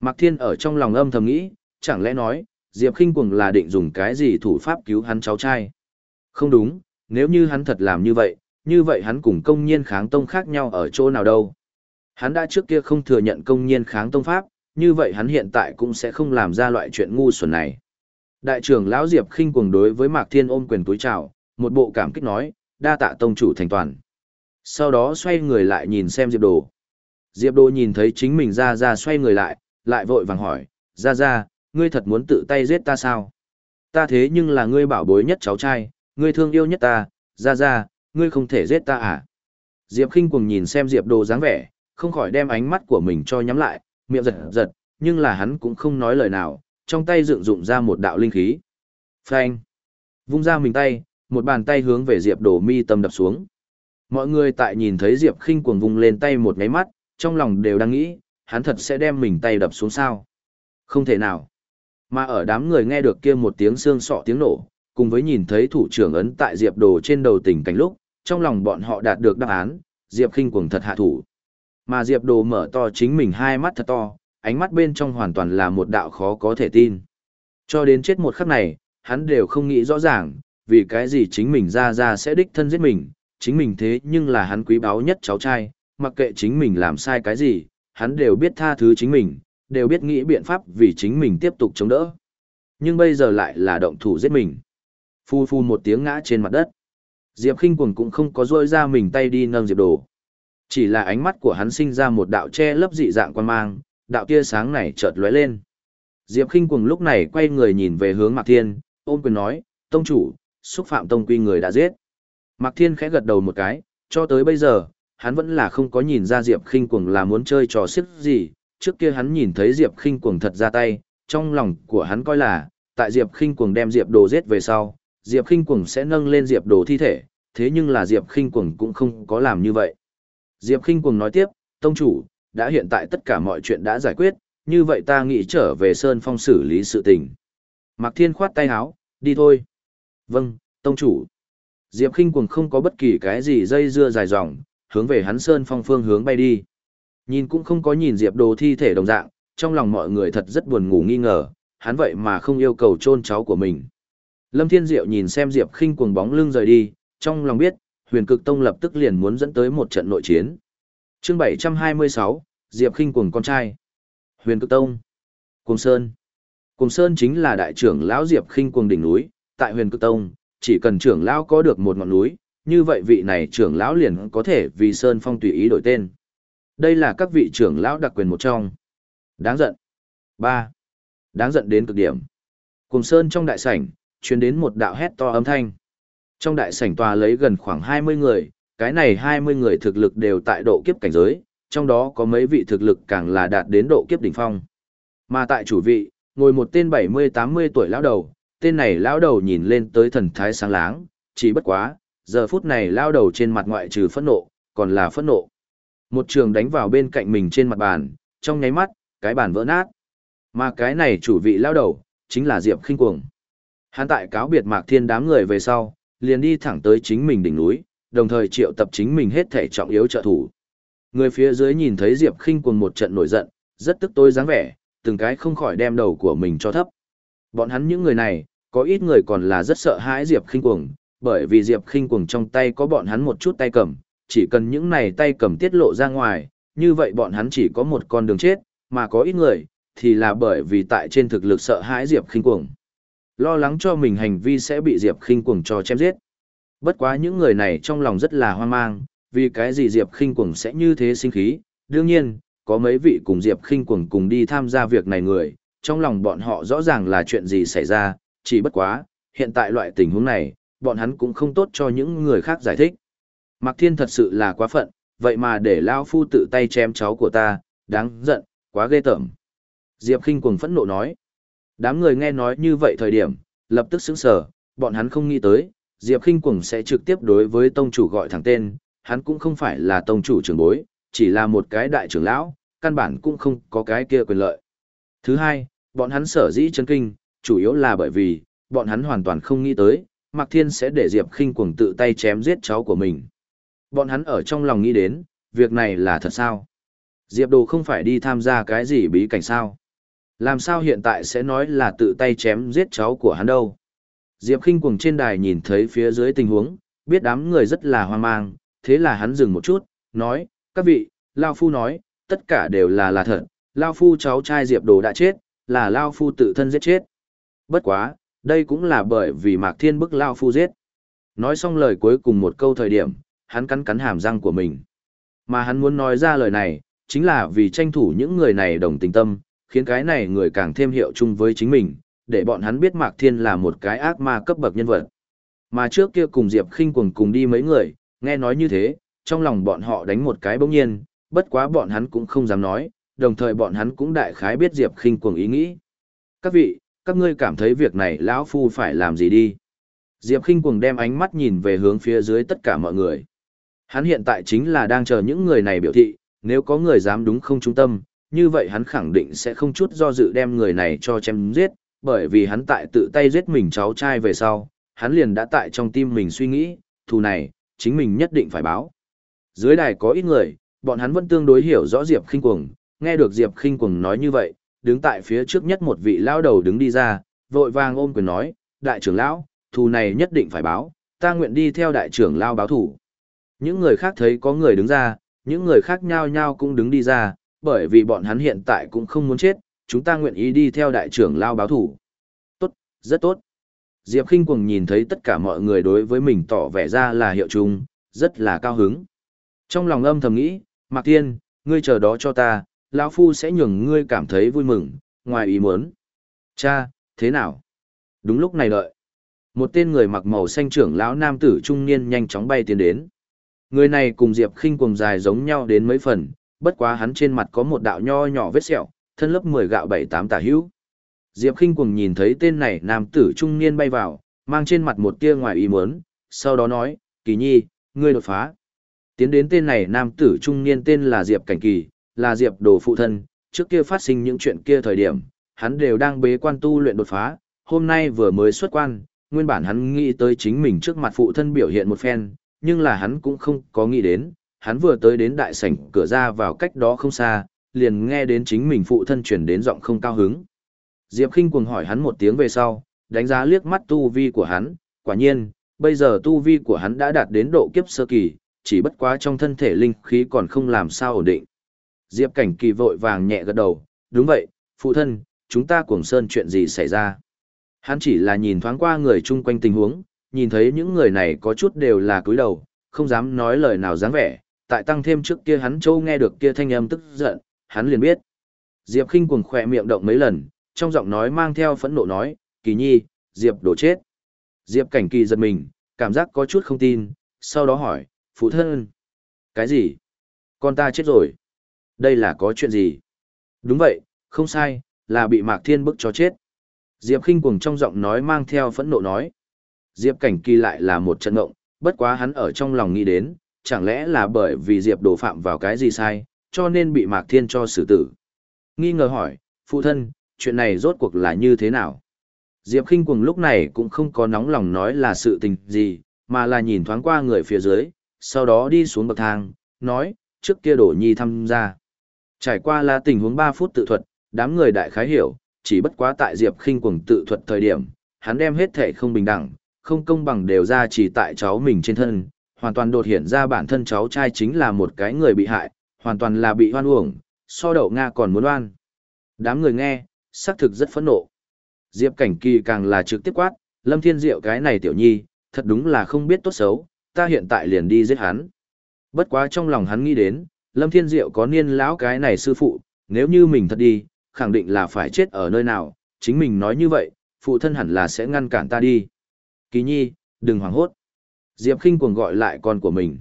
Mạc Thiên ở trong lòng âm thầm nghĩ, chẳng lẽ nói, Diệp Kinh Cuồng là định dùng cái gì thủ pháp cứu hắn cháu trai? Không đúng, nếu như hắn thật làm như vậy, như vậy hắn cùng công nhiên kháng tông khác nhau ở chỗ nào đâu? Hắn đã trước kia không thừa nhận công nhiên kháng tông pháp, như vậy hắn hiện tại cũng sẽ không làm ra loại chuyện ngu xuẩn này. Đại trưởng lão Diệp Kinh cuồng đối với Mạc Thiên ôm quyền túi chào, một bộ cảm kích nói, đa tạ tông chủ thành toàn. Sau đó xoay người lại nhìn xem Diệp Đồ. Diệp Đồ nhìn thấy chính mình ra ra xoay người lại, lại vội vàng hỏi, ra ra, ngươi thật muốn tự tay giết ta sao? Ta thế nhưng là ngươi bảo bối nhất cháu trai, ngươi thương yêu nhất ta, ra ra, ngươi không thể giết ta à? Diệp Khinh cuồng nhìn xem Diệp Đồ dáng vẻ, không khỏi đem ánh mắt của mình cho nhắm lại, miệng giật giật, nhưng là hắn cũng không nói lời nào, trong tay dựng dụng ra một đạo linh khí. Phanh! Vung ra mình tay, một bàn tay hướng về Diệp Đồ mi tâm đập xuống. Mọi người tại nhìn thấy Diệp khinh cuồng vung lên tay một ngáy mắt, trong lòng đều đang nghĩ, hắn thật sẽ đem mình tay đập xuống sao. Không thể nào. Mà ở đám người nghe được kia một tiếng xương sọ tiếng nổ, cùng với nhìn thấy thủ trưởng ấn tại Diệp Đồ trên đầu tình cảnh lúc, trong lòng bọn họ đạt được đáp án, Diệp khinh cuồng thật hạ thủ. Mà Diệp Đồ mở to chính mình hai mắt thật to, ánh mắt bên trong hoàn toàn là một đạo khó có thể tin. Cho đến chết một khắc này, hắn đều không nghĩ rõ ràng, vì cái gì chính mình ra ra sẽ đích thân giết mình, chính mình thế nhưng là hắn quý báu nhất cháu trai, mặc kệ chính mình làm sai cái gì, hắn đều biết tha thứ chính mình, đều biết nghĩ biện pháp vì chính mình tiếp tục chống đỡ. Nhưng bây giờ lại là động thủ giết mình. Phu phu một tiếng ngã trên mặt đất. Diệp Kinh Cuồng cũng không có rôi ra mình tay đi nâng Diệp Đồ. Chỉ là ánh mắt của hắn sinh ra một đạo che lấp dị dạng quan mang, đạo tia sáng này chợt lóe lên. Diệp Khinh Cuồng lúc này quay người nhìn về hướng Mạc Thiên, ôm quyền nói, "Tông chủ, xúc phạm tông quy người đã giết." Mạc Thiên khẽ gật đầu một cái, cho tới bây giờ, hắn vẫn là không có nhìn ra Diệp Khinh Cuồng là muốn chơi trò xiếc gì, trước kia hắn nhìn thấy Diệp Khinh Cuồng thật ra tay, trong lòng của hắn coi là, tại Diệp Khinh Cuồng đem Diệp Đồ giết về sau, Diệp Khinh Cuồng sẽ nâng lên Diệp Đồ thi thể, thế nhưng là Diệp Khinh Cuồng cũng không có làm như vậy. Diệp Khinh Cuồng nói tiếp, "Tông chủ, đã hiện tại tất cả mọi chuyện đã giải quyết, như vậy ta nghĩ trở về Sơn Phong xử lý sự tình." Mạc Thiên khoát tay áo, "Đi thôi." "Vâng, tông chủ." Diệp Khinh Cuồng không có bất kỳ cái gì dây dưa dài dòng, hướng về hắn Sơn Phong phương hướng bay đi. Nhìn cũng không có nhìn Diệp Đồ thi thể đồng dạng, trong lòng mọi người thật rất buồn ngủ nghi ngờ, hắn vậy mà không yêu cầu chôn cháu của mình. Lâm Thiên Diệu nhìn xem Diệp Khinh Cuồng bóng lưng rời đi, trong lòng biết, huyền cực tông lập tức liền muốn dẫn tới một trận nội chiến. chương 726, Diệp khinh cuồng con trai. Huyền cực tông. cung Sơn. cung Sơn chính là đại trưởng lão Diệp khinh cuồng đỉnh núi, tại huyền cực tông, chỉ cần trưởng lão có được một ngọn núi, như vậy vị này trưởng lão liền có thể vì Sơn Phong tùy ý đổi tên. Đây là các vị trưởng lão đặc quyền một trong. Đáng giận. 3. Đáng giận đến cực điểm. Cùng Sơn trong đại sảnh, truyền đến một đạo hét to âm thanh. Trong đại sảnh tòa lấy gần khoảng 20 người, cái này 20 người thực lực đều tại độ kiếp cảnh giới, trong đó có mấy vị thực lực càng là đạt đến độ kiếp đỉnh phong. Mà tại chủ vị, ngồi một tên 70-80 tuổi lão đầu, tên này lão đầu nhìn lên tới thần thái sáng láng, chỉ bất quá, giờ phút này lao đầu trên mặt ngoại trừ phẫn nộ, còn là phẫn nộ. Một trường đánh vào bên cạnh mình trên mặt bàn, trong nháy mắt, cái bàn vỡ nát. Mà cái này chủ vị lao đầu, chính là Diệp Khinh Cuồng. Hắn tại cáo biệt Mạc Thiên đám người về sau, liền đi thẳng tới chính mình đỉnh núi, đồng thời triệu tập chính mình hết thể trọng yếu trợ thủ. Người phía dưới nhìn thấy Diệp Khinh cuồng một trận nổi giận, rất tức tối dáng vẻ, từng cái không khỏi đem đầu của mình cho thấp. Bọn hắn những người này, có ít người còn là rất sợ hãi Diệp Khinh cuồng, bởi vì Diệp Khinh cuồng trong tay có bọn hắn một chút tay cầm, chỉ cần những này tay cầm tiết lộ ra ngoài, như vậy bọn hắn chỉ có một con đường chết, mà có ít người thì là bởi vì tại trên thực lực sợ hãi Diệp Khinh cuồng lo lắng cho mình hành vi sẽ bị Diệp Khinh cuồng cho chém giết. Bất quá những người này trong lòng rất là hoang mang, vì cái gì Diệp Khinh cuồng sẽ như thế sinh khí, đương nhiên, có mấy vị cùng Diệp Khinh cuồng cùng đi tham gia việc này người, trong lòng bọn họ rõ ràng là chuyện gì xảy ra, chỉ bất quá, hiện tại loại tình huống này, bọn hắn cũng không tốt cho những người khác giải thích. Mạc Thiên thật sự là quá phận, vậy mà để Lao Phu tự tay chém cháu của ta, đáng giận, quá ghê tởm. Diệp Kinh cuồng phẫn nộ nói. Đám người nghe nói như vậy thời điểm, lập tức sững sờ, bọn hắn không nghĩ tới, Diệp Khinh Cuồng sẽ trực tiếp đối với tông chủ gọi thẳng tên, hắn cũng không phải là tông chủ trưởng bối, chỉ là một cái đại trưởng lão, căn bản cũng không có cái kia quyền lợi. Thứ hai, bọn hắn sở dĩ chấn kinh, chủ yếu là bởi vì, bọn hắn hoàn toàn không nghĩ tới, Mạc Thiên sẽ để Diệp Khinh Cuồng tự tay chém giết cháu của mình. Bọn hắn ở trong lòng nghĩ đến, việc này là thật sao? Diệp Đồ không phải đi tham gia cái gì bí cảnh sao? Làm sao hiện tại sẽ nói là tự tay chém giết cháu của hắn đâu? Diệp Kinh cuồng trên đài nhìn thấy phía dưới tình huống, biết đám người rất là hoang mang, thế là hắn dừng một chút, nói, các vị, Lao Phu nói, tất cả đều là là thật, Lao Phu cháu trai Diệp Đồ đã chết, là Lao Phu tự thân giết chết. Bất quá, đây cũng là bởi vì Mạc Thiên bức Lao Phu giết. Nói xong lời cuối cùng một câu thời điểm, hắn cắn cắn hàm răng của mình. Mà hắn muốn nói ra lời này, chính là vì tranh thủ những người này đồng tình tâm, khiến cái này người càng thêm hiệu chung với chính mình, để bọn hắn biết Mạc Thiên là một cái ác ma cấp bậc nhân vật. Mà trước kia cùng Diệp Khinh cuồng cùng đi mấy người, nghe nói như thế, trong lòng bọn họ đánh một cái bỗng nhiên, bất quá bọn hắn cũng không dám nói, đồng thời bọn hắn cũng đại khái biết Diệp Khinh cuồng ý nghĩ. Các vị, các ngươi cảm thấy việc này lão phu phải làm gì đi? Diệp Khinh cuồng đem ánh mắt nhìn về hướng phía dưới tất cả mọi người. Hắn hiện tại chính là đang chờ những người này biểu thị, nếu có người dám đúng không trung tâm, như vậy hắn khẳng định sẽ không chút do dự đem người này cho chém giết, bởi vì hắn tại tự tay giết mình cháu trai về sau, hắn liền đã tại trong tim mình suy nghĩ, thù này, chính mình nhất định phải báo. Dưới đài có ít người, bọn hắn vẫn tương đối hiểu rõ Diệp Khinh Cuồng, nghe được Diệp Khinh Cuồng nói như vậy, đứng tại phía trước nhất một vị lão đầu đứng đi ra, vội vàng ôm quyền nói, đại trưởng lão, thù này nhất định phải báo, ta nguyện đi theo đại trưởng lao báo thù. Những người khác thấy có người đứng ra, những người khác nhao nhao cũng đứng đi ra, bởi vì bọn hắn hiện tại cũng không muốn chết, chúng ta nguyện ý đi theo đại trưởng lao báo thù. Tốt, rất tốt. Diệp Kinh Cuồng nhìn thấy tất cả mọi người đối với mình tỏ vẻ ra là hiệu chung, rất là cao hứng. Trong lòng âm thầm nghĩ, Mạc Thiên, ngươi chờ đó cho ta, lão Phu sẽ nhường ngươi cảm thấy vui mừng, ngoài ý muốn. Cha, thế nào? Đúng lúc này đợi. Một tên người mặc màu xanh trưởng lão nam tử trung niên nhanh chóng bay tiến đến. Người này cùng Diệp Kinh Cuồng dài giống nhau đến mấy phần, bất quá hắn trên mặt có một đạo nho nhỏ vết sẹo, thân lớp 10 gạo 7-8 tả hữu. Diệp Kinh Cuồng nhìn thấy tên này nam tử trung niên bay vào, mang trên mặt một tia ngoài ý muốn, sau đó nói, Kỳ Nhi, ngươi đột phá. Tiến đến tên này nam tử trung niên tên là Diệp Cảnh Kỳ, là Diệp đồ phụ thân, trước kia phát sinh những chuyện kia thời điểm, hắn đều đang bế quan tu luyện đột phá, hôm nay vừa mới xuất quan, nguyên bản hắn nghĩ tới chính mình trước mặt phụ thân biểu hiện một phen, nhưng là hắn cũng không có nghĩ đến, hắn vừa tới đến đại sảnh cửa ra vào cách đó không xa, liền nghe đến chính mình phụ thân chuyển đến giọng không cao hứng. Diệp Kinh cuồng hỏi hắn một tiếng về sau, đánh giá liếc mắt tu vi của hắn, quả nhiên, bây giờ tu vi của hắn đã đạt đến độ kiếp sơ kỳ, chỉ bất quá trong thân thể linh khí còn không làm sao ổn định. Diệp Cảnh Kỳ vội vàng nhẹ gật đầu, đúng vậy, phụ thân, chúng ta cuồng sơn chuyện gì xảy ra. Hắn chỉ là nhìn thoáng qua người chung quanh tình huống, nhìn thấy những người này có chút đều là cúi đầu, không dám nói lời nào dáng vẻ, tại tăng thêm trước kia hắn châu nghe được kia thanh âm tức giận, hắn liền biết. Diệp Kinh cuồng khỏe miệng động mấy lần, trong giọng nói mang theo phẫn nộ nói, kỳ nhi, Diệp đổ chết. Diệp cảnh kỳ giật mình, cảm giác có chút không tin, sau đó hỏi, phụ thân. Cái gì? Con ta chết rồi. Đây là có chuyện gì? Đúng vậy, không sai, là bị Mạc Thiên bức cho chết. Diệp khinh cuồng trong giọng nói mang theo phẫn nộ nói. Diệp cảnh kỳ lại là một trận ngộng, bất quá hắn ở trong lòng nghĩ đến, chẳng lẽ là bởi vì Diệp đổ phạm vào cái gì sai, cho nên bị Mạc Thiên cho xử tử. Nghi ngờ hỏi, phụ thân, chuyện này rốt cuộc là như thế nào? Diệp Kinh Cuồng lúc này cũng không có nóng lòng nói là sự tình gì, mà là nhìn thoáng qua người phía dưới, sau đó đi xuống bậc thang, nói, trước kia đổ nhi tham gia. Trải qua là tình huống 3 phút tự thuật, đám người đại khái hiểu, chỉ bất quá tại Diệp Kinh Cuồng tự thuật thời điểm, hắn đem hết thể không bình đẳng, không công bằng đều ra chỉ tại cháu mình trên thân, hoàn toàn đột hiện ra bản thân cháu trai chính là một cái người bị hại, hoàn toàn là bị hoan uổng, so đậu Nga còn muốn oan. Đám người nghe, xác thực rất phẫn nộ. Diệp Cảnh Kỳ càng là trực tiếp quát, Lâm Thiên Diệu cái này tiểu nhi, thật đúng là không biết tốt xấu, ta hiện tại liền đi giết hắn. Bất quá trong lòng hắn nghĩ đến, Lâm Thiên Diệu có niên lão cái này sư phụ, nếu như mình thật đi, khẳng định là phải chết ở nơi nào, chính mình nói như vậy, phụ thân hẳn là sẽ ngăn cản ta đi. Kỳ nhi, đừng hoảng hốt. Diệp Kinh cuồng gọi lại con của mình.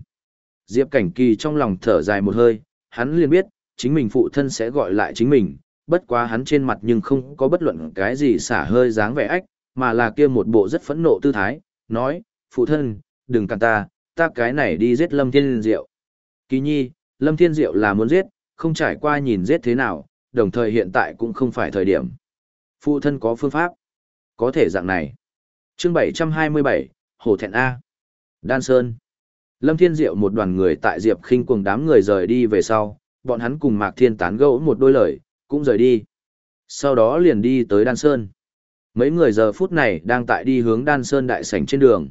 Diệp Cảnh Kỳ trong lòng thở dài một hơi, hắn liền biết, chính mình phụ thân sẽ gọi lại chính mình, bất quá hắn trên mặt nhưng không có bất luận cái gì xả hơi dáng vẻ ách, mà là kia một bộ rất phẫn nộ tư thái, nói, phụ thân, đừng cản ta, ta cái này đi giết Lâm Thiên Diệu. Kỳ nhi, Lâm Thiên Diệu là muốn giết, không trải qua nhìn giết thế nào, đồng thời hiện tại cũng không phải thời điểm. Phụ thân có phương pháp, có thể dạng này. Chương 727, Hồ Thẹn A. Đan Sơn. Lâm Thiên Diệu một đoàn người tại Diệp khinh cùng đám người rời đi về sau, bọn hắn cùng Mạc Thiên tán gẫu một đôi lời, cũng rời đi. Sau đó liền đi tới Đan Sơn. Mấy người giờ phút này đang tại đi hướng Đan Sơn đại sảnh trên đường.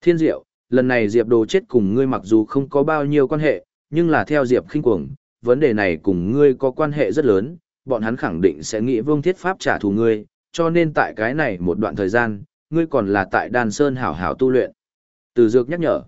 Thiên Diệu, lần này Diệp Đồ chết cùng ngươi mặc dù không có bao nhiêu quan hệ, nhưng là theo Diệp khinh cuồng, vấn đề này cùng ngươi có quan hệ rất lớn, bọn hắn khẳng định sẽ nghĩ vương thiết pháp trả thù ngươi, cho nên tại cái này một đoạn thời gian, ngươi còn là tại Đan Sơn hảo hảo tu luyện. Từ Dược nhắc nhở.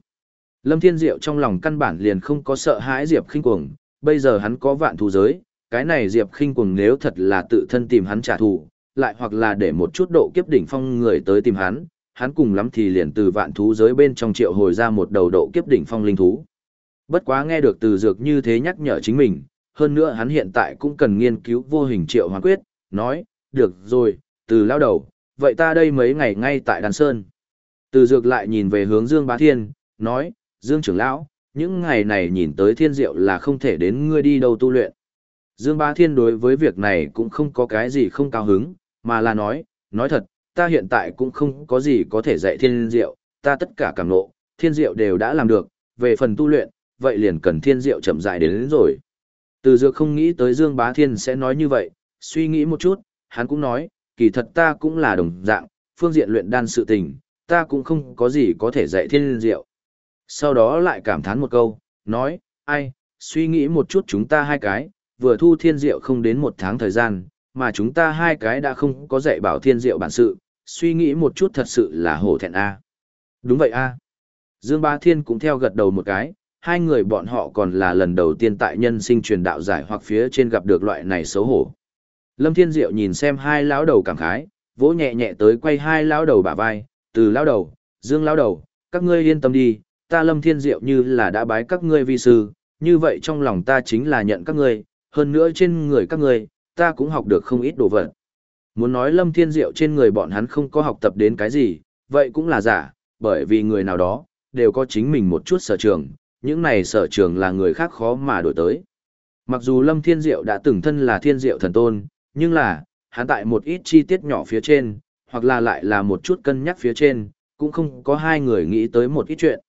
Lâm Thiên Diệu trong lòng căn bản liền không có sợ hãi Diệp khinh cuồng, bây giờ hắn có vạn thù giới, cái này Diệp khinh cuồng nếu thật là tự thân tìm hắn trả thù, lại hoặc là để một chút độ kiếp đỉnh phong người tới tìm hắn, hắn cùng lắm thì liền từ vạn thú giới bên trong triệu hồi ra một đầu độ kiếp đỉnh phong linh thú. Bất quá nghe được từ dược như thế nhắc nhở chính mình, hơn nữa hắn hiện tại cũng cần nghiên cứu vô hình triệu hoàn quyết, nói, được rồi, từ lao đầu, vậy ta đây mấy ngày ngay tại đàn sơn. Từ dược lại nhìn về hướng Dương Bá Thiên, nói, Dương trưởng lão, những ngày này nhìn tới thiên diệu là không thể đến ngươi đi đâu tu luyện. Dương Bá Thiên đối với việc này cũng không có cái gì không cao hứng, mà là nói, nói thật, ta hiện tại cũng không có gì có thể dạy thiên diệu, ta tất cả cảm nộ, thiên diệu đều đã làm được, về phần tu luyện, vậy liền cần thiên diệu chậm dại đến, đến rồi. Từ dược không nghĩ tới Dương Bá Thiên sẽ nói như vậy, suy nghĩ một chút, hắn cũng nói, kỳ thật ta cũng là đồng dạng, phương diện luyện đan sự tình, ta cũng không có gì có thể dạy thiên diệu. Sau đó lại cảm thán một câu, nói, ai, suy nghĩ một chút chúng ta hai cái, vừa thu thiên diệu không đến một tháng thời gian, mà chúng ta hai cái đã không có dạy bảo thiên diệu bản sự, suy nghĩ một chút thật sự là hổ thẹn a. Đúng vậy a. Dương bá Thiên cũng theo gật đầu một cái, hai người bọn họ còn là lần đầu tiên tại nhân sinh truyền đạo giải hoặc phía trên gặp được loại này xấu hổ. Lâm Thiên Diệu nhìn xem hai lão đầu cảm khái, vỗ nhẹ nhẹ tới quay hai lão đầu bả vai, từ lão đầu, Dương lão đầu, các ngươi yên tâm đi, ta Lâm Thiên Diệu như là đã bái các ngươi vi sư, như vậy trong lòng ta chính là nhận các ngươi, hơn nữa trên người các ngươi, ta cũng học được không ít đồ vật. Muốn nói Lâm Thiên Diệu trên người bọn hắn không có học tập đến cái gì, vậy cũng là giả, bởi vì người nào đó, đều có chính mình một chút sở trường, những này sở trường là người khác khó mà đổi tới. Mặc dù Lâm Thiên Diệu đã từng thân là Thiên Diệu thần tôn, nhưng là, hắn tại một ít chi tiết nhỏ phía trên, hoặc là lại là một chút cân nhắc phía trên, cũng không có hai người nghĩ tới một ít chuyện.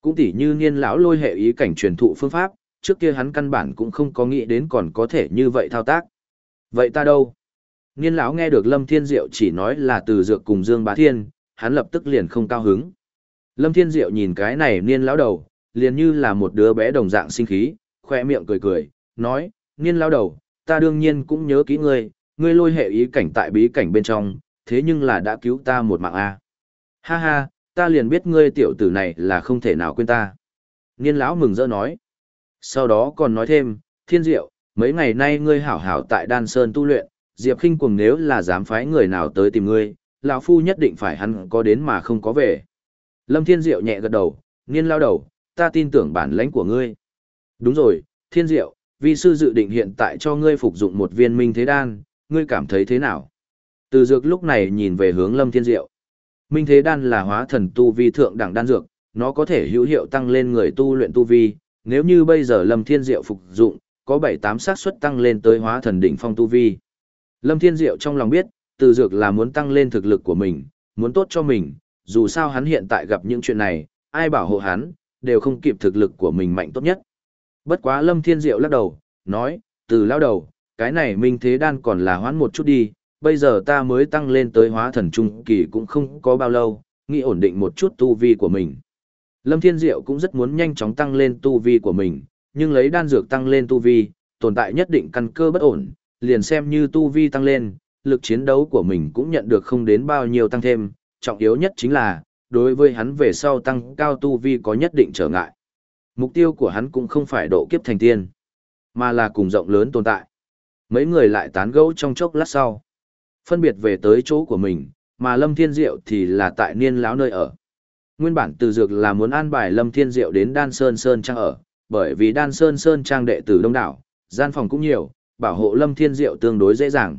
Cũng tỉ như niên lão lôi hệ ý cảnh truyền thụ phương pháp, trước kia hắn căn bản cũng không có nghĩ đến còn có thể như vậy thao tác. Vậy ta đâu? Niên lão nghe được Lâm Thiên Diệu chỉ nói là từ dược cùng Dương Bá Thiên, hắn lập tức liền không cao hứng. Lâm Thiên Diệu nhìn cái này niên lão đầu, liền như là một đứa bé đồng dạng sinh khí, khoe miệng cười cười, nói, niên lão đầu, ta đương nhiên cũng nhớ kỹ ngươi, ngươi lôi hệ ý cảnh tại bí cảnh bên trong, thế nhưng là đã cứu ta một mạng a. Ha ha, ta liền biết ngươi tiểu tử này là không thể nào quên ta. Niên lão mừng rỡ nói. Sau đó còn nói thêm, thiên diệu, mấy ngày nay ngươi hảo hảo tại đan sơn tu luyện, Diệp Khinh cuồng nếu là dám phái người nào tới tìm ngươi, lão phu nhất định phải hắn có đến mà không có về. Lâm Thiên Diệu nhẹ gật đầu, niên lao đầu, ta tin tưởng bản lãnh của ngươi. Đúng rồi, Thiên Diệu, vi sư dự định hiện tại cho ngươi phục dụng một viên minh thế đan, ngươi cảm thấy thế nào? Từ dược lúc này nhìn về hướng Lâm Thiên Diệu. Minh thế đan là hóa thần tu vi thượng đẳng đan dược, nó có thể hữu hiệu tăng lên người tu luyện tu vi, nếu như bây giờ Lâm Thiên Diệu phục dụng, có 7-8 xác suất tăng lên tới hóa thần đỉnh phong tu vi. Lâm Thiên Diệu trong lòng biết, từ dược là muốn tăng lên thực lực của mình, muốn tốt cho mình, dù sao hắn hiện tại gặp những chuyện này, ai bảo hộ hắn, đều không kịp thực lực của mình mạnh tốt nhất. Bất quá Lâm Thiên Diệu lắc đầu, nói, từ lao đầu, cái này minh thế đan còn là hoãn một chút đi, bây giờ ta mới tăng lên tới hóa thần trung kỳ cũng không có bao lâu, nghĩ ổn định một chút tu vi của mình. Lâm Thiên Diệu cũng rất muốn nhanh chóng tăng lên tu vi của mình, nhưng lấy đan dược tăng lên tu vi, tồn tại nhất định căn cơ bất ổn, liền xem như tu vi tăng lên, lực chiến đấu của mình cũng nhận được không đến bao nhiêu tăng thêm, trọng yếu nhất chính là, đối với hắn về sau tăng cao tu vi có nhất định trở ngại. Mục tiêu của hắn cũng không phải độ kiếp thành tiên, mà là cùng rộng lớn tồn tại. Mấy người lại tán gẫu trong chốc lát sau, phân biệt về tới chỗ của mình, mà Lâm Thiên Diệu thì là tại niên lão nơi ở. Nguyên bản từ dược là muốn an bài Lâm Thiên Diệu đến Đan Sơn Sơn Trang ở, bởi vì Đan Sơn Sơn Trang đệ tử đông đảo, gian phòng cũng nhiều, bảo hộ Lâm Thiên Diệu tương đối dễ dàng.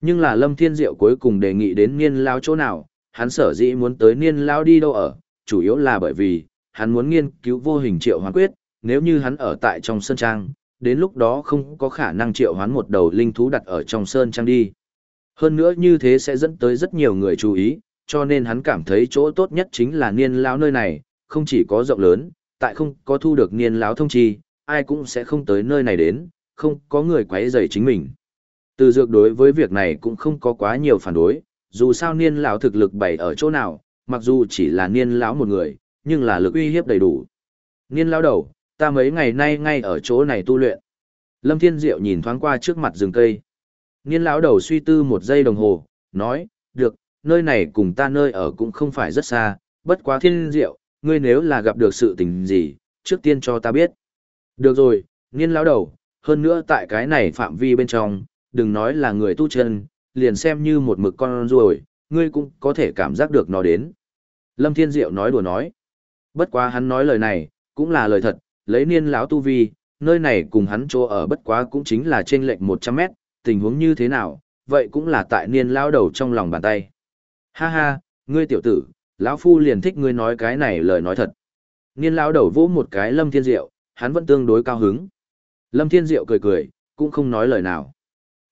Nhưng là Lâm Thiên Diệu cuối cùng đề nghị đến niên Lão chỗ nào, hắn sở dĩ muốn tới niên lao đi đâu ở, chủ yếu là bởi vì, hắn muốn nghiên cứu vô hình triệu hoán quyết, nếu như hắn ở tại trong sơn trang, đến lúc đó không có khả năng triệu hoán một đầu linh thú đặt ở trong sơn trang đi. Hơn nữa như thế sẽ dẫn tới rất nhiều người chú ý, cho nên hắn cảm thấy chỗ tốt nhất chính là niên lao nơi này, không chỉ có rộng lớn, tại không có thu được niên lão thông chi, ai cũng sẽ không tới nơi này đến, không có người quấy rầy chính mình. Từ dược đối với việc này cũng không có quá nhiều phản đối, dù sao niên lão thực lực bày ở chỗ nào, mặc dù chỉ là niên lão một người, nhưng là lực uy hiếp đầy đủ. Niên lão đầu, ta mấy ngày nay ngay ở chỗ này tu luyện. Lâm Thiên Diệu nhìn thoáng qua trước mặt rừng cây. Niên lão đầu suy tư một giây đồng hồ, nói, được, nơi này cùng ta nơi ở cũng không phải rất xa, bất quá Thiên Diệu, ngươi nếu là gặp được sự tình gì, trước tiên cho ta biết. Được rồi, niên lão đầu, hơn nữa tại cái này phạm vi bên trong, đừng nói là người tu chân, liền xem như một mực con ruồi, ngươi cũng có thể cảm giác được nó đến. Lâm Thiên Diệu nói đùa nói. Bất quá hắn nói lời này, cũng là lời thật, lấy niên lão tu vi, nơi này cùng hắn chỗ ở bất quá cũng chính là trên lệnh 100 mét, tình huống như thế nào, vậy cũng là tại niên lão đầu trong lòng bàn tay. Ha ha, ngươi tiểu tử, lão phu liền thích ngươi nói cái này lời nói thật. Niên lão đầu vỗ một cái Lâm Thiên Diệu, hắn vẫn tương đối cao hứng. Lâm Thiên Diệu cười cười, cũng không nói lời nào.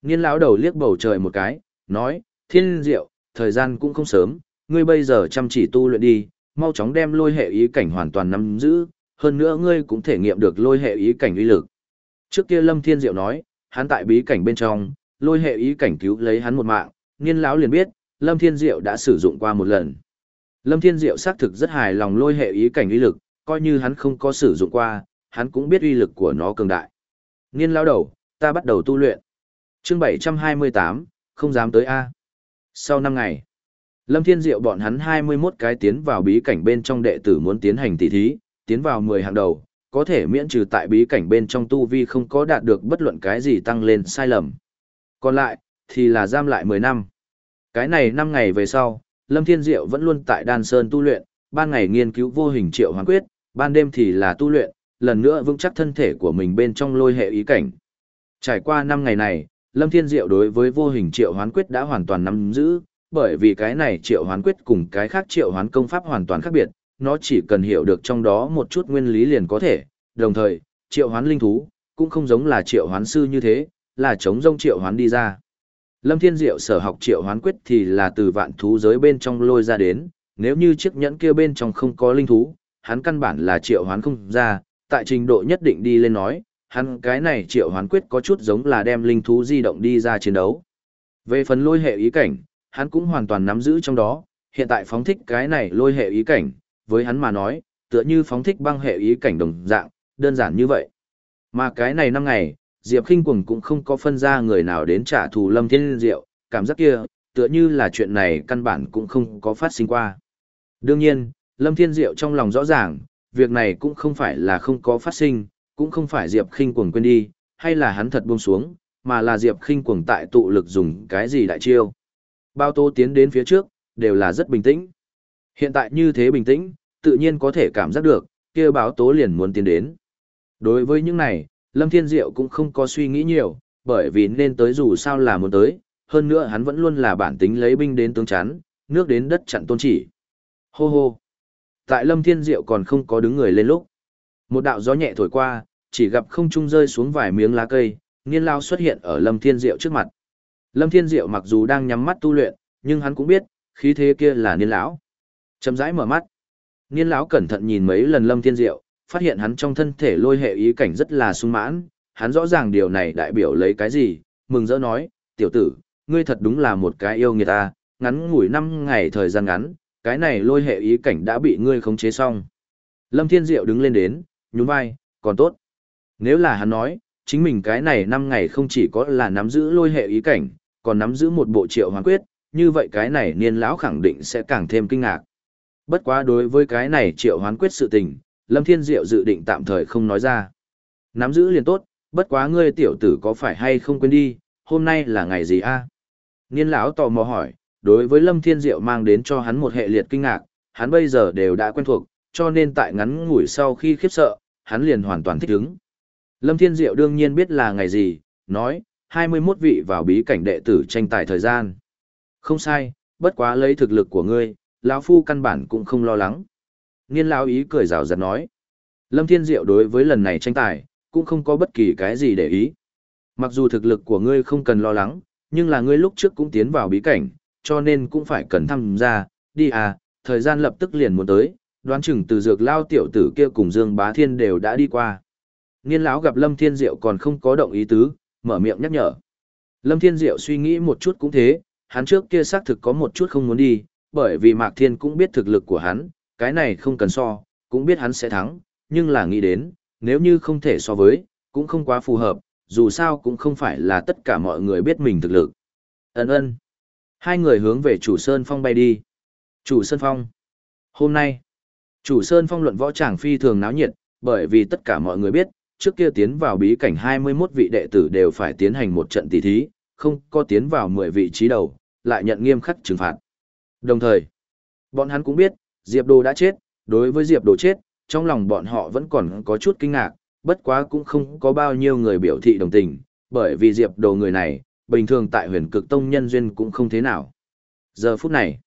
Niên lão đầu liếc bầu trời một cái, nói, Thiên Diệu, thời gian cũng không sớm, ngươi bây giờ chăm chỉ tu luyện đi, mau chóng đem lôi hệ ý cảnh hoàn toàn nắm giữ, hơn nữa ngươi cũng thể nghiệm được lôi hệ ý cảnh uy lực. Trước kia Lâm Thiên Diệu nói, hắn tại bí cảnh bên trong, lôi hệ ý cảnh cứu lấy hắn một mạng, niên lão liền biết, Lâm Thiên Diệu đã sử dụng qua một lần. Lâm Thiên Diệu xác thực rất hài lòng lôi hệ ý cảnh uy lực, coi như hắn không có sử dụng qua, hắn cũng biết uy lực của nó cường đại. Niên lão đầu, ta bắt đầu tu luyện. Chương 728, không dám tới A. Sau 5 ngày, Lâm Thiên Diệu bọn hắn 21 cái tiến vào bí cảnh bên trong đệ tử muốn tiến hành tỷ thí, tiến vào 10 hàng đầu, có thể miễn trừ tại bí cảnh bên trong tu vi không có đạt được bất luận cái gì tăng lên sai lầm. Còn lại, thì là giam lại 10 năm. Cái này 5 ngày về sau, Lâm Thiên Diệu vẫn luôn tại Đan Sơn tu luyện, ban ngày nghiên cứu vô hình triệu hoàn quyết, ban đêm thì là tu luyện, lần nữa vững chắc thân thể của mình bên trong lôi hệ ý cảnh. Trải qua 5 ngày này, Lâm Thiên Diệu đối với vô hình triệu hoán quyết đã hoàn toàn nắm giữ, bởi vì cái này triệu hoán quyết cùng cái khác triệu hoán công pháp hoàn toàn khác biệt, nó chỉ cần hiểu được trong đó một chút nguyên lý liền có thể, đồng thời, triệu hoán linh thú, cũng không giống là triệu hoán sư như thế, là chống rông triệu hoán đi ra. Lâm Thiên Diệu sở học triệu hoán quyết thì là từ vạn thú giới bên trong lôi ra đến, nếu như chiếc nhẫn kia bên trong không có linh thú, hắn căn bản là triệu hoán không ra, tại trình độ nhất định đi lên nói, hắn cái này triệu hoán quyết có chút giống là đem linh thú di động đi ra chiến đấu. Về phần lôi hệ ý cảnh, hắn cũng hoàn toàn nắm giữ trong đó, hiện tại phóng thích cái này lôi hệ ý cảnh, với hắn mà nói, tựa như phóng thích băng hệ ý cảnh đồng dạng, đơn giản như vậy. Mà cái này năm ngày, Diệp Kinh Quần cũng không có phân ra người nào đến trả thù Lâm Thiên Diệu, cảm giác kia, tựa như là chuyện này căn bản cũng không có phát sinh qua. Đương nhiên, Lâm Thiên Diệu trong lòng rõ ràng, việc này cũng không phải là không có phát sinh, cũng không phải Diệp Kinh cuồng quên đi, hay là hắn thật buông xuống, mà là Diệp Kinh cuồng tại tụ lực dùng cái gì đại chiêu. Bao tô tiến đến phía trước, đều là rất bình tĩnh. Hiện tại như thế bình tĩnh, tự nhiên có thể cảm giác được, kia báo tố liền muốn tiến đến. Đối với những này, Lâm Thiên Diệu cũng không có suy nghĩ nhiều, bởi vì nên tới dù sao là muốn tới, hơn nữa hắn vẫn luôn là bản tính lấy binh đến tướng chắn, nước đến đất chặn tôn chỉ. Hô hô! Tại Lâm Thiên Diệu còn không có đứng người lên lúc. Một đạo gió nhẹ thổi qua, chỉ gặp không trung rơi xuống vài miếng lá cây, niên lao xuất hiện ở Lâm Thiên Diệu trước mặt. Lâm Thiên Diệu mặc dù đang nhắm mắt tu luyện, nhưng hắn cũng biết, khí thế kia là niên lão. Chậm rãi mở mắt. Niên lão cẩn thận nhìn mấy lần Lâm Thiên Diệu, phát hiện hắn trong thân thể lôi hệ ý cảnh rất là sung mãn, hắn rõ ràng điều này đại biểu lấy cái gì, mừng rỡ nói, tiểu tử, ngươi thật đúng là một cái yêu người ta, ngắn ngủi năm ngày thời gian ngắn, cái này lôi hệ ý cảnh đã bị ngươi khống chế xong. Lâm Thiên Diệu đứng lên đến, nhún vai, còn tốt. Nếu là hắn nói, chính mình cái này năm ngày không chỉ có là nắm giữ lôi hệ ý cảnh, còn nắm giữ một bộ triệu hoàn quyết, như vậy cái này niên lão khẳng định sẽ càng thêm kinh ngạc. Bất quá đối với cái này triệu hoán quyết sự tình, Lâm Thiên Diệu dự định tạm thời không nói ra. Nắm giữ liền tốt, bất quá ngươi tiểu tử có phải hay không quên đi, hôm nay là ngày gì a? Niên lão tò mò hỏi, đối với Lâm Thiên Diệu mang đến cho hắn một hệ liệt kinh ngạc, hắn bây giờ đều đã quen thuộc, cho nên tại ngắn ngủi sau khi khiếp sợ, hắn liền hoàn toàn thích ứng. Lâm Thiên Diệu đương nhiên biết là ngày gì, nói, 21 vị vào bí cảnh đệ tử tranh tài thời gian. Không sai, bất quá lấy thực lực của ngươi, lão phu căn bản cũng không lo lắng. Niên lão ý cười rào rạt nói. Lâm Thiên Diệu đối với lần này tranh tài, cũng không có bất kỳ cái gì để ý. Mặc dù thực lực của ngươi không cần lo lắng, nhưng là ngươi lúc trước cũng tiến vào bí cảnh, cho nên cũng phải cần tham gia, đi à, thời gian lập tức liền muốn tới, đoán chừng từ dược lao tiểu tử kia cùng Dương Bá Thiên đều đã đi qua. Niên lão gặp Lâm Thiên Diệu còn không có động ý tứ, mở miệng nhắc nhở. Lâm Thiên Diệu suy nghĩ một chút cũng thế, hắn trước kia xác thực có một chút không muốn đi, bởi vì Mạc Thiên cũng biết thực lực của hắn, cái này không cần so, cũng biết hắn sẽ thắng, nhưng là nghĩ đến, nếu như không thể so với, cũng không quá phù hợp, dù sao cũng không phải là tất cả mọi người biết mình thực lực. Ấn ơn. Hai người hướng về chủ Sơn Phong bay đi. Chủ Sơn Phong. Hôm nay, chủ Sơn Phong luận võ tràng phi thường náo nhiệt, bởi vì tất cả mọi người biết, trước kia tiến vào bí cảnh 21 vị đệ tử đều phải tiến hành một trận tỷ thí, không có tiến vào 10 vị trí đầu, lại nhận nghiêm khắc trừng phạt. Đồng thời, bọn hắn cũng biết, Diệp Đồ đã chết, đối với Diệp Đồ chết, trong lòng bọn họ vẫn còn có chút kinh ngạc, bất quá cũng không có bao nhiêu người biểu thị đồng tình, bởi vì Diệp Đồ người này, bình thường tại huyền cực tông nhân duyên cũng không thế nào. Giờ phút này,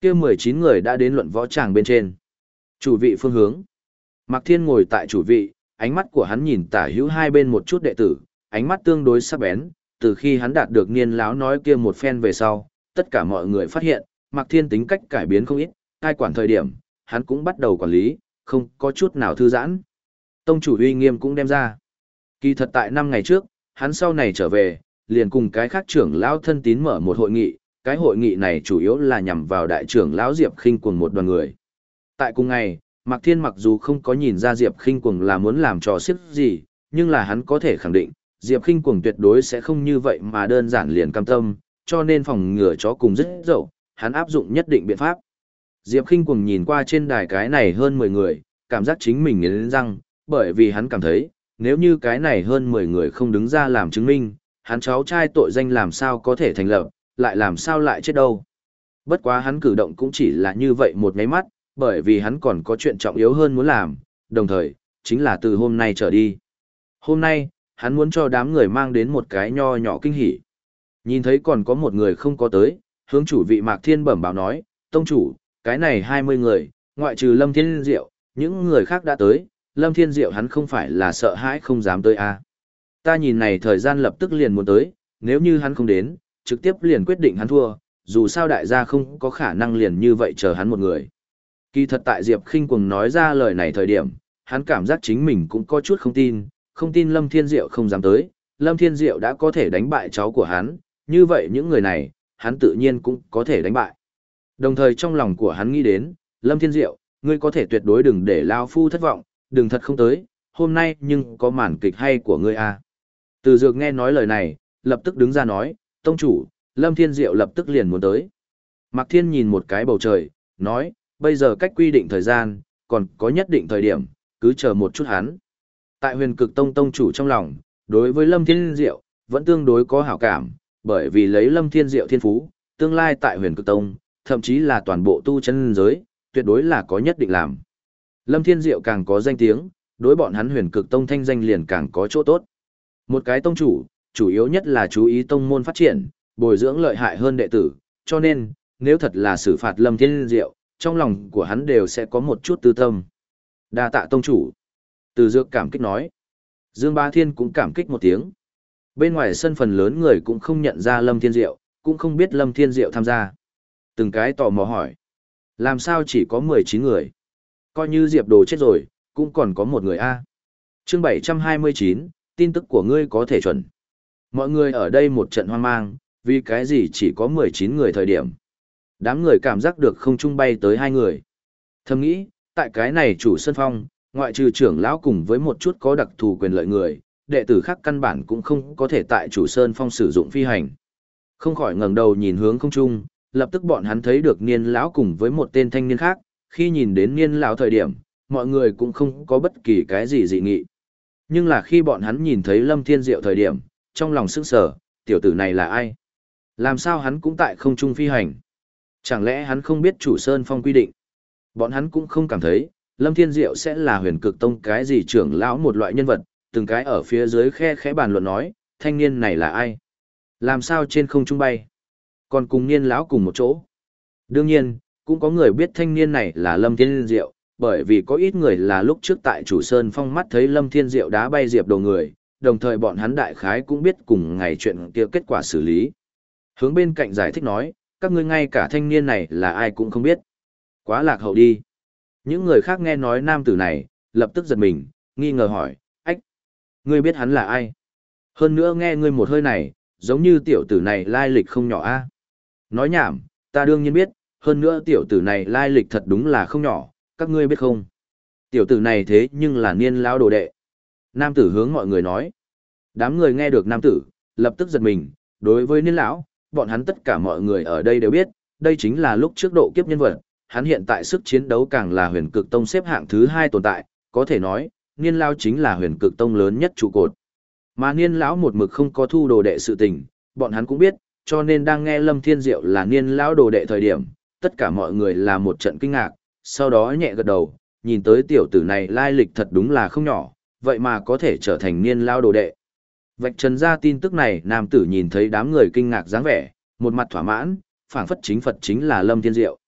kia 19 người đã đến luận võ tràng bên trên. Chủ vị phương hướng. Mạc Thiên ngồi tại chủ vị, ánh mắt của hắn nhìn tả hữu hai bên một chút đệ tử, ánh mắt tương đối sắc bén, từ khi hắn đạt được niên láo nói kia một phen về sau, tất cả mọi người phát hiện, Mạc Thiên tính cách cải biến không ít, cai quản thời điểm, hắn cũng bắt đầu quản lý, không có chút nào thư giãn. Tông chủ uy nghiêm cũng đem ra. Kỳ thật tại năm ngày trước, hắn sau này trở về, liền cùng cái khác trưởng lão thân tín mở một hội nghị, cái hội nghị này chủ yếu là nhằm vào đại trưởng lão Diệp Khinh cùng một đoàn người. Tại cùng ngày, Mạc Thiên mặc dù không có nhìn ra Diệp Kinh Cuồng là muốn làm trò xiếc gì, nhưng là hắn có thể khẳng định, Diệp Kinh Cuồng tuyệt đối sẽ không như vậy mà đơn giản liền cam tâm, cho nên phòng ngừa chó cùng rất dậu, hắn áp dụng nhất định biện pháp. Diệp Kinh Cuồng nhìn qua trên đài cái này hơn 10 người, cảm giác chính mình nghiến răng, bởi vì hắn cảm thấy, nếu như cái này hơn 10 người không đứng ra làm chứng minh, hắn cháu trai tội danh làm sao có thể thành lập, lại làm sao lại chết đâu. Bất quá hắn cử động cũng chỉ là như vậy một mấy mắt, bởi vì hắn còn có chuyện trọng yếu hơn muốn làm, đồng thời, chính là từ hôm nay trở đi. Hôm nay, hắn muốn cho đám người mang đến một cái nho nhỏ kinh hỉ. Nhìn thấy còn có một người không có tới, hướng chủ vị Mạc Thiên bẩm báo nói, tông chủ, cái này 20 người, ngoại trừ Lâm Thiên Diệu, những người khác đã tới, Lâm Thiên Diệu hắn không phải là sợ hãi không dám tới à. Ta nhìn này thời gian lập tức liền muốn tới, nếu như hắn không đến, trực tiếp liền quyết định hắn thua, dù sao đại gia không có khả năng liền như vậy chờ hắn một người. Kỳ thật tại Diệp Khinh Cuồng nói ra lời này thời điểm, hắn cảm giác chính mình cũng có chút không tin, không tin Lâm Thiên Diệu không dám tới, Lâm Thiên Diệu đã có thể đánh bại cháu của hắn, như vậy những người này, hắn tự nhiên cũng có thể đánh bại. Đồng thời trong lòng của hắn nghĩ đến, Lâm Thiên Diệu, ngươi có thể tuyệt đối đừng để Lao Phu thất vọng, đừng thật không tới, hôm nay nhưng có màn kịch hay của ngươi à. Từ dược nghe nói lời này, lập tức đứng ra nói, tông chủ, Lâm Thiên Diệu lập tức liền muốn tới. Mạc Thiên nhìn một cái bầu trời, nói, bây giờ cách quy định thời gian, còn có nhất định thời điểm, cứ chờ một chút hắn. Tại huyền cực tông tông chủ trong lòng, đối với Lâm Thiên Diệu, vẫn tương đối có hảo cảm, bởi vì lấy Lâm Thiên Diệu thiên phú, tương lai tại huyền cực tông, thậm chí là toàn bộ tu chân giới, tuyệt đối là có nhất định làm. Lâm Thiên Diệu càng có danh tiếng, đối bọn hắn huyền cực tông thanh danh liền càng có chỗ tốt. Một cái tông chủ, chủ yếu nhất là chú ý tông môn phát triển, bồi dưỡng lợi hại hơn đệ tử, cho nên, nếu thật là xử phạt Lâm Thiên Diệu, trong lòng của hắn đều sẽ có một chút tư tâm. Đa tạ tông chủ. Từ dược cảm kích nói. Dương Ba Thiên cũng cảm kích một tiếng. Bên ngoài sân phần lớn người cũng không nhận ra Lâm Thiên Diệu, cũng không biết Lâm Thiên Diệu tham gia. Từng cái tò mò hỏi. Làm sao chỉ có 19 người? Coi như Diệp Đồ chết rồi, cũng còn có một người A. chương 729, tin tức của ngươi có thể chuẩn. Mọi người ở đây một trận hoang mang, vì cái gì chỉ có 19 người thời điểm. Đám người cảm giác được không trung bay tới hai người. Thầm nghĩ, tại cái này chủ sân phong, ngoại trừ trưởng lão cùng với một chút có đặc thù quyền lợi người, đệ tử khác căn bản cũng không có thể tại chủ sơn phong sử dụng phi hành. Không khỏi ngẩng đầu nhìn hướng không trung, lập tức bọn hắn thấy được niên lão cùng với một tên thanh niên khác, khi nhìn đến niên lão thời điểm, mọi người cũng không có bất kỳ cái gì dị nghị. Nhưng là khi bọn hắn nhìn thấy Lâm Thiên Diệu thời điểm, trong lòng sức sở, tiểu tử này là ai? Làm sao hắn cũng tại không trung phi hành? Chẳng lẽ hắn không biết chủ sơn phong quy định? Bọn hắn cũng không cảm thấy, Lâm Thiên Diệu sẽ là huyền cực tông cái gì trưởng lão một loại nhân vật, từng cái ở phía dưới khe khẽ bàn luận nói, thanh niên này là ai? Làm sao trên không trung bay? Còn cùng niên lão cùng một chỗ? Đương nhiên, cũng có người biết thanh niên này là Lâm Thiên Diệu, bởi vì có ít người là lúc trước tại chủ sơn phong mắt thấy Lâm Thiên Diệu đá bay diệp đầu người, đồng thời bọn hắn đại khái cũng biết cùng ngày chuyện kia kết quả xử lý. Hướng bên cạnh giải thích nói, các ngươi ngay cả thanh niên này là ai cũng không biết. Quá lạc hậu đi. Những người khác nghe nói nam tử này, lập tức giật mình, nghi ngờ hỏi, ách, ngươi biết hắn là ai? Hơn nữa nghe ngươi một hơi này, giống như tiểu tử này lai lịch không nhỏ a. Nói nhảm, ta đương nhiên biết, hơn nữa tiểu tử này lai lịch thật đúng là không nhỏ, các ngươi biết không? Tiểu tử này thế nhưng là niên lão đồ đệ. Nam tử hướng mọi người nói. Đám người nghe được nam tử, lập tức giật mình, đối với niên lão, bọn hắn tất cả mọi người ở đây đều biết, đây chính là lúc trước độ kiếp nhân vật, hắn hiện tại sức chiến đấu càng là huyền cực tông xếp hạng thứ hai tồn tại, có thể nói, niên lão chính là huyền cực tông lớn nhất trụ cột. Mà niên lão một mực không có thu đồ đệ sự tình, bọn hắn cũng biết, cho nên đang nghe Lâm Thiên Diệu là niên lão đồ đệ thời điểm, tất cả mọi người là một trận kinh ngạc, sau đó nhẹ gật đầu, nhìn tới tiểu tử này lai lịch thật đúng là không nhỏ, vậy mà có thể trở thành niên lão đồ đệ. Vạch trần ra tin tức này, nam tử nhìn thấy đám người kinh ngạc dáng vẻ, một mặt thỏa mãn, phảng phất chính Phật chính là Lâm Thiên Diệu.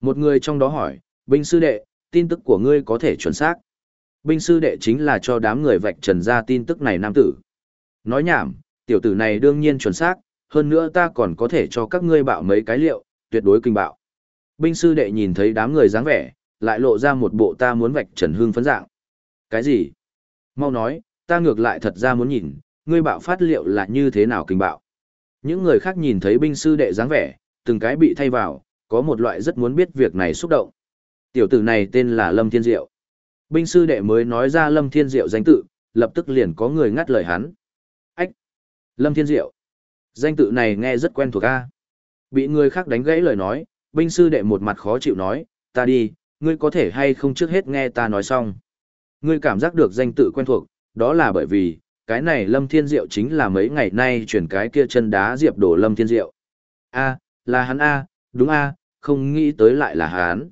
Một người trong đó hỏi, binh sư đệ, tin tức của ngươi có thể chuẩn xác. Binh sư đệ chính là cho đám người vạch trần ra tin tức này nam tử. Nói nhảm, tiểu tử này đương nhiên chuẩn xác, hơn nữa ta còn có thể cho các ngươi bạo mấy cái liệu, tuyệt đối kinh bạo. Binh sư đệ nhìn thấy đám người dáng vẻ, lại lộ ra một bộ ta muốn vạch trần hương phấn dạng. Cái gì? Mau nói, ta ngược lại thật ra muốn nhìn, ngươi bạo phát liệu là như thế nào kinh bạo. Những người khác nhìn thấy binh sư đệ dáng vẻ, từng cái bị thay vào, có một loại rất muốn biết việc này xúc động. Tiểu tử này tên là Lâm Thiên Diệu. Binh sư đệ mới nói ra Lâm Thiên Diệu danh tự, lập tức liền có người ngắt lời hắn. Ách! Lâm Thiên Diệu! Danh tự này nghe rất quen thuộc a. Bị người khác đánh gãy lời nói, binh sư đệ một mặt khó chịu nói, ta đi, ngươi có thể hay không trước hết nghe ta nói xong. Ngươi cảm giác được danh tự quen thuộc, đó là bởi vì, cái này Lâm Thiên Diệu chính là mấy ngày nay chuyển cái kia chân đá diệp đổ Lâm Thiên Diệu. A, là hắn A, đúng A, không nghĩ tới lại là hắn.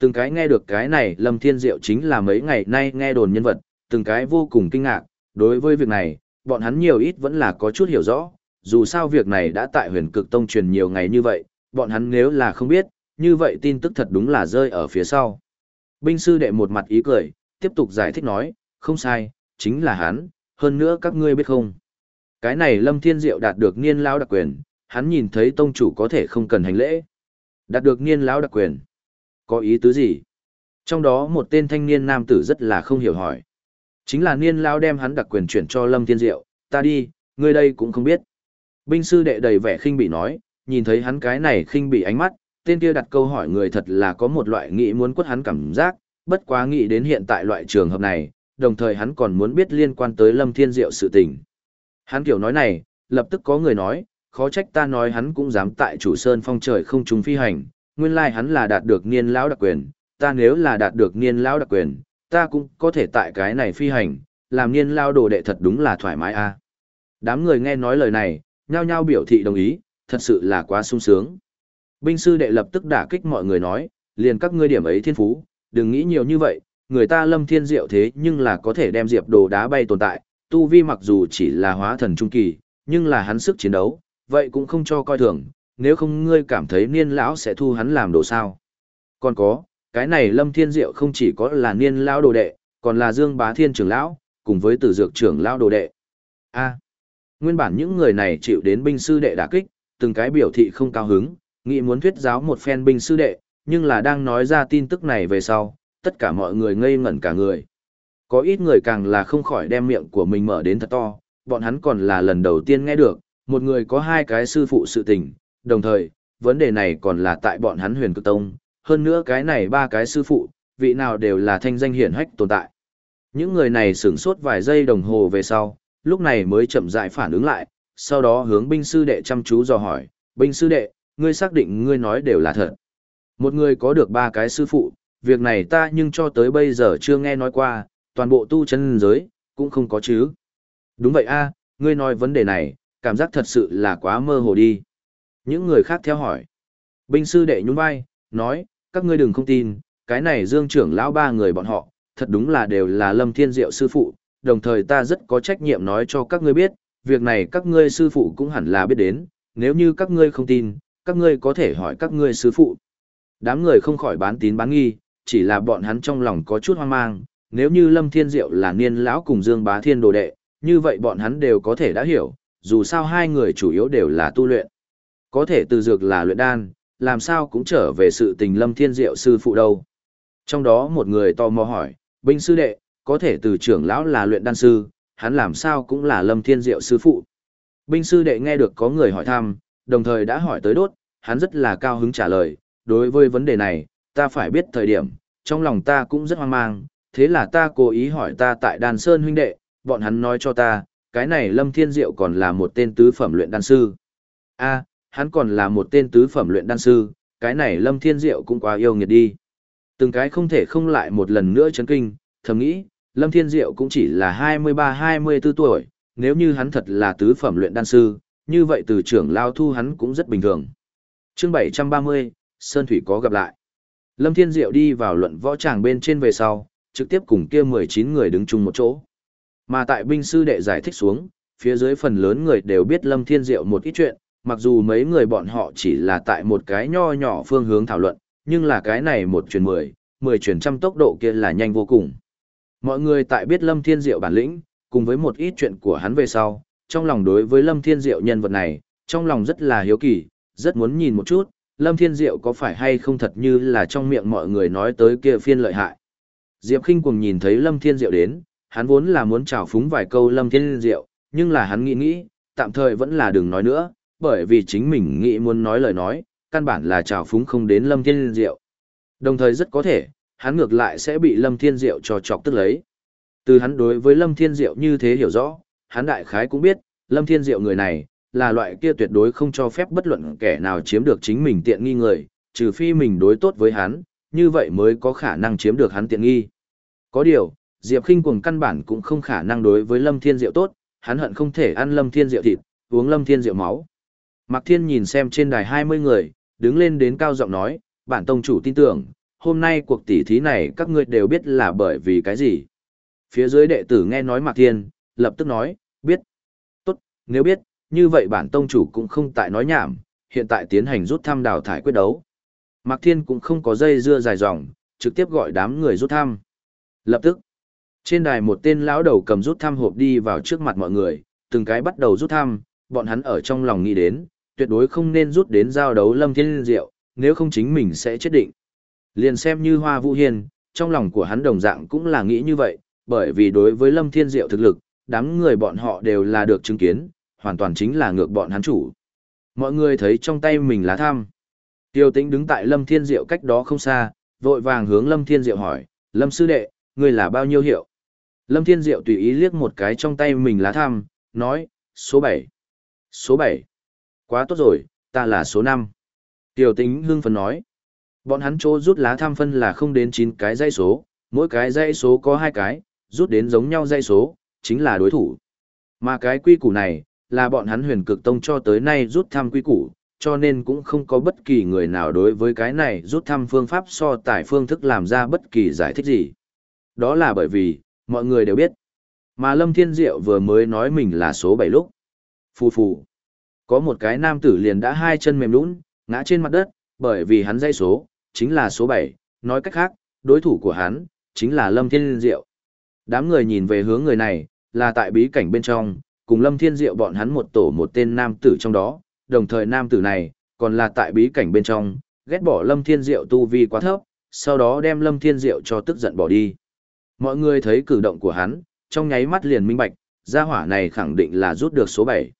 Từng cái nghe được cái này Lâm Thiên Diệu chính là mấy ngày nay nghe đồn nhân vật, từng cái vô cùng kinh ngạc, đối với việc này, bọn hắn nhiều ít vẫn là có chút hiểu rõ, dù sao việc này đã tại huyền cực tông truyền nhiều ngày như vậy, bọn hắn nếu là không biết, như vậy tin tức thật đúng là rơi ở phía sau. Binh sư đệ một mặt ý cười, tiếp tục giải thích nói, không sai, chính là hắn, hơn nữa các ngươi biết không. Cái này Lâm Thiên Diệu đạt được niên lão đặc quyền, hắn nhìn thấy tông chủ có thể không cần hành lễ. Đạt được niên lão đặc quyền. Có ý tứ gì? Trong đó một tên thanh niên nam tử rất là không hiểu hỏi. Chính là niên lão đem hắn đặc quyền chuyển cho Lâm Thiên Diệu, ta đi, ngươi đây cũng không biết. Binh sư đệ đầy vẻ khinh bị nói, nhìn thấy hắn cái này khinh bị ánh mắt, tên kia đặt câu hỏi người thật là có một loại nghĩ muốn quất hắn cảm giác, bất quá nghĩ đến hiện tại loại trường hợp này, đồng thời hắn còn muốn biết liên quan tới Lâm Thiên Diệu sự tình. Hắn kiểu nói này, lập tức có người nói, khó trách ta nói hắn cũng dám tại chủ sơn phong trời không trùng phi hành, nguyên lai hắn là đạt được niên lão đặc quyền, ta nếu là đạt được niên lão đặc quyền, ta cũng có thể tại cái này phi hành, làm niên lao đồ đệ thật đúng là thoải mái a. Đám người nghe nói lời này, nhao nhao biểu thị đồng ý, thật sự là quá sung sướng. Binh sư đệ lập tức đả kích mọi người nói, liền các ngươi điểm ấy thiên phú, đừng nghĩ nhiều như vậy, người ta lâm thiên diệu thế nhưng là có thể đem diệp đồ đá bay tồn tại, tu vi mặc dù chỉ là hóa thần trung kỳ, nhưng là hắn sức chiến đấu, vậy cũng không cho coi thường, nếu không ngươi cảm thấy niên lão sẽ thu hắn làm đồ sao. Còn có, cái này lâm thiên diệu không chỉ có là niên lão đồ đệ, còn là dương bá thiên trưởng lão, cùng với tử dược trưởng lão đồ đệ. A. nguyên bản những người này chịu đến binh sư đệ đả kích, từng cái biểu thị không cao hứng, nghĩ muốn thuyết giáo một phen binh sư đệ, nhưng là đang nói ra tin tức này về sau, tất cả mọi người ngây ngẩn cả người. Có ít người càng là không khỏi đem miệng của mình mở đến thật to, bọn hắn còn là lần đầu tiên nghe được, một người có hai cái sư phụ sự tình, đồng thời, vấn đề này còn là tại bọn hắn huyền cực tông, hơn nữa cái này ba cái sư phụ, vị nào đều là thanh danh hiển hách tồn tại. Những người này sửng sốt vài giây đồng hồ về sau, lúc này mới chậm rãi phản ứng lại, sau đó hướng binh sư đệ chăm chú dò hỏi, binh sư đệ, ngươi xác định ngươi nói đều là thật. Một người có được ba cái sư phụ, việc này ta nhưng cho tới bây giờ chưa nghe nói qua, toàn bộ tu chân giới, cũng không có chứ. Đúng vậy a, ngươi nói vấn đề này, cảm giác thật sự là quá mơ hồ đi. Những người khác theo hỏi. Binh sư đệ nhún vai, nói, các ngươi đừng không tin, cái này dương trưởng lão ba người bọn họ, thật đúng là đều là lâm thiên diệu sư phụ, đồng thời ta rất có trách nhiệm nói cho các ngươi biết, việc này các ngươi sư phụ cũng hẳn là biết đến, nếu như các ngươi không tin, các ngươi có thể hỏi các ngươi sư phụ. Đám người không khỏi bán tín bán nghi, chỉ là bọn hắn trong lòng có chút hoang mang, nếu như Lâm Thiên Diệu là niên lão cùng Dương Bá Thiên đồ đệ, như vậy bọn hắn đều có thể đã hiểu, dù sao hai người chủ yếu đều là tu luyện. Có thể từ dược là luyện đan, làm sao cũng trở về sự tình Lâm Thiên Diệu sư phụ đâu. Trong đó một người tò mò hỏi, binh sư đệ, có thể từ trưởng lão là luyện đan sư, hắn làm sao cũng là Lâm Thiên Diệu sư phụ. Binh sư đệ nghe được có người hỏi thăm, đồng thời đã hỏi tới đốt, hắn rất là cao hứng trả lời, đối với vấn đề này, ta phải biết thời điểm, trong lòng ta cũng rất hoang mang, thế là ta cố ý hỏi ta tại đàn sơn huynh đệ, bọn hắn nói cho ta, cái này Lâm Thiên Diệu còn là một tên tứ phẩm luyện đan sư. a hắn còn là một tên tứ phẩm luyện đan sư, cái này Lâm Thiên Diệu cũng quá yêu nghiệt đi. Từng cái không thể không lại một lần nữa chấn kinh, thầm nghĩ, Lâm Thiên Diệu cũng chỉ là 23-24 tuổi, nếu như hắn thật là tứ phẩm luyện đan sư, như vậy từ trưởng lao thu hắn cũng rất bình thường. chương 730, Sơn Thủy có gặp lại. Lâm Thiên Diệu đi vào luận võ tràng bên trên về sau, trực tiếp cùng kia 19 người đứng chung một chỗ. Mà tại binh sư đệ giải thích xuống, phía dưới phần lớn người đều biết Lâm Thiên Diệu một ít chuyện, mặc dù mấy người bọn họ chỉ là tại một cái nho nhỏ phương hướng thảo luận, nhưng là cái này một truyền mười, mười truyền trăm tốc độ kia là nhanh vô cùng. Mọi người tại biết Lâm Thiên Diệu bản lĩnh, cùng với một ít chuyện của hắn về sau, trong lòng đối với Lâm Thiên Diệu nhân vật này, trong lòng rất là hiếu kỳ, rất muốn nhìn một chút, Lâm Thiên Diệu có phải hay không thật như là trong miệng mọi người nói tới kia phiên lợi hại. Diệp Kinh Cuồng nhìn thấy Lâm Thiên Diệu đến, hắn vốn là muốn chào phúng vài câu Lâm Thiên Diệu, nhưng là hắn nghĩ nghĩ, tạm thời vẫn là đừng nói nữa, bởi vì chính mình nghĩ muốn nói lời nói, căn bản là chào phúng không đến Lâm Thiên Diệu. Đồng thời rất có thể, hắn ngược lại sẽ bị Lâm Thiên Diệu cho chọc tức lấy. Từ hắn đối với Lâm Thiên Diệu như thế hiểu rõ, hắn đại khái cũng biết, Lâm Thiên Diệu người này, là loại kia tuyệt đối không cho phép bất luận kẻ nào chiếm được chính mình tiện nghi người, trừ phi mình đối tốt với hắn, như vậy mới có khả năng chiếm được hắn tiện nghi. Có điều, Diệp Kinh cuồng căn bản cũng không khả năng đối với Lâm Thiên Diệu tốt, hắn hận không thể ăn Lâm Thiên Diệu thịt, uống Lâm Thiên Diệu máu. Mạc Thiên nhìn xem trên đài 20 người, đứng lên đến cao giọng nói, bản tông chủ tin tưởng, hôm nay cuộc tỷ thí này các ngươi đều biết là bởi vì cái gì. Phía dưới đệ tử nghe nói Mạc Thiên, lập tức nói, biết. Tốt, nếu biết, như vậy bản tông chủ cũng không tại nói nhảm, hiện tại tiến hành rút thăm đào thải quyết đấu. Mạc Thiên cũng không có dây dưa dài dòng, trực tiếp gọi đám người rút thăm. Lập tức, trên đài một tên lão đầu cầm rút thăm hộp đi vào trước mặt mọi người, từng cái bắt đầu rút thăm, bọn hắn ở trong lòng nghĩ đến, tuyệt đối không nên rút đến giao đấu Lâm Thiên Diệu, nếu không chính mình sẽ chết định. Liền xem như Hoa Vũ Hiên, trong lòng của hắn đồng dạng cũng là nghĩ như vậy, bởi vì đối với Lâm Thiên Diệu thực lực, đám người bọn họ đều là được chứng kiến, hoàn toàn chính là ngược bọn hắn chủ. Mọi người thấy trong tay mình lá thăm. Tiêu tĩnh đứng tại Lâm Thiên Diệu cách đó không xa, vội vàng hướng Lâm Thiên Diệu hỏi, Lâm Sư Đệ, ngươi là bao nhiêu hiệu? Lâm Thiên Diệu tùy ý liếc một cái trong tay mình lá thăm, nói, số 7. Số 7. Quá tốt rồi, ta là số 5. Tiêu tĩnh hương phấn nói. Bọn hắn chỗ rút lá thăm phân là không đến 9 cái dây số, mỗi cái dây số có 2 cái, rút đến giống nhau dây số, chính là đối thủ. Mà cái quy củ này, là bọn hắn huyền cực tông cho tới nay rút thăm quy củ, cho nên cũng không có bất kỳ người nào đối với cái này rút thăm phương pháp so tài phương thức làm ra bất kỳ giải thích gì. Đó là bởi vì, mọi người đều biết. Mà Lâm Thiên Diệu vừa mới nói mình là số 7 lúc. Phù phù. Có một cái nam tử liền đã hai chân mềm lún, ngã trên mặt đất, bởi vì hắn dây số, chính là số 7, nói cách khác, đối thủ của hắn, chính là Lâm Thiên Diệu. Đám người nhìn về hướng người này, là tại bí cảnh bên trong, cùng Lâm Thiên Diệu bọn hắn một tổ một tên nam tử trong đó, đồng thời nam tử này, còn là tại bí cảnh bên trong, ghét bỏ Lâm Thiên Diệu tu vi quá thấp, sau đó đem Lâm Thiên Diệu cho tức giận bỏ đi. Mọi người thấy cử động của hắn, trong nháy mắt liền minh bạch, gia hỏa này khẳng định là rút được số 7.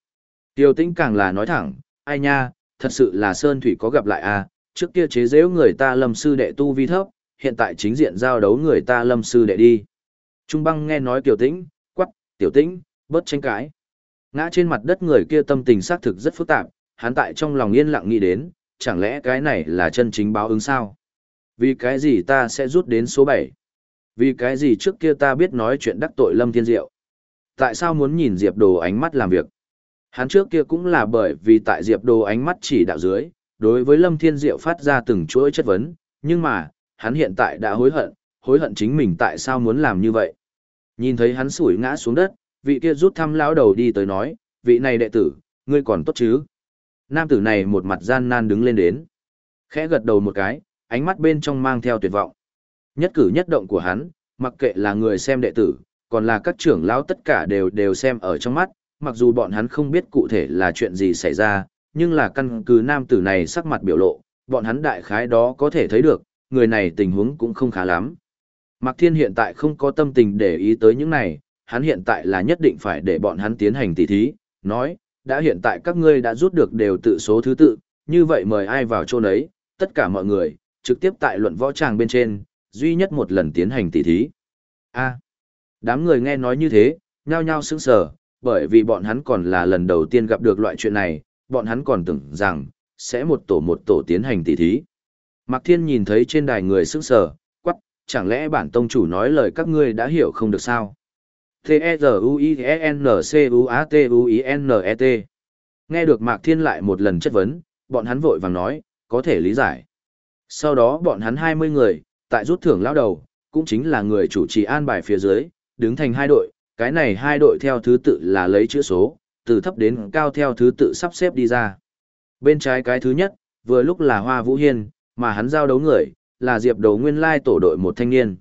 Tiêu tĩnh càng là nói thẳng, ai nha, thật sự là Sơn Thủy có gặp lại à, trước kia chế giễu người ta lâm sư đệ tu vi thấp, hiện tại chính diện giao đấu người ta lâm sư đệ đi. Trung băng nghe nói tiểu tĩnh, quắc, tiểu tĩnh, bớt tranh cãi. Ngã trên mặt đất người kia tâm tình xác thực rất phức tạp, hắn tại trong lòng yên lặng nghĩ đến, chẳng lẽ cái này là chân chính báo ứng sao? Vì cái gì ta sẽ rút đến số 7? Vì cái gì trước kia ta biết nói chuyện đắc tội Lâm Thiên Diệu? Tại sao muốn nhìn Diệp Đồ ánh mắt làm việc? Hắn trước kia cũng là bởi vì tại Diệp Đồ ánh mắt chỉ đạo dưới, đối với Lâm Thiên Diệu phát ra từng chuỗi chất vấn, nhưng mà, hắn hiện tại đã hối hận, hối hận chính mình tại sao muốn làm như vậy. Nhìn thấy hắn sủi ngã xuống đất, vị kia rút thăm lão đầu đi tới nói, vị này đệ tử, ngươi còn tốt chứ? Nam tử này một mặt gian nan đứng lên đến. Khẽ gật đầu một cái, ánh mắt bên trong mang theo tuyệt vọng. Nhất cử nhất động của hắn, mặc kệ là người xem đệ tử, còn là các trưởng lão tất cả đều đều xem ở trong mắt, mặc dù bọn hắn không biết cụ thể là chuyện gì xảy ra, nhưng là căn cứ nam tử này sắc mặt biểu lộ, bọn hắn đại khái đó có thể thấy được, người này tình huống cũng không khá lắm. Mạc Thiên hiện tại không có tâm tình để ý tới những này, hắn hiện tại là nhất định phải để bọn hắn tiến hành tỉ thí, nói, đã hiện tại các ngươi đã rút được đều tự số thứ tự, như vậy mời ai vào chỗ nấy, tất cả mọi người, trực tiếp tại luận võ tràng bên trên, duy nhất một lần tiến hành tỉ thí. A. đám người nghe nói như thế, nhao nhao sững sờ, bởi vì bọn hắn còn là lần đầu tiên gặp được loại chuyện này, bọn hắn còn tưởng rằng, sẽ một tổ một tổ tiến hành tỉ thí. Mạc Thiên nhìn thấy trên đài người sững sờ, quắc, chẳng lẽ bản tông chủ nói lời các ngươi đã hiểu không được sao? T-E-Z-U-I-E-N-C-U-A-T-U-I-N-E-T. Nghe được Mạc Thiên lại một lần chất vấn, bọn hắn vội vàng nói, có thể lý giải. Sau đó bọn hắn 20 người, tại rút thưởng lao đầu, cũng chính là người chủ trì an bài phía dưới, đứng thành hai đội, cái này hai đội theo thứ tự là lấy chữ số, từ thấp đến cao theo thứ tự sắp xếp đi ra. Bên trái cái thứ nhất, vừa lúc là Hoa Vũ Hiên, mà hắn giao đấu người, là Diệp Đầu Nguyên Lai tổ đội một thanh niên.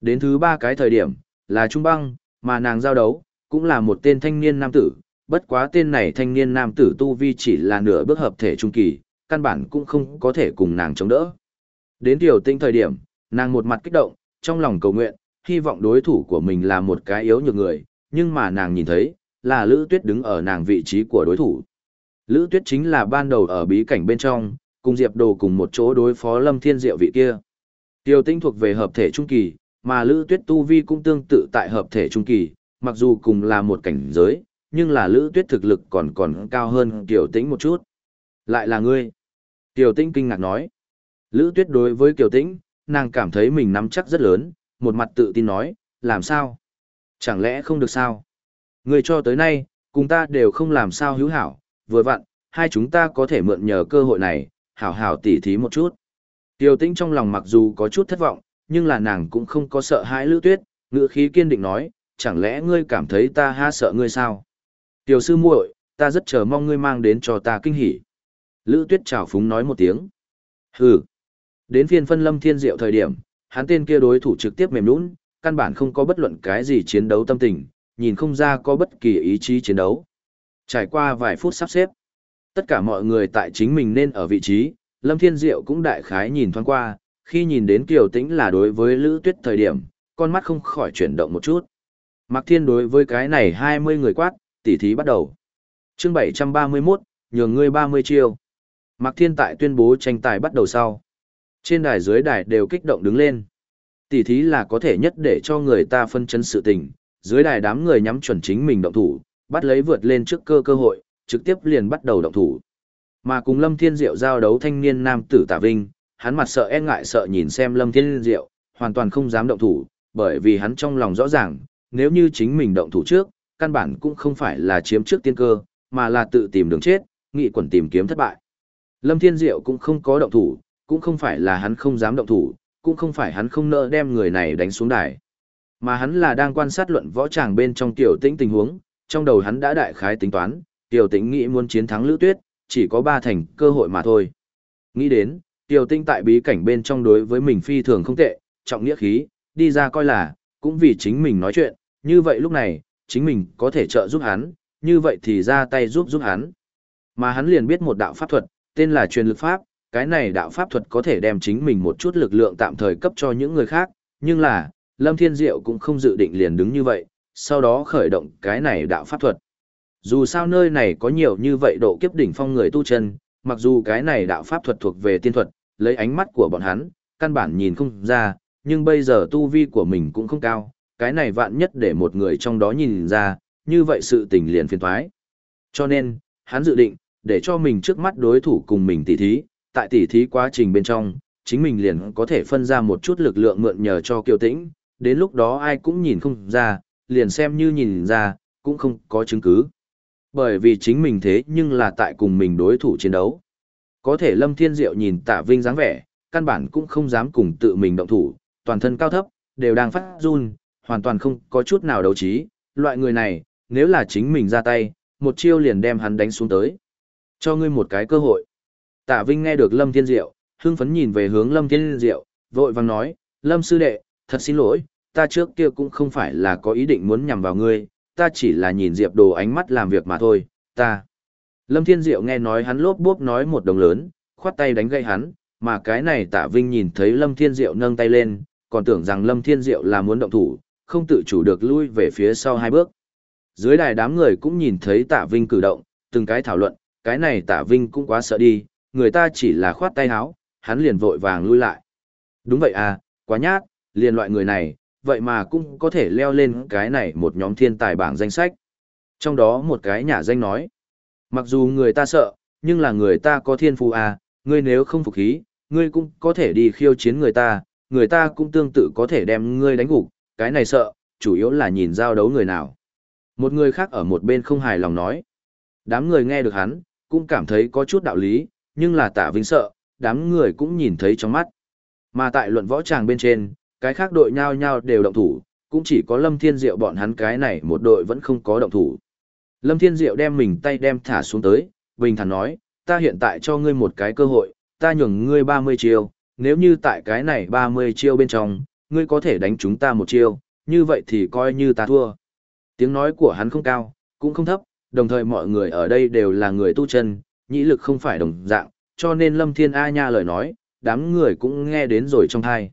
Đến thứ ba cái thời điểm, là Trung Băng, mà nàng giao đấu, cũng là một tên thanh niên nam tử, bất quá tên này thanh niên nam tử tu vi chỉ là nửa bước hợp thể trung kỳ, căn bản cũng không có thể cùng nàng chống đỡ. Đến tiểu tinh thời điểm, nàng một mặt kích động, trong lòng cầu nguyện, hy vọng đối thủ của mình là một cái yếu nhược người, nhưng mà nàng nhìn thấy, là Lữ Tuyết đứng ở nàng vị trí của đối thủ. Lữ Tuyết chính là ban đầu ở bí cảnh bên trong, cùng Diệp Đồ cùng một chỗ đối phó Lâm Thiên Diệu vị kia. Tiêu Tinh thuộc về hợp thể trung kỳ, mà Lữ Tuyết tu vi cũng tương tự tại hợp thể trung kỳ, mặc dù cùng là một cảnh giới, nhưng là Lữ Tuyết thực lực còn còn cao hơn Kiều Tĩnh một chút. Lại là ngươi. Kiều Tĩnh kinh ngạc nói. Lữ Tuyết đối với Kiều Tĩnh, nàng cảm thấy mình nắm chắc rất lớn, một mặt tự tin nói, làm sao? Chẳng lẽ không được sao? Người cho tới nay, cùng ta đều không làm sao hữu hảo, vừa vặn, hai chúng ta có thể mượn nhờ cơ hội này, hảo hảo tỉ thí một chút. Tiêu tĩnh trong lòng mặc dù có chút thất vọng, nhưng là nàng cũng không có sợ hãi lữ tuyết, ngữ khí kiên định nói, chẳng lẽ ngươi cảm thấy ta ha sợ ngươi sao? Tiểu sư muội, ta rất chờ mong ngươi mang đến cho ta kinh hỉ. Lữ tuyết chào phúng nói một tiếng. Hừ. Đến phiên phân lâm thiên diệu thời điểm, hắn tên kia đối thủ trực tiếp mềm nũng, căn bản không có bất luận cái gì chiến đấu tâm tình, nhìn không ra có bất kỳ ý chí chiến đấu. Trải qua vài phút sắp xếp, tất cả mọi người tại chính mình nên ở vị trí, Lâm Thiên Diệu cũng đại khái nhìn thoáng qua, khi nhìn đến Kiều Tĩnh là đối với Lữ Tuyết thời điểm, con mắt không khỏi chuyển động một chút. Mạc Thiên đối với cái này 20 người quát, tỉ thí bắt đầu. Chương 731, nhường ngươi 30 chiêu. Mạc Thiên tại tuyên bố tranh tài bắt đầu sau. Trên đài dưới đài đều kích động đứng lên. Tỉ thí là có thể nhất để cho người ta phân chân sự tình, dưới đài đám người nhắm chuẩn chính mình động thủ, bắt lấy vượt lên trước cơ cơ hội, trực tiếp liền bắt đầu động thủ. Mà cùng Lâm Thiên Diệu giao đấu thanh niên nam tử Tả Vinh, hắn mặt sợ e ngại sợ nhìn xem Lâm Thiên Diệu, hoàn toàn không dám động thủ, bởi vì hắn trong lòng rõ ràng, nếu như chính mình động thủ trước, căn bản cũng không phải là chiếm trước tiên cơ, mà là tự tìm đường chết, nghị quẩn tìm kiếm thất bại. Lâm Thiên Diệu cũng không có động thủ, cũng không phải là hắn không dám động thủ, cũng không phải hắn không nỡ đem người này đánh xuống đài. Mà hắn là đang quan sát luận võ tràng bên trong tiểu tĩnh tình huống, trong đầu hắn đã đại khái tính toán, tiểu tĩnh nghĩ muốn chiến thắng Lữ Tuyết, chỉ có ba thành cơ hội mà thôi. Nghĩ đến, tiểu Tinh tại bí cảnh bên trong đối với mình phi thường không tệ, trọng nghĩa khí, đi ra coi là, cũng vì chính mình nói chuyện, như vậy lúc này, chính mình có thể trợ giúp hắn, như vậy thì ra tay giúp giúp hắn. Mà hắn liền biết một đạo pháp thuật, tên là truyền lực pháp, cái này đạo pháp thuật có thể đem chính mình một chút lực lượng tạm thời cấp cho những người khác, nhưng là, Lâm Thiên Diệu cũng không dự định liền đứng như vậy, sau đó khởi động cái này đạo pháp thuật. Dù sao nơi này có nhiều như vậy độ kiếp đỉnh phong người tu chân, mặc dù cái này đạo pháp thuật thuộc về tiên thuật, lấy ánh mắt của bọn hắn, căn bản nhìn không ra, nhưng bây giờ tu vi của mình cũng không cao, cái này vạn nhất để một người trong đó nhìn ra, như vậy sự tình liền phiền thoái. Cho nên, hắn dự định, để cho mình trước mắt đối thủ cùng mình tỉ thí, tại tỉ thí quá trình bên trong, chính mình liền có thể phân ra một chút lực lượng mượn nhờ cho kiều tĩnh, đến lúc đó ai cũng nhìn không ra, liền xem như nhìn ra, cũng không có chứng cứ. Bởi vì chính mình thế nhưng là tại cùng mình đối thủ chiến đấu. Có thể Lâm Thiên Diệu nhìn tạ vinh dáng vẻ, căn bản cũng không dám cùng tự mình động thủ, toàn thân cao thấp, đều đang phát run, hoàn toàn không có chút nào đấu trí. Loại người này, nếu là chính mình ra tay, một chiêu liền đem hắn đánh xuống tới. Cho ngươi một cái cơ hội. Tạ Vinh nghe được Lâm Thiên Diệu, hưng phấn nhìn về hướng Lâm Thiên Diệu, vội vàng nói, Lâm Sư Đệ, thật xin lỗi, ta trước kia cũng không phải là có ý định muốn nhằm vào ngươi, ta chỉ là nhìn Diệp Đồ ánh mắt làm việc mà thôi, ta. Lâm Thiên Diệu nghe nói hắn lốp bốp nói một đồng lớn, khoát tay đánh gậy hắn, mà cái này Tạ Vinh nhìn thấy Lâm Thiên Diệu nâng tay lên, còn tưởng rằng Lâm Thiên Diệu là muốn động thủ, không tự chủ được lui về phía sau hai bước. Dưới đài đám người cũng nhìn thấy Tạ Vinh cử động, từng cái thảo luận, cái này Tạ Vinh cũng quá sợ đi, người ta chỉ là khoát tay áo, hắn liền vội vàng lui lại. Đúng vậy à, quá nhát, liền loại người này, vậy mà cũng có thể leo lên cái này một nhóm thiên tài bảng danh sách. Trong đó một cái nhà danh nói, mặc dù người ta sợ, nhưng là người ta có thiên phú à, ngươi nếu không phục khí, ngươi cũng có thể đi khiêu chiến người ta, người ta cũng tương tự có thể đem ngươi đánh gục, cái này sợ, chủ yếu là nhìn giao đấu người nào. Một người khác ở một bên không hài lòng nói. Đám người nghe được hắn, cũng cảm thấy có chút đạo lý, nhưng là tạ vinh sợ, đám người cũng nhìn thấy trong mắt. Mà tại luận võ tràng bên trên, cái khác đội nhao nhao đều động thủ, cũng chỉ có Lâm Thiên Diệu bọn hắn cái này một đội vẫn không có động thủ. Lâm Thiên Diệu đem mình tay đem thả xuống tới, bình thản nói, ta hiện tại cho ngươi một cái cơ hội, ta nhường ngươi 30 chiêu, nếu như tại cái này 30 chiêu bên trong, ngươi có thể đánh chúng ta một chiêu, như vậy thì coi như ta thua. Tiếng nói của hắn không cao, cũng không thấp, đồng thời mọi người ở đây đều là người tu chân, nhĩ lực không phải đồng dạng, cho nên Lâm Thiên A Nha lời nói, đám người cũng nghe đến rồi trong thai.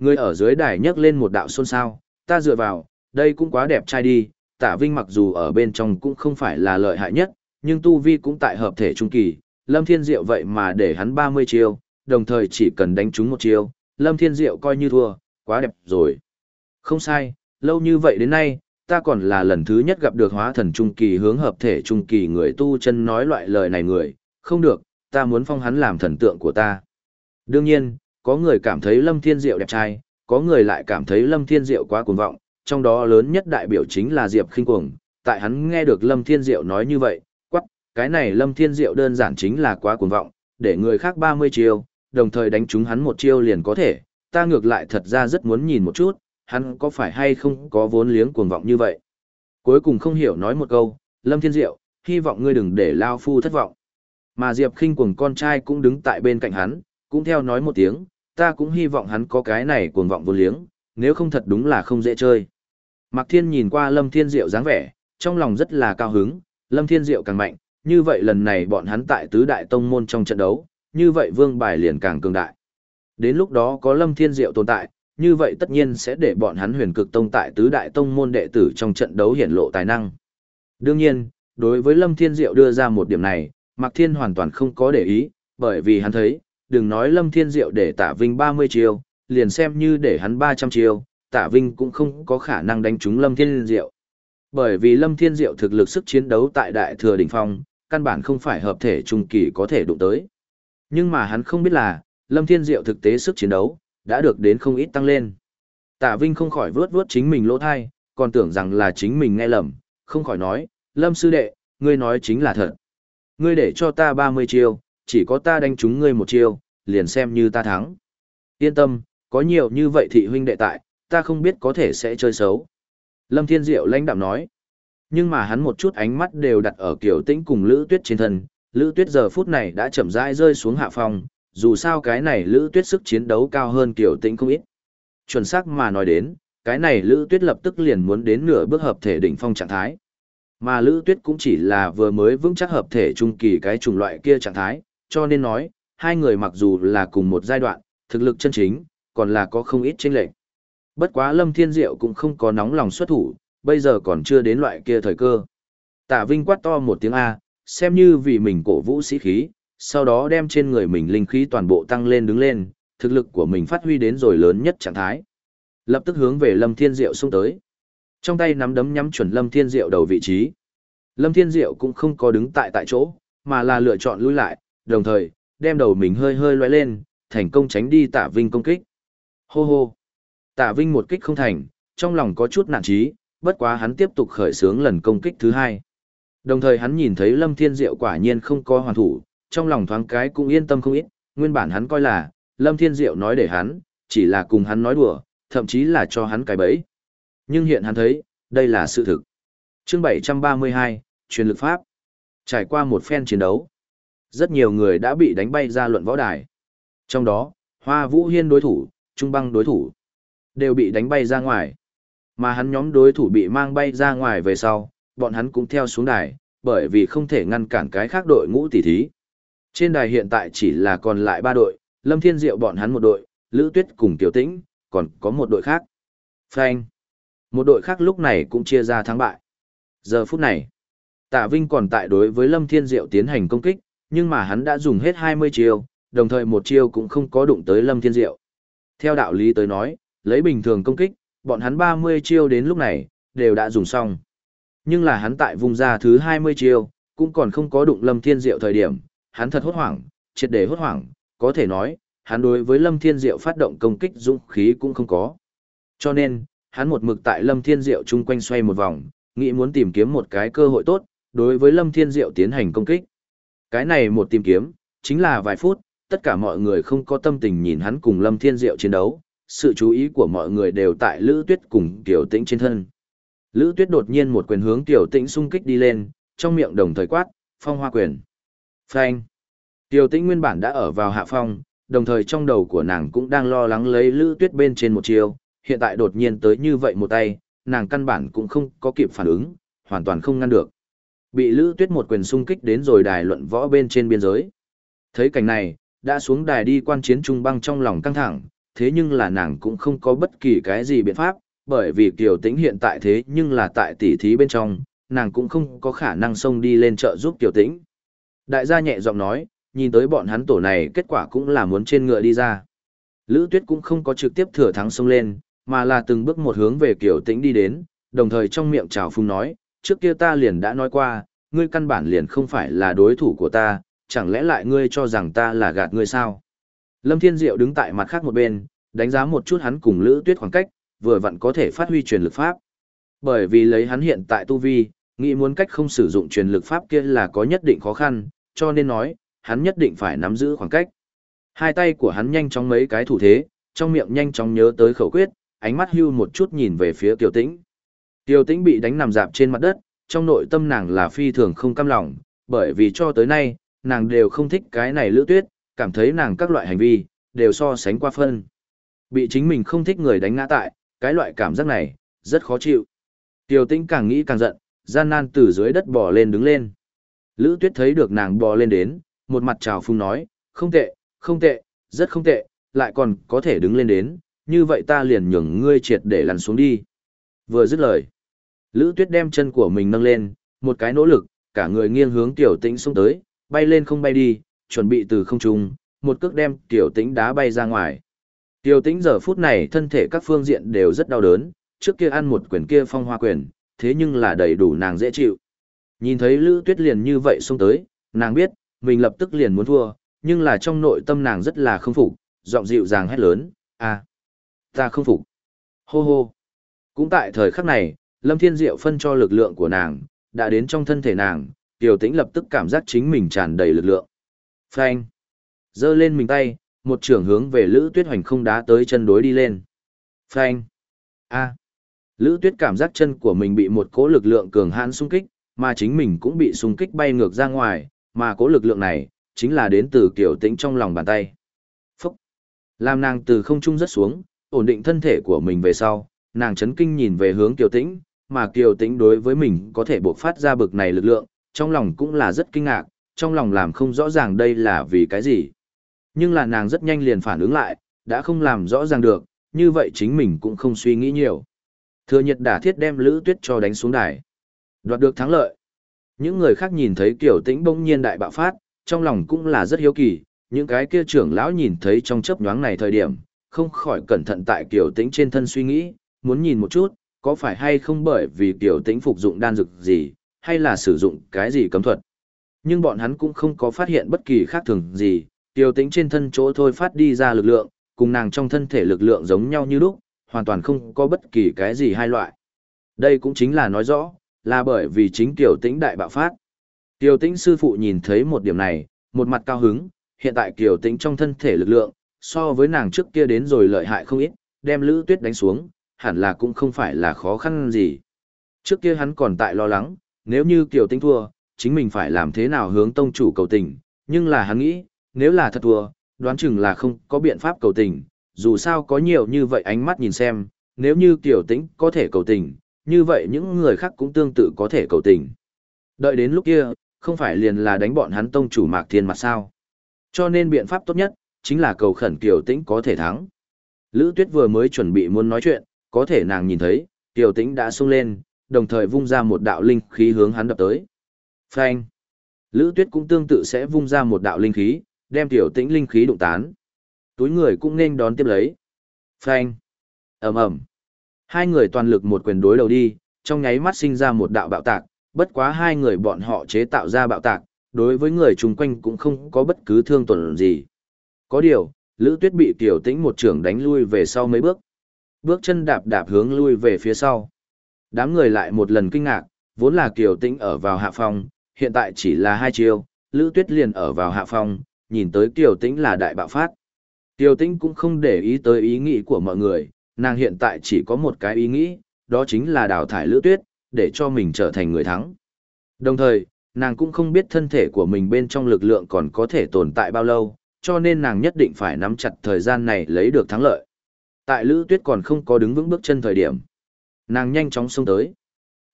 Người ở dưới đài nhấc lên một đạo xôn xao, ta dựa vào, đây cũng quá đẹp trai đi, tả vinh mặc dù ở bên trong cũng không phải là lợi hại nhất, nhưng tu vi cũng tại hợp thể trung kỳ, Lâm Thiên Diệu vậy mà để hắn 30 chiêu, đồng thời chỉ cần đánh trúng một chiêu, Lâm Thiên Diệu coi như thua, quá đẹp rồi. Không sai, lâu như vậy đến nay, ta còn là lần thứ nhất gặp được hóa thần trung kỳ hướng hợp thể trung kỳ người tu chân nói loại lời này người, không được, ta muốn phong hắn làm thần tượng của ta. Đương nhiên, có người cảm thấy Lâm Thiên Diệu đẹp trai, có người lại cảm thấy Lâm Thiên Diệu quá cuồng vọng, trong đó lớn nhất đại biểu chính là Diệp Khinh Cuồng, tại hắn nghe được Lâm Thiên Diệu nói như vậy, quắc, cái này Lâm Thiên Diệu đơn giản chính là quá cuồng vọng, để người khác 30 chiêu, đồng thời đánh trúng hắn một chiêu liền có thể, ta ngược lại thật ra rất muốn nhìn một chút, hắn có phải hay không có vốn liếng cuồng vọng như vậy. Cuối cùng không hiểu nói một câu, Lâm Thiên Diệu, hy vọng ngươi đừng để Lao Phu thất vọng. Mà Diệp kinh cuồng con trai cũng đứng tại bên cạnh hắn, cũng theo nói một tiếng, ta cũng hy vọng hắn có cái này cuồng vọng vô liếng, nếu không thật đúng là không dễ chơi. Mạc Thiên nhìn qua Lâm Thiên Diệu dáng vẻ, trong lòng rất là cao hứng, Lâm Thiên Diệu càng mạnh, như vậy lần này bọn hắn tại tứ đại tông môn trong trận đấu, như vậy vương bài liền càng cường đại. Đến lúc đó có Lâm Thiên Diệu tồn tại, như vậy tất nhiên sẽ để bọn hắn huyền cực tông tại tứ đại tông môn đệ tử trong trận đấu hiển lộ tài năng. Đương nhiên, đối với Lâm Thiên Diệu đưa ra một điểm này, Mạc Thiên hoàn toàn không có để ý, bởi vì hắn thấy, đừng nói Lâm Thiên Diệu để Tạ Vinh 30 chiêu, liền xem như để hắn 300 chiêu, Tạ Vinh cũng không có khả năng đánh trúng Lâm Thiên Diệu. Bởi vì Lâm Thiên Diệu thực lực sức chiến đấu tại Đại Thừa Đỉnh Phong, căn bản không phải hợp thể trung kỳ có thể đụng tới. Nhưng mà hắn không biết là, Lâm Thiên Diệu thực tế sức chiến đấu, đã được đến không ít tăng lên. Tạ Vinh không khỏi vướt vướt chính mình lỗ thai, còn tưởng rằng là chính mình nghe lầm, không khỏi nói, Lâm Sư Đệ, ngươi nói chính là thật. Ngươi để cho ta 30 chiêu, chỉ có ta đánh trúng ngươi một chiêu, liền xem như ta thắng. Yên tâm, có nhiều như vậy thị huynh đệ tại, ta không biết có thể sẽ chơi xấu. Lâm Thiên Diệu lãnh đạm nói. Nhưng mà hắn một chút ánh mắt đều đặt ở kiểu tĩnh cùng Lữ Tuyết trên thân, Lữ Tuyết giờ phút này đã chậm rãi rơi xuống hạ phòng, dù sao cái này Lữ Tuyết sức chiến đấu cao hơn kiểu tĩnh không ít. Chuẩn xác mà nói đến, cái này Lữ Tuyết lập tức liền muốn đến nửa bước hợp thể đỉnh phong trạng thái. Mà Lữ Tuyết cũng chỉ là vừa mới vững chắc hợp thể trung kỳ cái chủng loại kia trạng thái, cho nên nói, hai người mặc dù là cùng một giai đoạn, thực lực chân chính, còn là có không ít chênh lệch. Bất quá Lâm Thiên Diệu cũng không có nóng lòng xuất thủ, bây giờ còn chưa đến loại kia thời cơ. Tạ Vinh quát to một tiếng A, xem như vì mình cổ vũ sĩ khí, sau đó đem trên người mình linh khí toàn bộ tăng lên đứng lên, thực lực của mình phát huy đến rồi lớn nhất trạng thái. Lập tức hướng về Lâm Thiên Diệu xung tới. Trong tay nắm đấm nhắm chuẩn Lâm Thiên Diệu đầu vị trí. Lâm Thiên Diệu cũng không có đứng tại tại chỗ, mà là lựa chọn lui lại, đồng thời, đem đầu mình hơi hơi loay lên, thành công tránh đi Tạ Vinh công kích. Hô hô. Tạ Vinh một kích không thành, trong lòng có chút nản trí, bất quá hắn tiếp tục khởi xướng lần công kích thứ hai. Đồng thời hắn nhìn thấy Lâm Thiên Diệu quả nhiên không có hoàn thủ, trong lòng thoáng cái cũng yên tâm không ít, nguyên bản hắn coi là, Lâm Thiên Diệu nói để hắn, chỉ là cùng hắn nói đùa, thậm chí là cho hắn cái bẫy. Nhưng hiện hắn thấy, đây là sự thực. Chương 732, truyền lực pháp. Trải qua một phen chiến đấu, rất nhiều người đã bị đánh bay ra luận võ đài. Trong đó, Hoa Vũ Hiên đối thủ, Trung Băng đối thủ, đều bị đánh bay ra ngoài. Mà hắn nhóm đối thủ bị mang bay ra ngoài về sau, bọn hắn cũng theo xuống đài, bởi vì không thể ngăn cản cái khác đội ngũ tỷ thí. Trên đài hiện tại chỉ là còn lại ba đội, Lâm Thiên Diệu bọn hắn một đội, Lữ Tuyết cùng Tiểu Tĩnh, còn có một đội khác. Frank. Một đội khác lúc này cũng chia ra thắng bại. Giờ phút này, Tạ Vinh còn tại đối với Lâm Thiên Diệu tiến hành công kích, nhưng mà hắn đã dùng hết 20 chiêu, đồng thời một chiêu cũng không có đụng tới Lâm Thiên Diệu. Theo đạo lý tới nói, lấy bình thường công kích, bọn hắn 30 chiêu đến lúc này, đều đã dùng xong. Nhưng là hắn tại vùng ra thứ 20 chiêu, cũng còn không có đụng Lâm Thiên Diệu thời điểm, hắn thật hốt hoảng, triệt để hốt hoảng, có thể nói, hắn đối với Lâm Thiên Diệu phát động công kích dũng khí cũng không có. Cho nên, hắn một mực tại Lâm Thiên Diệu chung quanh xoay một vòng, nghĩ muốn tìm kiếm một cái cơ hội tốt, đối với Lâm Thiên Diệu tiến hành công kích. Cái này một tìm kiếm, chính là vài phút, tất cả mọi người không có tâm tình nhìn hắn cùng Lâm Thiên Diệu chiến đấu, sự chú ý của mọi người đều tại Lữ Tuyết cùng Tiểu Tĩnh trên thân. Lữ Tuyết đột nhiên một quyền hướng Tiểu Tĩnh xung kích đi lên, trong miệng đồng thời quát, phong hoa quyền. Phanh. Tiểu Tĩnh nguyên bản đã ở vào hạ phong, đồng thời trong đầu của nàng cũng đang lo lắng lấy Lữ Tuyết bên trên một chiều, hiện tại đột nhiên tới như vậy một tay, nàng căn bản cũng không có kịp phản ứng, hoàn toàn không ngăn được. Bị Lữ Tuyết một quyền xung kích đến rồi đài luận võ bên trên biên giới. Thấy cảnh này, đã xuống đài đi quan chiến trung băng trong lòng căng thẳng, thế nhưng là nàng cũng không có bất kỳ cái gì biện pháp, bởi vì Kiều Tĩnh hiện tại thế nhưng là tại tỷ thí bên trong, nàng cũng không có khả năng xông đi lên trợ giúp Kiều Tĩnh. Đại gia nhẹ giọng nói, nhìn tới bọn hắn tổ này kết quả cũng là muốn trên ngựa đi ra. Lữ Tuyết cũng không có trực tiếp thừa thắng xông lên, mà là từng bước một hướng về Kiều Tĩnh đi đến, đồng thời trong miệng chào phung nói, trước kia ta liền đã nói qua, ngươi căn bản liền không phải là đối thủ của ta, chẳng lẽ lại ngươi cho rằng ta là gạt ngươi sao? Lâm Thiên Diệu đứng tại mặt khác một bên, đánh giá một chút hắn cùng Lữ Tuyết khoảng cách, vừa vặn có thể phát huy truyền lực pháp. Bởi vì lấy hắn hiện tại tu vi, nghĩ muốn cách không sử dụng truyền lực pháp kia là có nhất định khó khăn, cho nên nói, hắn nhất định phải nắm giữ khoảng cách. Hai tay của hắn nhanh chóng mấy cái thủ thế, trong miệng nhanh chóng nhớ tới khẩu quyết, ánh mắt hưu một chút nhìn về phía Kiều Tĩnh. Tiêu Tĩnh bị đánh nằm dạp trên mặt đất, trong nội tâm nàng là phi thường không cam lòng, bởi vì cho tới nay, nàng đều không thích cái này lữ tuyết, cảm thấy nàng các loại hành vi, đều so sánh qua phân. Bị chính mình không thích người đánh ngã tại, cái loại cảm giác này, rất khó chịu. Tiêu tĩnh càng nghĩ càng giận, gian nan từ dưới đất bò lên đứng lên. Lữ tuyết thấy được nàng bò lên đến, một mặt trào phung nói, không tệ, không tệ, rất không tệ, lại còn có thể đứng lên đến, như vậy ta liền nhường ngươi triệt để lăn xuống đi. Vừa dứt lời, Lữ tuyết đem chân của mình nâng lên, một cái nỗ lực, cả người nghiêng hướng tiểu tĩnh xuống tới, bay lên không bay đi, chuẩn bị từ không trung, một cước đem tiểu tĩnh đá bay ra ngoài. Tiểu tĩnh giờ phút này thân thể các phương diện đều rất đau đớn, trước kia ăn một quyền kia phong hoa quyền, thế nhưng là đầy đủ nàng dễ chịu. Nhìn thấy Lữ Tuyết liền như vậy xuống tới, nàng biết, mình lập tức liền muốn thua, nhưng là trong nội tâm nàng rất là không phục, giọng dịu dàng hét lớn, à, ta không phục. Hô hô. Cũng tại thời khắc này, Lâm Thiên Diệu phân cho lực lượng của nàng, đã đến trong thân thể nàng, Tiểu Tĩnh lập tức cảm giác chính mình tràn đầy lực lượng. Phanh. Giơ lên mình tay, một trường hướng về Lữ Tuyết Hoành không đá tới chân đối đi lên. Phanh. A. Lữ Tuyết cảm giác chân của mình bị một cỗ lực lượng cường hãn xung kích, mà chính mình cũng bị xung kích bay ngược ra ngoài, mà cỗ lực lượng này chính là đến từ Kiều Tĩnh trong lòng bàn tay. Phúc. Làm nàng từ không trung rất xuống, ổn định thân thể của mình về sau, nàng chấn kinh nhìn về hướng Kiều Tĩnh, mà Kiều Tĩnh đối với mình có thể buộc phát ra bực này lực lượng, trong lòng cũng là rất kinh ngạc, trong lòng làm không rõ ràng đây là vì cái gì. Nhưng là nàng rất nhanh liền phản ứng lại, đã không làm rõ ràng được, như vậy chính mình cũng không suy nghĩ nhiều. Thừa nhiệt đả thiết đem Lữ Tuyết cho đánh xuống đài. Đoạt được thắng lợi. Những người khác nhìn thấy Kiều tĩnh bỗng nhiên đại bạo phát, trong lòng cũng là rất hiếu kỳ, những cái kia trưởng lão nhìn thấy trong chớp nhoáng này thời điểm, không khỏi cẩn thận tại Kiều tĩnh trên thân suy nghĩ, muốn nhìn một chút, có phải hay không bởi vì tiểu tĩnh phục dụng đan dược gì, hay là sử dụng cái gì cấm thuật. Nhưng bọn hắn cũng không có phát hiện bất kỳ khác thường gì, tiểu tĩnh trên thân chỗ thôi phát đi ra lực lượng, cùng nàng trong thân thể lực lượng giống nhau như lúc, hoàn toàn không có bất kỳ cái gì hai loại. Đây cũng chính là nói rõ, là bởi vì chính tiểu tĩnh đại bạo phát. Tiểu tĩnh sư phụ nhìn thấy một điểm này, một mặt cao hứng, hiện tại tiểu tĩnh trong thân thể lực lượng, so với nàng trước kia đến rồi lợi hại không ít, đem lữ tuyết đánh xuống, hẳn là cũng không phải là khó khăn gì. Trước kia hắn còn tại lo lắng, nếu như Kiều Tinh thua, chính mình phải làm thế nào hướng tông chủ cầu tình, nhưng là hắn nghĩ, nếu là thật thua, đoán chừng là không có biện pháp cầu tình, dù sao có nhiều như vậy ánh mắt nhìn xem, nếu như Kiều Tĩnh có thể cầu tình, như vậy những người khác cũng tương tự có thể cầu tình. Đợi đến lúc kia, không phải liền là đánh bọn hắn tông chủ Mạc Thiên mặt sao. Cho nên biện pháp tốt nhất, chính là cầu khẩn Kiều Tĩnh có thể thắng. Lữ Tuyết vừa mới chuẩn bị muốn nói chuyện, có thể nàng nhìn thấy, tiểu Tĩnh đã sung lên, đồng thời vung ra một đạo linh khí hướng hắn đập tới. Phanh. Lữ Tuyết cũng tương tự sẽ vung ra một đạo linh khí, đem tiểu tĩnh linh khí đụng tán. Túi người cũng nên đón tiếp lấy. Phanh. ầm ầm. Hai người toàn lực một quyền đối đầu đi, trong nháy mắt sinh ra một đạo bạo tạc, bất quá hai người bọn họ chế tạo ra bạo tạc, đối với người chung quanh cũng không có bất cứ thương tổn gì. Có điều, Lữ Tuyết bị Tiểu Tĩnh một trưởng đánh lui về sau mấy bước. Bước chân đạp đạp hướng lui về phía sau. Đám người lại một lần kinh ngạc, vốn là Kiều Tĩnh ở vào hạ phong, hiện tại chỉ là hai chiêu, Lữ Tuyết liền ở vào hạ phong, nhìn tới Kiều Tĩnh là đại bạo phát. Kiều Tĩnh cũng không để ý tới ý nghĩ của mọi người, nàng hiện tại chỉ có một cái ý nghĩ, đó chính là đào thải Lữ Tuyết, để cho mình trở thành người thắng. Đồng thời, nàng cũng không biết thân thể của mình bên trong lực lượng còn có thể tồn tại bao lâu, cho nên nàng nhất định phải nắm chặt thời gian này lấy được thắng lợi. Tại Lữ Tuyết còn không có đứng vững bước chân thời điểm, nàng nhanh chóng xông tới.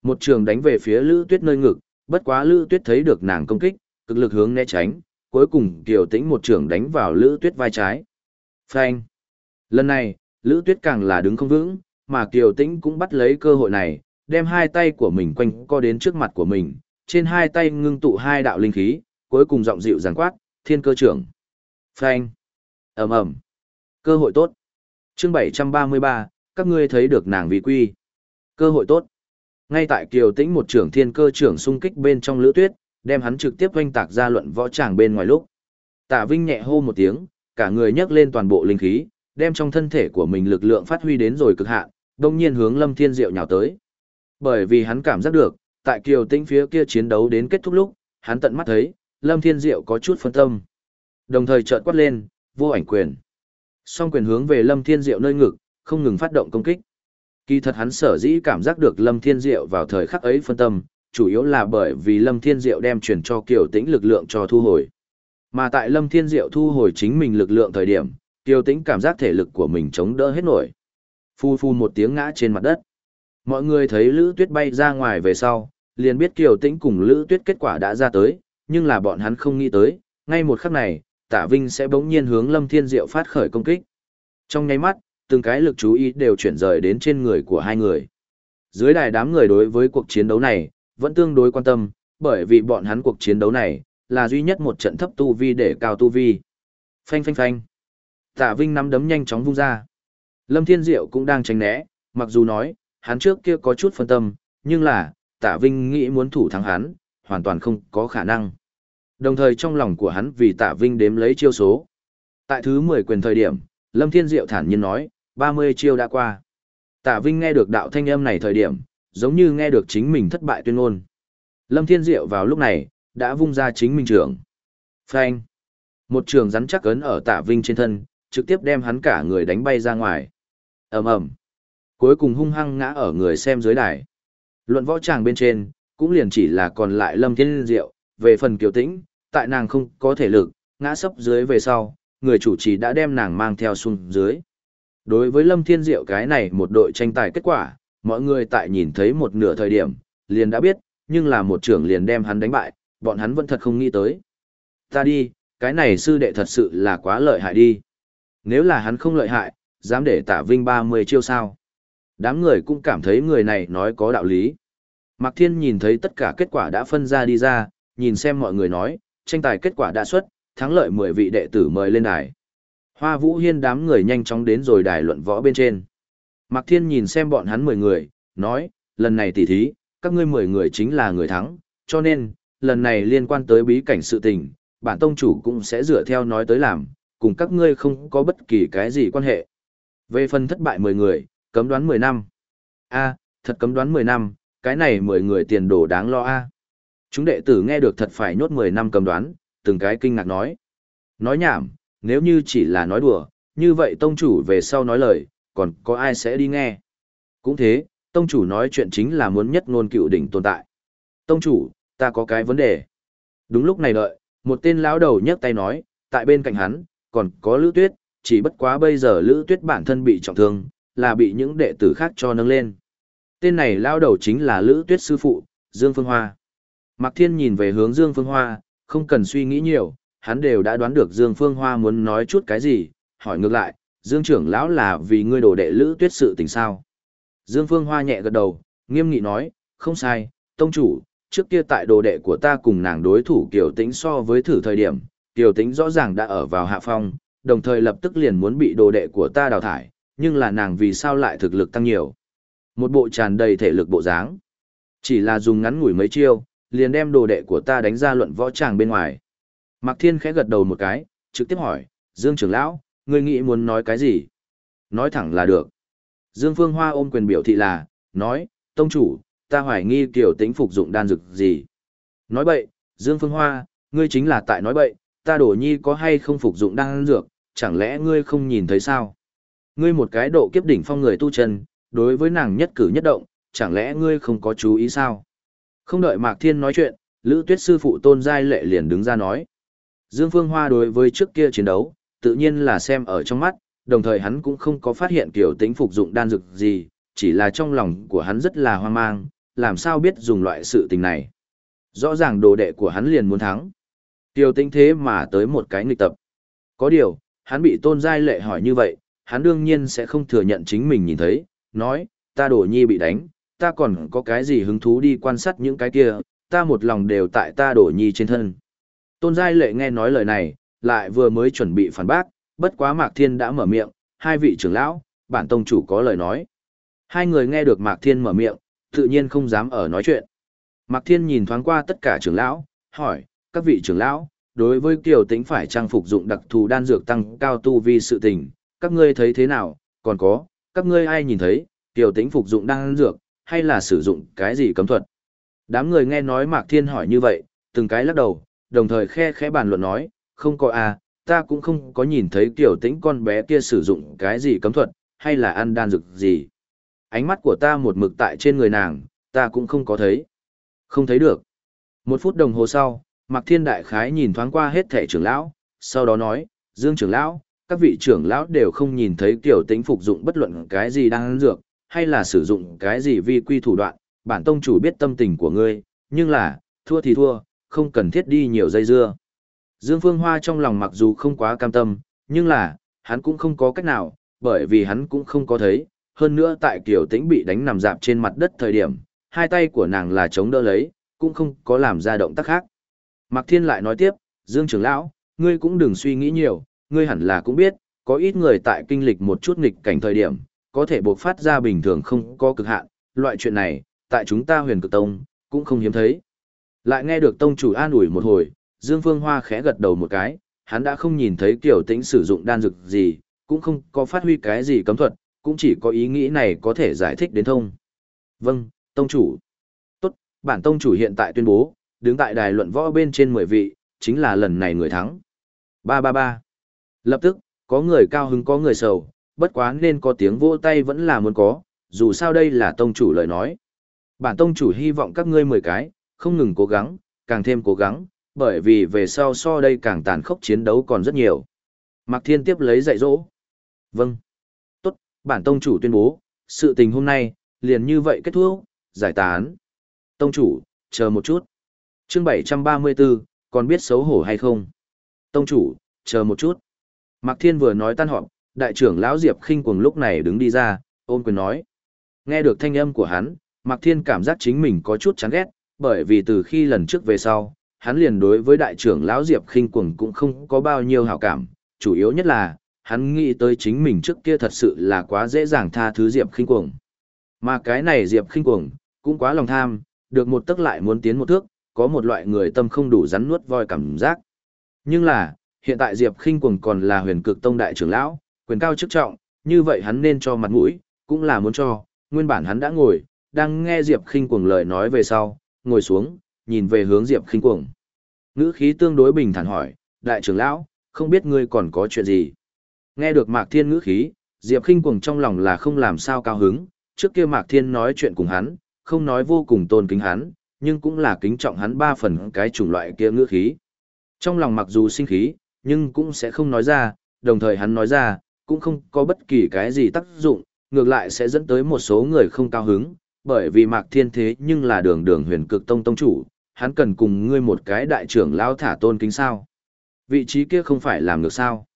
Một trường đánh về phía Lữ Tuyết nơi ngực, bất quá Lữ Tuyết thấy được nàng công kích, cực lực hướng né tránh, cuối cùng Kiều Tĩnh một trường đánh vào Lữ Tuyết vai trái. Phanh. Lần này, Lữ Tuyết càng là đứng không vững, mà Kiều Tĩnh cũng bắt lấy cơ hội này, đem hai tay của mình quanh co đến trước mặt của mình, trên hai tay ngưng tụ hai đạo linh khí, cuối cùng giọng dịu giảng quát, thiên cơ trưởng. Phanh. ầm ầm Cơ hội tốt chương 733, các ngươi thấy được nàng vị quy. Cơ hội tốt. Ngay tại Kiều Tĩnh một trưởng thiên cơ trưởng xung kích bên trong lữ tuyết, đem hắn trực tiếp oanh tạc ra luận võ tràng bên ngoài lúc. Tạ Vinh nhẹ hô một tiếng, cả người nhấc lên toàn bộ linh khí, đem trong thân thể của mình lực lượng phát huy đến rồi cực hạn, đồng nhiên hướng Lâm Thiên Diệu nhào tới. Bởi vì hắn cảm giác được, tại Kiều Tĩnh phía kia chiến đấu đến kết thúc lúc, hắn tận mắt thấy, Lâm Thiên Diệu có chút phân tâm. Đồng thời chợt quát lên, vô ảnh quyền. Song quyền hướng về Lâm Thiên Diệu nơi ngực, không ngừng phát động công kích. Kỳ thật hắn sở dĩ cảm giác được Lâm Thiên Diệu vào thời khắc ấy phân tâm, chủ yếu là bởi vì Lâm Thiên Diệu đem truyền cho Kiều Tĩnh lực lượng cho thu hồi. Mà tại Lâm Thiên Diệu thu hồi chính mình lực lượng thời điểm, Kiều Tĩnh cảm giác thể lực của mình chống đỡ hết nổi. Phu phu một tiếng ngã trên mặt đất. Mọi người thấy Lữ Tuyết bay ra ngoài về sau, liền biết Kiều Tĩnh cùng Lữ Tuyết kết quả đã ra tới, nhưng là bọn hắn không nghĩ tới, ngay một khắc này, Tạ Vinh sẽ bỗng nhiên hướng Lâm Thiên Diệu phát khởi công kích. Trong nháy mắt, từng cái lực chú ý đều chuyển rời đến trên người của hai người. Dưới đài đám người đối với cuộc chiến đấu này, vẫn tương đối quan tâm, bởi vì bọn hắn cuộc chiến đấu này, là duy nhất một trận thấp tu vi để cao tu vi. Phanh phanh phanh. Tạ Vinh nắm đấm nhanh chóng vung ra. Lâm Thiên Diệu cũng đang tránh né, mặc dù nói, hắn trước kia có chút phân tâm, nhưng là, Tạ Vinh nghĩ muốn thủ thắng hắn, hoàn toàn không có khả năng. Đồng thời trong lòng của hắn vì Tạ Vinh đếm lấy chiêu số. Tại thứ 10 quyền thời điểm, Lâm Thiên Diệu thản nhiên nói, 30 chiêu đã qua. Tạ Vinh nghe được đạo thanh âm này thời điểm, giống như nghe được chính mình thất bại tuyên ngôn. Lâm Thiên Diệu vào lúc này, đã vung ra chính mình trưởng. Phanh. Một trường rắn chắc ấn ở Tạ Vinh trên thân, trực tiếp đem hắn cả người đánh bay ra ngoài. ầm ầm Cuối cùng hung hăng ngã ở người xem dưới đài. Luận võ tràng bên trên, cũng liền chỉ là còn lại Lâm Thiên Diệu, về phần kiều tĩnh, tại nàng không có thể lực, ngã sấp dưới về sau, người chủ trì đã đem nàng mang theo xuống dưới. Đối với Lâm Thiên Diệu cái này một đội tranh tài kết quả, mọi người tại nhìn thấy một nửa thời điểm, liền đã biết, nhưng là một trưởng liền đem hắn đánh bại, bọn hắn vẫn thật không nghĩ tới. Ta đi, cái này sư đệ thật sự là quá lợi hại đi. Nếu là hắn không lợi hại, dám để tả vinh 30 chiêu sao. Đám người cũng cảm thấy người này nói có đạo lý. Mạc Thiên nhìn thấy tất cả kết quả đã phân ra đi ra, nhìn xem mọi người nói, tranh tài kết quả đã xuất, thắng lợi 10 vị đệ tử mời lên đài. Hoa Vũ Hiên đám người nhanh chóng đến rồi đài luận võ bên trên. Mạc Thiên nhìn xem bọn hắn 10 người, nói, lần này tỉ thí, các ngươi 10 người chính là người thắng, cho nên, lần này liên quan tới bí cảnh sự tình, bản tông chủ cũng sẽ dựa theo nói tới làm, cùng các ngươi không có bất kỳ cái gì quan hệ. Về phần thất bại 10 người, cấm đoán 10 năm. a thật cấm đoán 10 năm, cái này 10 người tiền đồ đáng lo a Chúng đệ tử nghe được thật phải nhốt 10 năm cầm đoán, từng cái kinh ngạc nói. Nói nhảm, nếu như chỉ là nói đùa, như vậy tông chủ về sau nói lời, còn có ai sẽ đi nghe. Cũng thế, tông chủ nói chuyện chính là muốn nhất ngôn cựu đỉnh tồn tại. Tông chủ, ta có cái vấn đề. Đúng lúc này đợi, một tên lão đầu nhấc tay nói, tại bên cạnh hắn, còn có Lữ Tuyết, chỉ bất quá bây giờ Lữ Tuyết bản thân bị trọng thương, là bị những đệ tử khác cho nâng lên. Tên này lão đầu chính là Lữ Tuyết sư phụ, Dương Phương Hoa. Mạc Thiên nhìn về hướng Dương Phương Hoa, không cần suy nghĩ nhiều, hắn đều đã đoán được Dương Phương Hoa muốn nói chút cái gì, hỏi ngược lại, Dương trưởng lão là vì ngươi đồ đệ Lữ Tuyết sự tình sao? Dương Phương Hoa nhẹ gật đầu, nghiêm nghị nói, không sai, tông chủ, trước kia tại đồ đệ của ta cùng nàng đối thủ Kiều Tĩnh so với thử thời điểm, Kiều Tĩnh rõ ràng đã ở vào hạ phong, đồng thời lập tức liền muốn bị đồ đệ của ta đào thải, nhưng là nàng vì sao lại thực lực tăng nhiều. Một bộ tràn đầy thể lực bộ dáng. Chỉ là dùng ngắn ngủi mấy chiêu, liền đem đồ đệ của ta đánh ra luận võ tràng bên ngoài. Mạc Thiên khẽ gật đầu một cái, trực tiếp hỏi, Dương trưởng lão, ngươi nghĩ muốn nói cái gì? Nói thẳng là được. Dương Phương Hoa ôm quyền biểu thị là, nói, tông chủ, ta hoài nghi tiểu tính phục dụng đan dược gì. Nói bậy, Dương Phương Hoa, ngươi chính là tại nói bậy, ta đổ nhi có hay không phục dụng đan dược, chẳng lẽ ngươi không nhìn thấy sao? Ngươi một cái độ kiếp đỉnh phong người tu chân, đối với nàng nhất cử nhất động, chẳng lẽ ngươi không có chú ý sao? Không đợi Mạc Thiên nói chuyện, Lữ Tuyết sư phụ Tôn Giai Lệ liền đứng ra nói. Dương Phương Hoa đối với trước kia chiến đấu, tự nhiên là xem ở trong mắt, đồng thời hắn cũng không có phát hiện kiểu tính phục dụng đan dược gì, chỉ là trong lòng của hắn rất là hoang mang, làm sao biết dùng loại sự tình này. Rõ ràng đồ đệ của hắn liền muốn thắng. Tiểu tính thế mà tới một cái nghịch tập. Có điều, hắn bị tôn giai lệ hỏi như vậy, hắn đương nhiên sẽ không thừa nhận chính mình nhìn thấy, nói, ta đổ nhi bị đánh, ta còn có cái gì hứng thú đi quan sát những cái kia, ta một lòng đều tại ta đổ nhi trên thân. Tôn giai lệ nghe nói lời này, lại vừa mới chuẩn bị phản bác, bất quá Mạc Thiên đã mở miệng, hai vị trưởng lão, bản tông chủ có lời nói. Hai người nghe được Mạc Thiên mở miệng, tự nhiên không dám ở nói chuyện. Mạc Thiên nhìn thoáng qua tất cả trưởng lão, hỏi, các vị trưởng lão, đối với Kiều Tĩnh phải trang phục dụng đặc thù đan dược tăng cao tu vi sự tình, các ngươi thấy thế nào, còn có, các ngươi ai nhìn thấy, Kiều Tĩnh phục dụng đan dược, hay là sử dụng cái gì cấm thuật? Đám người nghe nói Mạc Thiên hỏi như vậy, từng cái lắc đầu, đồng thời khe khẽ bàn luận nói, không có à, ta cũng không có nhìn thấy tiểu Tĩnh con bé kia sử dụng cái gì cấm thuật, hay là ăn đan dược gì. Ánh mắt của ta một mực tại trên người nàng, ta cũng không có thấy. Không thấy được. Một phút đồng hồ sau, Mạc Thiên Đại Khái nhìn thoáng qua hết thẻ trưởng lão, sau đó nói, Dương trưởng lão, các vị trưởng lão đều không nhìn thấy tiểu Tĩnh phục dụng bất luận cái gì đang ăn dược, hay là sử dụng cái gì vi quy thủ đoạn, bản tông chủ biết tâm tình của ngươi, nhưng là, thua thì thua, không cần thiết đi nhiều dây dưa. Dương Phương Hoa trong lòng mặc dù không quá cam tâm, nhưng là, hắn cũng không có cách nào, bởi vì hắn cũng không có thấy, hơn nữa tại Kiều Tĩnh bị đánh nằm dạp trên mặt đất thời điểm, hai tay của nàng là chống đỡ lấy, cũng không có làm ra động tác khác. Mạc Thiên lại nói tiếp, Dương trưởng lão, ngươi cũng đừng suy nghĩ nhiều, ngươi hẳn là cũng biết, có ít người tại kinh lịch một chút nghịch cảnh thời điểm, có thể bộc phát ra bình thường không có cực hạn, loại chuyện này, tại chúng ta huyền cực tông, cũng không hiếm thấy. Lại nghe được tông chủ an ủi một hồi, Dương Phương Hoa khẽ gật đầu một cái, hắn đã không nhìn thấy Kiều Tĩnh sử dụng đan dược gì, cũng không có phát huy cái gì cấm thuật, cũng chỉ có ý nghĩ này có thể giải thích đến thông. Vâng, tông chủ. Tốt, bản tông chủ hiện tại tuyên bố, đứng tại đài luận võ bên trên 10 vị, chính là lần này người thắng. 333. Lập tức, có người cao hứng có người sầu, bất quá nên có tiếng vỗ tay vẫn là muốn có, dù sao đây là tông chủ lời nói. Bản tông chủ hy vọng các ngươi 10 cái, không ngừng cố gắng, càng thêm cố gắng, bởi vì về sau so đây càng tàn khốc chiến đấu còn rất nhiều. Mạc Thiên tiếp lấy dạy dỗ. Vâng. Tốt, bản tông chủ tuyên bố, sự tình hôm nay, liền như vậy kết thúc, giải tán. Tông chủ, chờ một chút. Chương 734, còn biết xấu hổ hay không? Tông chủ, chờ một chút. Mạc Thiên vừa nói tan họp, đại trưởng lão Diệp Khinh cuồng lúc này đứng đi ra, ôm quyền nói. Nghe được thanh âm của hắn, Mạc Thiên cảm giác chính mình có chút chán ghét, bởi vì từ khi lần trước về sau, hắn liền đối với đại trưởng lão Diệp Khinh cuồng cũng không có bao nhiêu hảo cảm, chủ yếu nhất là, hắn nghĩ tới chính mình trước kia thật sự là quá dễ dàng tha thứ Diệp Khinh cuồng. Mà cái này Diệp Khinh cuồng, cũng quá lòng tham, được một tức lại muốn tiến một thước, có một loại người tâm không đủ rắn nuốt voi cảm giác. Nhưng là, hiện tại Diệp Khinh cuồng còn là huyền cực tông đại trưởng lão, quyền cao chức trọng, như vậy hắn nên cho mặt mũi, cũng là muốn cho, nguyên bản hắn đã ngồi, đang nghe Diệp Khinh cuồng lời nói về sau, ngồi xuống, nhìn về hướng Diệp Khinh cuồng. Ngữ khí tương đối bình thản hỏi, đại trưởng lão, không biết ngươi còn có chuyện gì? Nghe được Mạc Thiên ngữ khí, Diệp Khinh cuồng trong lòng là không làm sao cao hứng, trước kia Mạc Thiên nói chuyện cùng hắn, không nói vô cùng tôn kính hắn, nhưng cũng là kính trọng hắn ba phần cái chủng loại kia ngữ khí. Trong lòng mặc dù sinh khí, nhưng cũng sẽ không nói ra, đồng thời hắn nói ra, cũng không có bất kỳ cái gì tác dụng, ngược lại sẽ dẫn tới một số người không cao hứng, bởi vì Mạc Thiên thế nhưng là đường đường huyền cực tông tông chủ, hắn cần cùng ngươi một cái đại trưởng lao thả tôn kính sao. Vị trí kia không phải làm được sao.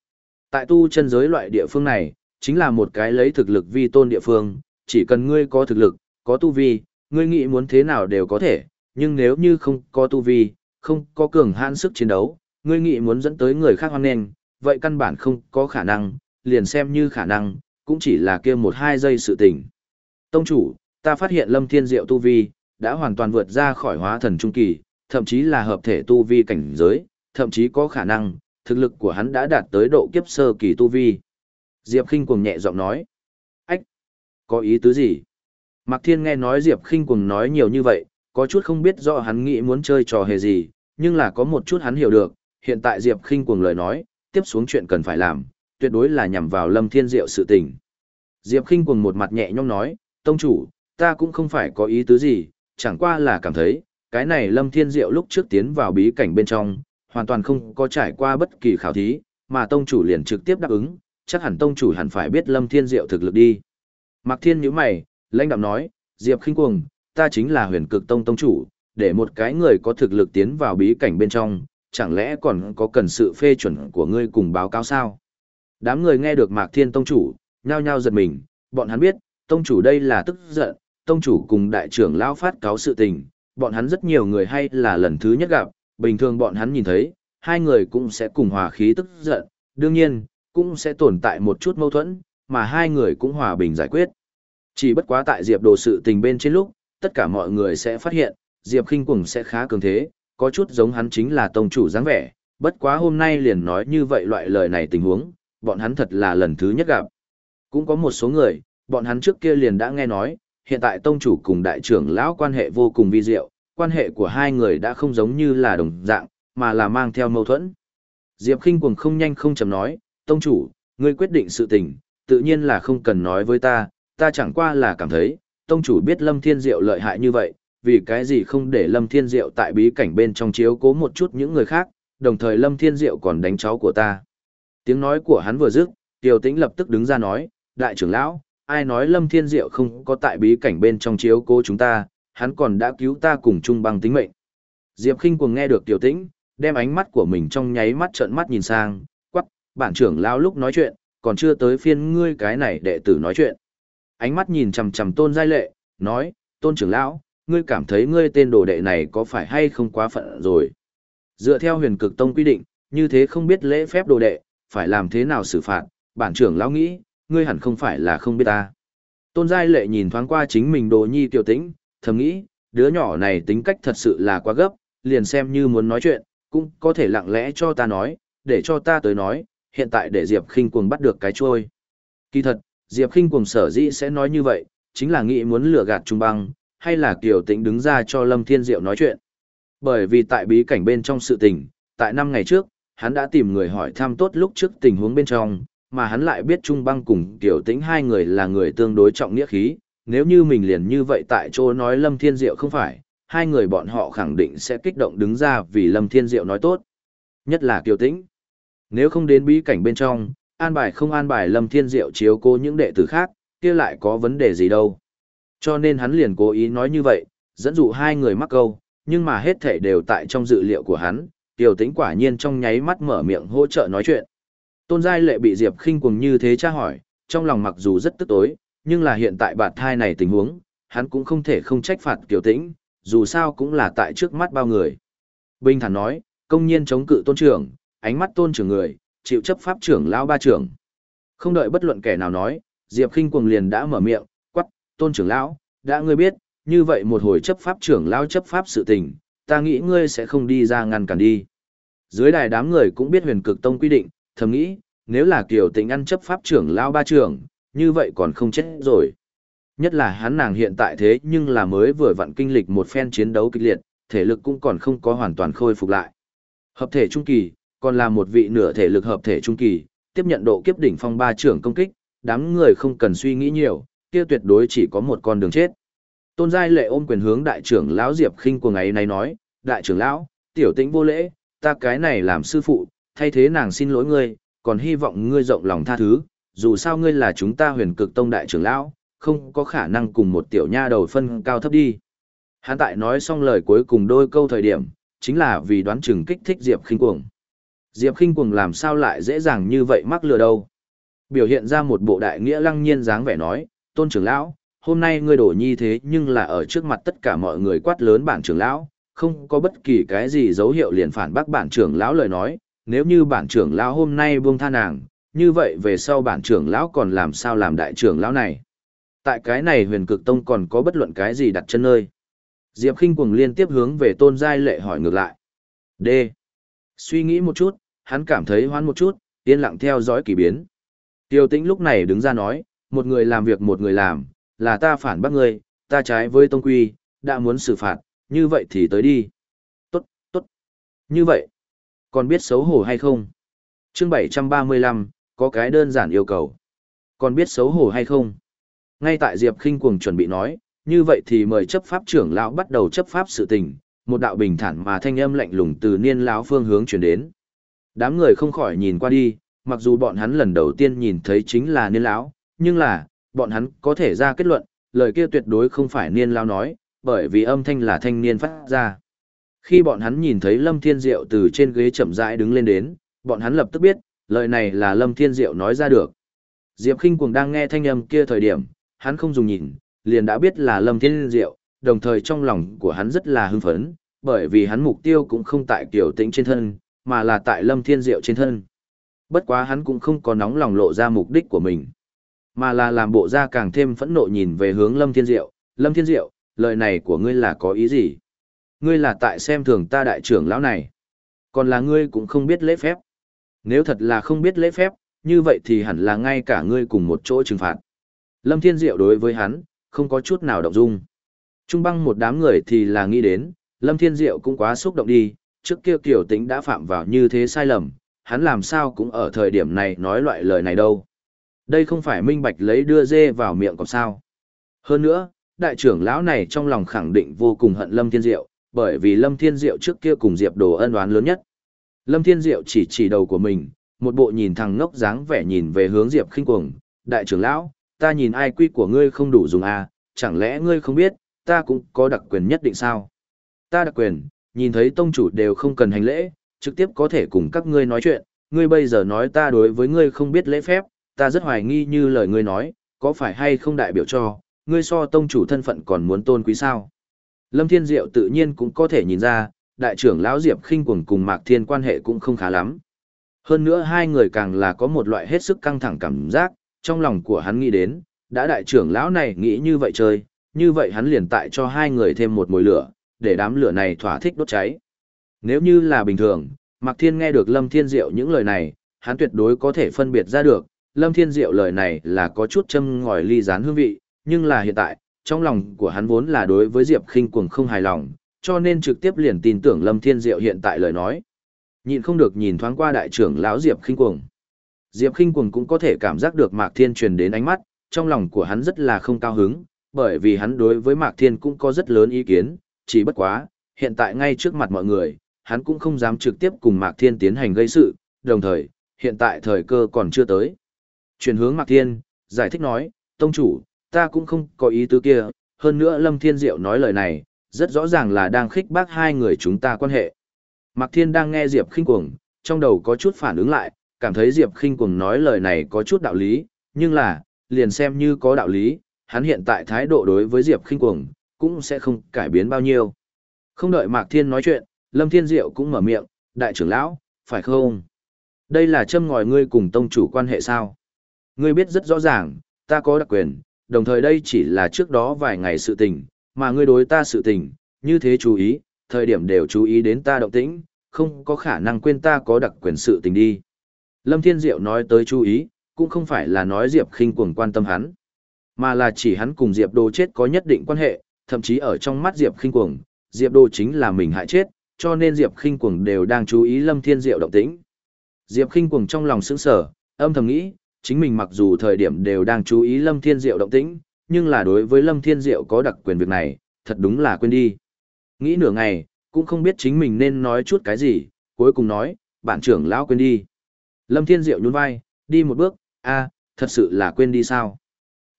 Tại tu chân giới loại địa phương này, chính là một cái lấy thực lực vi tôn địa phương, chỉ cần ngươi có thực lực, có tu vi, ngươi nghĩ muốn thế nào đều có thể, nhưng nếu như không có tu vi, không có cường hãn sức chiến đấu, ngươi nghĩ muốn dẫn tới người khác hoan nghênh, vậy căn bản không có khả năng, liền xem như khả năng, cũng chỉ là kia một hai giây sự tình. Tông chủ, ta phát hiện Lâm Thiên Diệu tu vi đã hoàn toàn vượt ra khỏi hóa thần trung kỳ, thậm chí là hợp thể tu vi cảnh giới, thậm chí có khả năng, thực lực của hắn đã đạt tới độ kiếp sơ kỳ tu vi. Diệp Khinh cuồng nhẹ giọng nói. Ách! Có ý tứ gì? Mạc Thiên nghe nói Diệp Khinh cuồng nói nhiều như vậy, có chút không biết rõ hắn nghĩ muốn chơi trò hề gì, nhưng là có một chút hắn hiểu được, hiện tại Diệp Khinh cuồng lời nói, tiếp xuống chuyện cần phải làm, tuyệt đối là nhằm vào Lâm Thiên Diệu sự tình. Diệp Kinh cuồng một mặt nhẹ nhõm nói, "Tông chủ, ta cũng không phải có ý tứ gì, chẳng qua là cảm thấy, cái này Lâm Thiên Diệu lúc trước tiến vào bí cảnh bên trong, hoàn toàn không có trải qua bất kỳ khảo thí, mà tông chủ liền trực tiếp đáp ứng, chắc hẳn tông chủ hẳn phải biết Lâm Thiên Diệu thực lực đi." Mạc Thiên nhíu mày, lãnh đạm nói, "Diệp Kinh cuồng, ta chính là Huyền Cực Tông tông chủ, để một cái người có thực lực tiến vào bí cảnh bên trong, chẳng lẽ còn có cần sự phê chuẩn của ngươi cùng báo cáo sao?" Đám người nghe được Mạc Thiên tông chủ, nhao nhao giật mình, bọn hắn biết, tông chủ đây là tức giận, tông chủ cùng đại trưởng lão phát cáo sự tình, bọn hắn rất nhiều người hay là lần thứ nhất gặp, bình thường bọn hắn nhìn thấy, hai người cũng sẽ cùng hòa khí tức giận, đương nhiên, cũng sẽ tồn tại một chút mâu thuẫn, mà hai người cũng hòa bình giải quyết. Chỉ bất quá tại Diệp đồ sự tình bên trên lúc, tất cả mọi người sẽ phát hiện, Diệp khinh cùng sẽ khá cường thế, có chút giống hắn chính là tông chủ dáng vẻ, bất quá hôm nay liền nói như vậy loại lời này tình huống, bọn hắn thật là lần thứ nhất gặp. Cũng có một số người, bọn hắn trước kia liền đã nghe nói, hiện tại tông chủ cùng đại trưởng lão quan hệ vô cùng vi diệu, quan hệ của hai người đã không giống như là đồng dạng, mà là mang theo mâu thuẫn. Diệp Kinh cuồng không nhanh không chậm nói, tông chủ, ngươi quyết định sự tình, tự nhiên là không cần nói với ta, ta chẳng qua là cảm thấy, tông chủ biết Lâm Thiên Diệu lợi hại như vậy, vì cái gì không để Lâm Thiên Diệu tại bí cảnh bên trong chiếu cố một chút những người khác, đồng thời Lâm Thiên Diệu còn đánh cháu của ta. Tiếng nói của hắn vừa dứt, Tiêu Tĩnh lập tức đứng ra nói, đại trưởng lão, ai nói Lâm Thiên Diệu không có tại bí cảnh bên trong chiếu cố chúng ta, hắn còn đã cứu ta cùng chung bằng tính mệnh. Diệp Kinh cuồng nghe được Tiêu Tĩnh, đem ánh mắt của mình trong nháy mắt trợn mắt nhìn sang, quắc, bản trưởng lão lúc nói chuyện, còn chưa tới phiên ngươi cái này đệ tử nói chuyện. Ánh mắt nhìn chằm chằm Tôn Giai Lệ, nói, Tôn trưởng lão, ngươi cảm thấy ngươi tên đồ đệ này có phải hay không quá phận rồi. Dựa theo huyền cực tông quy định, như thế không biết lễ phép đồ đệ, phải làm thế nào xử phạt, bản trưởng lão nghĩ, ngươi hẳn không phải là không biết ta. Tôn Giai Lệ nhìn thoáng qua chính mình đồ nhi tiểu tĩnh, thầm nghĩ, đứa nhỏ này tính cách thật sự là quá gấp, liền xem như muốn nói chuyện, cũng có thể lặng lẽ cho ta nói, để cho ta tới nói, hiện tại để Diệp Kinh cuồng bắt được cái trôi. Kỳ thật, Diệp Kinh cuồng sở dĩ sẽ nói như vậy, chính là nghĩ muốn lừa gạt Trung Băng, hay là Kiều Tĩnh đứng ra cho Lâm Thiên Diệu nói chuyện. Bởi vì tại bí cảnh bên trong sự tình, tại năm ngày trước, hắn đã tìm người hỏi thăm tốt lúc trước tình huống bên trong, mà hắn lại biết Trung Băng cùng Tiểu Tĩnh hai người là người tương đối trọng nghĩa khí, nếu như mình liền như vậy tại chỗ nói Lâm Thiên Diệu không phải, hai người bọn họ khẳng định sẽ kích động đứng ra vì Lâm Thiên Diệu nói tốt. Nhất là Kiều Tĩnh. Nếu không đến bí cảnh bên trong, an bài không an bài Lâm Thiên Diệu chiếu cố những đệ tử khác, kia lại có vấn đề gì đâu. Cho nên hắn liền cố ý nói như vậy, dẫn dụ hai người mắc câu, nhưng mà hết thể đều tại trong dự liệu của hắn, Tiểu Tĩnh quả nhiên trong nháy mắt mở miệng hỗ trợ nói chuyện. Tôn Giai Lệ bị Diệp Khinh cuồng như thế tra hỏi, trong lòng mặc dù rất tức tối, nhưng là hiện tại bạt thai này tình huống, hắn cũng không thể không trách phạt Tiểu Tĩnh, dù sao cũng là tại trước mắt bao người. Bình thản nói, công nhiên chống cự tôn trưởng, ánh mắt tôn trưởng người, chịu chấp pháp trưởng lão ba trưởng. Không đợi bất luận kẻ nào nói, Diệp Khinh cuồng liền đã mở miệng, quắc, tôn trưởng lão, đã ngươi biết, như vậy một hồi chấp pháp trưởng lão chấp pháp sự tình, ta nghĩ ngươi sẽ không đi ra ngăn cản đi. Dưới đài đám người cũng biết huyền cực tông quy định, thầm nghĩ, nếu là Kiều Tĩnh ăn chấp pháp trưởng lao ba trưởng, như vậy còn không chết rồi. Nhất là hắn nàng hiện tại thế nhưng là mới vừa vặn kinh lịch một phen chiến đấu kịch liệt, thể lực cũng còn không có hoàn toàn khôi phục lại. Hợp thể trung kỳ, còn là một vị nửa thể lực hợp thể trung kỳ, tiếp nhận độ kiếp đỉnh phong ba trưởng công kích, đám người không cần suy nghĩ nhiều, kia tuyệt đối chỉ có một con đường chết. Tôn Giai Lệ ôm quyền hướng đại trưởng lão Diệp Khinh của ngày này nói, đại trưởng lão, tiểu tĩnh vô lễ, ta cái này làm sư phụ, thay thế nàng xin lỗi ngươi, còn hy vọng ngươi rộng lòng tha thứ, dù sao ngươi là chúng ta huyền cực tông đại trưởng lão, không có khả năng cùng một tiểu nha đầu phân cao thấp đi. Hắn tại nói xong lời cuối cùng đôi câu thời điểm, chính là vì đoán chừng kích thích Diệp khinh cuồng. Diệp khinh cuồng làm sao lại dễ dàng như vậy mắc lừa đâu. Biểu hiện ra một bộ đại nghĩa lăng nhiên dáng vẻ nói, tôn trưởng lão, hôm nay ngươi đổ nhi thế nhưng là ở trước mặt tất cả mọi người quát lớn bản trưởng lão, không có bất kỳ cái gì dấu hiệu liền phản bác bản trưởng lão lời nói, nếu như bản trưởng lão hôm nay buông tha nàng, như vậy về sau bản trưởng lão còn làm sao làm đại trưởng lão này. Tại cái này huyền cực tông còn có bất luận cái gì đặt chân nơi. Diệp khinh cuồng liên tiếp hướng về tôn giai lệ hỏi ngược lại. D. Suy nghĩ một chút, hắn cảm thấy hoán một chút, yên lặng theo dõi kỳ biến. Tiêu tĩnh lúc này đứng ra nói, một người làm việc một người làm, là ta phản bác ngươi, ta trái với tông quy, đã muốn xử phạt, như vậy thì tới đi. Tốt, tốt. Như vậy, còn biết xấu hổ hay không? Chương 735, có cái đơn giản yêu cầu. Còn biết xấu hổ hay không? Ngay tại Diệp Kinh cuồng chuẩn bị nói, như vậy thì mời chấp pháp trưởng lão bắt đầu chấp pháp sự tình, một đạo bình thản mà thanh âm lạnh lùng từ niên lão phương hướng truyền đến. Đám người không khỏi nhìn qua đi, mặc dù bọn hắn lần đầu tiên nhìn thấy chính là niên lão, nhưng là, bọn hắn có thể ra kết luận, lời kia tuyệt đối không phải niên lao nói, bởi vì âm thanh là thanh niên phát ra. Khi bọn hắn nhìn thấy Lâm Thiên Diệu từ trên ghế chậm rãi đứng lên đến, bọn hắn lập tức biết, lời này là Lâm Thiên Diệu nói ra được. Diệp Kinh Cuồng đang nghe thanh âm kia thời điểm, hắn không dùng nhìn, liền đã biết là Lâm Thiên Diệu, đồng thời trong lòng của hắn rất là hưng phấn, bởi vì hắn mục tiêu cũng không tại Kiều Tĩnh trên thân, mà là tại Lâm Thiên Diệu trên thân. Bất quá hắn cũng không có nóng lòng lộ ra mục đích của mình, mà là làm bộ ra càng thêm phẫn nộ nhìn về hướng Lâm Thiên Diệu. Lâm Thiên Diệu, lời này của ngươi là có ý gì? Ngươi là tại xem thường ta đại trưởng lão này. Còn là ngươi cũng không biết lễ phép. Nếu thật là không biết lễ phép, như vậy thì hẳn là ngay cả ngươi cùng một chỗ trừng phạt. Lâm Thiên Diệu đối với hắn, không có chút nào động dung. Trung băng một đám người thì là nghĩ đến, Lâm Thiên Diệu cũng quá xúc động đi, trước kia kiểu tính đã phạm vào như thế sai lầm, hắn làm sao cũng ở thời điểm này nói loại lời này đâu. Đây không phải minh bạch lấy đưa dê vào miệng còn sao. Hơn nữa, đại trưởng lão này trong lòng khẳng định vô cùng hận Lâm Thiên Diệu, bởi vì Lâm Thiên Diệu trước kia cùng Diệp Đồ ân oán lớn nhất. Lâm Thiên Diệu chỉ chỉ đầu của mình, một bộ nhìn thằng ngốc dáng vẻ nhìn về hướng Diệp khinh cuồng, đại trưởng lão, ta nhìn ai quy của ngươi không đủ dùng à, chẳng lẽ ngươi không biết, ta cũng có đặc quyền nhất định sao? Ta đặc quyền, nhìn thấy tông chủ đều không cần hành lễ, trực tiếp có thể cùng các ngươi nói chuyện, ngươi bây giờ nói ta đối với ngươi không biết lễ phép, ta rất hoài nghi như lời ngươi nói, có phải hay không đại biểu cho, ngươi so tông chủ thân phận còn muốn tôn quý sao? Lâm Thiên Diệu tự nhiên cũng có thể nhìn ra, đại trưởng lão Diệp khinh cuồng cùng Mạc Thiên quan hệ cũng không khá lắm. Hơn nữa hai người càng là có một loại hết sức căng thẳng cảm giác, trong lòng của hắn nghĩ đến, đã đại trưởng lão này nghĩ như vậy chơi, như vậy hắn liền tại cho hai người thêm một mồi lửa, để đám lửa này thỏa thích đốt cháy. Nếu như là bình thường, Mạc Thiên nghe được Lâm Thiên Diệu những lời này, hắn tuyệt đối có thể phân biệt ra được, Lâm Thiên Diệu lời này là có chút châm ngòi ly gián hương vị, nhưng là hiện tại, trong lòng của hắn vốn là đối với Diệp Khinh Cuồng không hài lòng, cho nên trực tiếp liền tin tưởng Lâm Thiên Diệu hiện tại lời nói. Nhìn không được nhìn thoáng qua đại trưởng lão Diệp Khinh Cuồng. Diệp Khinh Cuồng cũng có thể cảm giác được Mạc Thiên truyền đến ánh mắt, trong lòng của hắn rất là không cao hứng, bởi vì hắn đối với Mạc Thiên cũng có rất lớn ý kiến, chỉ bất quá, hiện tại ngay trước mặt mọi người, hắn cũng không dám trực tiếp cùng Mạc Thiên tiến hành gây sự, đồng thời, hiện tại thời cơ còn chưa tới. Chuyển hướng Mạc Thiên, giải thích nói, Tông chủ, ta cũng không có ý tứ kia, hơn nữa Lâm Thiên Diệu nói lời này, rất rõ ràng là đang khích bác hai người chúng ta quan hệ. Mạc Thiên đang nghe Diệp khinh cuồng, trong đầu có chút phản ứng lại, cảm thấy Diệp khinh cuồng nói lời này có chút đạo lý, nhưng là, liền xem như có đạo lý, hắn hiện tại thái độ đối với Diệp khinh cuồng, cũng sẽ không cải biến bao nhiêu. Không đợi Mạc Thiên nói chuyện, Lâm Thiên Diệu cũng mở miệng, đại trưởng lão, phải không? Đây là châm ngòi ngươi cùng tông chủ quan hệ sao? Ngươi biết rất rõ ràng, ta có đặc quyền, đồng thời đây chỉ là trước đó vài ngày sự tình, mà ngươi đối ta sự tình, như thế chú ý, thời điểm đều chú ý đến ta động tĩnh, không có khả năng quên ta có đặc quyền sự tình đi. Lâm Thiên Diệu nói tới chú ý, cũng không phải là nói Diệp khinh cuồng quan tâm hắn, mà là chỉ hắn cùng Diệp Đồ chết có nhất định quan hệ, thậm chí ở trong mắt Diệp khinh cuồng, Diệp Đồ chính là mình hại chết, cho nên Diệp khinh cuồng đều đang chú ý Lâm Thiên Diệu động tĩnh. Diệp khinh cuồng trong lòng sững sờ, âm thầm nghĩ, chính mình mặc dù thời điểm đều đang chú ý Lâm Thiên Diệu động tĩnh, nhưng là đối với Lâm Thiên Diệu có đặc quyền việc này, thật đúng là quên đi. Nghĩ nửa ngày, cũng không biết chính mình nên nói chút cái gì, cuối cùng nói, bản trưởng lão quên đi. Lâm Thiên Diệu nhún vai, đi một bước, a, thật sự là quên đi sao?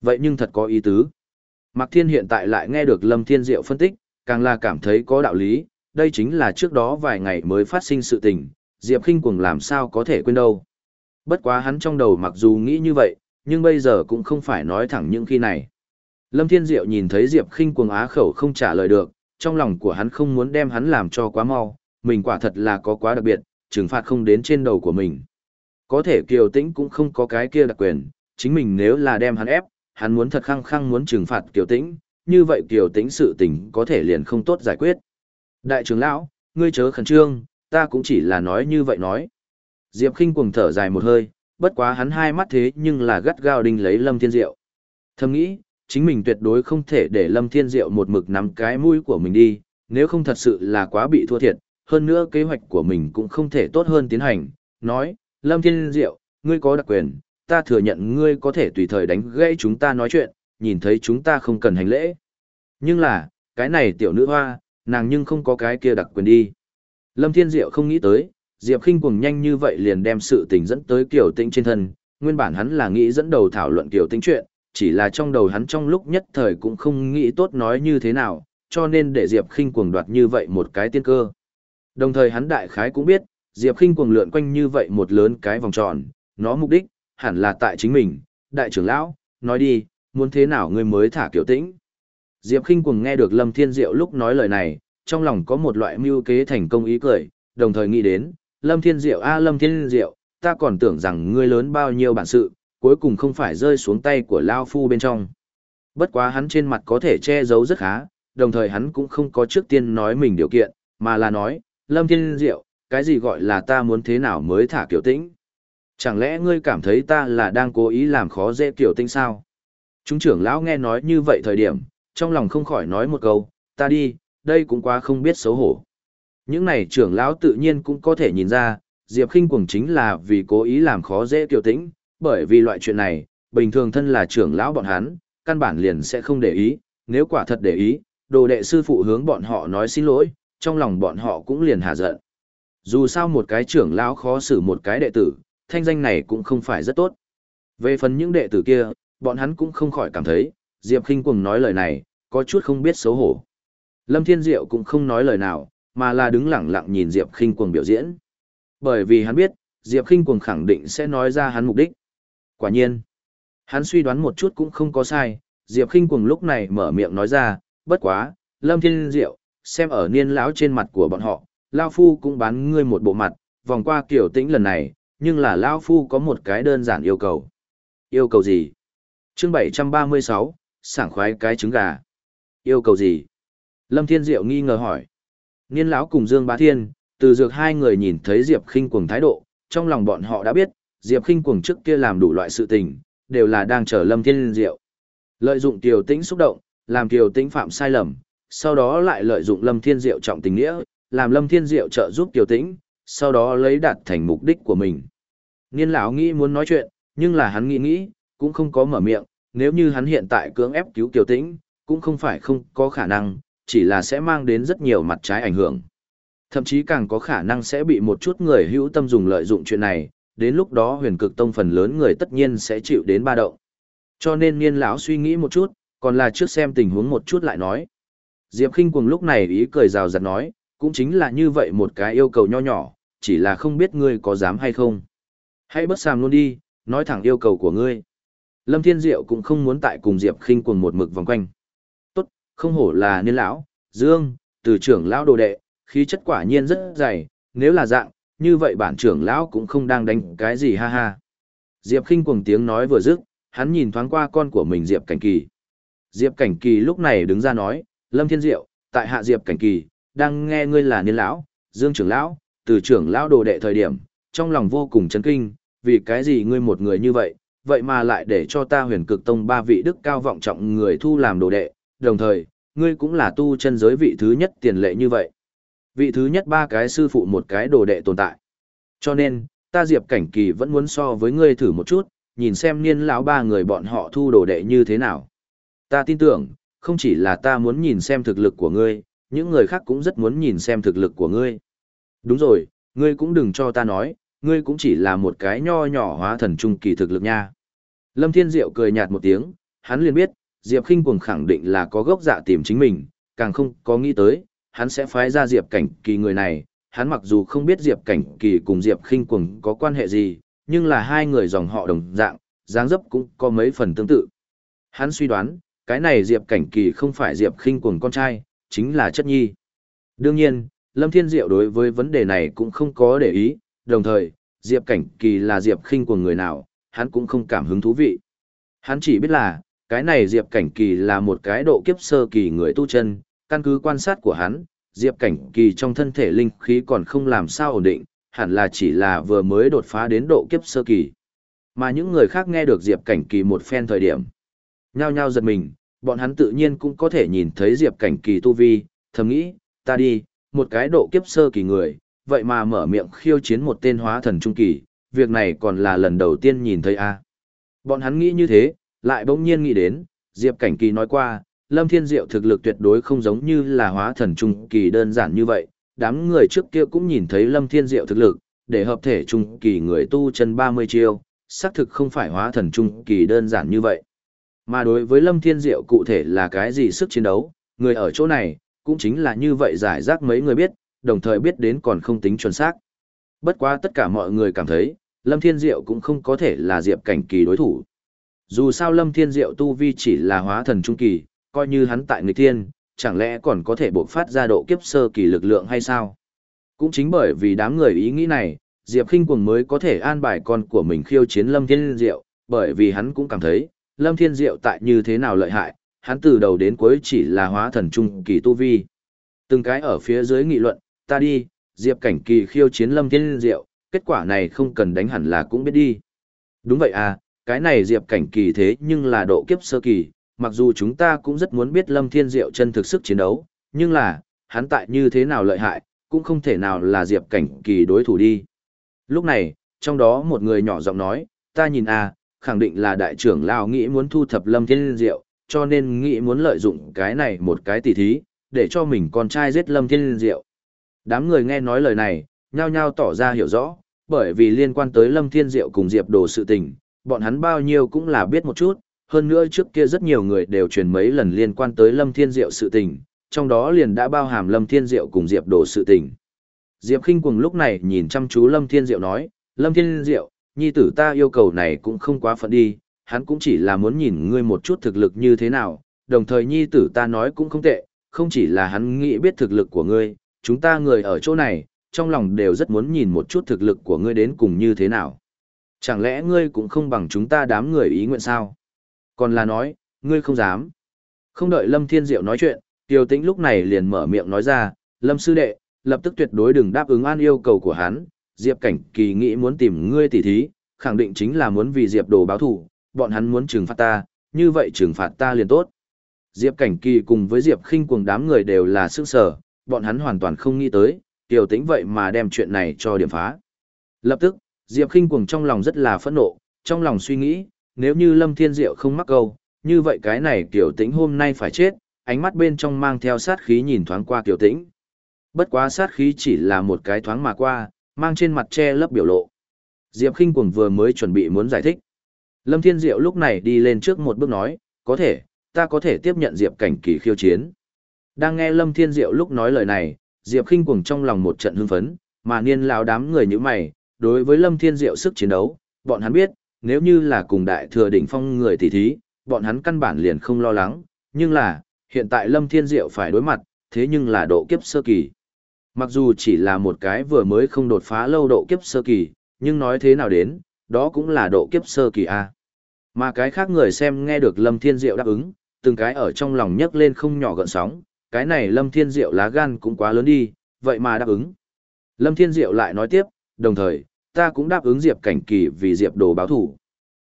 Vậy nhưng thật có ý tứ. Mạc Thiên hiện tại lại nghe được Lâm Thiên Diệu phân tích, càng là cảm thấy có đạo lý, đây chính là trước đó vài ngày mới phát sinh sự tình, Diệp Kinh Cuồng làm sao có thể quên đâu. Bất quá hắn trong đầu mặc dù nghĩ như vậy, nhưng bây giờ cũng không phải nói thẳng những khi này. Lâm Thiên Diệu nhìn thấy Diệp Khinh cuồng á khẩu không trả lời được, trong lòng của hắn không muốn đem hắn làm cho quá mau, mình quả thật là có quá đặc biệt, trừng phạt không đến trên đầu của mình. Có thể Kiều Tĩnh cũng không có cái kia đặc quyền, chính mình nếu là đem hắn ép, hắn muốn thật khăng khăng muốn trừng phạt Kiều Tĩnh, như vậy Kiều Tĩnh sự tình có thể liền không tốt giải quyết. Đại trưởng lão, ngươi chớ khẩn trương, ta cũng chỉ là nói như vậy nói. Diệp Kinh cuồng thở dài một hơi, bất quá hắn hai mắt thế nhưng là gắt gao đinh lấy Lâm Thiên Diệu. Thầm nghĩ, chính mình tuyệt đối không thể để Lâm Thiên Diệu một mực nắm cái mũi của mình đi, nếu không thật sự là quá bị thua thiệt, hơn nữa kế hoạch của mình cũng không thể tốt hơn tiến hành. Nói, Lâm Thiên Diệu, ngươi có đặc quyền, ta thừa nhận ngươi có thể tùy thời đánh gãy chúng ta nói chuyện, nhìn thấy chúng ta không cần hành lễ. Nhưng là, cái này tiểu nữ hoa, nàng nhưng không có cái kia đặc quyền đi. Lâm Thiên Diệu không nghĩ tới, Diệp Kinh cuồng nhanh như vậy liền đem sự tình dẫn tới Kiều Tĩnh trên thân, nguyên bản hắn là nghĩ dẫn đầu thảo luận Kiều Tĩnh chuyện, chỉ là trong đầu hắn trong lúc nhất thời cũng không nghĩ tốt nói như thế nào, cho nên để Diệp Kinh cuồng đoạt như vậy một cái tiên cơ. Đồng thời hắn đại khái cũng biết, Diệp Kinh cuồng lượn quanh như vậy một lớn cái vòng tròn, nó mục đích hẳn là tại chính mình, đại trưởng lão, nói đi, muốn thế nào ngươi mới thả Kiều Tĩnh? Diệp Kinh cuồng nghe được Lâm Thiên Diệu lúc nói lời này, trong lòng có một loại mưu kế thành công ý cười, đồng thời nghĩ đến, Lâm Thiên Diệu a Lâm Thiên Diệu, ta còn tưởng rằng ngươi lớn bao nhiêu bản sự, cuối cùng không phải rơi xuống tay của Lao Phu bên trong. Bất quá hắn trên mặt có thể che giấu rất khá, đồng thời hắn cũng không có trước tiên nói mình điều kiện, mà là nói, Lâm Thiên Diệu, cái gì gọi là ta muốn thế nào mới thả kiểu tĩnh? Chẳng lẽ ngươi cảm thấy ta là đang cố ý làm khó dễ kiểu tĩnh sao? Chúng trưởng lão nghe nói như vậy thời điểm, trong lòng không khỏi nói một câu, ta đi, đây cũng quá không biết xấu hổ. Những này trưởng lão tự nhiên cũng có thể nhìn ra, Diệp Kinh Cuồng chính là vì cố ý làm khó dễ Kiều Tĩnh, bởi vì loại chuyện này, bình thường thân là trưởng lão bọn hắn, căn bản liền sẽ không để ý, nếu quả thật để ý, đồ đệ sư phụ hướng bọn họ nói xin lỗi, trong lòng bọn họ cũng liền hạ giận. Dù sao một cái trưởng lão khó xử một cái đệ tử, thanh danh này cũng không phải rất tốt. Về phần những đệ tử kia, bọn hắn cũng không khỏi cảm thấy, Diệp Kinh Cuồng nói lời này, có chút không biết xấu hổ. Lâm Thiên Diệu cũng không nói lời nào, mà là đứng lặng lặng nhìn Diệp Khinh Cuồng biểu diễn. Bởi vì hắn biết, Diệp Khinh Cuồng khẳng định sẽ nói ra hắn mục đích. Quả nhiên, hắn suy đoán một chút cũng không có sai, Diệp Khinh Cuồng lúc này mở miệng nói ra, bất quá, Lâm Thiên Diệu, xem ở niên lão trên mặt của bọn họ, lão phu cũng bán ngươi một bộ mặt, vòng qua kiểu tĩnh lần này, nhưng là lão phu có một cái đơn giản yêu cầu. Yêu cầu gì? Chương 736, sảng khoái cái trứng gà. Yêu cầu gì? Lâm Thiên Diệu nghi ngờ hỏi. Niên lão cùng Dương Bá Thiên, từ dược hai người nhìn thấy Diệp Khinh cuồng thái độ, trong lòng bọn họ đã biết, Diệp Khinh cuồng trước kia làm đủ loại sự tình, đều là đang chờ Lâm Thiên Diệu. Lợi dụng Tiểu Tĩnh xúc động, làm Tiểu Tĩnh phạm sai lầm, sau đó lại lợi dụng Lâm Thiên Diệu trọng tình nghĩa, làm Lâm Thiên Diệu trợ giúp Tiểu Tĩnh, sau đó lấy đạt thành mục đích của mình. Niên lão nghĩ muốn nói chuyện, nhưng là hắn nghĩ nghĩ, cũng không có mở miệng, nếu như hắn hiện tại cưỡng ép cứu Tiểu Tĩnh, cũng không phải không có khả năng, chỉ là sẽ mang đến rất nhiều mặt trái ảnh hưởng. Thậm chí càng có khả năng sẽ bị một chút người hữu tâm dùng lợi dụng chuyện này, đến lúc đó huyền cực tông phần lớn người tất nhiên sẽ chịu đến ba động. Cho nên niên lão suy nghĩ một chút, còn là trước xem tình huống một chút lại nói. Diệp khinh cuồng lúc này ý cười rào rạt nói, cũng chính là như vậy một cái yêu cầu nho nhỏ, chỉ là không biết ngươi có dám hay không. Hãy bất sàm luôn đi, nói thẳng yêu cầu của ngươi. Lâm Thiên Diệu cũng không muốn tại cùng Diệp khinh cuồng một mực vòng quanh. Không hổ là niên lão, dương, từ trưởng lão đồ đệ, khí chất quả nhiên rất dày, nếu là dạng, như vậy bản trưởng lão cũng không đang đánh cái gì ha ha. Diệp khinh cuồng tiếng nói vừa dứt, hắn nhìn thoáng qua con của mình Diệp Cảnh Kỳ. Diệp Cảnh Kỳ lúc này đứng ra nói, Lâm Thiên Diệu, tại hạ Diệp Cảnh Kỳ, đang nghe ngươi là niên lão, dương trưởng lão, từ trưởng lão đồ đệ thời điểm, trong lòng vô cùng chấn kinh, vì cái gì ngươi một người như vậy, vậy mà lại để cho ta huyền cực tông ba vị đức cao vọng trọng người thu làm đồ đệ, đồng thời, ngươi cũng là tu chân giới vị thứ nhất tiền lệ như vậy. Vị thứ nhất ba cái sư phụ một cái đồ đệ tồn tại. Cho nên, ta Diệp Cảnh Kỳ vẫn muốn so với ngươi thử một chút, nhìn xem niên lão ba người bọn họ thu đồ đệ như thế nào. Ta tin tưởng, không chỉ là ta muốn nhìn xem thực lực của ngươi, những người khác cũng rất muốn nhìn xem thực lực của ngươi. Đúng rồi, ngươi cũng đừng cho ta nói, ngươi cũng chỉ là một cái nho nhỏ hóa thần trung kỳ thực lực nha. Lâm Thiên Diệu cười nhạt một tiếng, hắn liền biết, Diệp Kinh Cuồng khẳng định là có gốc dạ tìm chính mình, càng không có nghĩ tới, hắn sẽ phái ra Diệp Cảnh Kỳ người này. Hắn mặc dù không biết Diệp Cảnh Kỳ cùng Diệp Kinh Cuồng có quan hệ gì, nhưng là hai người dòng họ đồng dạng, dáng dấp cũng có mấy phần tương tự. Hắn suy đoán, cái này Diệp Cảnh Kỳ không phải Diệp Kinh cuồng con trai, chính là chất nhi. Đương nhiên, Lâm Thiên Diệu đối với vấn đề này cũng không có để ý, đồng thời, Diệp Cảnh Kỳ là Diệp Khinh cuồng người nào, hắn cũng không cảm hứng thú vị. Hắn chỉ biết là, cái này Diệp Cảnh Kỳ là một cái độ kiếp sơ kỳ người tu chân, căn cứ quan sát của hắn, Diệp Cảnh Kỳ trong thân thể linh khí còn không làm sao ổn định, hẳn là chỉ là vừa mới đột phá đến độ kiếp sơ kỳ. Mà những người khác nghe được Diệp Cảnh Kỳ một phen thời điểm, nhao nhao giật mình, bọn hắn tự nhiên cũng có thể nhìn thấy Diệp Cảnh Kỳ tu vi, thầm nghĩ, ta đi, một cái độ kiếp sơ kỳ người, vậy mà mở miệng khiêu chiến một tên hóa thần trung kỳ, việc này còn là lần đầu tiên nhìn thấy a. Bọn hắn nghĩ như thế, lại bỗng nhiên nghĩ đến, Diệp Cảnh Kỳ nói qua, Lâm Thiên Diệu thực lực tuyệt đối không giống như là hóa thần trung kỳ đơn giản như vậy, đám người trước kia cũng nhìn thấy Lâm Thiên Diệu thực lực, để hợp thể trung kỳ người tu chân 30 chiêu, xác thực không phải hóa thần trung kỳ đơn giản như vậy. Mà đối với Lâm Thiên Diệu cụ thể là cái gì sức chiến đấu, người ở chỗ này, cũng chính là như vậy giải rác mấy người biết, đồng thời biết đến còn không tính chuẩn xác. Bất quá tất cả mọi người cảm thấy, Lâm Thiên Diệu cũng không có thể là Diệp Cảnh Kỳ đối thủ. Dù sao Lâm Thiên Diệu tu vi chỉ là hóa thần trung kỳ, coi như hắn tại người thiên, chẳng lẽ còn có thể bộc phát ra độ kiếp sơ kỳ lực lượng hay sao? Cũng chính bởi vì đám người ý nghĩ này, Diệp Kinh Cuồng mới có thể an bài con của mình khiêu chiến Lâm Thiên Diệu, bởi vì hắn cũng cảm thấy, Lâm Thiên Diệu tại như thế nào lợi hại, hắn từ đầu đến cuối chỉ là hóa thần trung kỳ tu vi. Từng cái ở phía dưới nghị luận, ta đi, Diệp Cảnh Kỳ khiêu chiến Lâm Thiên Diệu, kết quả này không cần đánh hẳn là cũng biết đi. Đúng vậy à, cái này Diệp Cảnh Kỳ thế nhưng là độ kiếp sơ kỳ, mặc dù chúng ta cũng rất muốn biết Lâm Thiên Diệu chân thực sức chiến đấu, nhưng là, hắn tại như thế nào lợi hại, cũng không thể nào là Diệp Cảnh Kỳ đối thủ đi. Lúc này, trong đó một người nhỏ giọng nói, ta nhìn à, khẳng định là đại trưởng lão nghĩ muốn thu thập Lâm Thiên Diệu, cho nên nghĩ muốn lợi dụng cái này một cái tỉ thí, để cho mình con trai giết Lâm Thiên Diệu. Đám người nghe nói lời này, nhao nhao tỏ ra hiểu rõ, bởi vì liên quan tới Lâm Thiên Diệu cùng Diệp Đồ sự tình, bọn hắn bao nhiêu cũng là biết một chút, hơn nữa trước kia rất nhiều người đều truyền mấy lần liên quan tới Lâm Thiên Diệu sự tình, trong đó liền đã bao hàm Lâm Thiên Diệu cùng Diệp Đồ sự tình. Diệp Kinh Cuồng lúc này nhìn chăm chú Lâm Thiên Diệu nói, Lâm Thiên Diệu, nhi tử ta yêu cầu này cũng không quá phận đi, hắn cũng chỉ là muốn nhìn ngươi một chút thực lực như thế nào, đồng thời nhi tử ta nói cũng không tệ, không chỉ là hắn nghĩ biết thực lực của ngươi, chúng ta người ở chỗ này, trong lòng đều rất muốn nhìn một chút thực lực của ngươi đến cùng như thế nào. Chẳng lẽ ngươi cũng không bằng chúng ta đám người ý nguyện sao? Còn là nói, ngươi không dám. Không đợi Lâm Thiên Diệu nói chuyện, Tiêu Tĩnh lúc này liền mở miệng nói ra, Lâm Sư Đệ, lập tức tuyệt đối đừng đáp ứng an yêu cầu của hắn, Diệp Cảnh Kỳ nghĩ muốn tìm ngươi tỉ thí, khẳng định chính là muốn vì Diệp đồ báo thù. bọn hắn muốn trừng phạt ta, như vậy trừng phạt ta liền tốt. Diệp Cảnh Kỳ cùng với Diệp Khinh cuồng đám người đều là sức sở, bọn hắn hoàn toàn không nghĩ tới, Tiêu Tĩnh vậy mà đem chuyện này cho điểm phá. Lập tức, Diệp Kinh cuồng trong lòng rất là phẫn nộ, trong lòng suy nghĩ, nếu như Lâm Thiên Diệu không mắc câu, như vậy cái này Tiểu Tĩnh hôm nay phải chết, ánh mắt bên trong mang theo sát khí nhìn thoáng qua Tiểu Tĩnh. Bất quá sát khí chỉ là một cái thoáng mà qua, mang trên mặt che lấp biểu lộ. Diệp Kinh Cuồng vừa mới chuẩn bị muốn giải thích. Lâm Thiên Diệu lúc này đi lên trước một bước nói, có thể, ta có thể tiếp nhận Diệp Cảnh Kỳ khiêu chiến. Đang nghe Lâm Thiên Diệu lúc nói lời này, Diệp Kinh Cuồng trong lòng một trận hưng phấn, mà niên lão đám người như mày, đối với Lâm Thiên Diệu sức chiến đấu, bọn hắn biết, nếu như là cùng đại thừa đỉnh phong người tỷ thí, bọn hắn căn bản liền không lo lắng, nhưng là, hiện tại Lâm Thiên Diệu phải đối mặt, thế nhưng là độ kiếp sơ kỳ. Mặc dù chỉ là một cái vừa mới không đột phá lâu độ kiếp sơ kỳ, nhưng nói thế nào đến, đó cũng là độ kiếp sơ kỳ A. Mà cái khác người xem nghe được Lâm Thiên Diệu đáp ứng, từng cái ở trong lòng nhấc lên không nhỏ gợn sóng, cái này Lâm Thiên Diệu lá gan cũng quá lớn đi, vậy mà đáp ứng. Lâm Thiên Diệu lại nói tiếp, đồng thời, ta cũng đáp ứng Diệp Cảnh Kỳ vì Diệp đồ báo thủ.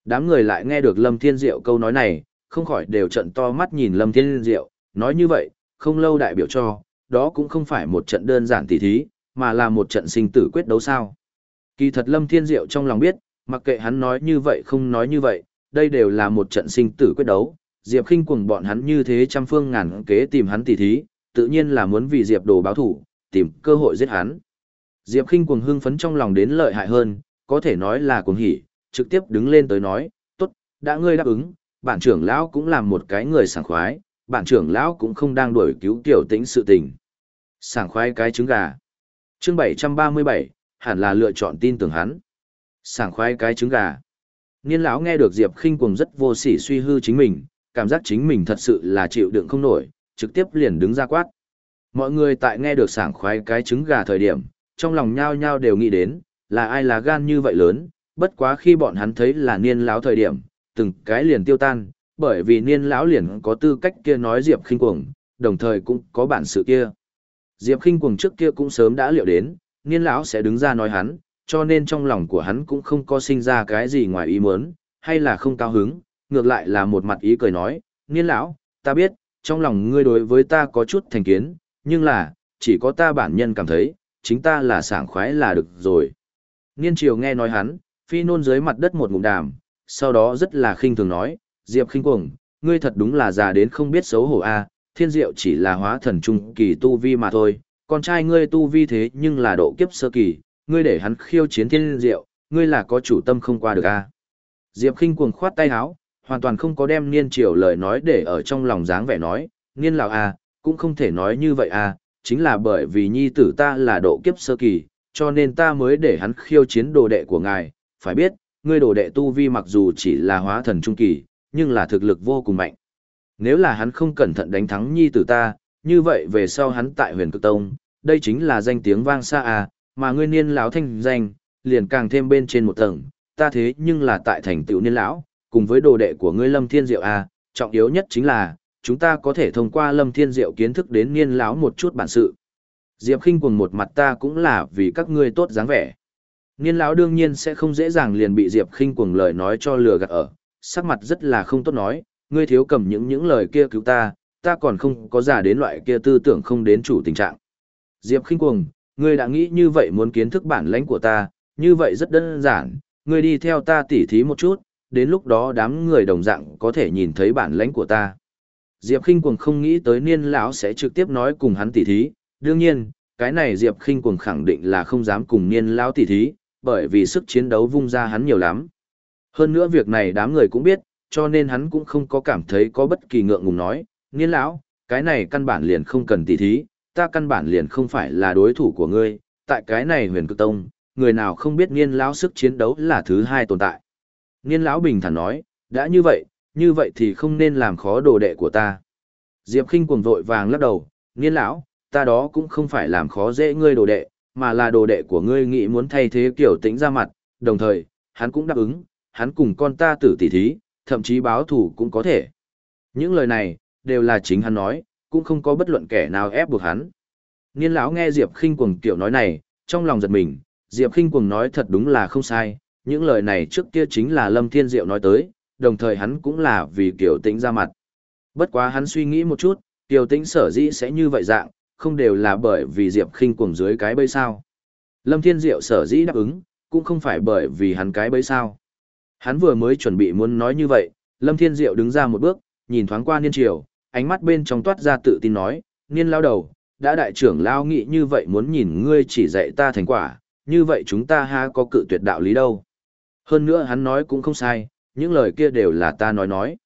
Đám người lại nghe được Lâm Thiên Diệu câu nói này, không khỏi đều trận to mắt nhìn Lâm Thiên Diệu, nói như vậy, không lâu đại biểu cho, đó cũng không phải một trận đơn giản tỉ thí, mà là một trận sinh tử quyết đấu sao. Kỳ thật Lâm Thiên Diệu trong lòng biết, mặc kệ hắn nói như vậy không nói như vậy, đây đều là một trận sinh tử quyết đấu. Diệp Kinh cuồng bọn hắn như thế trăm phương ngàn kế tìm hắn tỉ thí, tự nhiên là muốn vì Diệp đồ báo thủ, tìm cơ hội giết hắn. Diệp Kinh cuồng hưng phấn trong lòng đến lợi hại hơn, có thể nói là cuồng hỉ, trực tiếp đứng lên tới nói, tốt, đã ngươi đáp ứng, bản trưởng lão cũng làm một cái người sảng khoái, bản trưởng lão cũng không đang đuổi cứu tiểu tĩnh sự tình. Sảng khoái cái trứng gà. Chương 737, hẳn là lựa chọn tin tưởng hắn. Sảng khoái cái trứng gà. Niên lão nghe được Diệp Khinh cuồng rất vô sỉ suy hư chính mình, cảm giác chính mình thật sự là chịu đựng không nổi, trực tiếp liền đứng ra quát. Mọi người tại nghe được sảng khoái cái trứng gà thời điểm, trong lòng nhao nhao đều nghĩ đến, là ai là gan như vậy lớn, bất quá khi bọn hắn thấy là niên lão thời điểm, từng cái liền tiêu tan, bởi vì niên lão liền có tư cách kia nói Diệp khinh cuồng, đồng thời cũng có bản sự kia. Diệp khinh cuồng trước kia cũng sớm đã liệu đến, niên lão sẽ đứng ra nói hắn, cho nên trong lòng của hắn cũng không có sinh ra cái gì ngoài ý muốn, hay là không cao hứng, ngược lại là một mặt ý cười nói, niên lão, ta biết, trong lòng ngươi đối với ta có chút thành kiến, nhưng là, chỉ có ta bản nhân cảm thấy, chính ta là sảng khoái là được rồi. Niên triều nghe nói hắn, phi nôn dưới mặt đất một ngụm đàm, sau đó rất là khinh thường nói, Diệp khinh cuồng, ngươi thật đúng là già đến không biết xấu hổ a, thiên diệu chỉ là hóa thần trung kỳ tu vi mà thôi, con trai ngươi tu vi thế nhưng là độ kiếp sơ kỳ, ngươi để hắn khiêu chiến thiên diệu, ngươi là có chủ tâm không qua được a. Diệp khinh cuồng khoát tay áo, hoàn toàn không có đem niên triều lời nói để ở trong lòng dáng vẻ nói, niên lão a, cũng không thể nói như vậy a, chính là bởi vì nhi tử ta là độ kiếp sơ kỳ, cho nên ta mới để hắn khiêu chiến đồ đệ của ngài, phải biết, ngươi đồ đệ tu vi mặc dù chỉ là hóa thần trung kỳ, nhưng là thực lực vô cùng mạnh. Nếu là hắn không cẩn thận đánh thắng nhi tử ta, như vậy về sau hắn tại huyền cực tông, đây chính là danh tiếng vang xa à, mà ngươi niên lão thanh danh, liền càng thêm bên trên một tầng, ta thế nhưng là tại thành tựu niên lão, cùng với đồ đệ của ngươi lâm thiên diệu à, trọng yếu nhất chính là, chúng ta có thể thông qua lâm thiên diệu kiến thức đến niên lão một chút bản sự. Diệp khinh quần một mặt ta cũng là vì các ngươi tốt dáng vẻ. Niên lão đương nhiên sẽ không dễ dàng liền bị Diệp khinh quần lời nói cho lừa gạt ở, sắc mặt rất là không tốt nói, ngươi thiếu cầm những những lời kia cứu ta, ta còn không có giả đến loại kia tư tưởng không đến chủ tình trạng. Diệp khinh cuồng, ngươi đã nghĩ như vậy muốn kiến thức bản lãnh của ta, như vậy rất đơn giản, ngươi đi theo ta tỉ thí một chút, đến lúc đó đám người đồng dạng có thể nhìn thấy bản lãnh của ta. Diệp khinh cuồng không nghĩ tới niên lão sẽ trực tiếp nói cùng hắn tỉ thí, đương nhiên, cái này Diệp khinh cuồng khẳng định là không dám cùng niên lão tỉ thí, bởi vì sức chiến đấu vung ra hắn nhiều lắm. Hơn nữa việc này đám người cũng biết, cho nên hắn cũng không có cảm thấy có bất kỳ ngượng ngùng nói, niên lão, cái này căn bản liền không cần tỉ thí, ta căn bản liền không phải là đối thủ của ngươi, tại cái này huyền cực tông, người nào không biết niên lão sức chiến đấu là thứ hai tồn tại. Niên lão bình thản nói, đã như vậy, như vậy thì không nên làm khó đồ đệ của ta. Diệp khinh cuồng vội vàng lắc đầu, niên lão, ta đó cũng không phải làm khó dễ ngươi đồ đệ, mà là đồ đệ của ngươi nghĩ muốn thay thế kiểu tĩnh ra mặt, đồng thời, hắn cũng đáp ứng, hắn cùng con ta tử tỷ thí, thậm chí báo thủ cũng có thể. Những lời này, đều là chính hắn nói, cũng không có bất luận kẻ nào ép buộc hắn. Niên lão nghe Diệp Khinh Cuồng tiểu nói này, trong lòng giật mình, Diệp Khinh Cuồng nói thật đúng là không sai, những lời này trước kia chính là Lâm Thiên Diệu nói tới, đồng thời hắn cũng là vì Kiều Tĩnh ra mặt. Bất quá hắn suy nghĩ một chút, Kiều Tĩnh sở dĩ sẽ như vậy dạng, không đều là bởi vì Diệp Khinh Cuồng dưới cái bẫy sao? Lâm Thiên Diệu sở dĩ đáp ứng, cũng không phải bởi vì hắn cái bẫy sao? Hắn vừa mới chuẩn bị muốn nói như vậy, Lâm Thiên Diệu đứng ra một bước, nhìn thoáng qua Niên Triều, ánh mắt bên trong toát ra tự tin nói, Niên lao đầu, đã đại trưởng lao nghĩ như vậy muốn nhìn ngươi chỉ dạy ta thành quả, như vậy chúng ta ha có cự tuyệt đạo lý đâu. Hơn nữa hắn nói cũng không sai, những lời kia đều là ta nói nói.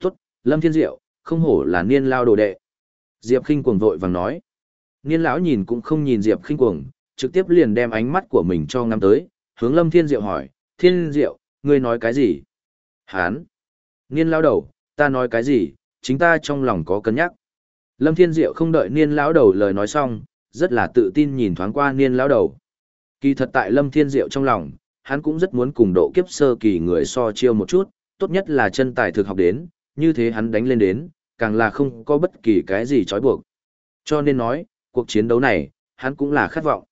Tốt, Lâm Thiên Diệu, không hổ là Niên lao đồ đệ. Diệp khinh cuồng vội vàng nói. Niên lão nhìn cũng không nhìn Diệp khinh cuồng, trực tiếp liền đem ánh mắt của mình cho ngắm tới, hướng Lâm Thiên Diệu hỏi, Thiên Diệu, ngươi nói cái gì? Hán! Niên lão đầu, ta nói cái gì, chính ta trong lòng có cân nhắc. Lâm Thiên Diệu không đợi niên lão đầu lời nói xong, rất là tự tin nhìn thoáng qua niên lão đầu. Kỳ thật tại Lâm Thiên Diệu trong lòng, hắn cũng rất muốn cùng độ kiếp sơ kỳ người so chiêu một chút, tốt nhất là chân tài thực học đến, như thế hắn đánh lên đến, càng là không có bất kỳ cái gì trói buộc. Cho nên nói, cuộc chiến đấu này, hắn cũng là khát vọng.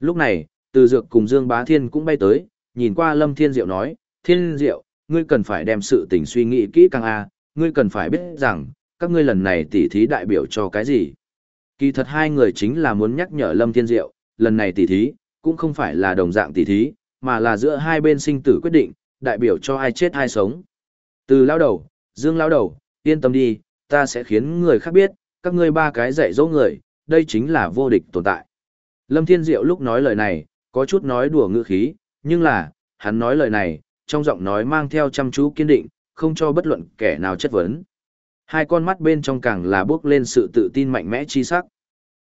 Lúc này, từ dược cùng Dương Bá Thiên cũng bay tới, nhìn qua Lâm Thiên Diệu nói, Thiên Diệu, ngươi cần phải đem sự tình suy nghĩ kỹ càng a, ngươi cần phải biết rằng, các ngươi lần này tỉ thí đại biểu cho cái gì. Kỳ thật hai người chính là muốn nhắc nhở Lâm Thiên Diệu, lần này tỉ thí, cũng không phải là đồng dạng tỉ thí, mà là giữa hai bên sinh tử quyết định, đại biểu cho ai chết ai sống. Từ lao đầu, Dương lao đầu, yên tâm đi, ta sẽ khiến người khác biết, các ngươi ba cái dạy dỗ người, đây chính là vô địch tồn tại. Lâm Thiên Diệu lúc nói lời này, có chút nói đùa ngữ khí, nhưng là, hắn nói lời này, trong giọng nói mang theo chăm chú kiên định, không cho bất luận kẻ nào chất vấn. Hai con mắt bên trong càng là bước lên sự tự tin mạnh mẽ chi sắc.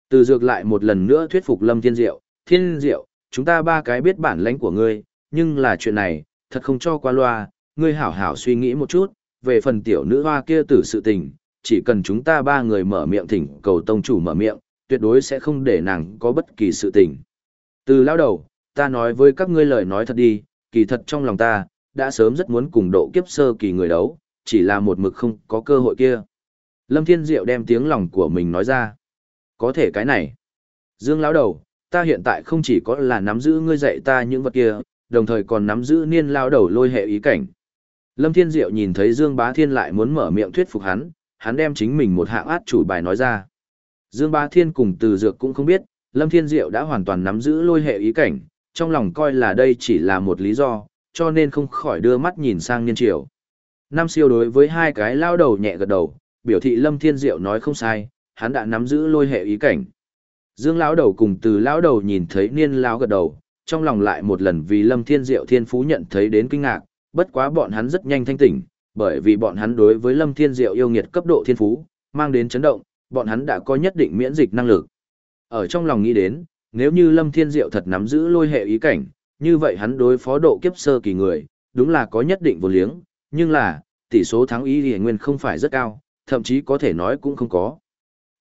Từ dược lại một lần nữa thuyết phục Lâm Thiên Diệu, Thiên Diệu, chúng ta ba cái biết bản lãnh của ngươi, nhưng là chuyện này, thật không cho qua loa, ngươi hảo hảo suy nghĩ một chút, về phần tiểu nữ hoa kia tử sự tình, chỉ cần chúng ta ba người mở miệng thỉnh cầu tông chủ mở miệng, tuyệt đối sẽ không để nàng có bất kỳ sự tình. Từ lao đầu, ta nói với các ngươi lời nói thật đi, kỳ thật trong lòng ta, đã sớm rất muốn cùng độ kiếp sơ kỳ người đấu, chỉ là một mực không có cơ hội kia. Lâm Thiên Diệu đem tiếng lòng của mình nói ra. Có thể cái này. Dương lão đầu, ta hiện tại không chỉ có là nắm giữ ngươi dạy ta những vật kia, đồng thời còn nắm giữ niên lao đầu lôi hệ ý cảnh. Lâm Thiên Diệu nhìn thấy Dương Bá Thiên lại muốn mở miệng thuyết phục hắn, hắn đem chính mình một hạng át chủ bài nói ra. Dương Bá Thiên cùng từ dược cũng không biết, Lâm Thiên Diệu đã hoàn toàn nắm giữ lôi hệ ý cảnh, trong lòng coi là đây chỉ là một lý do, cho nên không khỏi đưa mắt nhìn sang niên triều. Nam siêu đối với hai cái lao đầu nhẹ gật đầu, biểu thị Lâm Thiên Diệu nói không sai, hắn đã nắm giữ lôi hệ ý cảnh. Dương lão đầu cùng từ lão đầu nhìn thấy niên lão gật đầu, trong lòng lại một lần vì Lâm Thiên Diệu thiên phú nhận thấy đến kinh ngạc, bất quá bọn hắn rất nhanh thanh tỉnh, bởi vì bọn hắn đối với Lâm Thiên Diệu yêu nghiệt cấp độ thiên phú, mang đến chấn động, bọn hắn đã có nhất định miễn dịch năng lực. Ở trong lòng nghĩ đến, nếu như Lâm Thiên Diệu thật nắm giữ lôi hệ ý cảnh, như vậy hắn đối phó độ kiếp sơ kỳ người, đúng là có nhất định vô liếng, nhưng là, tỷ số thắng ý thì nguyên không phải rất cao, thậm chí có thể nói cũng không có.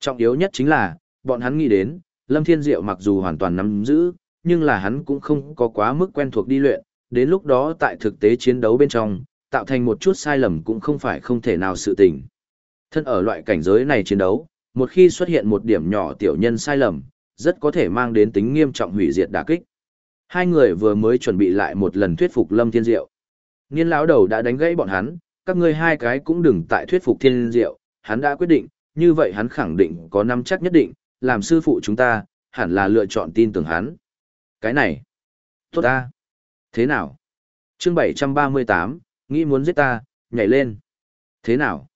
Trọng yếu nhất chính là, bọn hắn nghĩ đến, Lâm Thiên Diệu mặc dù hoàn toàn nắm giữ, nhưng là hắn cũng không có quá mức quen thuộc đi luyện, đến lúc đó tại thực tế chiến đấu bên trong, tạo thành một chút sai lầm cũng không phải không thể nào sự tình. Thân ở loại cảnh giới này chiến đấu, một khi xuất hiện một điểm nhỏ tiểu nhân sai lầm, rất có thể mang đến tính nghiêm trọng hủy diệt đả kích. Hai người vừa mới chuẩn bị lại một lần thuyết phục Lâm Thiên Diệu. Niên lão đầu đã đánh gãy bọn hắn, các ngươi hai cái cũng đừng tại thuyết phục Thiên Diệu, hắn đã quyết định, như vậy hắn khẳng định có năm chắc nhất định, làm sư phụ chúng ta, hẳn là lựa chọn tin tưởng hắn. Cái này, tốt ta. Thế nào? Chương 738, nghĩ muốn giết ta, nhảy lên. Thế nào?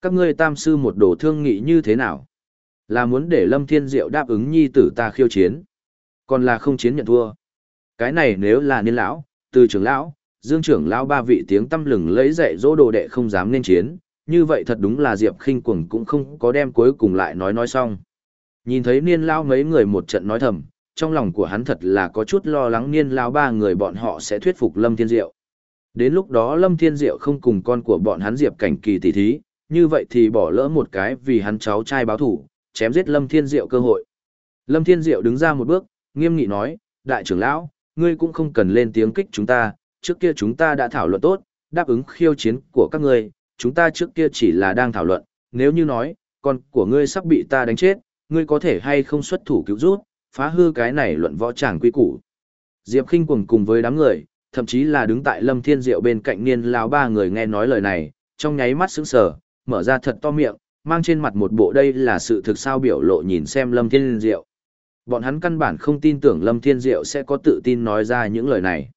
Các ngươi tam sư một đồ thương nghị như thế nào? Là muốn để Lâm Thiên Diệu đáp ứng nhi tử ta khiêu chiến. Còn là không chiến nhận thua. Cái này nếu là niên lão, từ trưởng lão, dương trưởng lão ba vị tiếng tâm lừng lấy dạy dỗ đồ đệ không dám nên chiến, như vậy thật đúng là Diệp khinh quần cũng không có đem cuối cùng lại nói nói xong. Nhìn thấy niên lao mấy người một trận nói thầm, trong lòng của hắn thật là có chút lo lắng niên lao ba người bọn họ sẽ thuyết phục Lâm Thiên Diệu. Đến lúc đó Lâm Thiên Diệu không cùng con của bọn hắn Diệp cảnh kỳ tỷ thí, như vậy thì bỏ lỡ một cái vì hắn cháu trai báo thủ, chém giết Lâm Thiên Diệu cơ hội. Lâm Thiên Diệu đứng ra một bước, nghiêm nghị nói, đại trưởng lão, ngươi cũng không cần lên tiếng kích chúng ta, trước kia chúng ta đã thảo luận tốt, đáp ứng khiêu chiến của các ngươi, chúng ta trước kia chỉ là đang thảo luận, nếu như nói, con của ngươi sắp bị ta đánh chết, ngươi có thể hay không xuất thủ cứu rút, phá hư cái này luận võ tràng quy củ. Diệp Kinh cuồng cùng với đám người, thậm chí là đứng tại Lâm Thiên Diệu bên cạnh niên lão ba người nghe nói lời này, trong nháy mắt sững sờ, mở ra thật to miệng, mang trên mặt một bộ đây là sự thực sao biểu lộ nhìn xem Lâm Thiên Diệu. Bọn hắn căn bản không tin tưởng Lâm Thiên Diệu sẽ có tự tin nói ra những lời này.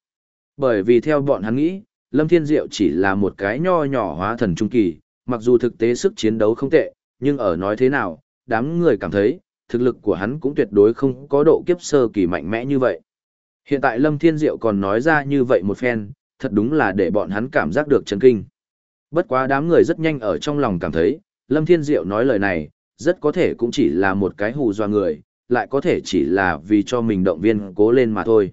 Bởi vì theo bọn hắn nghĩ, Lâm Thiên Diệu chỉ là một cái nho nhỏ hóa thần trung kỳ, mặc dù thực tế sức chiến đấu không tệ, nhưng ở nói thế nào, đám người cảm thấy, thực lực của hắn cũng tuyệt đối không có độ kiếp sơ kỳ mạnh mẽ như vậy. Hiện tại Lâm Thiên Diệu còn nói ra như vậy một phen, thật đúng là để bọn hắn cảm giác được chấn kinh. Bất quá đám người rất nhanh ở trong lòng cảm thấy, Lâm Thiên Diệu nói lời này, rất có thể cũng chỉ là một cái hù doa người, lại có thể chỉ là vì cho mình động viên cố lên mà thôi.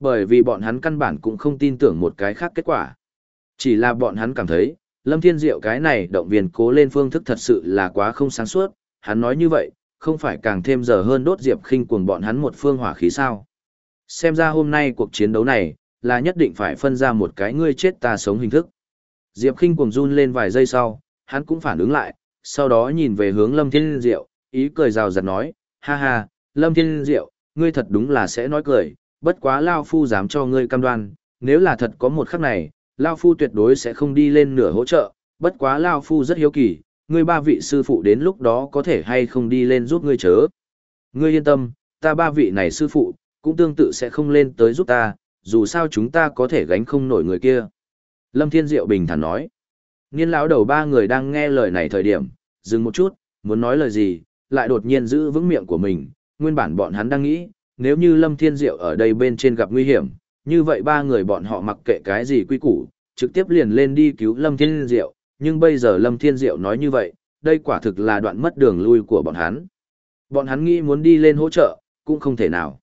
Bởi vì bọn hắn căn bản cũng không tin tưởng một cái khác kết quả. Chỉ là bọn hắn cảm thấy, Lâm Thiên Diệu cái này động viên cố lên phương thức thật sự là quá không sáng suốt, hắn nói như vậy, không phải càng thêm giờ hơn đốt Diệp khinh cuồng bọn hắn một phương hỏa khí sao. Xem ra hôm nay cuộc chiến đấu này, là nhất định phải phân ra một cái ngươi chết ta sống hình thức. Diệp khinh cuồng run lên vài giây sau, hắn cũng phản ứng lại, sau đó nhìn về hướng Lâm Thiên Diệu, ý cười rào rạt nói, ha ha, Lâm Thiên Diệu, ngươi thật đúng là sẽ nói cười, bất quá Lao Phu dám cho ngươi cam đoan, nếu là thật có một khắc này, Lao Phu tuyệt đối sẽ không đi lên nửa hỗ trợ, bất quá Lao Phu rất hiếu kỳ, ngươi ba vị sư phụ đến lúc đó có thể hay không đi lên giúp ngươi chớ. Ngươi yên tâm, ta ba vị này sư phụ, cũng tương tự sẽ không lên tới giúp ta, dù sao chúng ta có thể gánh không nổi người kia. Lâm Thiên Diệu bình thản nói. Niên lão đầu ba người đang nghe lời này thời điểm, dừng một chút, muốn nói lời gì, lại đột nhiên giữ vững miệng của mình, nguyên bản bọn hắn đang nghĩ, nếu như Lâm Thiên Diệu ở đây bên trên gặp nguy hiểm, như vậy ba người bọn họ mặc kệ cái gì quy củ, trực tiếp liền lên đi cứu Lâm Thiên Diệu, nhưng bây giờ Lâm Thiên Diệu nói như vậy, đây quả thực là đoạn mất đường lui của bọn hắn. Bọn hắn nghĩ muốn đi lên hỗ trợ, cũng không thể nào.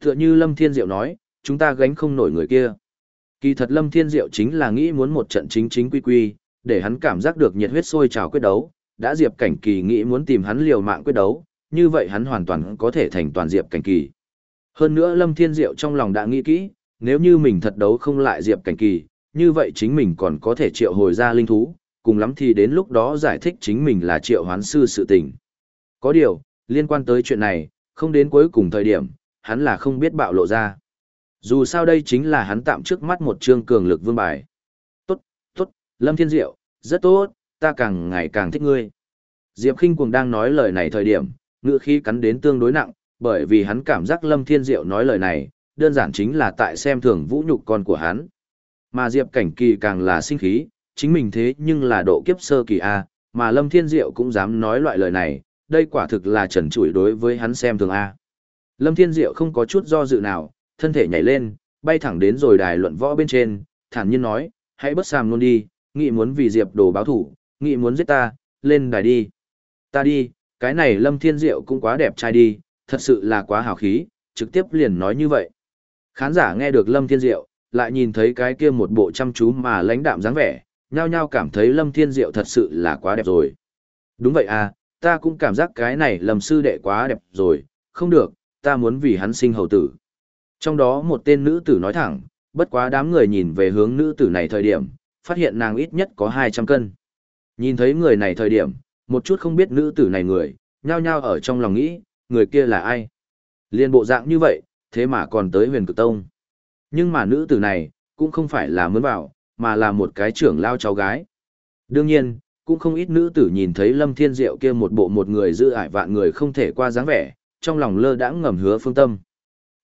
Tựa như Lâm Thiên Diệu nói, chúng ta gánh không nổi người kia. Kỳ thật Lâm Thiên Diệu chính là nghĩ muốn một trận chính chính quy quy, để hắn cảm giác được nhiệt huyết sôi trào quyết đấu, đã Diệp Cảnh Kỳ nghĩ muốn tìm hắn liều mạng quyết đấu, như vậy hắn hoàn toàn có thể thành toàn Diệp Cảnh Kỳ. Hơn nữa Lâm Thiên Diệu trong lòng đã nghĩ kỹ, nếu như mình thật đấu không lại Diệp Cảnh Kỳ, như vậy chính mình còn có thể triệu hồi ra linh thú, cùng lắm thì đến lúc đó giải thích chính mình là triệu hoán sư sự tình. Có điều, liên quan tới chuyện này, không đến cuối cùng thời điểm, hắn là không biết bạo lộ ra. Dù sao đây chính là hắn tạm trước mắt một chương cường lực vương bài. Tốt, tốt, Lâm Thiên Diệu, rất tốt, ta càng ngày càng thích ngươi. Diệp Kinh Cuồng đang nói lời này thời điểm, ngựa khí cắn đến tương đối nặng, bởi vì hắn cảm giác Lâm Thiên Diệu nói lời này, đơn giản chính là tại xem thường vũ nhục con của hắn. Mà Diệp Cảnh Kỳ càng là sinh khí, chính mình thế nhưng là độ kiếp sơ kỳ A, mà Lâm Thiên Diệu cũng dám nói loại lời này, đây quả thực là trần trụi đối với hắn xem thường A. Lâm Thiên Diệu không có chút do dự nào, thân thể nhảy lên, bay thẳng đến rồi đài luận võ bên trên, thản nhiên nói, hãy bất sàm luôn đi, nghị muốn vì Diệp đồ báo thủ, nghị muốn giết ta, lên đài đi. Ta đi, cái này Lâm Thiên Diệu cũng quá đẹp trai đi, thật sự là quá hào khí, trực tiếp liền nói như vậy. Khán giả nghe được Lâm Thiên Diệu, lại nhìn thấy cái kia một bộ chăm chú mà lãnh đạm dáng vẻ, nhao nhao cảm thấy Lâm Thiên Diệu thật sự là quá đẹp rồi. Đúng vậy à, ta cũng cảm giác cái này Lâm sư đệ quá đẹp rồi, không được, ta muốn vì hắn sinh hầu tử. Trong đó một tên nữ tử nói thẳng, bất quá đám người nhìn về hướng nữ tử này thời điểm, phát hiện nàng ít nhất có 200 cân. Nhìn thấy người này thời điểm, một chút không biết nữ tử này người, nhao nhao ở trong lòng nghĩ, người kia là ai. Liên bộ dạng như vậy, thế mà còn tới huyền cực tông. Nhưng mà nữ tử này, cũng không phải là mướn vào, mà là một cái trưởng lao cháu gái. Đương nhiên, cũng không ít nữ tử nhìn thấy Lâm Thiên Diệu kia một bộ một người giữ ải vạn người không thể qua dáng vẻ, trong lòng lơ đãng ngầm hứa phương tâm.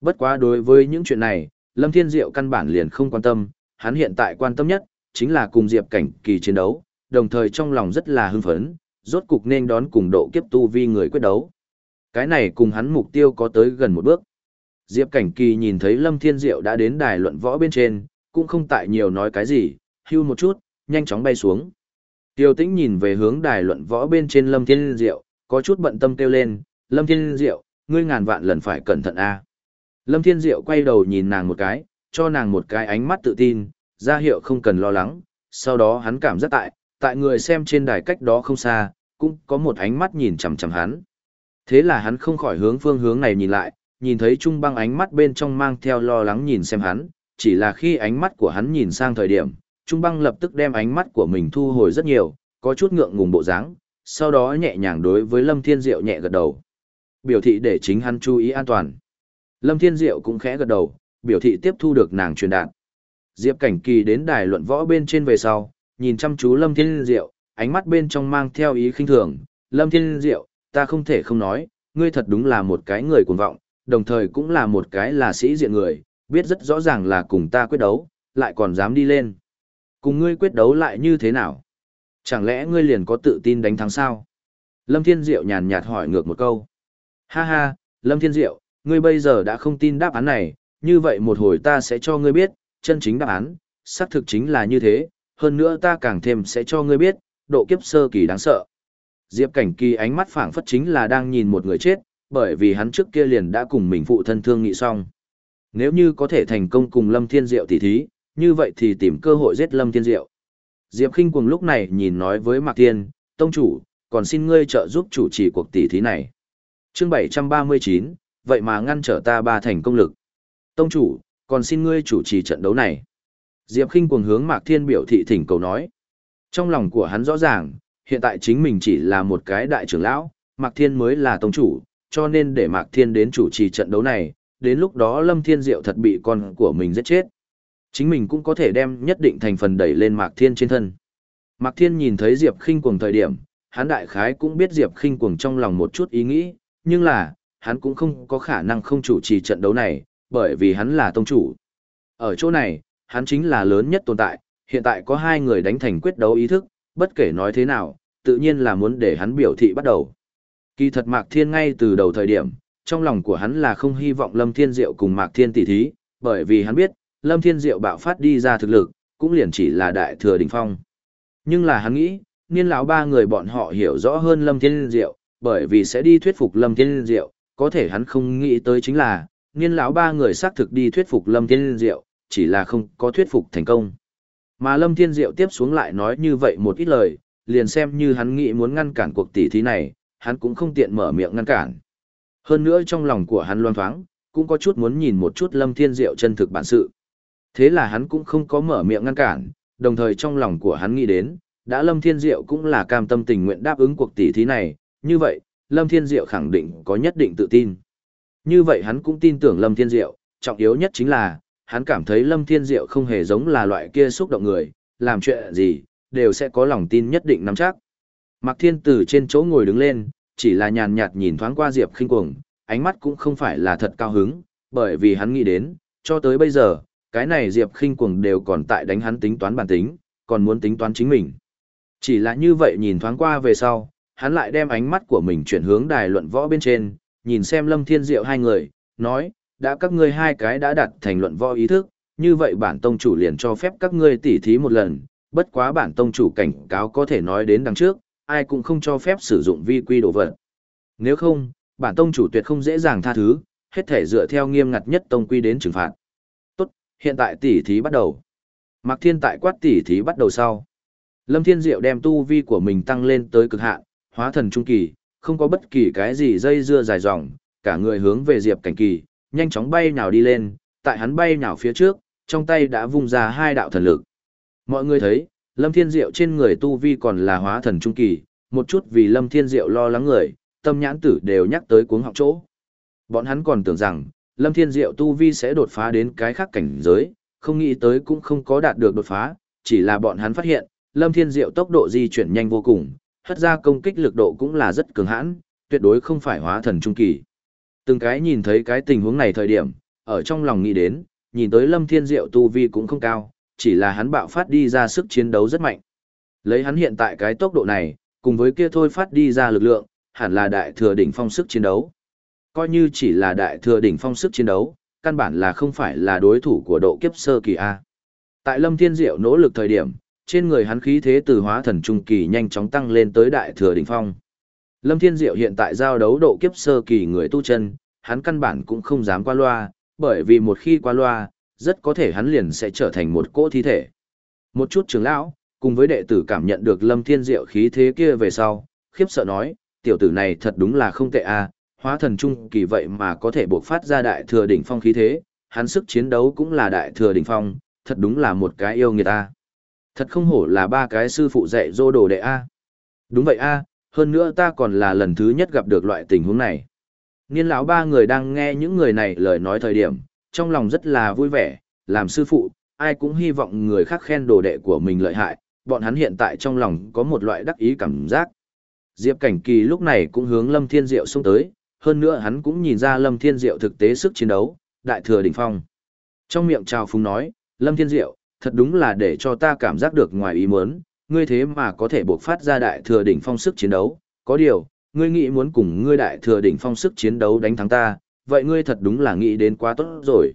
Bất quá đối với những chuyện này, Lâm Thiên Diệu căn bản liền không quan tâm, hắn hiện tại quan tâm nhất, chính là cùng Diệp Cảnh Kỳ chiến đấu, đồng thời trong lòng rất là hưng phấn, rốt cục nên đón cùng độ kiếp tu vi người quyết đấu. Cái này cùng hắn mục tiêu có tới gần một bước. Diệp Cảnh Kỳ nhìn thấy Lâm Thiên Diệu đã đến đài luận võ bên trên, cũng không tại nhiều nói cái gì, hưu một chút, nhanh chóng bay xuống. Tiêu Tĩnh nhìn về hướng đài luận võ bên trên Lâm Thiên Diệu, có chút bận tâm kêu lên, Lâm Thiên Diệu, ngươi ngàn vạn lần phải cẩn thận a. Lâm Thiên Diệu quay đầu nhìn nàng một cái, cho nàng một cái ánh mắt tự tin, ra hiệu không cần lo lắng, sau đó hắn cảm giác tại, tại người xem trên đài cách đó không xa, cũng có một ánh mắt nhìn chằm chằm hắn. Thế là hắn không khỏi hướng phương hướng này nhìn lại, nhìn thấy Trung băng ánh mắt bên trong mang theo lo lắng nhìn xem hắn, chỉ là khi ánh mắt của hắn nhìn sang thời điểm, Trung băng lập tức đem ánh mắt của mình thu hồi rất nhiều, có chút ngượng ngùng bộ dáng, sau đó nhẹ nhàng đối với Lâm Thiên Diệu nhẹ gật đầu. Biểu thị để chính hắn chú ý an toàn. Lâm Thiên Diệu cũng khẽ gật đầu, biểu thị tiếp thu được nàng truyền đạt. Diệp Cảnh Kỳ đến đài luận võ bên trên về sau, nhìn chăm chú Lâm Thiên Diệu, ánh mắt bên trong mang theo ý khinh thường. Lâm Thiên Diệu, ta không thể không nói, ngươi thật đúng là một cái người cuồng vọng, đồng thời cũng là một cái là sĩ diện người, biết rất rõ ràng là cùng ta quyết đấu, lại còn dám đi lên. Cùng ngươi quyết đấu lại như thế nào? Chẳng lẽ ngươi liền có tự tin đánh thắng sao? Lâm Thiên Diệu nhàn nhạt hỏi ngược một câu. Ha ha, Lâm Thiên Diệu, ngươi bây giờ đã không tin đáp án này, như vậy một hồi ta sẽ cho ngươi biết, chân chính đáp án, xác thực chính là như thế, hơn nữa ta càng thêm sẽ cho ngươi biết, độ kiếp sơ kỳ đáng sợ. Diệp Cảnh Kỳ ánh mắt phảng phất chính là đang nhìn một người chết, bởi vì hắn trước kia liền đã cùng mình phụ thân thương nghị xong. Nếu như có thể thành công cùng Lâm Thiên Diệu tỉ thí, như vậy thì tìm cơ hội giết Lâm Thiên Diệu. Diệp Kinh Cuồng lúc này nhìn nói với Mạc Tiên, Tông chủ, còn xin ngươi trợ giúp chủ trì cuộc tỉ thí này. Chương 739, vậy mà ngăn trở ta ba thành công lực. Tông chủ, còn xin ngươi chủ trì trận đấu này. Diệp Kinh Cuồng hướng Mạc Thiên biểu thị thỉnh cầu nói. Trong lòng của hắn rõ ràng, hiện tại chính mình chỉ là một cái đại trưởng lão, Mạc Thiên mới là tông chủ, cho nên để Mạc Thiên đến chủ trì trận đấu này, đến lúc đó Lâm Thiên Diệu thật bị con của mình giết chết. Chính mình cũng có thể đem nhất định thành phần đẩy lên Mạc Thiên trên thân. Mạc Thiên nhìn thấy Diệp Khinh Cuồng thời điểm, hắn đại khái cũng biết Diệp Khinh Cuồng trong lòng một chút ý nghĩ, nhưng là, hắn cũng không có khả năng không chủ trì trận đấu này, bởi vì hắn là tông chủ. Ở chỗ này, hắn chính là lớn nhất tồn tại, hiện tại có hai người đánh thành quyết đấu ý thức, bất kể nói thế nào, tự nhiên là muốn để hắn biểu thị bắt đầu. Kỳ thật Mạc Thiên ngay từ đầu thời điểm, trong lòng của hắn là không hy vọng Lâm Thiên Diệu cùng Mạc Thiên tỷ thí, bởi vì hắn biết, Lâm Thiên Diệu bạo phát đi ra thực lực, cũng liền chỉ là đại thừa đỉnh phong. Nhưng là hắn nghĩ, niên lão ba người bọn họ hiểu rõ hơn Lâm Thiên Diệu, bởi vì sẽ đi thuyết phục Lâm Thiên Diệu, có thể hắn không nghĩ tới chính là, niên lão ba người xác thực đi thuyết phục Lâm Thiên Diệu, chỉ là không có thuyết phục thành công. Mà Lâm Thiên Diệu tiếp xuống lại nói như vậy một ít lời, liền xem như hắn nghĩ muốn ngăn cản cuộc tỷ thí này, hắn cũng không tiện mở miệng ngăn cản. Hơn nữa trong lòng của hắn loan thoáng, cũng có chút muốn nhìn một chút Lâm Thiên Diệu chân thực bản sự. Thế là hắn cũng không có mở miệng ngăn cản, đồng thời trong lòng của hắn nghĩ đến, đã Lâm Thiên Diệu cũng là cam tâm tình nguyện đáp ứng cuộc tỷ thí này, như vậy, Lâm Thiên Diệu khẳng định có nhất định tự tin. Như vậy hắn cũng tin tưởng Lâm Thiên Diệu, trọng yếu nhất chính là, hắn cảm thấy Lâm Thiên Diệu không hề giống là loại kia xúc động người, làm chuyện gì, đều sẽ có lòng tin nhất định nắm chắc. Mạc Thiên tử trên chỗ ngồi đứng lên, chỉ là nhàn nhạt nhìn thoáng qua Diệp Kinh cuồng, ánh mắt cũng không phải là thật cao hứng, bởi vì hắn nghĩ đến, cho tới bây giờ, cái này Diệp Kinh cuồng đều còn tại đánh hắn tính toán bản tính, còn muốn tính toán chính mình. Chỉ là như vậy nhìn thoáng qua về sau, hắn lại đem ánh mắt của mình chuyển hướng đài luận võ bên trên, nhìn xem Lâm Thiên Diệu hai người, nói, đã các ngươi hai cái đã đặt thành luận võ ý thức, như vậy bản tông chủ liền cho phép các ngươi tỉ thí một lần, bất quá bản tông chủ cảnh cáo có thể nói đến đằng trước, ai cũng không cho phép sử dụng vi quy đồ vật. Nếu không, bản tông chủ tuyệt không dễ dàng tha thứ, hết thể dựa theo nghiêm ngặt nhất tông quy đến trừng phạt. Tốt, hiện tại tỉ thí bắt đầu. Mạc Thiên tại quát tỉ thí bắt đầu sau. Lâm Thiên Diệu đem tu vi của mình tăng lên tới cực hạn, hóa thần trung kỳ, không có bất kỳ cái gì dây dưa dài dòng, cả người hướng về Diệp Cảnh Kỳ, nhanh chóng bay nhào đi lên, tại hắn bay nhào phía trước, trong tay đã vung ra hai đạo thần lực. Mọi người thấy, Lâm Thiên Diệu trên người tu vi còn là hóa thần trung kỳ, một chút vì Lâm Thiên Diệu lo lắng người, tâm nhãn tử đều nhắc tới cuống học chỗ. Bọn hắn còn tưởng rằng, Lâm Thiên Diệu tu vi sẽ đột phá đến cái khác cảnh giới, không nghĩ tới cũng không có đạt được đột phá, chỉ là bọn hắn phát hiện, Lâm Thiên Diệu tốc độ di chuyển nhanh vô cùng, hất ra công kích lực độ cũng là rất cường hãn, tuyệt đối không phải hóa thần trung kỳ. Từng cái nhìn thấy cái tình huống này thời điểm, ở trong lòng nghĩ đến, nhìn tới Lâm Thiên Diệu tu vi cũng không cao, chỉ là hắn bạo phát đi ra sức chiến đấu rất mạnh. Lấy hắn hiện tại cái tốc độ này, cùng với kia thôi phát đi ra lực lượng, hẳn là đại thừa đỉnh phong sức chiến đấu. Coi như chỉ là đại thừa đỉnh phong sức chiến đấu, căn bản là không phải là đối thủ của độ kiếp sơ kỳ A. Tại Lâm Thiên Diệu nỗ lực thời điểm, trên người hắn khí thế từ hóa thần trung kỳ nhanh chóng tăng lên tới đại thừa đỉnh phong. Lâm Thiên Diệu hiện tại giao đấu độ kiếp sơ kỳ người tu chân, hắn căn bản cũng không dám qua loa, bởi vì một khi qua loa, rất có thể hắn liền sẽ trở thành một cỗ thi thể. Một chút trưởng lão, cùng với đệ tử cảm nhận được Lâm Thiên Diệu khí thế kia về sau, khiếp sợ nói, tiểu tử này thật đúng là không tệ a, hóa thần trung kỳ vậy mà có thể buộc phát ra đại thừa đỉnh phong khí thế, hắn sức chiến đấu cũng là đại thừa đỉnh phong, thật đúng là một cái yêu người ta. À. Thật không hổ là ba cái sư phụ dạy dô đồ đệ A. Đúng vậy A, hơn nữa ta còn là lần thứ nhất gặp được loại tình huống này. Niên lão ba người đang nghe những người này lời nói thời điểm, trong lòng rất là vui vẻ, làm sư phụ, ai cũng hy vọng người khác khen đồ đệ của mình lợi hại, bọn hắn hiện tại trong lòng có một loại đắc ý cảm giác. Diệp Cảnh Kỳ lúc này cũng hướng Lâm Thiên Diệu xông tới, hơn nữa hắn cũng nhìn ra Lâm Thiên Diệu thực tế sức chiến đấu, đại thừa đỉnh phong. Trong miệng chào phúng nói, Lâm Thiên Diệu, thật đúng là để cho ta cảm giác được ngoài ý muốn, ngươi thế mà có thể buộc phát ra đại thừa đỉnh phong sức chiến đấu, có điều, ngươi nghĩ muốn cùng ngươi đại thừa đỉnh phong sức chiến đấu đánh thắng ta, vậy ngươi thật đúng là nghĩ đến quá tốt rồi.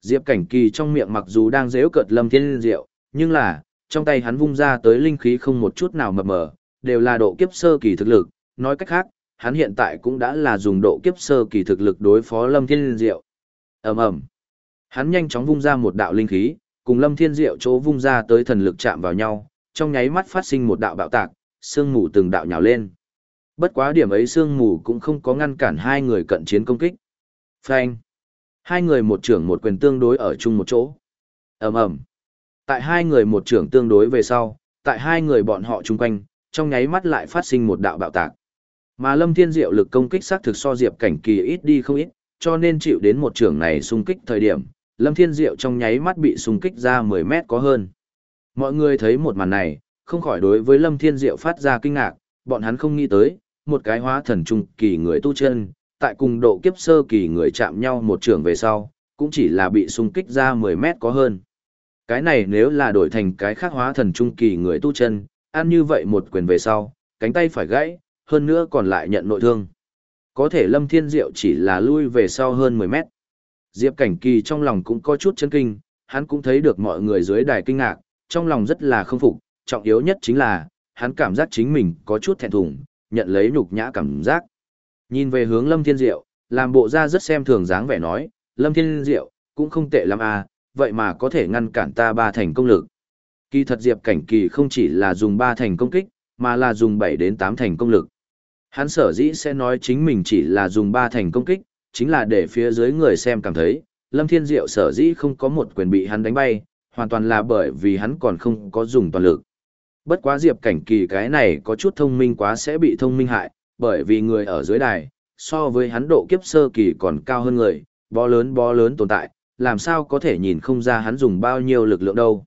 Diệp Cảnh Kỳ trong miệng mặc dù đang giễu cợt Lâm Thiên Diệu, nhưng là, trong tay hắn vung ra tới linh khí không một chút nào mập mờ, đều là độ kiếp sơ kỳ thực lực, nói cách khác, hắn hiện tại cũng đã là dùng độ kiếp sơ kỳ thực lực đối phó Lâm Thiên Diệu. Ầm ầm. Hắn nhanh chóng vung ra một đạo linh khí, cùng Lâm Thiên Diệu chỗ vung ra tới thần lực chạm vào nhau, trong nháy mắt phát sinh một đạo bạo tạc, sương mù từng đạo nhào lên. Bất quá điểm ấy sương mù cũng không có ngăn cản hai người cận chiến công kích. Phanh. Hai người một trưởng một quyền tương đối ở chung một chỗ. Ầm ầm. Tại hai người một trưởng tương đối về sau, tại hai người bọn họ chung quanh, trong nháy mắt lại phát sinh một đạo bạo tạc. Mà Lâm Thiên Diệu lực công kích xác thực so Diệp Cảnh Kỳ ít đi không ít, cho nên chịu đến một trưởng này xung kích thời điểm, Lâm Thiên Diệu trong nháy mắt bị xung kích ra 10 mét có hơn. Mọi người thấy một màn này, không khỏi đối với Lâm Thiên Diệu phát ra kinh ngạc, bọn hắn không nghĩ tới, một cái hóa thần trung kỳ người tu chân, tại cùng độ kiếp sơ kỳ người chạm nhau một trường về sau, cũng chỉ là bị xung kích ra 10 mét có hơn. Cái này nếu là đổi thành cái khác hóa thần trung kỳ người tu chân, ăn như vậy một quyền về sau, cánh tay phải gãy, hơn nữa còn lại nhận nội thương. Có thể Lâm Thiên Diệu chỉ là lui về sau hơn 10 mét. Diệp Cảnh Kỳ trong lòng cũng có chút chấn kinh, hắn cũng thấy được mọi người dưới đài kinh ngạc, trong lòng rất là không phục, trọng yếu nhất chính là, hắn cảm giác chính mình có chút thẹn thùng, nhận lấy nhục nhã cảm giác. Nhìn về hướng Lâm Thiên Diệu, làm bộ ra rất xem thường dáng vẻ nói, Lâm Thiên Diệu, cũng không tệ lắm à, vậy mà có thể ngăn cản ta ba thành công lực. Kỳ thật Diệp Cảnh Kỳ không chỉ là dùng ba thành công kích, mà là dùng 7 đến 8 thành công lực. Hắn sở dĩ sẽ nói chính mình chỉ là dùng 3 thành công kích, chính là để phía dưới người xem cảm thấy, Lâm Thiên Diệu sở dĩ không có một quyền bị hắn đánh bay, hoàn toàn là bởi vì hắn còn không có dùng toàn lực. Bất quá Diệp Cảnh Kỳ cái này có chút thông minh quá sẽ bị thông minh hại, bởi vì người ở dưới đài, so với hắn độ kiếp sơ kỳ còn cao hơn người, bó lớn bó lớn tồn tại, làm sao có thể nhìn không ra hắn dùng bao nhiêu lực lượng đâu.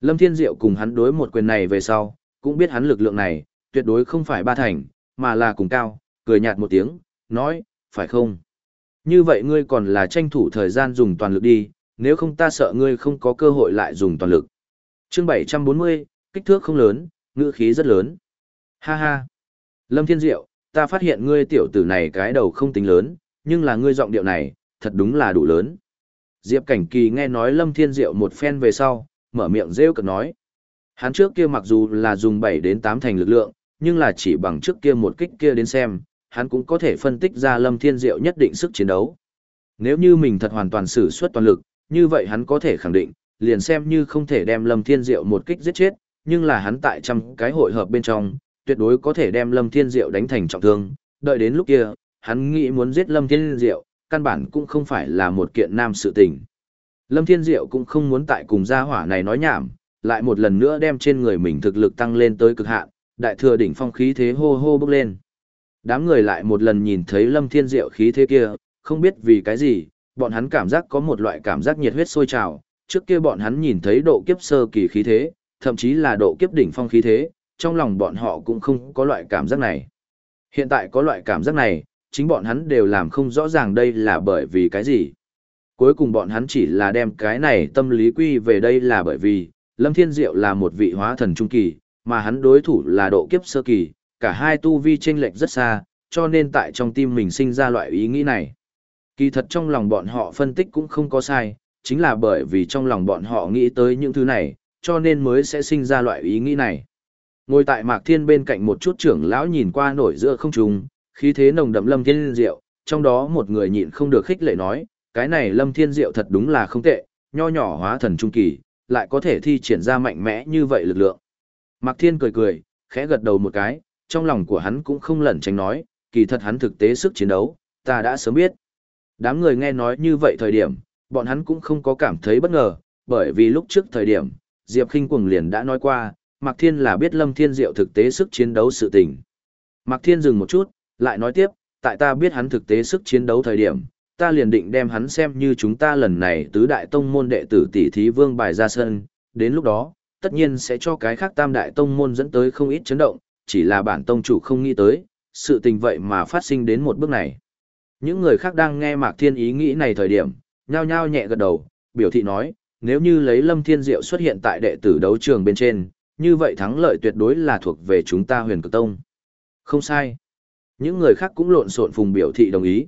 Lâm Thiên Diệu cùng hắn đối một quyền này về sau, cũng biết hắn lực lượng này, tuyệt đối không phải ba thành, mà là cùng cao, cười nhạt một tiếng, nói, phải không? Như vậy ngươi còn là tranh thủ thời gian dùng toàn lực đi, nếu không ta sợ ngươi không có cơ hội lại dùng toàn lực. Chương 740, kích thước không lớn, ngữ khí rất lớn. Ha ha. Lâm Thiên Diệu, ta phát hiện ngươi tiểu tử này cái đầu không tính lớn, nhưng là ngươi giọng điệu này, thật đúng là đủ lớn. Diệp Cảnh Kỳ nghe nói Lâm Thiên Diệu một phen về sau, mở miệng rêu cực nói. Hắn trước kia mặc dù là dùng 7 đến 8 thành lực lượng, nhưng là chỉ bằng trước kia một kích kia đến xem, hắn cũng có thể phân tích ra Lâm Thiên Diệu nhất định sức chiến đấu. Nếu như mình thật hoàn toàn sử xuất toàn lực, như vậy hắn có thể khẳng định, liền xem như không thể đem Lâm Thiên Diệu một kích giết chết, nhưng là hắn tại trăm cái hội hợp bên trong, tuyệt đối có thể đem Lâm Thiên Diệu đánh thành trọng thương, đợi đến lúc kia, hắn nghĩ muốn giết Lâm Thiên Diệu, căn bản cũng không phải là một kiện nam sự tình. Lâm Thiên Diệu cũng không muốn tại cùng gia hỏa này nói nhảm, lại một lần nữa đem trên người mình thực lực tăng lên tới cực hạn, đại thừa đỉnh phong khí thế hô hô bốc lên. Đám người lại một lần nhìn thấy Lâm Thiên Diệu khí thế kia, không biết vì cái gì, bọn hắn cảm giác có một loại cảm giác nhiệt huyết sôi trào, trước kia bọn hắn nhìn thấy độ kiếp sơ kỳ khí thế, thậm chí là độ kiếp đỉnh phong khí thế, trong lòng bọn họ cũng không có loại cảm giác này. Hiện tại có loại cảm giác này, chính bọn hắn đều làm không rõ ràng đây là bởi vì cái gì. Cuối cùng bọn hắn chỉ là đem cái này tâm lý quy về đây là bởi vì, Lâm Thiên Diệu là một vị hóa thần trung kỳ, mà hắn đối thủ là độ kiếp sơ kỳ, cả hai tu vi chênh lệch rất xa, cho nên tại trong tim mình sinh ra loại ý nghĩ này. Kỳ thật trong lòng bọn họ phân tích cũng không có sai, chính là bởi vì trong lòng bọn họ nghĩ tới những thứ này, cho nên mới sẽ sinh ra loại ý nghĩ này. Ngồi tại Mạc Thiên bên cạnh một chút trưởng lão nhìn qua nổi giữa không trung, khí thế nồng đậm Lâm Thiên Diệu, trong đó một người nhịn không được khích lệ nói, cái này Lâm Thiên Diệu thật đúng là không tệ, nho nhỏ hóa thần trung kỳ, lại có thể thi triển ra mạnh mẽ như vậy lực lượng. Mạc Thiên cười cười, khẽ gật đầu một cái, trong lòng của hắn cũng không lẩn tránh nói, kỳ thật hắn thực tế sức chiến đấu, ta đã sớm biết. Đám người nghe nói như vậy thời điểm, bọn hắn cũng không có cảm thấy bất ngờ, bởi vì lúc trước thời điểm, Diệp Kinh Cuồng liền đã nói qua, Mạc Thiên là biết Lâm Thiên Diệu thực tế sức chiến đấu sự tình. Mạc Thiên dừng một chút, lại nói tiếp, tại ta biết hắn thực tế sức chiến đấu thời điểm, ta liền định đem hắn xem như chúng ta lần này tứ đại tông môn đệ tử tỷ thí vương bài ra sân, đến lúc đó, tất nhiên sẽ cho cái khác tam đại tông môn dẫn tới không ít chấn động, chỉ là bản tông chủ không nghĩ tới, sự tình vậy mà phát sinh đến một bước này. Những người khác đang nghe Mạc Thiên ý nghĩ này thời điểm, nhao nhao nhẹ gật đầu, biểu thị nói, nếu như lấy Lâm Thiên Diệu xuất hiện tại đệ tử đấu trường bên trên, như vậy thắng lợi tuyệt đối là thuộc về chúng ta huyền cực tông. Không sai. Những người khác cũng lộn xộn phùng biểu thị đồng ý.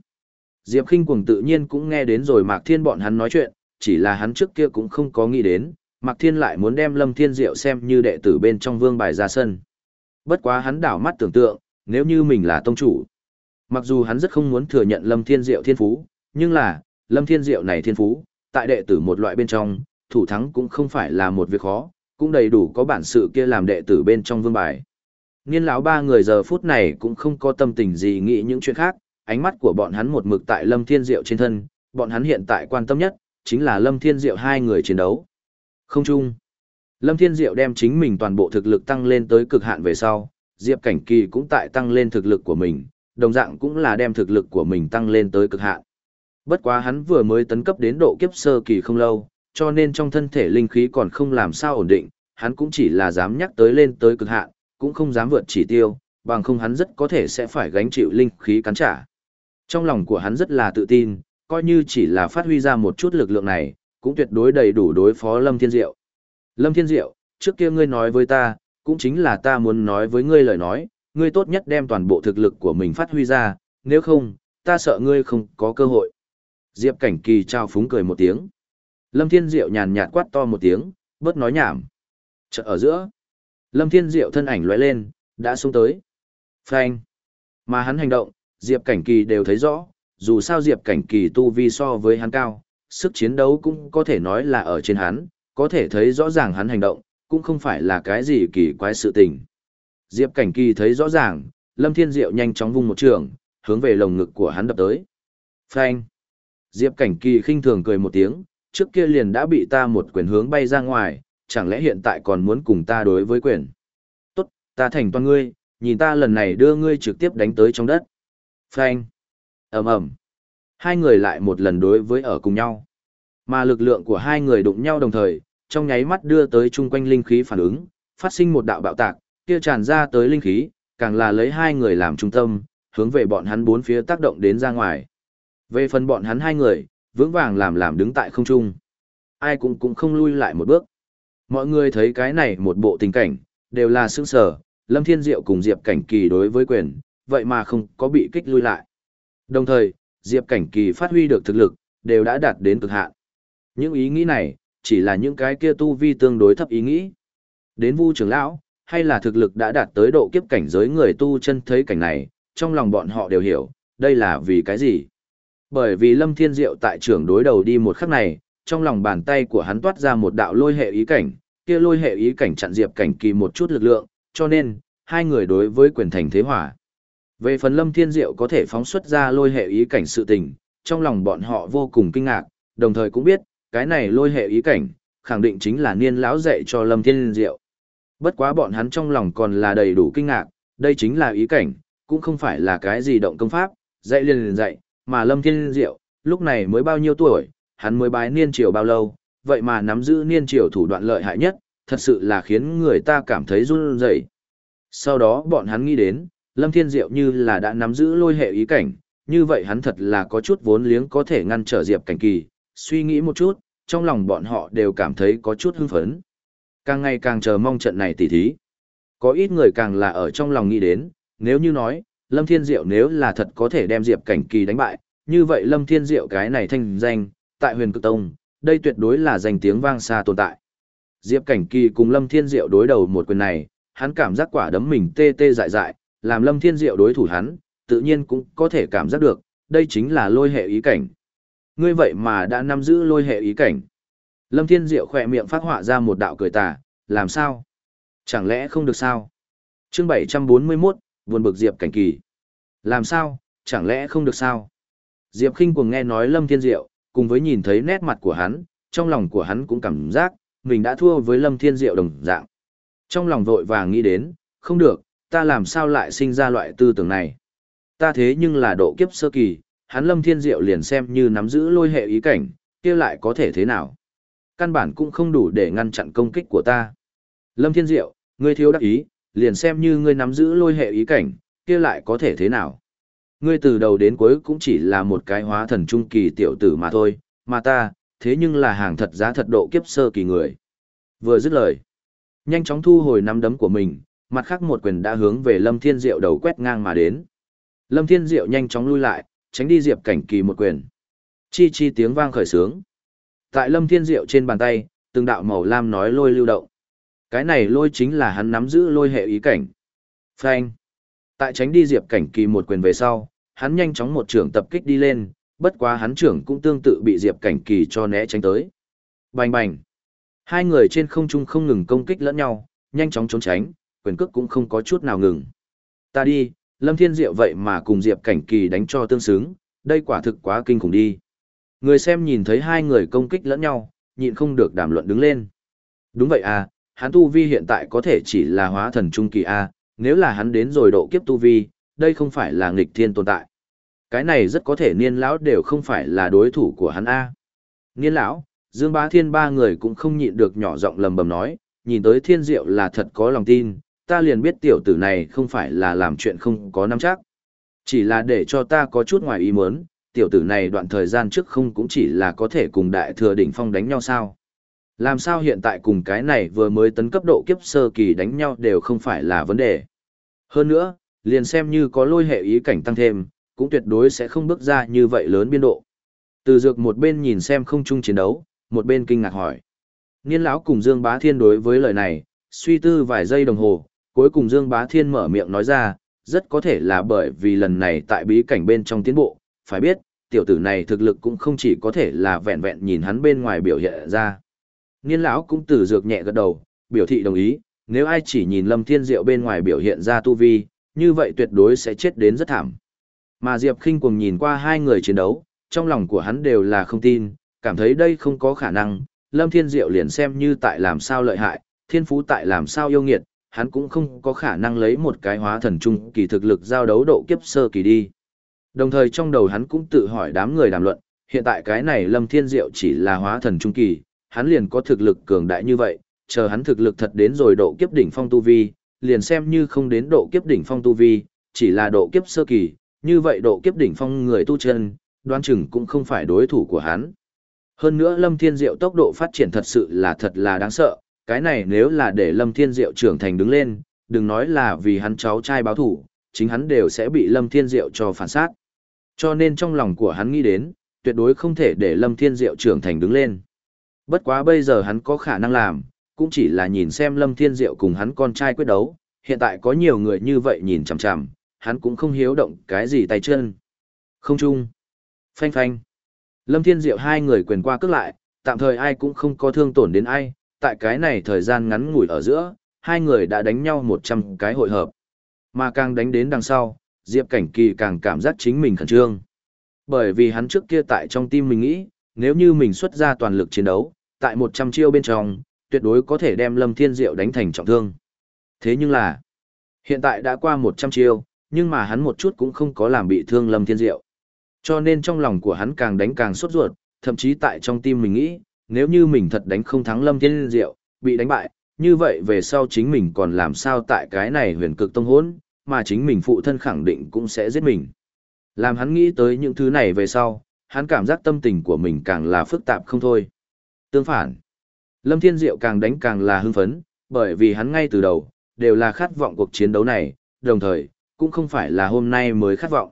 Diệp Kinh Cuồng tự nhiên cũng nghe đến rồi Mạc Thiên bọn hắn nói chuyện, chỉ là hắn trước kia cũng không có nghĩ đến, Mạc Thiên lại muốn đem Lâm Thiên Diệu xem như đệ tử bên trong vương bài ra sân. Bất quá hắn đảo mắt tưởng tượng, nếu như mình là tông chủ. Mặc dù hắn rất không muốn thừa nhận Lâm Thiên Diệu thiên phú, nhưng là, Lâm Thiên Diệu này thiên phú, tại đệ tử một loại bên trong, thủ thắng cũng không phải là một việc khó, cũng đầy đủ có bản sự kia làm đệ tử bên trong vương bài. Niên lão ba người giờ phút này cũng không có tâm tình gì nghĩ những chuyện khác, ánh mắt của bọn hắn một mực tại Lâm Thiên Diệu trên thân, bọn hắn hiện tại quan tâm nhất, chính là Lâm Thiên Diệu hai người chiến đấu. Không chung. Lâm Thiên Diệu đem chính mình toàn bộ thực lực tăng lên tới cực hạn về sau, Diệp Cảnh Kỳ cũng tại tăng lên thực lực của mình, đồng dạng cũng là đem thực lực của mình tăng lên tới cực hạn. Bất quá hắn vừa mới tấn cấp đến độ kiếp sơ kỳ không lâu, cho nên trong thân thể linh khí còn không làm sao ổn định, hắn cũng chỉ là dám nhắc tới lên tới cực hạn, cũng không dám vượt chỉ tiêu, bằng không hắn rất có thể sẽ phải gánh chịu linh khí cắn trả. Trong lòng của hắn rất là tự tin, coi như chỉ là phát huy ra một chút lực lượng này, cũng tuyệt đối đầy đủ đối phó Lâm Thiên Diệu. Lâm Thiên Diệu, trước kia ngươi nói với ta, cũng chính là ta muốn nói với ngươi lời nói, ngươi tốt nhất đem toàn bộ thực lực của mình phát huy ra, nếu không, ta sợ ngươi không có cơ hội. Diệp Cảnh Kỳ trao phúng cười một tiếng. Lâm Thiên Diệu nhàn nhạt quát to một tiếng, bớt nói nhảm. Chợ ở giữa. Lâm Thiên Diệu thân ảnh lóe lên, đã xuống tới. Phanh. Mà hắn hành động, Diệp Cảnh Kỳ đều thấy rõ, dù sao Diệp Cảnh Kỳ tu vi so với hắn cao, sức chiến đấu cũng có thể nói là ở trên hắn, có thể thấy rõ ràng hắn hành động, cũng không phải là cái gì kỳ quái sự tình. Diệp Cảnh Kỳ thấy rõ ràng, Lâm Thiên Diệu nhanh chóng vung một trường, hướng về lồng ngực của hắn đập tới. Phanh! Diệp Cảnh Kỳ khinh thường cười một tiếng, trước kia liền đã bị ta một quyền hướng bay ra ngoài, chẳng lẽ hiện tại còn muốn cùng ta đối với quyền. Tốt, ta thành toàn ngươi, nhìn ta lần này đưa ngươi trực tiếp đánh tới trong đất. Phanh! ầm ầm Hai người lại một lần đối với ở cùng nhau. Mà lực lượng của hai người đụng nhau đồng thời, trong nháy mắt đưa tới chung quanh linh khí phản ứng, phát sinh một đạo bạo tạc, kia tràn ra tới linh khí, càng là lấy hai người làm trung tâm, hướng về bọn hắn bốn phía tác động đến ra ngoài. Về phần bọn hắn hai người, vững vàng làm làm đứng tại không trung. Ai cũng cũng không lui lại một bước. Mọi người thấy cái này một bộ tình cảnh, đều là sững sờ, Lâm Thiên Diệu cùng Diệp Cảnh Kỳ đối với quyền, vậy mà không có bị kích lui lại. Đồng thời, Diệp Cảnh Kỳ phát huy được thực lực, đều đã đạt đến cực hạn. Những ý nghĩ này, chỉ là những cái kia tu vi tương đối thấp ý nghĩ. Đến Vu trưởng lão, hay là thực lực đã đạt tới độ kiếp cảnh giới người tu chân thấy cảnh này, trong lòng bọn họ đều hiểu, đây là vì cái gì. Bởi vì Lâm Thiên Diệu tại trưởng đối đầu đi một khắc này, trong lòng bàn tay của hắn toát ra một đạo lôi hệ ý cảnh, kia lôi hệ ý cảnh chặn Diệp Cảnh Kỳ một chút lực lượng, cho nên, hai người đối với quyền thành thế hỏa. Về phần Lâm Thiên Diệu có thể phóng xuất ra lôi hệ ý cảnh sự tình, trong lòng bọn họ vô cùng kinh ngạc, đồng thời cũng biết, cái này lôi hệ ý cảnh, khẳng định chính là niên lão dạy cho Lâm Thiên Diệu. Bất quá bọn hắn trong lòng còn là đầy đủ kinh ngạc, đây chính là ý cảnh, cũng không phải là cái gì động công pháp, dạy liền liền dạy, mà Lâm Thiên Diệu, lúc này mới bao nhiêu tuổi, hắn mới bái niên triều bao lâu, vậy mà nắm giữ niên triều thủ đoạn lợi hại nhất, thật sự là khiến người ta cảm thấy run rẩy. Sau đó bọn hắn nghĩ đến, Lâm Thiên Diệu như là đã nắm giữ lôi hệ ý cảnh, như vậy hắn thật là có chút vốn liếng có thể ngăn trở Diệp Cảnh Kỳ, suy nghĩ một chút, trong lòng bọn họ đều cảm thấy có chút hưng phấn. Càng ngày càng chờ mong trận này tỉ thí. Có ít người càng là ở trong lòng nghĩ đến, nếu như nói, Lâm Thiên Diệu nếu là thật có thể đem Diệp Cảnh Kỳ đánh bại, như vậy Lâm Thiên Diệu cái này thanh danh, tại huyền cực tông, đây tuyệt đối là danh tiếng vang xa tồn tại. Diệp Cảnh Kỳ cùng Lâm Thiên Diệu đối đầu một quyền này, hắn cảm giác quả đấm mình tê tê dại dại, làm Lâm Thiên Diệu đối thủ hắn, tự nhiên cũng có thể cảm giác được, đây chính là lôi hệ ý cảnh. Ngươi vậy mà đã nắm giữ lôi hệ ý cảnh. Lâm Thiên Diệu khỏe miệng phát họa ra một đạo cười tà, làm sao? Chẳng lẽ không được sao? Chương 741, buồn bực Diệp Cảnh Kỳ. Làm sao? Chẳng lẽ không được sao? Diệp Kinh cuồng nghe nói Lâm Thiên Diệu, cùng với nhìn thấy nét mặt của hắn, trong lòng của hắn cũng cảm giác, mình đã thua với Lâm Thiên Diệu đồng dạng. Trong lòng vội vàng nghĩ đến, không được, ta làm sao lại sinh ra loại tư tưởng này. Ta thế nhưng là độ kiếp sơ kỳ, hắn Lâm Thiên Diệu liền xem như nắm giữ lôi hệ ý cảnh, kia lại có thể thế nào. Căn bản cũng không đủ để ngăn chặn công kích của ta. Lâm Thiên Diệu, ngươi thiếu đắc ý, liền xem như ngươi nắm giữ lôi hệ ý cảnh, kia lại có thể thế nào. Ngươi từ đầu đến cuối cũng chỉ là một cái hóa thần trung kỳ tiểu tử mà thôi, mà ta, thế nhưng là hàng thật giá thật độ kiếp sơ kỳ người. Vừa dứt lời, nhanh chóng thu hồi nắm đấm của mình, mặt khác một quyền đã hướng về Lâm Thiên Diệu đầu quét ngang mà đến. Lâm Thiên Diệu nhanh chóng lui lại, tránh đi Diệp Cảnh Kỳ một quyền. Chi chi tiếng vang khởi sướng. Tại Lâm Thiên Diệu trên bàn tay, từng đạo màu lam nói lôi lưu động. Cái này lôi chính là hắn nắm giữ lôi hệ ý cảnh. Phanh. Tại tránh đi Diệp Cảnh Kỳ một quyền về sau, hắn nhanh chóng một trưởng tập kích đi lên, bất quá hắn trưởng cũng tương tự bị Diệp Cảnh Kỳ cho né tránh tới. Bành bành. Hai người trên không trung không ngừng công kích lẫn nhau, nhanh chóng trốn tránh, quyền cước cũng không có chút nào ngừng. Ta đi, Lâm Thiên Diệu vậy mà cùng Diệp Cảnh Kỳ đánh cho tương xứng, đây quả thực quá kinh khủng đi. Người xem nhìn thấy hai người công kích lẫn nhau, nhịn không được đàm luận đứng lên. Đúng vậy à, hắn tu vi hiện tại có thể chỉ là hóa thần trung kỳ a, nếu là hắn đến rồi độ kiếp tu vi, đây không phải là nghịch thiên tồn tại. Cái này rất có thể niên lão đều không phải là đối thủ của hắn a. Niên lão, Dương Bá Thiên ba người cũng không nhịn được nhỏ giọng lầm bầm nói, nhìn tới Thiên Diệu là thật có lòng tin, ta liền biết tiểu tử này không phải là làm chuyện không có nắm chắc. Chỉ là để cho ta có chút ngoài ý muốn, tiểu tử này đoạn thời gian trước không cũng chỉ là có thể cùng đại thừa đỉnh phong đánh nhau sao. Làm sao hiện tại cùng cái này vừa mới tấn cấp độ kiếp sơ kỳ đánh nhau đều không phải là vấn đề. Hơn nữa, liền xem như có lôi hệ ý cảnh tăng thêm, cũng tuyệt đối sẽ không bước ra như vậy lớn biên độ. Từ dược một bên nhìn xem không chung chiến đấu, một bên kinh ngạc hỏi. Niên lão cùng Dương Bá Thiên đối với lời này, suy tư vài giây đồng hồ, cuối cùng Dương Bá Thiên mở miệng nói ra, rất có thể là bởi vì lần này tại bí cảnh bên trong tiến bộ, phải biết, tiểu tử này thực lực cũng không chỉ có thể là vẹn vẹn nhìn hắn bên ngoài biểu hiện ra. Niên lão cũng từ dược nhẹ gật đầu, biểu thị đồng ý, nếu ai chỉ nhìn Lâm Thiên Diệu bên ngoài biểu hiện ra tu vi, như vậy tuyệt đối sẽ chết đến rất thảm. Mà Diệp Khinh cuồng nhìn qua hai người chiến đấu, trong lòng của hắn đều là không tin, cảm thấy đây không có khả năng, Lâm Thiên Diệu liền xem như tại làm sao lợi hại, thiên phú tại làm sao yêu nghiệt, hắn cũng không có khả năng lấy một cái hóa thần trung kỳ thực lực giao đấu độ kiếp sơ kỳ đi. Đồng thời trong đầu hắn cũng tự hỏi đám người đàm luận, hiện tại cái này Lâm Thiên Diệu chỉ là hóa thần trung kỳ, hắn liền có thực lực cường đại như vậy, chờ hắn thực lực thật đến rồi độ kiếp đỉnh phong tu vi, liền xem như không đến độ kiếp đỉnh phong tu vi, chỉ là độ kiếp sơ kỳ, như vậy độ kiếp đỉnh phong người tu chân, đoán chừng cũng không phải đối thủ của hắn. Hơn nữa Lâm Thiên Diệu tốc độ phát triển thật sự là thật là đáng sợ, cái này nếu là để Lâm Thiên Diệu trưởng thành đứng lên, đừng nói là vì hắn cháu trai báo thủ, chính hắn đều sẽ bị Lâm Thiên Diệu cho phản sát. Cho nên trong lòng của hắn nghĩ đến, tuyệt đối không thể để Lâm Thiên Diệu trưởng thành đứng lên. Bất quá bây giờ hắn có khả năng làm, cũng chỉ là nhìn xem Lâm Thiên Diệu cùng hắn con trai quyết đấu, hiện tại có nhiều người như vậy nhìn chằm chằm, hắn cũng không hiếu động cái gì tay chân. Không chung. Phanh phanh. Lâm Thiên Diệu hai người quyền qua cước lại, tạm thời ai cũng không có thương tổn đến ai, tại cái này thời gian ngắn ngủi ở giữa, hai người đã đánh nhau 100 cái hội hợp. Mà càng đánh đến đằng sau, Diệp Cảnh Kỳ càng cảm giác chính mình khẩn trương. Bởi vì hắn trước kia tại trong tim mình nghĩ, nếu như mình xuất ra toàn lực chiến đấu, tại 100 chiêu bên trong, tuyệt đối có thể đem Lâm Thiên Diệu đánh thành trọng thương. Thế nhưng là, hiện tại đã qua 100 chiêu, nhưng mà hắn một chút cũng không có làm bị thương Lâm Thiên Diệu. Cho nên trong lòng của hắn càng đánh càng sốt ruột, thậm chí tại trong tim mình nghĩ, nếu như mình thật đánh không thắng Lâm Thiên Diệu, bị đánh bại, như vậy về sau chính mình còn làm sao tại cái này huyền cực tông hỗn, mà chính mình phụ thân khẳng định cũng sẽ giết mình. Làm hắn nghĩ tới những thứ này về sau, hắn cảm giác tâm tình của mình càng là phức tạp không thôi. Tương phản, Lâm Thiên Diệu càng đánh càng là hưng phấn, bởi vì hắn ngay từ đầu, đều là khát vọng cuộc chiến đấu này, đồng thời, cũng không phải là hôm nay mới khát vọng.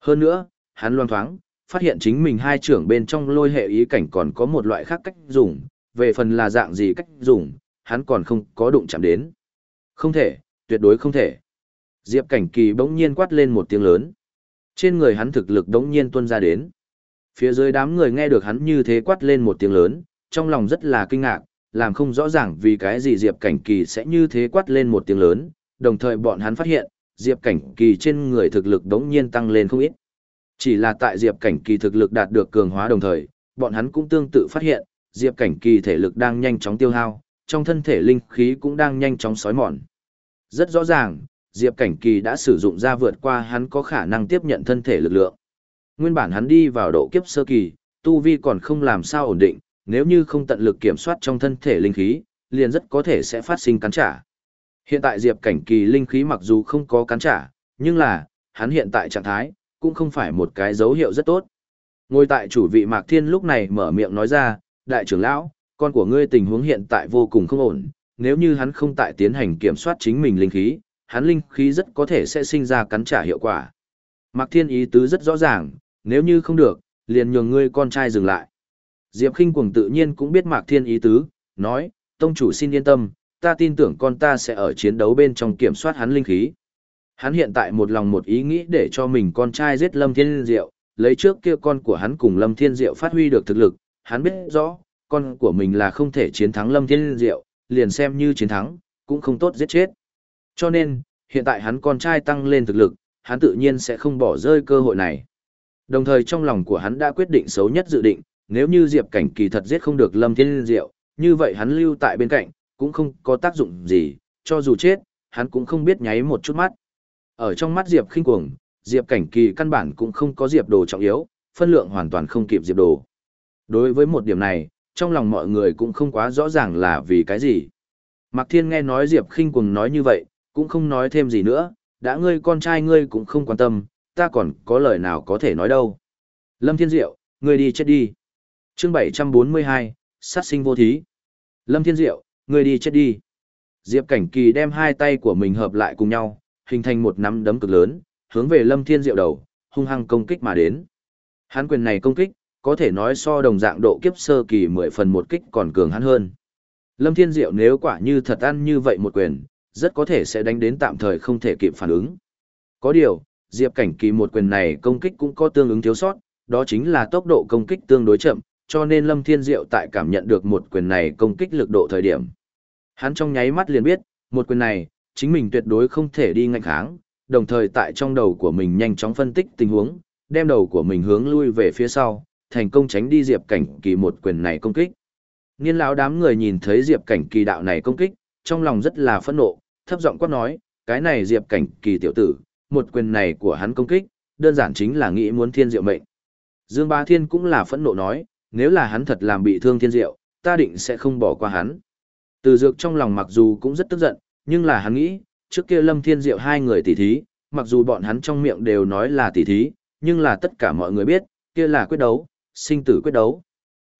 Hơn nữa, hắn loan thoáng, phát hiện chính mình hai trưởng bên trong lôi hệ ý cảnh còn có một loại khác cách dùng, về phần là dạng gì cách dùng, hắn còn không có đụng chạm đến. Không thể, tuyệt đối không thể. Diệp cảnh kỳ bỗng nhiên quát lên một tiếng lớn. Trên người hắn thực lực bỗng nhiên tuôn ra đến. Phía dưới đám người nghe được hắn như thế quát lên một tiếng lớn, trong lòng rất là kinh ngạc, làm không rõ ràng vì cái gì Diệp Cảnh Kỳ sẽ như thế quát lên một tiếng lớn, đồng thời bọn hắn phát hiện, Diệp Cảnh Kỳ trên người thực lực đống nhiên tăng lên không ít. Chỉ là tại Diệp Cảnh Kỳ thực lực đạt được cường hóa đồng thời, bọn hắn cũng tương tự phát hiện, Diệp Cảnh Kỳ thể lực đang nhanh chóng tiêu hao, trong thân thể linh khí cũng đang nhanh chóng sói mòn. Rất rõ ràng, Diệp Cảnh Kỳ đã sử dụng ra vượt qua hắn có khả năng tiếp nhận thân thể lực lượng. Nguyên bản hắn đi vào độ kiếp sơ kỳ, tu vi còn không làm sao ổn định, nếu như không tận lực kiểm soát trong thân thể linh khí, liền rất có thể sẽ phát sinh cắn trả. Hiện tại Diệp Cảnh Kỳ linh khí mặc dù không có cắn trả, nhưng là, hắn hiện tại trạng thái, cũng không phải một cái dấu hiệu rất tốt. Ngồi tại chủ vị Mạc Thiên lúc này mở miệng nói ra, đại trưởng lão, con của ngươi tình huống hiện tại vô cùng không ổn, nếu như hắn không tại tiến hành kiểm soát chính mình linh khí, hắn linh khí rất có thể sẽ sinh ra cắn trả hiệu quả. Mạc Thiên ý tứ rất rõ ràng, nếu như không được, liền nhường ngươi con trai dừng lại. Diệp Kinh Cuồng tự nhiên cũng biết Mạc Thiên ý tứ, nói, tông chủ xin yên tâm, ta tin tưởng con ta sẽ ở chiến đấu bên trong kiểm soát hắn linh khí. Hắn hiện tại một lòng một ý nghĩ để cho mình con trai giết Lâm Thiên Diệu, lấy trước kia con của hắn cùng Lâm Thiên Diệu phát huy được thực lực, hắn biết rõ, con của mình là không thể chiến thắng Lâm Thiên Diệu, liền xem như chiến thắng, cũng không tốt giết chết. Cho nên, hiện tại hắn con trai tăng lên thực lực, hắn tự nhiên sẽ không bỏ rơi cơ hội này. Đồng thời trong lòng của hắn đã quyết định xấu nhất dự định, nếu như Diệp Cảnh Kỳ thật giết không được Lâm Thiên Diệu, như vậy hắn lưu tại bên cạnh, cũng không có tác dụng gì, cho dù chết, hắn cũng không biết nháy một chút mắt. Ở trong mắt Diệp khinh cuồng, Diệp Cảnh Kỳ căn bản cũng không có Diệp Đồ trọng yếu, phân lượng hoàn toàn không kịp Diệp Đồ. Đối với một điểm này, trong lòng mọi người cũng không quá rõ ràng là vì cái gì. Mạc Thiên nghe nói Diệp khinh cuồng nói như vậy, cũng không nói thêm gì nữa, đã ngươi con trai ngươi cũng không quan tâm, ta còn có lời nào có thể nói đâu. Lâm Thiên Diệu, ngươi đi chết đi. Chương 742, sát sinh vô thí. Lâm Thiên Diệu, ngươi đi chết đi. Diệp Cảnh Kỳ đem hai tay của mình hợp lại cùng nhau, hình thành một nắm đấm cực lớn, hướng về Lâm Thiên Diệu đầu, hung hăng công kích mà đến. Hắn quyền này công kích, có thể nói so đồng dạng độ kiếp sơ kỳ 10 phần một kích còn cường hắn hơn. Lâm Thiên Diệu nếu quả như thật ăn như vậy một quyền, rất có thể sẽ đánh đến tạm thời không thể kịp phản ứng. Có điều, Diệp Cảnh Kỳ một quyền này công kích cũng có tương ứng thiếu sót, đó chính là tốc độ công kích tương đối chậm, cho nên Lâm Thiên Diệu tại cảm nhận được một quyền này công kích lực độ thời điểm. Hắn trong nháy mắt liền biết, một quyền này, chính mình tuyệt đối không thể đi ngạnh kháng, đồng thời tại trong đầu của mình nhanh chóng phân tích tình huống, đem đầu của mình hướng lui về phía sau, thành công tránh đi Diệp Cảnh Kỳ một quyền này công kích. Niên lão đám người nhìn thấy Diệp Cảnh Kỳ đạo này công kích, trong lòng rất là phẫn nộ, thấp giọng quát nói, cái này Diệp Cảnh Kỳ tiểu tử, một quyền này của hắn công kích, đơn giản chính là nghĩ muốn thiên diệu mệnh. Dương Ba Thiên cũng là phẫn nộ nói, nếu là hắn thật làm bị thương thiên diệu, ta định sẽ không bỏ qua hắn. Từ dược trong lòng mặc dù cũng rất tức giận, nhưng là hắn nghĩ, trước kia Lâm Thiên Diệu hai người tỷ thí, mặc dù bọn hắn trong miệng đều nói là tỷ thí, nhưng là tất cả mọi người biết, kia là quyết đấu, sinh tử quyết đấu.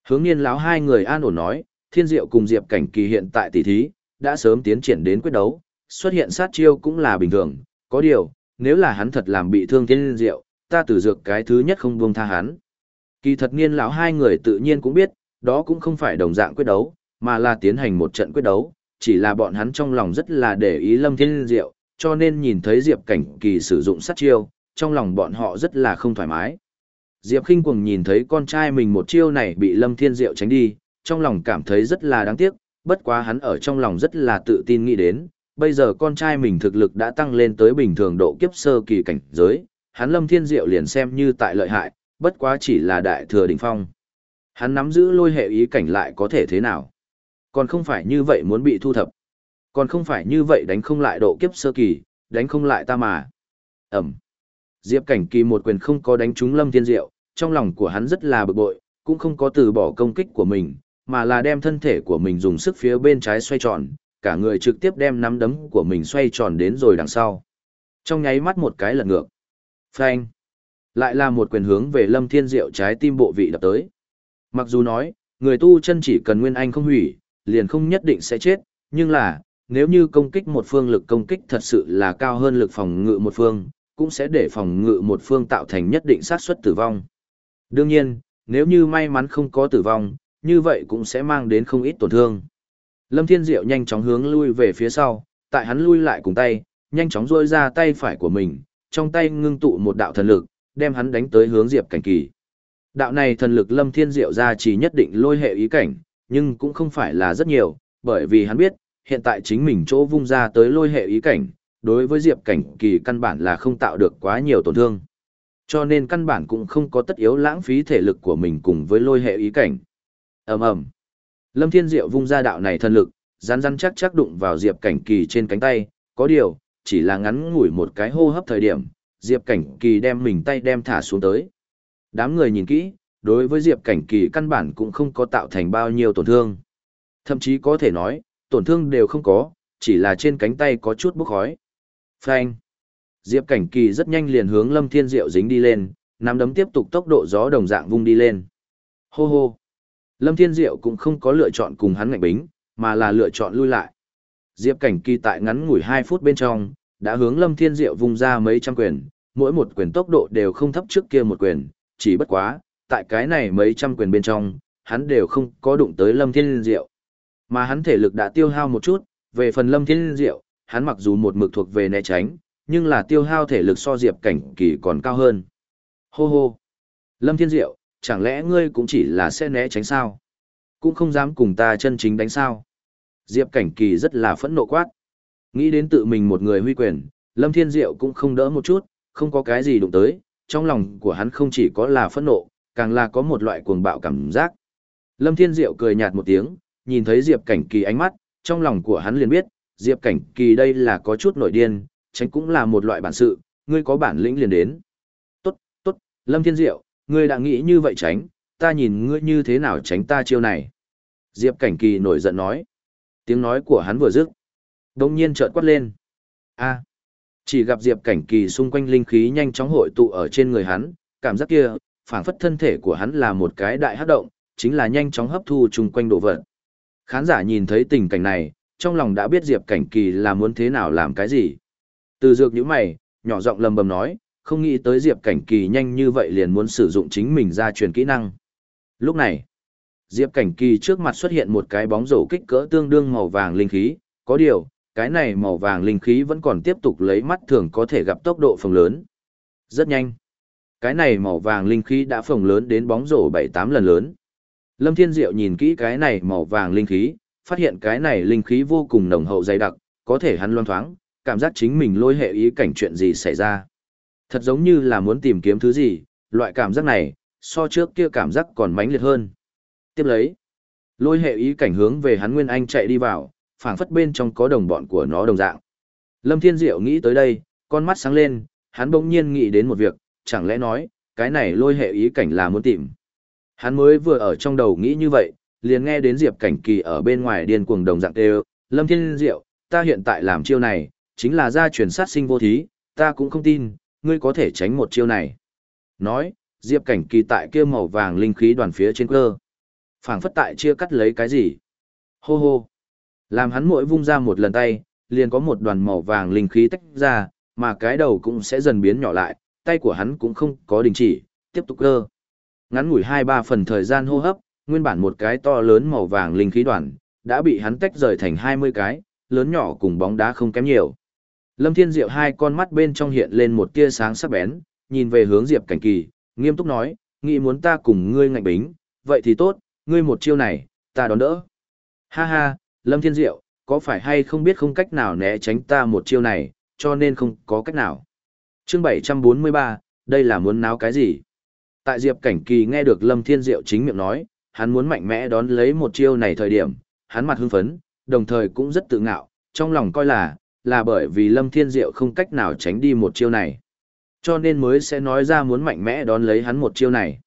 Hướng niên lão hai người an ổn nói, Thiên Diệu cùng Diệp Cảnh Kỳ hiện tại tỷ thí, đã sớm tiến triển đến quyết đấu, xuất hiện sát chiêu cũng là bình thường, có điều, nếu là hắn thật làm bị thương Thiên Diệu, ta tử dược cái thứ nhất không buông tha hắn. Kỳ thật niên lão hai người tự nhiên cũng biết, đó cũng không phải đồng dạng quyết đấu, mà là tiến hành một trận quyết đấu, chỉ là bọn hắn trong lòng rất là để ý Lâm Thiên Diệu, cho nên nhìn thấy Diệp Cảnh Kỳ sử dụng sát chiêu, trong lòng bọn họ rất là không thoải mái. Diệp Kinh Cuồng nhìn thấy con trai mình một chiêu này bị Lâm Thiên Diệu tránh đi, trong lòng cảm thấy rất là đáng tiếc, bất quá hắn ở trong lòng rất là tự tin nghĩ đến, bây giờ con trai mình thực lực đã tăng lên tới bình thường độ kiếp sơ kỳ cảnh giới, hắn Lâm Thiên Diệu liền xem như tại lợi hại, bất quá chỉ là đại thừa đỉnh phong. Hắn nắm giữ lôi hệ ý cảnh lại có thể thế nào? Còn không phải như vậy muốn bị thu thập. Còn không phải như vậy đánh không lại độ kiếp sơ kỳ, đánh không lại ta mà. Ẩm. Diệp Cảnh Kỳ một quyền không có đánh trúng Lâm Thiên Diệu, trong lòng của hắn rất là bực bội, cũng không có từ bỏ công kích của mình, mà là đem thân thể của mình dùng sức phía bên trái xoay tròn, cả người trực tiếp đem nắm đấm của mình xoay tròn đến rồi đằng sau. Trong nháy mắt một cái lật ngược. Phanh. Lại là một quyền hướng về Lâm Thiên Diệu trái tim bộ vị đập tới. Mặc dù nói, người tu chân chỉ cần nguyên anh không hủy, liền không nhất định sẽ chết, nhưng là, nếu như công kích một phương lực công kích thật sự là cao hơn lực phòng ngự một phương, cũng sẽ để phòng ngự một phương tạo thành nhất định xác suất tử vong. Đương nhiên, nếu như may mắn không có tử vong, như vậy cũng sẽ mang đến không ít tổn thương. Lâm Thiên Diệu nhanh chóng hướng lui về phía sau, tại hắn lui lại cùng tay, nhanh chóng duỗi ra tay phải của mình, trong tay ngưng tụ một đạo thần lực, đem hắn đánh tới hướng Diệp Cảnh Kỳ. Đạo này thần lực Lâm Thiên Diệu ra chỉ nhất định lôi hệ ý cảnh, nhưng cũng không phải là rất nhiều, bởi vì hắn biết, hiện tại chính mình chỗ vung ra tới lôi hệ ý cảnh, đối với Diệp Cảnh Kỳ căn bản là không tạo được quá nhiều tổn thương. Cho nên căn bản cũng không có tất yếu lãng phí thể lực của mình cùng với lôi hệ ý cảnh. ầm ầm Lâm Thiên Diệu vung ra đạo này thần lực, rắn rắn chắc chắc đụng vào Diệp Cảnh Kỳ trên cánh tay, có điều, chỉ là ngắn ngủi một cái hô hấp thời điểm, Diệp Cảnh Kỳ đem mình tay đem thả xuống tới. Đám người nhìn kỹ, đối với Diệp Cảnh Kỳ căn bản cũng không có tạo thành bao nhiêu tổn thương. Thậm chí có thể nói, tổn thương đều không có, chỉ là trên cánh tay có chút bốc khói. Phanh. Diệp Cảnh Kỳ rất nhanh liền hướng Lâm Thiên Diệu dính đi lên, nắm đấm tiếp tục tốc độ gió đồng dạng vung đi lên. Hô hô. Lâm Thiên Diệu cũng không có lựa chọn cùng hắn ngạnh bính, mà là lựa chọn lui lại. Diệp Cảnh Kỳ tại ngắn ngủi 2 phút bên trong, đã hướng Lâm Thiên Diệu vung ra mấy trăm quyền, mỗi một quyền tốc độ đều không thấp trước kia một quyền, chỉ bất quá, tại cái này mấy trăm quyền bên trong, hắn đều không có đụng tới Lâm Thiên Diệu. Mà hắn thể lực đã tiêu hao một chút, về phần Lâm Thiên Diệu, hắn mặc dù một mực thuộc về né tránh, nhưng là tiêu hao thể lực so Diệp Cảnh Kỳ còn cao hơn. Hô hô! Lâm Thiên Diệu, chẳng lẽ ngươi cũng chỉ là sẽ né tránh sao? Cũng không dám cùng ta chân chính đánh sao? Diệp Cảnh Kỳ rất là phẫn nộ quát. Nghĩ đến tự mình một người huy quyền, Lâm Thiên Diệu cũng không đỡ một chút, không có cái gì đụng tới, trong lòng của hắn không chỉ có là phẫn nộ, càng là có một loại cuồng bạo cảm giác. Lâm Thiên Diệu cười nhạt một tiếng, nhìn thấy Diệp Cảnh Kỳ ánh mắt, trong lòng của hắn liền biết, Diệp Cảnh Kỳ đây là có chút nổi điên, tránh cũng là một loại bản sự, ngươi có bản lĩnh liền đến. Tốt, tốt, Lâm Thiên Diệu, ngươi đã nghĩ như vậy tránh, ta nhìn ngươi như thế nào tránh ta chiêu này. Diệp Cảnh Kỳ nổi giận nói. Tiếng nói của hắn vừa dứt. Đông nhiên chợt quát lên. a chỉ gặp Diệp Cảnh Kỳ xung quanh linh khí nhanh chóng hội tụ ở trên người hắn, cảm giác kia, phảng phất thân thể của hắn là một cái đại hấp động, chính là nhanh chóng hấp thu chung quanh đồ vật. Khán giả nhìn thấy tình cảnh này, trong lòng đã biết Diệp Cảnh Kỳ là muốn thế nào làm cái gì. Từ dược những mày, nhỏ giọng lầm bầm nói, không nghĩ tới Diệp Cảnh Kỳ nhanh như vậy liền muốn sử dụng chính mình ra truyền kỹ năng. Lúc này, Diệp Cảnh Kỳ trước mặt xuất hiện một cái bóng rổ kích cỡ tương đương màu vàng linh khí, có điều, cái này màu vàng linh khí vẫn còn tiếp tục lấy mắt thường có thể gặp tốc độ phồng lớn. Rất nhanh. Cái này màu vàng linh khí đã phồng lớn đến bóng rổ 7-8 lần lớn. Lâm Thiên Diệu nhìn kỹ cái này màu vàng linh khí, phát hiện cái này linh khí vô cùng nồng hậu dày đặc, có thể hắn loan thoáng, cảm giác chính mình lôi hệ ý cảnh chuyện gì xảy ra. Thật giống như là muốn tìm kiếm thứ gì, loại cảm giác này, so trước kia cảm giác còn mãnh liệt hơn. Tiếp lấy, lôi hệ ý cảnh hướng về hắn Nguyên Anh chạy đi vào, phảng phất bên trong có đồng bọn của nó đồng dạng. Lâm Thiên Diệu nghĩ tới đây, con mắt sáng lên, hắn bỗng nhiên nghĩ đến một việc, chẳng lẽ nói, cái này lôi hệ ý cảnh là muốn tìm. Hắn mới vừa ở trong đầu nghĩ như vậy, liền nghe đến Diệp Cảnh Kỳ ở bên ngoài điên cuồng đồng dạng kêu, Lâm Thiên Diệu, ta hiện tại làm chiêu này, chính là gia truyền sát sinh vô thí, ta cũng không tin, ngươi có thể tránh một chiêu này. Nói, Diệp Cảnh Kỳ tại kia màu vàng linh khí đoàn phía trên cơ. phảng phất tại chia cắt lấy cái gì. Hô hô. Làm hắn mỗi vung ra một lần tay, liền có một đoàn màu vàng linh khí tách ra, mà cái đầu cũng sẽ dần biến nhỏ lại, tay của hắn cũng không có đình chỉ, tiếp tục cơ. Ngắn ngủi 2-3 phần thời gian hô hấp, nguyên bản một cái to lớn màu vàng linh khí đoàn, đã bị hắn tách rời thành 20 cái, lớn nhỏ cùng bóng đá không kém nhiều. Lâm Thiên Diệu hai con mắt bên trong hiện lên một tia sáng sắc bén, nhìn về hướng Diệp Cảnh Kỳ, nghiêm túc nói, nghĩ muốn ta cùng ngươi ngạnh bính, vậy thì tốt, ngươi một chiêu này, ta đón đỡ. Ha ha, Lâm Thiên Diệu, có phải hay không biết không cách nào né tránh ta một chiêu này, cho nên không có cách nào. Chương 743, đây là muốn náo cái gì? Tại Diệp Cảnh Kỳ nghe được Lâm Thiên Diệu chính miệng nói, hắn muốn mạnh mẽ đón lấy một chiêu này thời điểm, hắn mặt hưng phấn, đồng thời cũng rất tự ngạo, trong lòng coi là, là bởi vì Lâm Thiên Diệu không cách nào tránh đi một chiêu này. Cho nên mới sẽ nói ra muốn mạnh mẽ đón lấy hắn một chiêu này.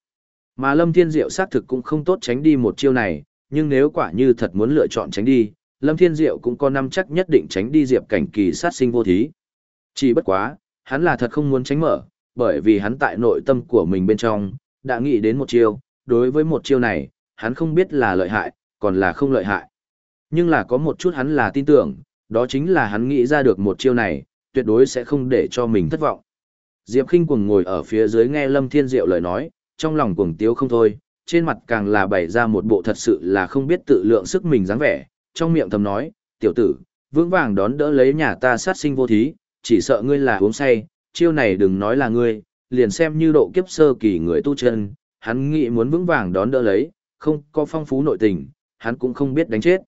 Mà Lâm Thiên Diệu xác thực cũng không tốt tránh đi một chiêu này, nhưng nếu quả như thật muốn lựa chọn tránh đi, Lâm Thiên Diệu cũng có năm chắc nhất định tránh đi Diệp Cảnh Kỳ sát sinh vô thí. Chỉ bất quá, hắn là thật không muốn tránh mở, bởi vì hắn tại nội tâm của mình bên trong, đã nghĩ đến một chiêu, đối với một chiêu này, hắn không biết là lợi hại, còn là không lợi hại. Nhưng là có một chút hắn là tin tưởng, đó chính là hắn nghĩ ra được một chiêu này, tuyệt đối sẽ không để cho mình thất vọng. Diệp Kinh cuồng ngồi ở phía dưới nghe Lâm Thiên Diệu lời nói, trong lòng cuồng tiếu không thôi, trên mặt càng là bày ra một bộ thật sự là không biết tự lượng sức mình dáng vẻ, trong miệng thầm nói, tiểu tử, vững vàng đón đỡ lấy nhà ta sát sinh vô thí, chỉ sợ ngươi là uống say, chiêu này đừng nói là ngươi, liền xem như độ kiếp sơ kỳ người tu chân, hắn nghĩ muốn vững vàng đón đỡ lấy, không có phong phú nội tình, hắn cũng không biết đánh chết.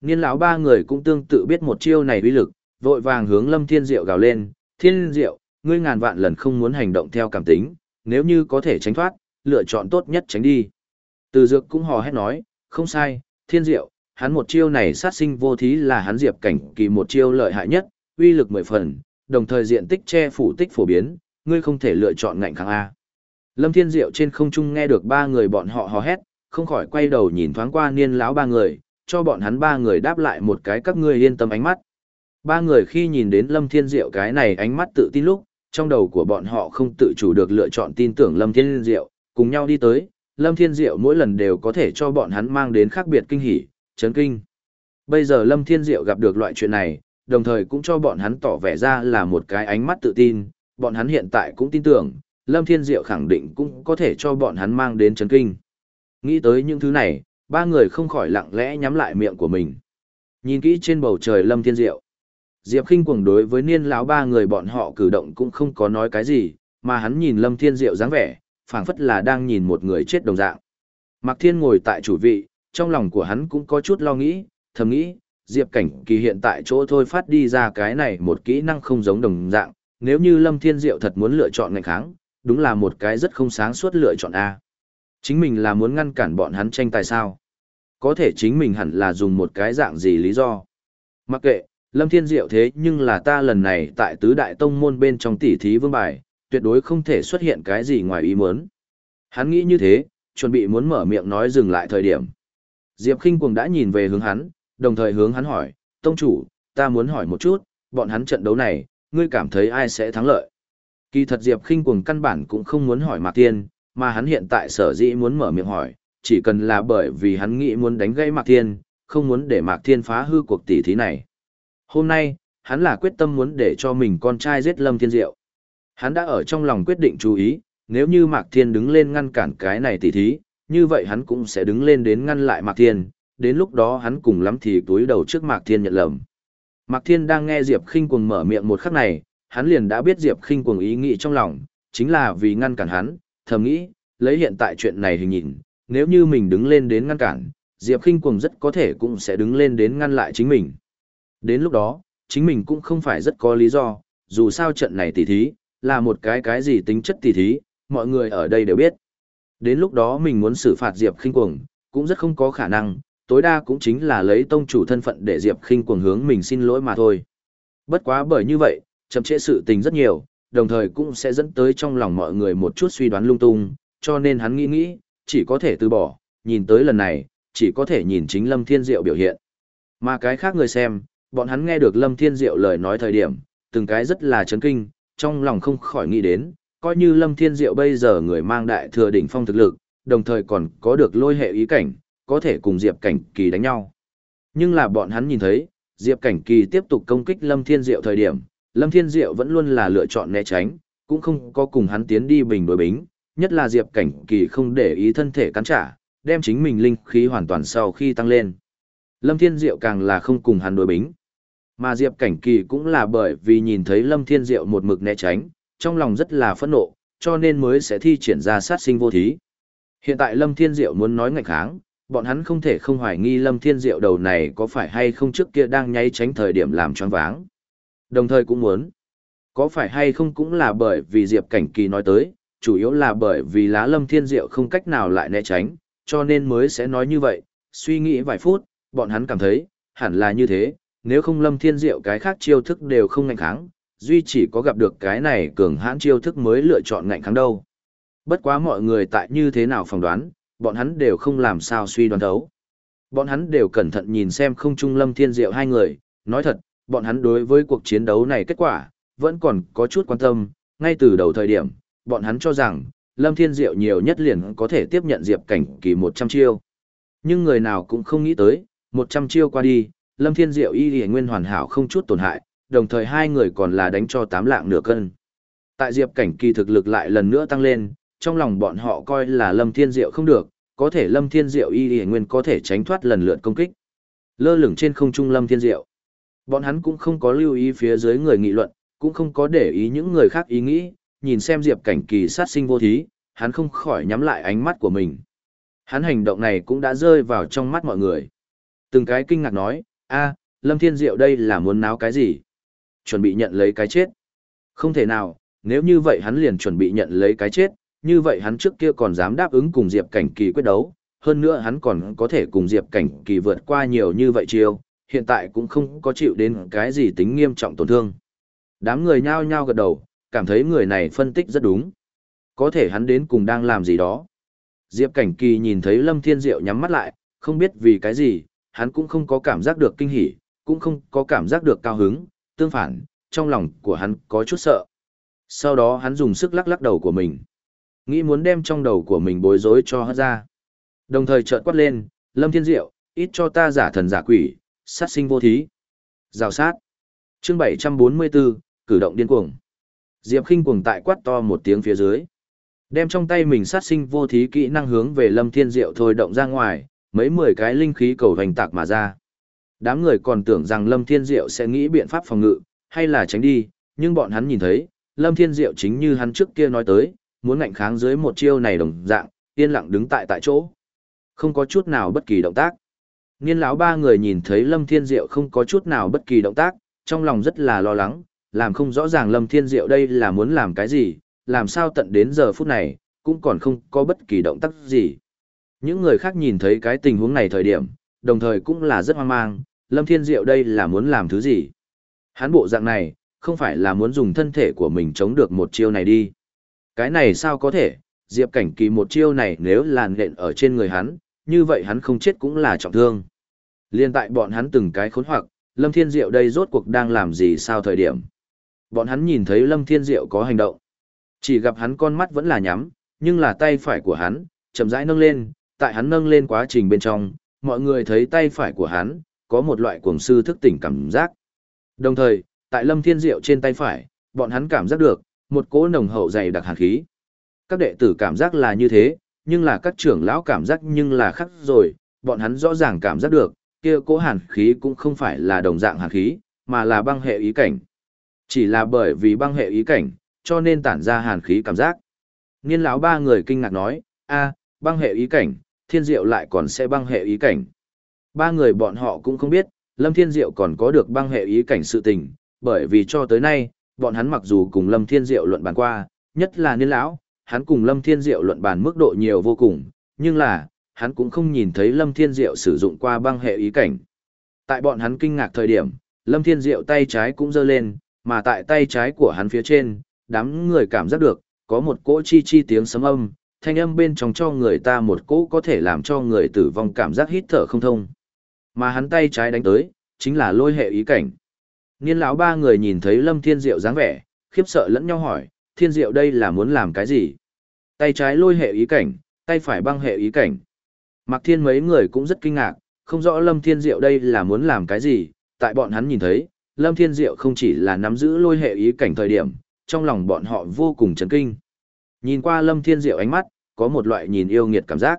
Niên lão ba người cũng tương tự biết một chiêu này uy lực, vội vàng hướng Lâm Thiên Diệu gào lên, "Thiên Diệu, ngươi ngàn vạn lần không muốn hành động theo cảm tính, nếu như có thể tránh thoát, lựa chọn tốt nhất tránh đi." Từ Dược cũng hò hét nói, "Không sai, Thiên Diệu, hắn một chiêu này sát sinh vô thí là hắn Diệp cảnh kỳ một chiêu lợi hại nhất, uy lực mười phần, đồng thời diện tích che phủ tích phổ biến, ngươi không thể lựa chọn ngạnh kháng a." Lâm Thiên Diệu trên không trung nghe được ba người bọn họ hò hét, không khỏi quay đầu nhìn thoáng qua niên lão ba người, cho bọn hắn ba người đáp lại một cái các ngươi yên tâm ánh mắt. Ba người khi nhìn đến Lâm Thiên Diệu cái này ánh mắt tự tin lúc, trong đầu của bọn họ không tự chủ được lựa chọn tin tưởng Lâm Thiên Diệu, cùng nhau đi tới, Lâm Thiên Diệu mỗi lần đều có thể cho bọn hắn mang đến khác biệt kinh hỉ, chấn kinh. Bây giờ Lâm Thiên Diệu gặp được loại chuyện này, đồng thời cũng cho bọn hắn tỏ vẻ ra là một cái ánh mắt tự tin, bọn hắn hiện tại cũng tin tưởng, Lâm Thiên Diệu khẳng định cũng có thể cho bọn hắn mang đến chấn kinh. Nghĩ tới những thứ này, ba người không khỏi lặng lẽ nhắm lại miệng của mình. Nhìn kỹ trên bầu trời Lâm Thiên Diệu. Diệp Kinh cuồng đối với niên lão ba người bọn họ cử động cũng không có nói cái gì, mà hắn nhìn Lâm Thiên Diệu dáng vẻ, phảng phất là đang nhìn một người chết đồng dạng. Mạc Thiên ngồi tại chủ vị, trong lòng của hắn cũng có chút lo nghĩ, thầm nghĩ, Diệp Cảnh Kỳ hiện tại chỗ thôi phát đi ra cái này một kỹ năng không giống đồng dạng, nếu như Lâm Thiên Diệu thật muốn lựa chọn ngành kháng, đúng là một cái rất không sáng suốt lựa chọn A. Chính mình là muốn ngăn cản bọn hắn tranh tài sao? Có thể chính mình hẳn là dùng một cái dạng gì lý do? Mặc kệ, Lâm Thiên Diệu thế nhưng là ta lần này tại tứ đại tông môn bên trong tỷ thí vương bài, tuyệt đối không thể xuất hiện cái gì ngoài ý muốn. Hắn nghĩ như thế, chuẩn bị muốn mở miệng nói dừng lại thời điểm. Diệp Kinh Cuồng đã nhìn về hướng hắn, đồng thời hướng hắn hỏi, Tông chủ, ta muốn hỏi một chút, bọn hắn trận đấu này, ngươi cảm thấy ai sẽ thắng lợi? Kỳ thật Diệp Kinh Cuồng căn bản cũng không muốn hỏi Mạc Tiên, mà hắn hiện tại sở dĩ muốn mở miệng hỏi, chỉ cần là bởi vì hắn nghĩ muốn đánh gây Mạc Thiên, không muốn để Mạc Thiên phá hư cuộc tỷ thí này. Hôm nay, hắn là quyết tâm muốn để cho mình con trai giết Lâm Thiên Diệu. Hắn đã ở trong lòng quyết định chú ý, nếu như Mạc Thiên đứng lên ngăn cản cái này tỷ thí, như vậy hắn cũng sẽ đứng lên đến ngăn lại Mạc Thiên, đến lúc đó hắn cùng lắm thì túi đầu trước Mạc Thiên nhận lầm. Mạc Thiên đang nghe Diệp Khinh Cuồng mở miệng một khắc này, hắn liền đã biết Diệp Khinh Cuồng ý nghĩ trong lòng, chính là vì ngăn cản hắn, thầm nghĩ, lấy hiện tại chuyện này hình nhìn, nếu như mình đứng lên đến ngăn cản, Diệp Kinh Cuồng rất có thể cũng sẽ đứng lên đến ngăn lại chính mình. Đến lúc đó, chính mình cũng không phải rất có lý do, dù sao trận này tỉ thí, là một cái cái gì tính chất tỉ thí, mọi người ở đây đều biết. Đến lúc đó mình muốn xử phạt Diệp Kinh Cuồng, cũng rất không có khả năng, tối đa cũng chính là lấy tông chủ thân phận để Diệp Kinh Cuồng hướng mình xin lỗi mà thôi. Bất quá bởi như vậy, chậm trễ sự tình rất nhiều, đồng thời cũng sẽ dẫn tới trong lòng mọi người một chút suy đoán lung tung, cho nên hắn nghĩ nghĩ, chỉ có thể từ bỏ, nhìn tới lần này, chỉ có thể nhìn chính Lâm Thiên Diệu biểu hiện. Mà cái khác người xem, bọn hắn nghe được Lâm Thiên Diệu lời nói thời điểm, từng cái rất là chấn kinh, trong lòng không khỏi nghĩ đến, coi như Lâm Thiên Diệu bây giờ người mang đại thừa đỉnh phong thực lực, đồng thời còn có được lôi hệ ý cảnh, có thể cùng Diệp Cảnh Kỳ đánh nhau. Nhưng là bọn hắn nhìn thấy, Diệp Cảnh Kỳ tiếp tục công kích Lâm Thiên Diệu thời điểm, Lâm Thiên Diệu vẫn luôn là lựa chọn né tránh, cũng không có cùng hắn tiến đi bình đối bính, nhất là Diệp Cảnh Kỳ không để ý thân thể cắn trả, đem chính mình linh khí hoàn toàn sau khi tăng lên. Lâm Thiên Diệu càng là không cùng hắn đối bính. Mà Diệp Cảnh Kỳ cũng là bởi vì nhìn thấy Lâm Thiên Diệu một mực né tránh, trong lòng rất là phẫn nộ, cho nên mới sẽ thi triển ra sát sinh vô thí. Hiện tại Lâm Thiên Diệu muốn nói ngạch kháng, bọn hắn không thể không hoài nghi Lâm Thiên Diệu đầu này có phải hay không trước kia đang nháy tránh thời điểm làm choáng váng. Đồng thời cũng muốn, có phải hay không cũng là bởi vì Diệp Cảnh Kỳ nói tới, chủ yếu là bởi vì lá Lâm Thiên Diệu không cách nào lại né tránh, cho nên mới sẽ nói như vậy. Suy nghĩ vài phút, bọn hắn cảm thấy, hẳn là như thế, nếu không Lâm Thiên Diệu cái khác chiêu thức đều không ngạnh kháng, duy chỉ có gặp được cái này cường hãn chiêu thức mới lựa chọn ngạnh kháng đâu. Bất quá mọi người tại như thế nào phỏng đoán, bọn hắn đều không làm sao suy đoán thấu. Bọn hắn đều cẩn thận nhìn xem không trung Lâm Thiên Diệu hai người, nói thật, bọn hắn đối với cuộc chiến đấu này kết quả, vẫn còn có chút quan tâm, ngay từ đầu thời điểm, bọn hắn cho rằng, Lâm Thiên Diệu nhiều nhất liền có thể tiếp nhận Diệp Cảnh Kỳ 100 chiêu. Nhưng người nào cũng không nghĩ tới, 100 chiêu qua đi, Lâm Thiên Diệu y y nguyên hoàn hảo không chút tổn hại, đồng thời hai người còn là đánh cho tám lạng nửa cân. Tại Diệp Cảnh Kỳ thực lực lại lần nữa tăng lên, trong lòng bọn họ coi là Lâm Thiên Diệu không được, có thể Lâm Thiên Diệu y y nguyên có thể tránh thoát lần lượt công kích. Lơ lửng trên không trung Lâm Thiên Diệu. Bọn hắn cũng không có lưu ý phía dưới người nghị luận, cũng không có để ý những người khác ý nghĩ, nhìn xem Diệp Cảnh Kỳ sát sinh vô thí, hắn không khỏi nhắm lại ánh mắt của mình. Hắn hành động này cũng đã rơi vào trong mắt mọi người. Từng cái kinh ngạc nói, a, Lâm Thiên Diệu đây là muốn náo cái gì? Chuẩn bị nhận lấy cái chết. Không thể nào, nếu như vậy hắn liền chuẩn bị nhận lấy cái chết, như vậy hắn trước kia còn dám đáp ứng cùng Diệp Cảnh Kỳ quyết đấu, hơn nữa hắn còn có thể cùng Diệp Cảnh Kỳ vượt qua nhiều như vậy chiêu, hiện tại cũng không có chịu đến cái gì tính nghiêm trọng tổn thương. Đám người nhao nhao gật đầu, cảm thấy người này phân tích rất đúng. Có thể hắn đến cùng đang làm gì đó. Diệp Cảnh Kỳ nhìn thấy Lâm Thiên Diệu nhắm mắt lại, không biết vì cái gì, hắn cũng không có cảm giác được kinh hỉ, cũng không có cảm giác được cao hứng, tương phản, trong lòng của hắn có chút sợ. Sau đó hắn dùng sức lắc lắc đầu của mình. Nghĩ muốn đem trong đầu của mình bối rối cho ra. Đồng thời chợt quát lên, Lâm Thiên Diệu, ít cho ta giả thần giả quỷ, sát sinh vô thí. Rào sát. Chương 744, cử động điên cuồng. Diệp Khinh cuồng tại quát to một tiếng phía dưới. Đem trong tay mình sát sinh vô thí kỹ năng hướng về Lâm Thiên Diệu thôi động ra ngoài, mấy mười cái linh khí cầu hoành tạc mà ra. Đám người còn tưởng rằng Lâm Thiên Diệu sẽ nghĩ biện pháp phòng ngự, hay là tránh đi, nhưng bọn hắn nhìn thấy, Lâm Thiên Diệu chính như hắn trước kia nói tới, muốn ngạnh kháng dưới một chiêu này đồng dạng, yên lặng đứng tại tại chỗ. Không có chút nào bất kỳ động tác. Niên lão ba người nhìn thấy Lâm Thiên Diệu không có chút nào bất kỳ động tác, trong lòng rất là lo lắng, làm không rõ ràng Lâm Thiên Diệu đây là muốn làm cái gì, làm sao tận đến giờ phút này, cũng còn không có bất kỳ động tác gì. Những người khác nhìn thấy cái tình huống này thời điểm, đồng thời cũng là rất hoang mang, Lâm Thiên Diệu đây là muốn làm thứ gì. Hắn bộ dạng này, không phải là muốn dùng thân thể của mình chống được một chiêu này đi. Cái này sao có thể, Diệp Cảnh Kỳ một chiêu này nếu là nện ở trên người hắn, như vậy hắn không chết cũng là trọng thương. Liên tại bọn hắn từng cái khốn hoặc, Lâm Thiên Diệu đây rốt cuộc đang làm gì sao thời điểm. Bọn hắn nhìn thấy Lâm Thiên Diệu có hành động. Chỉ gặp hắn con mắt vẫn là nhắm, nhưng là tay phải của hắn, chậm rãi nâng lên, tại hắn nâng lên quá trình bên trong, mọi người thấy tay phải của hắn, có một loại cuồng sư thức tỉnh cảm giác. Đồng thời, tại Lâm Thiên Diệu trên tay phải, bọn hắn cảm giác được, một cỗ nồng hậu dày đặc hàn khí. Các đệ tử cảm giác là như thế, nhưng là các trưởng lão cảm giác nhưng là khác rồi, bọn hắn rõ ràng cảm giác được, kia cỗ hàn khí cũng không phải là đồng dạng hàn khí, mà là băng hệ ý cảnh. Chỉ là bởi vì băng hệ ý cảnh, cho nên tản ra hàn khí cảm giác. Niên lão ba người kinh ngạc nói, a, băng hệ ý cảnh, Thiên Diệu lại còn sẽ băng hệ ý cảnh. Ba người bọn họ cũng không biết, Lâm Thiên Diệu còn có được băng hệ ý cảnh sự tình, bởi vì cho tới nay, bọn hắn mặc dù cùng Lâm Thiên Diệu luận bàn qua, nhất là niên lão, hắn cùng Lâm Thiên Diệu luận bàn mức độ nhiều vô cùng, nhưng là, hắn cũng không nhìn thấy Lâm Thiên Diệu sử dụng qua băng hệ ý cảnh. Tại bọn hắn kinh ngạc thời điểm, Lâm Thiên Diệu tay trái cũng giơ lên, mà tại tay trái của hắn phía trên, đám người cảm giác được, có một cỗ chi chi tiếng sấm âm, thanh âm bên trong cho người ta một cỗ có thể làm cho người tử vong cảm giác hít thở không thông. Mà hắn tay trái đánh tới, chính là lôi hệ ý cảnh. Niên lão ba người nhìn thấy Lâm Thiên Diệu dáng vẻ, khiếp sợ lẫn nhau hỏi, Thiên Diệu đây là muốn làm cái gì? Tay trái lôi hệ ý cảnh, tay phải băng hệ ý cảnh. Mạc Thiên mấy người cũng rất kinh ngạc, không rõ Lâm Thiên Diệu đây là muốn làm cái gì, tại bọn hắn nhìn thấy, Lâm Thiên Diệu không chỉ là nắm giữ lôi hệ ý cảnh thời điểm, trong lòng bọn họ vô cùng chấn kinh. Nhìn qua Lâm Thiên Diệu ánh mắt, có một loại nhìn yêu nghiệt cảm giác.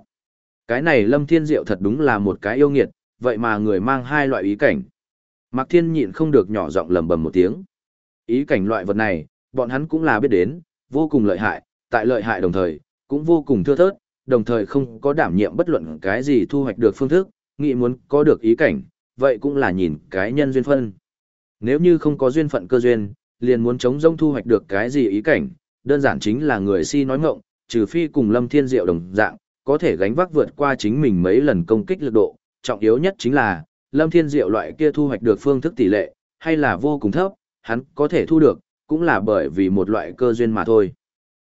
Cái này Lâm Thiên Diệu thật đúng là một cái yêu nghiệt, vậy mà người mang hai loại ý cảnh. Mạc Thiên nhịn không được nhỏ giọng lầm bầm một tiếng. Ý cảnh loại vật này, bọn hắn cũng là biết đến, vô cùng lợi hại, tại lợi hại đồng thời, cũng vô cùng thưa thớt, đồng thời không có đảm nhiệm bất luận cái gì thu hoạch được phương thức, nghĩ muốn có được ý cảnh, vậy cũng là nhìn cái nhân duyên phân. Nếu như không có duyên phận cơ duyên, liền muốn chống rông thu hoạch được cái gì ý cảnh, đơn giản chính là người si nói ngọng, trừ phi cùng Lâm Thiên Diệu đồng dạng, có thể gánh vác vượt qua chính mình mấy lần công kích lực độ, trọng yếu nhất chính là, Lâm Thiên Diệu loại kia thu hoạch được phương thức tỷ lệ, hay là vô cùng thấp, hắn có thể thu được, cũng là bởi vì một loại cơ duyên mà thôi.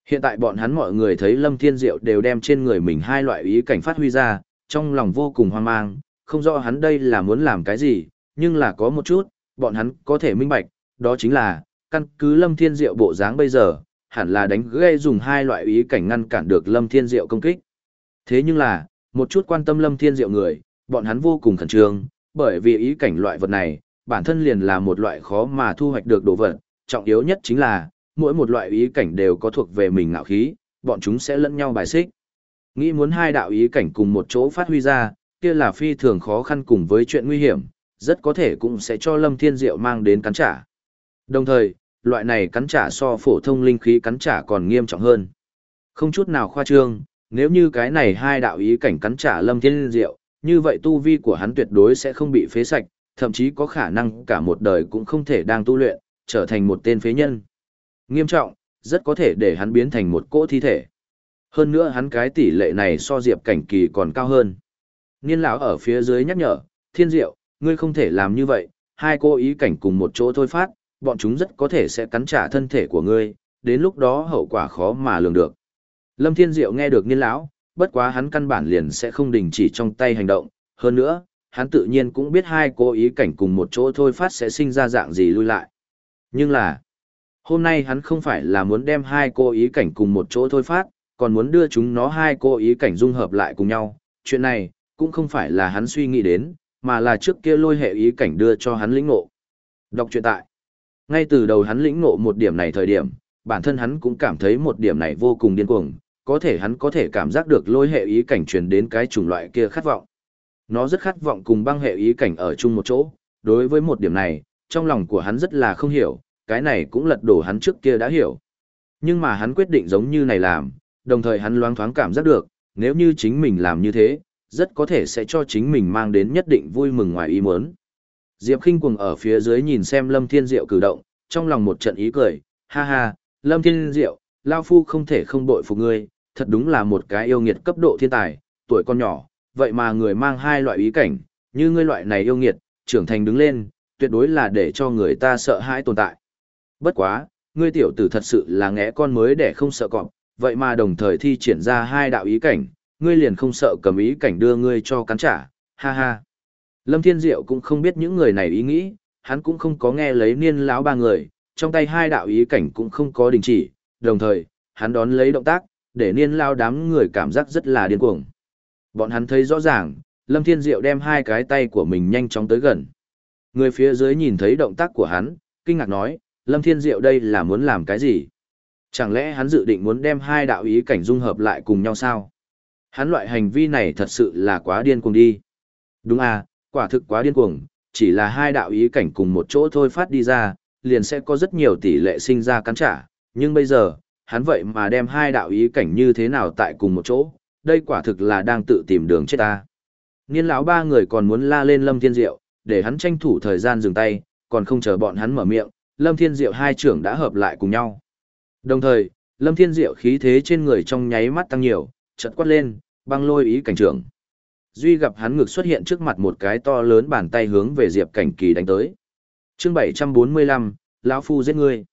Hiện tại bọn hắn mọi người thấy Lâm Thiên Diệu đều đem trên người mình hai loại ý cảnh phát huy ra, trong lòng vô cùng hoang mang, không rõ hắn đây là muốn làm cái gì, nhưng là có một chút, bọn hắn có thể minh bạch, đó chính là, căn cứ Lâm Thiên Diệu bộ dáng bây giờ, hẳn là đánh gây dùng hai loại ý cảnh ngăn cản được Lâm Thiên Diệu công kích. Thế nhưng là, một chút quan tâm Lâm Thiên Diệu người, bọn hắn vô cùng khẩn trương, bởi vì ý cảnh loại vật này, bản thân liền là một loại khó mà thu hoạch được đồ vật, trọng yếu nhất chính là, mỗi một loại ý cảnh đều có thuộc về mình ngạo khí, bọn chúng sẽ lẫn nhau bài xích. Nghĩ muốn hai đạo ý cảnh cùng một chỗ phát huy ra, kia là phi thường khó khăn cùng với chuyện nguy hiểm, rất có thể cũng sẽ cho Lâm Thiên Diệu mang đến cắn trả. Đồng thời, loại này cắn trả so phổ thông linh khí cắn trả còn nghiêm trọng hơn. Không chút nào khoa trương, nếu như cái này hai đạo ý cảnh cắn trả Lâm Thiên Diệu, như vậy tu vi của hắn tuyệt đối sẽ không bị phế sạch, thậm chí có khả năng cả một đời cũng không thể đang tu luyện, trở thành một tên phế nhân. Nghiêm trọng, rất có thể để hắn biến thành một cỗ thi thể. Hơn nữa hắn cái tỷ lệ này so Diệp Cảnh Kỳ còn cao hơn. Niên lão ở phía dưới nhắc nhở, Thiên Diệu, ngươi không thể làm như vậy, hai cô ý cảnh cùng một chỗ thôi phát, bọn chúng rất có thể sẽ cắn trả thân thể của ngươi, đến lúc đó hậu quả khó mà lường được. Lâm Thiên Diệu nghe được Niên lão, bất quá hắn căn bản liền sẽ không đình chỉ trong tay hành động, hơn nữa, hắn tự nhiên cũng biết hai cô ý cảnh cùng một chỗ thôi phát sẽ sinh ra dạng gì lui lại. Nhưng là, hôm nay hắn không phải là muốn đem hai cô ý cảnh cùng một chỗ thôi phát, còn muốn đưa chúng nó hai cô ý cảnh dung hợp lại cùng nhau. Chuyện này, cũng không phải là hắn suy nghĩ đến, mà là trước kia lôi hệ ý cảnh đưa cho hắn lĩnh ngộ. Đọc truyện tại. Ngay từ đầu hắn lĩnh ngộ một điểm này thời điểm, bản thân hắn cũng cảm thấy một điểm này vô cùng điên cuồng, có thể hắn có thể cảm giác được lôi hệ ý cảnh truyền đến cái chủng loại kia khát vọng. Nó rất khát vọng cùng băng hệ ý cảnh ở chung một chỗ, đối với một điểm này, trong lòng của hắn rất là không hiểu, cái này cũng lật đổ hắn trước kia đã hiểu. Nhưng mà hắn quyết định giống như này làm, đồng thời hắn loáng thoáng cảm giác được, nếu như chính mình làm như thế, rất có thể sẽ cho chính mình mang đến nhất định vui mừng ngoài ý muốn. Diệp Kinh cuồng ở phía dưới nhìn xem Lâm Thiên Diệu cử động, trong lòng một trận ý cười, ha ha, Lâm Thiên Diệu, Lao Phu không thể không bội phục ngươi, thật đúng là một cái yêu nghiệt cấp độ thiên tài, tuổi con nhỏ, vậy mà người mang hai loại ý cảnh, như ngươi loại này yêu nghiệt, trưởng thành đứng lên, tuyệt đối là để cho người ta sợ hãi tồn tại. Bất quá, ngươi tiểu tử thật sự là ngẽ con mới để không sợ cọp, vậy mà đồng thời thi triển ra hai đạo ý cảnh, ngươi liền không sợ cầm ý cảnh đưa ngươi cho cắn trả, ha ha. Lâm Thiên Diệu cũng không biết những người này ý nghĩ, hắn cũng không có nghe lấy niên lão ba người, trong tay hai đạo ý cảnh cũng không có đình chỉ, đồng thời, hắn đón lấy động tác, để niên lao đám người cảm giác rất là điên cuồng. Bọn hắn thấy rõ ràng, Lâm Thiên Diệu đem hai cái tay của mình nhanh chóng tới gần. Người phía dưới nhìn thấy động tác của hắn, kinh ngạc nói, Lâm Thiên Diệu đây là muốn làm cái gì? Chẳng lẽ hắn dự định muốn đem hai đạo ý cảnh dung hợp lại cùng nhau sao? Hắn loại hành vi này thật sự là quá điên cuồng đi. Đúng à, quả thực quá điên cuồng, chỉ là hai đạo ý cảnh cùng một chỗ thôi phát đi ra, liền sẽ có rất nhiều tỷ lệ sinh ra cắn trả, nhưng bây giờ, hắn vậy mà đem hai đạo ý cảnh như thế nào tại cùng một chỗ, đây quả thực là đang tự tìm đường chết ta. Niên lão ba người còn muốn la lên Lâm Thiên Diệu, để hắn tranh thủ thời gian dừng tay, còn không chờ bọn hắn mở miệng, Lâm Thiên Diệu hai trưởng đã hợp lại cùng nhau. Đồng thời, Lâm Thiên Diệu khí thế trên người trong nháy mắt tăng nhiều, chợt quát lên, băng lôi ý cảnh trưởng. Duy gặp hắn ngực xuất hiện trước mặt một cái to lớn bàn tay hướng về Diệp Cảnh Kỳ đánh tới. Chương 745, lão phu giết ngươi.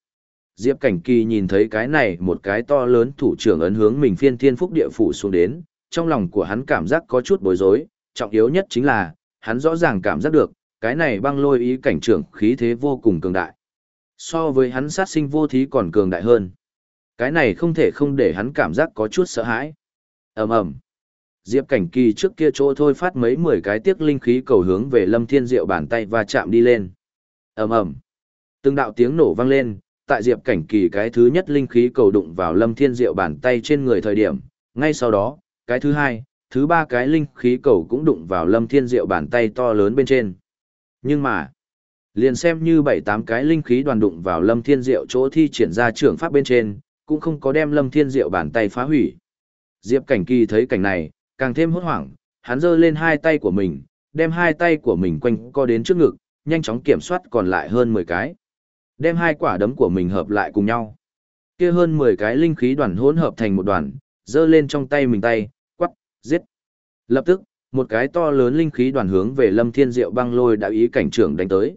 Diệp Cảnh Kỳ nhìn thấy cái này một cái to lớn thủ trưởng ấn hướng mình phiên thiên phúc địa phủ xuống đến, trong lòng của hắn cảm giác có chút bối rối, trọng yếu nhất chính là, hắn rõ ràng cảm giác được, cái này băng lôi ý cảnh trưởng khí thế vô cùng cường đại. So với hắn sát sinh vô thí còn cường đại hơn. Cái này không thể không để hắn cảm giác có chút sợ hãi. ầm ầm Diệp Cảnh Kỳ trước kia chỗ thôi phát mấy mười cái tiếc linh khí cầu hướng về Lâm Thiên Diệu bàn tay và chạm đi lên. ầm ầm Từng đạo tiếng nổ vang lên, tại Diệp Cảnh Kỳ cái thứ nhất linh khí cầu đụng vào Lâm Thiên Diệu bàn tay trên người thời điểm, ngay sau đó, cái thứ hai, thứ ba cái linh khí cầu cũng đụng vào Lâm Thiên Diệu bàn tay to lớn bên trên. Nhưng mà, liền xem như bảy tám cái linh khí đoàn đụng vào Lâm Thiên Diệu chỗ thi triển ra trưởng pháp bên trên, cũng không có đem Lâm Thiên Diệu bàn tay phá hủy. Diệp Cảnh Kỳ thấy cảnh này, càng thêm hốt hoảng, hắn giơ lên hai tay của mình, đem hai tay của mình quanh co đến trước ngực, nhanh chóng kiểm soát còn lại hơn 10 cái. Đem hai quả đấm của mình hợp lại cùng nhau. Kia hơn 10 cái linh khí đoàn hỗn hợp thành một đoàn, giơ lên trong tay mình tay, quắc, giết. Lập tức, một cái to lớn linh khí đoàn hướng về Lâm Thiên Diệu băng lôi đạo ý cảnh trưởng đánh tới.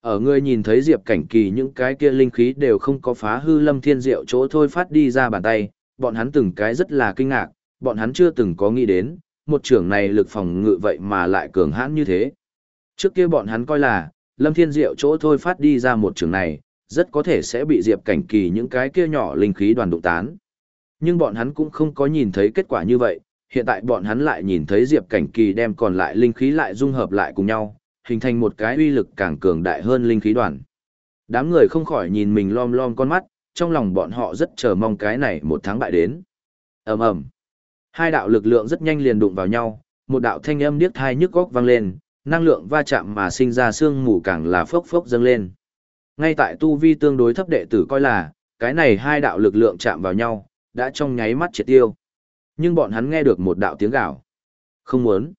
Ở người nhìn thấy Diệp Cảnh Kỳ những cái kia linh khí đều không có phá hư Lâm Thiên Diệu chỗ thôi phát đi ra bàn tay, bọn hắn từng cái rất là kinh ngạc, bọn hắn chưa từng có nghĩ đến, một trưởng này lực phòng ngự vậy mà lại cường hãn như thế. Trước kia bọn hắn coi là, Lâm Thiên Diệu chỗ thôi phát đi ra một trường này, rất có thể sẽ bị Diệp Cảnh Kỳ những cái kia nhỏ linh khí đoàn đụng tán. Nhưng bọn hắn cũng không có nhìn thấy kết quả như vậy, hiện tại bọn hắn lại nhìn thấy Diệp Cảnh Kỳ đem còn lại linh khí lại dung hợp lại cùng nhau, hình thành một cái uy lực càng cường đại hơn linh khí đoàn. Đám người không khỏi nhìn mình lom lom con mắt, trong lòng bọn họ rất chờ mong cái này một tháng bại đến. ầm ầm, Hai đạo lực lượng rất nhanh liền đụng vào nhau, một đạo thanh âm điếc thai nhức góc vang lên, năng lượng va chạm mà sinh ra xương mù càng là phốc phốc dâng lên. Ngay tại tu vi tương đối thấp đệ tử coi là, cái này hai đạo lực lượng chạm vào nhau, đã trong nháy mắt triệt tiêu. Nhưng bọn hắn nghe được một đạo tiếng gào. Không muốn.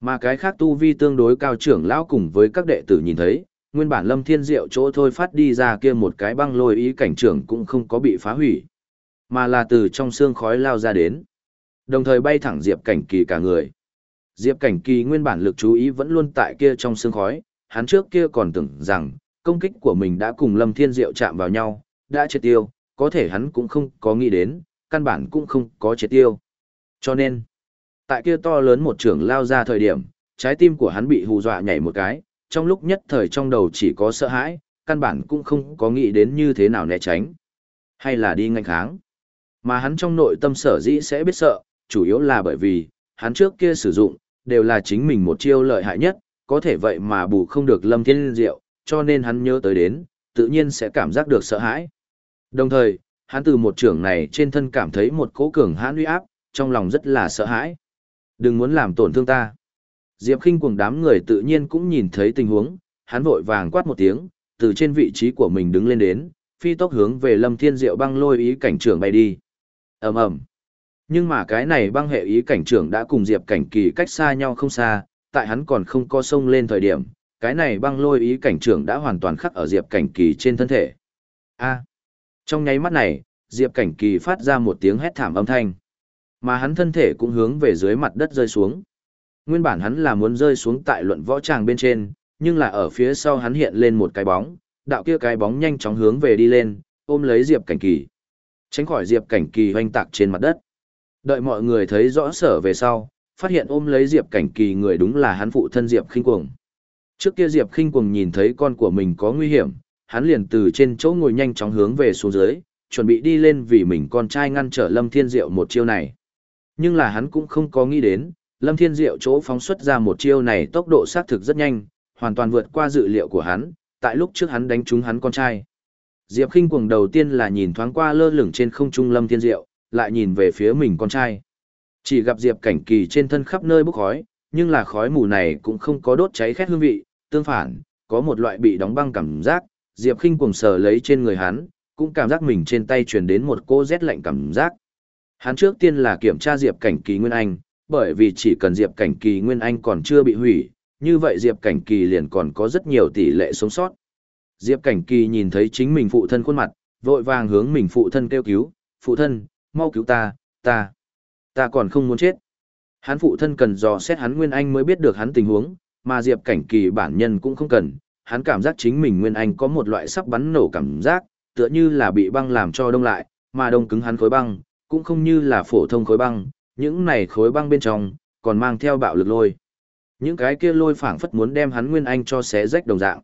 Mà cái khác tu vi tương đối cao trưởng lão cùng với các đệ tử nhìn thấy, nguyên bản lâm thiên diệu chỗ thôi phát đi ra kia một cái băng lôi ý cảnh trưởng cũng không có bị phá hủy. Mà là từ trong xương khói lao ra đến. Đồng thời bay thẳng diệp cảnh kỳ cả người. Diệp Cảnh Kỳ nguyên bản lực chú ý vẫn luôn tại kia trong sương khói, hắn trước kia còn tưởng rằng, công kích của mình đã cùng Lâm Thiên Diệu chạm vào nhau, đã triệt tiêu, có thể hắn cũng không có nghĩ đến, căn bản cũng không có triệt tiêu. Cho nên, tại kia to lớn một trưởng lao ra thời điểm, trái tim của hắn bị hù dọa nhảy một cái, trong lúc nhất thời trong đầu chỉ có sợ hãi, căn bản cũng không có nghĩ đến như thế nào né tránh, hay là đi ngăn kháng. Mà hắn trong nội tâm sở dĩ sẽ biết sợ, chủ yếu là bởi vì, hắn trước kia sử dụng, đều là chính mình một chiêu lợi hại nhất, có thể vậy mà bù không được Lâm Thiên Diệu, cho nên hắn nhớ tới đến, tự nhiên sẽ cảm giác được sợ hãi. Đồng thời, hắn từ một trưởng này trên thân cảm thấy một cỗ cường hãn uy áp, trong lòng rất là sợ hãi. Đừng muốn làm tổn thương ta. Diệp Kinh cùng đám người tự nhiên cũng nhìn thấy tình huống, hắn vội vàng quát một tiếng, từ trên vị trí của mình đứng lên đến, phi tốc hướng về Lâm Thiên Diệu băng lôi ý cảnh trưởng bay đi. Ầm ầm. Nhưng mà cái này băng hệ ý cảnh trưởng đã cùng Diệp Cảnh Kỳ cách xa nhau không xa, tại hắn còn không có sông lên thời điểm, cái này băng lôi ý cảnh trưởng đã hoàn toàn khắc ở Diệp Cảnh Kỳ trên thân thể. A. Trong nháy mắt này, Diệp Cảnh Kỳ phát ra một tiếng hét thảm âm thanh, mà hắn thân thể cũng hướng về dưới mặt đất rơi xuống. Nguyên bản hắn là muốn rơi xuống tại luận võ tràng bên trên, nhưng là ở phía sau hắn hiện lên một cái bóng, đạo kia cái bóng nhanh chóng hướng về đi lên, ôm lấy Diệp Cảnh Kỳ. Tránh khỏi Diệp Cảnh Kỳ hoành tạc trên mặt đất. Đợi mọi người thấy rõ sở về sau, phát hiện ôm lấy Diệp Cảnh Kỳ người đúng là hắn phụ thân Diệp Khinh Cuồng. Trước kia Diệp Khinh Cuồng nhìn thấy con của mình có nguy hiểm, hắn liền từ trên chỗ ngồi nhanh chóng hướng về xuống dưới, chuẩn bị đi lên vì mình con trai ngăn trở Lâm Thiên Diệu một chiêu này. Nhưng là hắn cũng không có nghĩ đến, Lâm Thiên Diệu chỗ phóng xuất ra một chiêu này tốc độ xác thực rất nhanh, hoàn toàn vượt qua dự liệu của hắn, tại lúc trước hắn đánh trúng hắn con trai. Diệp Khinh Cuồng đầu tiên là nhìn thoáng qua lơ lửng trên không trung Lâm Thiên Diệu, lại nhìn về phía mình con trai. Chỉ gặp Diệp Cảnh Kỳ trên thân khắp nơi bốc khói, nhưng là khói mù này cũng không có đốt cháy khét hương vị, tương phản, có một loại bị đóng băng cảm giác, Diệp Khinh cuồng sờ lấy trên người hắn, cũng cảm giác mình trên tay truyền đến một cô rét lạnh cảm giác. Hắn trước tiên là kiểm tra Diệp Cảnh Kỳ Nguyên Anh, bởi vì chỉ cần Diệp Cảnh Kỳ Nguyên Anh còn chưa bị hủy, như vậy Diệp Cảnh Kỳ liền còn có rất nhiều tỷ lệ sống sót. Diệp Cảnh Kỳ nhìn thấy chính mình phụ thân khuôn mặt, vội vàng hướng mình phụ thân kêu cứu, phụ thân, mau cứu ta, ta, ta còn không muốn chết. Hắn phụ thân cần dò xét hắn Nguyên Anh mới biết được hắn tình huống, mà Diệp Cảnh Kỳ bản nhân cũng không cần, hắn cảm giác chính mình Nguyên Anh có một loại sắp bắn nổ cảm giác, tựa như là bị băng làm cho đông lại, mà đông cứng hắn khối băng, cũng không như là phổ thông khối băng, những này khối băng bên trong, còn mang theo bạo lực lôi. Những cái kia lôi phảng phất muốn đem hắn Nguyên Anh cho xé rách đồng dạng.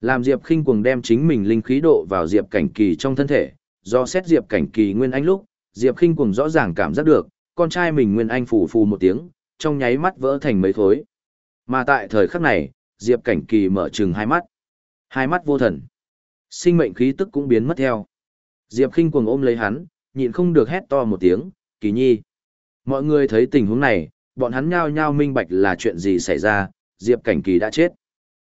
Làm Diệp Khinh cuồng đem chính mình linh khí độ vào Diệp Cảnh Kỳ trong thân thể, do xét Diệp Cảnh Kỳ Nguyên Anh lúc, Diệp Kinh cuồng rõ ràng cảm giác được, con trai mình Nguyên Anh phù phù một tiếng, trong nháy mắt vỡ thành mấy khối. Mà tại thời khắc này, Diệp Cảnh Kỳ mở trừng hai mắt. Hai mắt vô thần. Sinh mệnh khí tức cũng biến mất theo. Diệp Kinh cuồng ôm lấy hắn, nhịn không được hét to một tiếng, "Kỳ Nhi!" Mọi người thấy tình huống này, bọn hắn nhao nhao minh bạch là chuyện gì xảy ra, Diệp Cảnh Kỳ đã chết.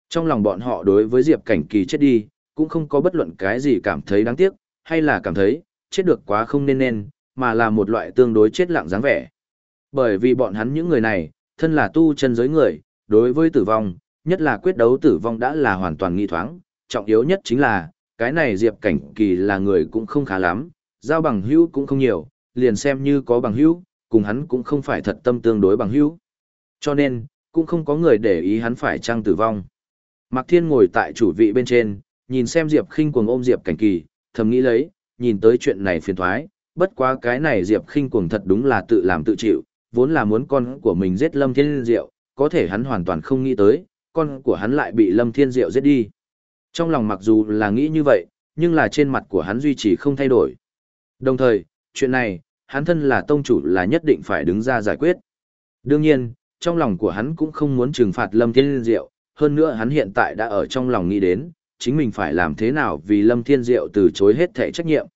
Trong lòng bọn họ đối với Diệp Cảnh Kỳ chết đi, cũng không có bất luận cái gì cảm thấy đáng tiếc, hay là cảm thấy, chết được quá không nên nên, mà là một loại tương đối chết lặng dáng vẻ. Bởi vì bọn hắn những người này, thân là tu chân giới người, đối với tử vong, nhất là quyết đấu tử vong đã là hoàn toàn nghi thoáng, trọng yếu nhất chính là, cái này Diệp Cảnh Kỳ là người cũng không khá lắm, giao bằng hữu cũng không nhiều, liền xem như có bằng hữu, cùng hắn cũng không phải thật tâm tương đối bằng hữu. Cho nên, cũng không có người để ý hắn phải chăng tử vong. Mạc Thiên ngồi tại chủ vị bên trên, nhìn xem Diệp Khinh cuồng ôm Diệp Cảnh Kỳ, thầm nghĩ lấy, nhìn tới chuyện này phiền toái, bất quá cái này Diệp Khinh cuồng thật đúng là tự làm tự chịu, vốn là muốn con của mình giết Lâm Thiên Diệu, có thể hắn hoàn toàn không nghĩ tới, con của hắn lại bị Lâm Thiên Diệu giết đi. Trong lòng mặc dù là nghĩ như vậy, nhưng là trên mặt của hắn duy trì không thay đổi. Đồng thời, chuyện này, hắn thân là tông chủ là nhất định phải đứng ra giải quyết. Đương nhiên, trong lòng của hắn cũng không muốn trừng phạt Lâm Thiên Diệu, hơn nữa hắn hiện tại đã ở trong lòng nghĩ đến, chính mình phải làm thế nào vì Lâm Thiên Diệu từ chối hết thể trách nhiệm.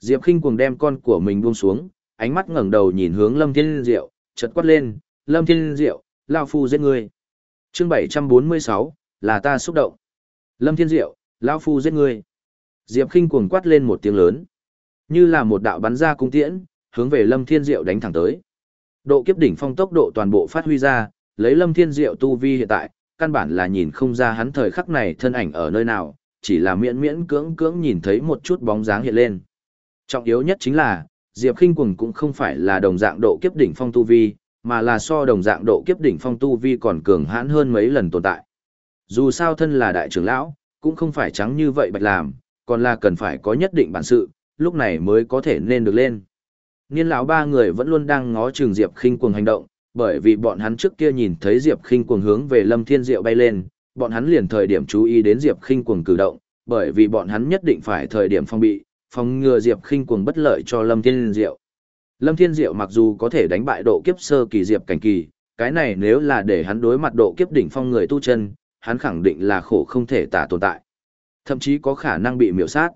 Diệp Kinh cuồng đem con của mình buông xuống, ánh mắt ngẩng đầu nhìn hướng Lâm Thiên Diệu, chợt quát lên, "Lâm Thiên Diệu, lão phu giết ngươi." Chương 746, là ta xúc động. "Lâm Thiên Diệu, lão phu giết ngươi." Diệp Kinh cuồng quát lên một tiếng lớn, như là một đạo bắn ra cung tiễn, hướng về Lâm Thiên Diệu đánh thẳng tới. Độ kiếp đỉnh phong tốc độ toàn bộ phát huy ra, lấy Lâm Thiên Diệu tu vi hiện tại, căn bản là nhìn không ra hắn thời khắc này thân ảnh ở nơi nào, chỉ là miễn miễn cưỡng cưỡng nhìn thấy một chút bóng dáng hiện lên. Trọng yếu nhất chính là, Diệp Kinh Quần cũng không phải là đồng dạng độ kiếp đỉnh phong tu vi, mà là so đồng dạng độ kiếp đỉnh phong tu vi còn cường hãn hơn mấy lần tồn tại. Dù sao thân là đại trưởng lão, cũng không phải trắng như vậy bạch làm, còn là cần phải có nhất định bản sự, lúc này mới có thể nên được lên. Niên lão ba người vẫn luôn đang ngó chừng Diệp Khinh Cuồng hành động, bởi vì bọn hắn trước kia nhìn thấy Diệp Khinh Cuồng hướng về Lâm Thiên Diệu bay lên, bọn hắn liền thời điểm chú ý đến Diệp Khinh Cuồng cử động, bởi vì bọn hắn nhất định phải thời điểm phong bị, phòng ngừa Diệp Khinh Cuồng bất lợi cho Lâm Thiên Diệu. Lâm Thiên Diệu mặc dù có thể đánh bại độ kiếp sơ kỳ Diệp cảnh kỳ, cái này nếu là để hắn đối mặt độ kiếp đỉnh phong người tu chân, hắn khẳng định là khổ không thể tả tồn tại. Thậm chí có khả năng bị miểu sát.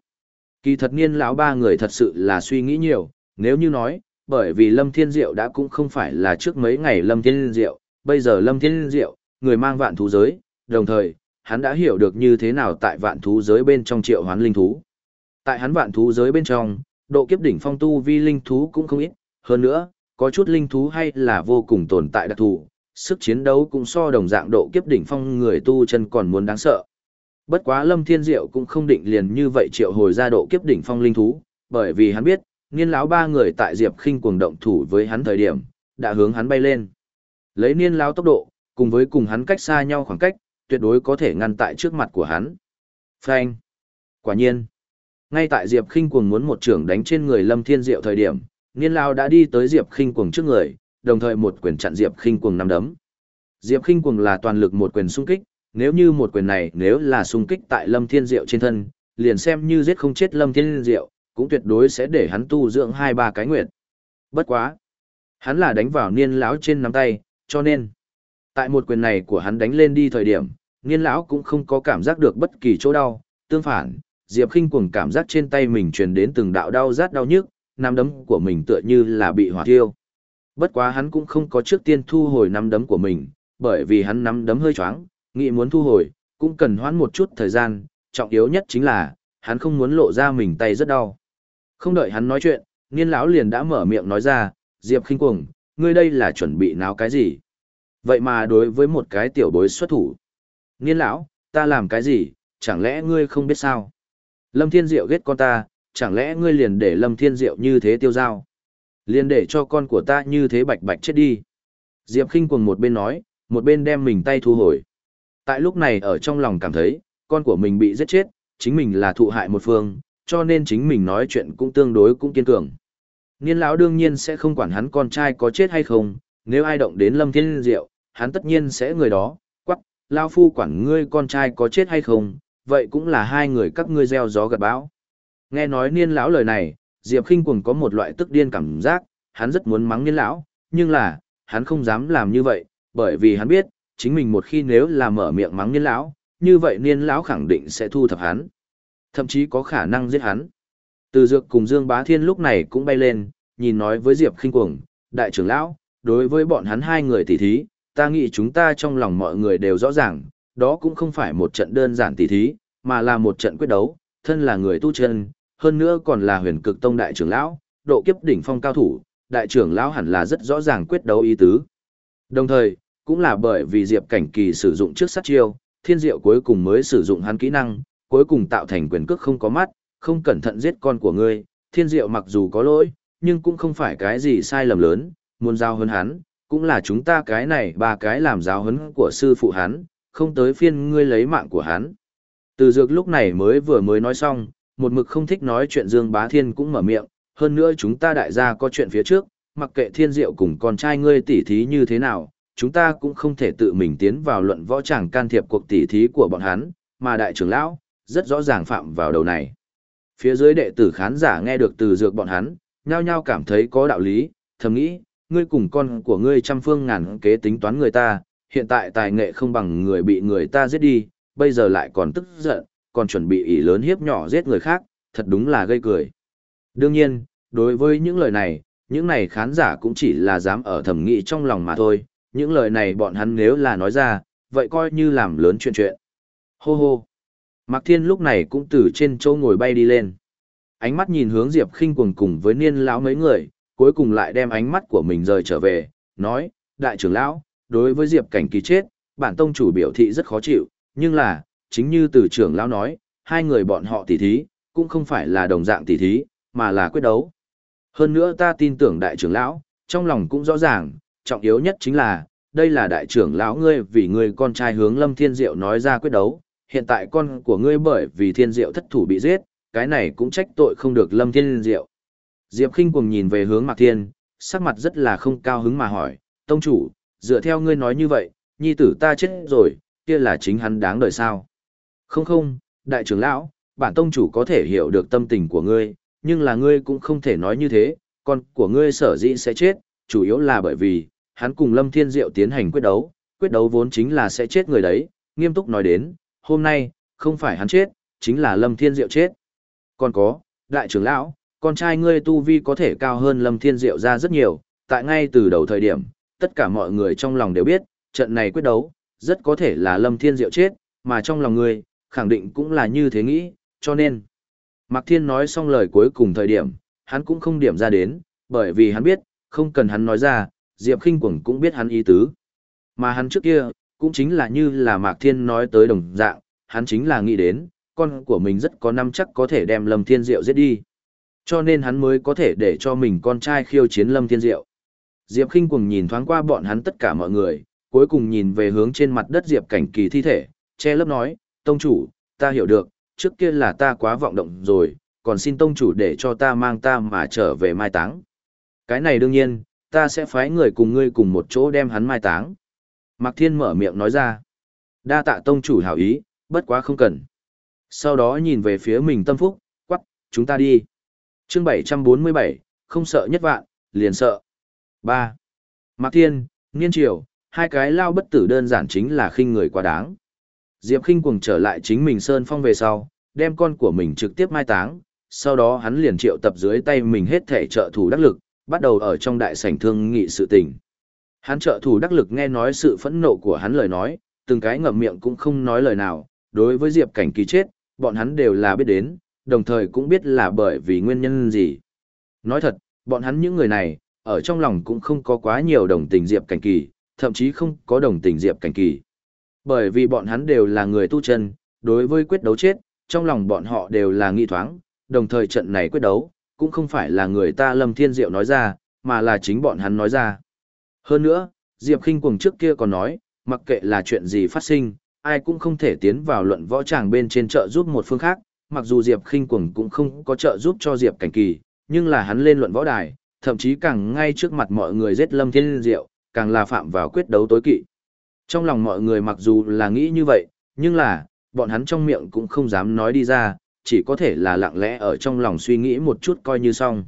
Kỳ thật niên lão ba người thật sự là suy nghĩ nhiều, nếu như nói, bởi vì Lâm Thiên Diệu đã cũng không phải là trước mấy ngày Lâm Thiên Diệu, bây giờ Lâm Thiên Diệu, người mang vạn thú giới, đồng thời, hắn đã hiểu được như thế nào tại vạn thú giới bên trong triệu hoán linh thú. Tại hắn vạn thú giới bên trong, độ kiếp đỉnh phong tu vi linh thú cũng không ít, hơn nữa, có chút linh thú hay là vô cùng tồn tại đặc thù, sức chiến đấu cũng so đồng dạng độ kiếp đỉnh phong người tu chân còn muốn đáng sợ. Bất quá Lâm Thiên Diệu cũng không định liền như vậy triệu hồi ra độ kiếp đỉnh phong linh thú, bởi vì hắn biết, niên lão ba người tại diệp khinh cuồng động thủ với hắn thời điểm đã hướng hắn bay lên. Lấy niên lão tốc độ cùng với cùng hắn cách xa nhau khoảng cách tuyệt đối có thể ngăn tại trước mặt của hắn. Phanh! Quả nhiên! Ngay tại diệp khinh cuồng muốn một trưởng đánh trên người lâm thiên diệu thời điểm niên lão đã đi tới diệp khinh cuồng trước người đồng thời một quyền chặn diệp khinh cuồng năm đấm diệp khinh cuồng là toàn lực một quyền xung kích nếu như một quyền này nếu là xung kích tại lâm thiên diệu trên thân liền xem như giết không chết lâm thiên diệu cũng tuyệt đối sẽ để hắn tu dưỡng hai ba cái nguyện. Bất quá. Hắn là đánh vào niên lão trên nắm tay, cho nên. Tại một quyền này của hắn đánh lên đi thời điểm, niên lão cũng không có cảm giác được bất kỳ chỗ đau. Tương phản, Diệp Kinh cuồng cảm giác trên tay mình truyền đến từng đạo đau rát đau nhức, nắm đấm của mình tựa như là bị hỏa thiêu. Bất quá hắn cũng không có trước tiên thu hồi nắm đấm của mình, bởi vì hắn nắm đấm hơi choáng, nghĩ muốn thu hồi, cũng cần hoãn một chút thời gian, trọng yếu nhất chính là, hắn không muốn lộ ra mình tay rất đau. Không đợi hắn nói chuyện, Niên lão liền đã mở miệng nói ra, Diệp khinh cuồng, ngươi đây là chuẩn bị náo cái gì? Vậy mà đối với một cái tiểu bối xuất thủ. Niên lão, ta làm cái gì, chẳng lẽ ngươi không biết sao? Lâm Thiên Diệu ghét con ta, chẳng lẽ ngươi liền để Lâm Thiên Diệu như thế tiêu dao, Liền để cho con của ta như thế bạch bạch chết đi. Diệp Kinh cuồng một bên nói, một bên đem mình tay thu hồi. Tại lúc này ở trong lòng cảm thấy, con của mình bị giết chết, chính mình là thụ hại một phương, cho nên chính mình nói chuyện cũng tương đối cũng kiên cường. Niên lão đương nhiên sẽ không quản hắn con trai có chết hay không, nếu ai động đến Lâm Thiên Diệu, hắn tất nhiên sẽ người đó, quắc, lao phu quản ngươi con trai có chết hay không, vậy cũng là hai người các ngươi gieo gió gặt bão. Nghe nói niên lão lời này, Diệp Khinh Cuồng có một loại tức điên cảm giác, hắn rất muốn mắng niên lão, nhưng là, hắn không dám làm như vậy, bởi vì hắn biết, chính mình một khi nếu là mở miệng mắng niên lão, như vậy niên lão khẳng định sẽ thu thập hắn. Thậm chí có khả năng giết hắn. Từ dược cùng Dương Bá Thiên lúc này cũng bay lên, nhìn nói với Diệp khinh cuồng, đại trưởng lão, đối với bọn hắn hai người tỉ thí, ta nghĩ chúng ta trong lòng mọi người đều rõ ràng, đó cũng không phải một trận đơn giản tỉ thí, mà là một trận quyết đấu, thân là người tu chân, hơn nữa còn là huyền cực tông đại trưởng lão, độ kiếp đỉnh phong cao thủ, đại trưởng lão hẳn là rất rõ ràng quyết đấu ý tứ. Đồng thời, cũng là bởi vì Diệp Cảnh Kỳ sử dụng trước sát chiêu, thiên diệu cuối cùng mới sử dụng hắn kỹ năng, cuối cùng tạo thành quyền cước không có mắt, không cẩn thận giết con của ngươi, thiên diệu mặc dù có lỗi, nhưng cũng không phải cái gì sai lầm lớn, muốn giao hấn hắn, cũng là chúng ta cái này ba cái làm giáo huấn của sư phụ hắn, không tới phiên ngươi lấy mạng của hắn. Từ dược lúc này mới vừa mới nói xong, một mực không thích nói chuyện Dương Bá Thiên cũng mở miệng, hơn nữa chúng ta đại gia có chuyện phía trước, mặc kệ thiên diệu cùng con trai ngươi tỉ thí như thế nào, chúng ta cũng không thể tự mình tiến vào luận võ chẳng can thiệp cuộc tỉ thí của bọn hắn, mà đại trưởng lão, rất rõ ràng phạm vào đầu này. Phía dưới đệ tử khán giả nghe được từ dược bọn hắn, nhao nhao cảm thấy có đạo lý, thầm nghĩ, ngươi cùng con của ngươi trăm phương ngàn kế tính toán người ta, hiện tại tài nghệ không bằng người bị người ta giết đi, bây giờ lại còn tức giận, còn chuẩn bị ỷ lớn hiếp nhỏ giết người khác, thật đúng là gây cười. Đương nhiên, đối với những lời này, những này khán giả cũng chỉ là dám ở thẩm nghĩ trong lòng mà thôi, những lời này bọn hắn nếu là nói ra, vậy coi như làm lớn chuyện chuyện. Hô hô. Mạc Thiên lúc này cũng từ trên châu ngồi bay đi lên. Ánh mắt nhìn hướng Diệp Khinh cuồng cùng với niên lão mấy người, cuối cùng lại đem ánh mắt của mình rời trở về, nói, đại trưởng lão, đối với Diệp cảnh kỳ chết, bản tông chủ biểu thị rất khó chịu, nhưng là, chính như từ trưởng lão nói, hai người bọn họ tỉ thí, cũng không phải là đồng dạng tỉ thí, mà là quyết đấu. Hơn nữa ta tin tưởng đại trưởng lão, trong lòng cũng rõ ràng, trọng yếu nhất chính là, đây là đại trưởng lão ngươi vì ngươi con trai hướng Lâm Thiên Diệu nói ra quyết đấu, hiện tại con của ngươi bởi vì Thiên Diệu thất thủ bị giết, cái này cũng trách tội không được Lâm Thiên Diệu. Diệp Khinh cuồng nhìn về hướng Mạc Thiên, sắc mặt rất là không cao hứng mà hỏi, tông chủ, dựa theo ngươi nói như vậy, nhi tử ta chết rồi, kia là chính hắn đáng đời sao? Không không, đại trưởng lão, bản tông chủ có thể hiểu được tâm tình của ngươi, nhưng là ngươi cũng không thể nói như thế, con của ngươi sở dĩ sẽ chết, chủ yếu là bởi vì, hắn cùng Lâm Thiên Diệu tiến hành quyết đấu, quyết đấu vốn chính là sẽ chết người đấy, nghiêm túc nói đến, hôm nay, không phải hắn chết, chính là Lâm Thiên Diệu chết. Còn có, đại trưởng lão, con trai ngươi tu vi có thể cao hơn Lâm Thiên Diệu ra rất nhiều, tại ngay từ đầu thời điểm, tất cả mọi người trong lòng đều biết, trận này quyết đấu, rất có thể là Lâm Thiên Diệu chết, mà trong lòng ngươi, khẳng định cũng là như thế nghĩ, cho nên. Mạc Thiên nói xong lời cuối cùng thời điểm, hắn cũng không điểm ra đến, bởi vì hắn biết, không cần hắn nói ra, Diệp Kinh Quẩn cũng biết hắn ý tứ. Mà hắn trước kia, cũng chính là như là Mạc Thiên nói tới đồng dạng, hắn chính là nghĩ đến, con của mình rất có năm chắc có thể đem Lâm Thiên Diệu giết đi. Cho nên hắn mới có thể để cho mình con trai khiêu chiến Lâm Thiên Diệu. Diệp Kinh Quẩn nhìn thoáng qua bọn hắn tất cả mọi người, cuối cùng nhìn về hướng trên mặt đất Diệp Cảnh Kỳ thi thể, che lớp nói, Tông chủ, ta hiểu được, trước kia là ta quá vọng động rồi, còn xin Tông chủ để cho ta mang ta mà trở về mai táng. Cái này đương nhiên, ta sẽ phái người cùng ngươi cùng một chỗ đem hắn mai táng. Mạc Thiên mở miệng nói ra. Đa tạ tông chủ hảo ý, bất quá không cần. Sau đó nhìn về phía mình tâm phúc, quắc, chúng ta đi. chương 747, không sợ nhất vạn, liền sợ. 3. Mạc Thiên, Niên Triều, hai cái lao bất tử đơn giản chính là khinh người quá đáng. Diệp khinh cuồng trở lại chính mình Sơn Phong về sau, đem con của mình trực tiếp mai táng, sau đó hắn liền triệu tập dưới tay mình hết thể trợ thủ đắc lực, bắt đầu ở trong đại sảnh thương nghị sự tình. Hắn trợ thủ đắc lực nghe nói sự phẫn nộ của hắn lời nói, từng cái ngậm miệng cũng không nói lời nào, đối với Diệp Cảnh Kỳ chết, bọn hắn đều là biết đến, đồng thời cũng biết là bởi vì nguyên nhân gì. Nói thật, bọn hắn những người này, ở trong lòng cũng không có quá nhiều đồng tình Diệp Cảnh Kỳ, thậm chí không có đồng tình Diệp Cảnh Kỳ. Bởi vì bọn hắn đều là người tu chân, đối với quyết đấu chết, trong lòng bọn họ đều là nghi thoáng, đồng thời trận này quyết đấu, cũng không phải là người ta Lâm Thiên Diệu nói ra, mà là chính bọn hắn nói ra. Hơn nữa, Diệp Kinh Cuồng trước kia còn nói, mặc kệ là chuyện gì phát sinh, ai cũng không thể tiến vào luận võ tràng bên trên trợ giúp một phương khác, mặc dù Diệp Kinh Cuồng cũng không có trợ giúp cho Diệp Cảnh Kỳ, nhưng là hắn lên luận võ đài, thậm chí càng ngay trước mặt mọi người giết Lâm Thiên Diệu, càng là phạm vào quyết đấu tối kỵ. Trong lòng mọi người mặc dù là nghĩ như vậy, nhưng là, bọn hắn trong miệng cũng không dám nói đi ra, chỉ có thể là lặng lẽ ở trong lòng suy nghĩ một chút coi như xong.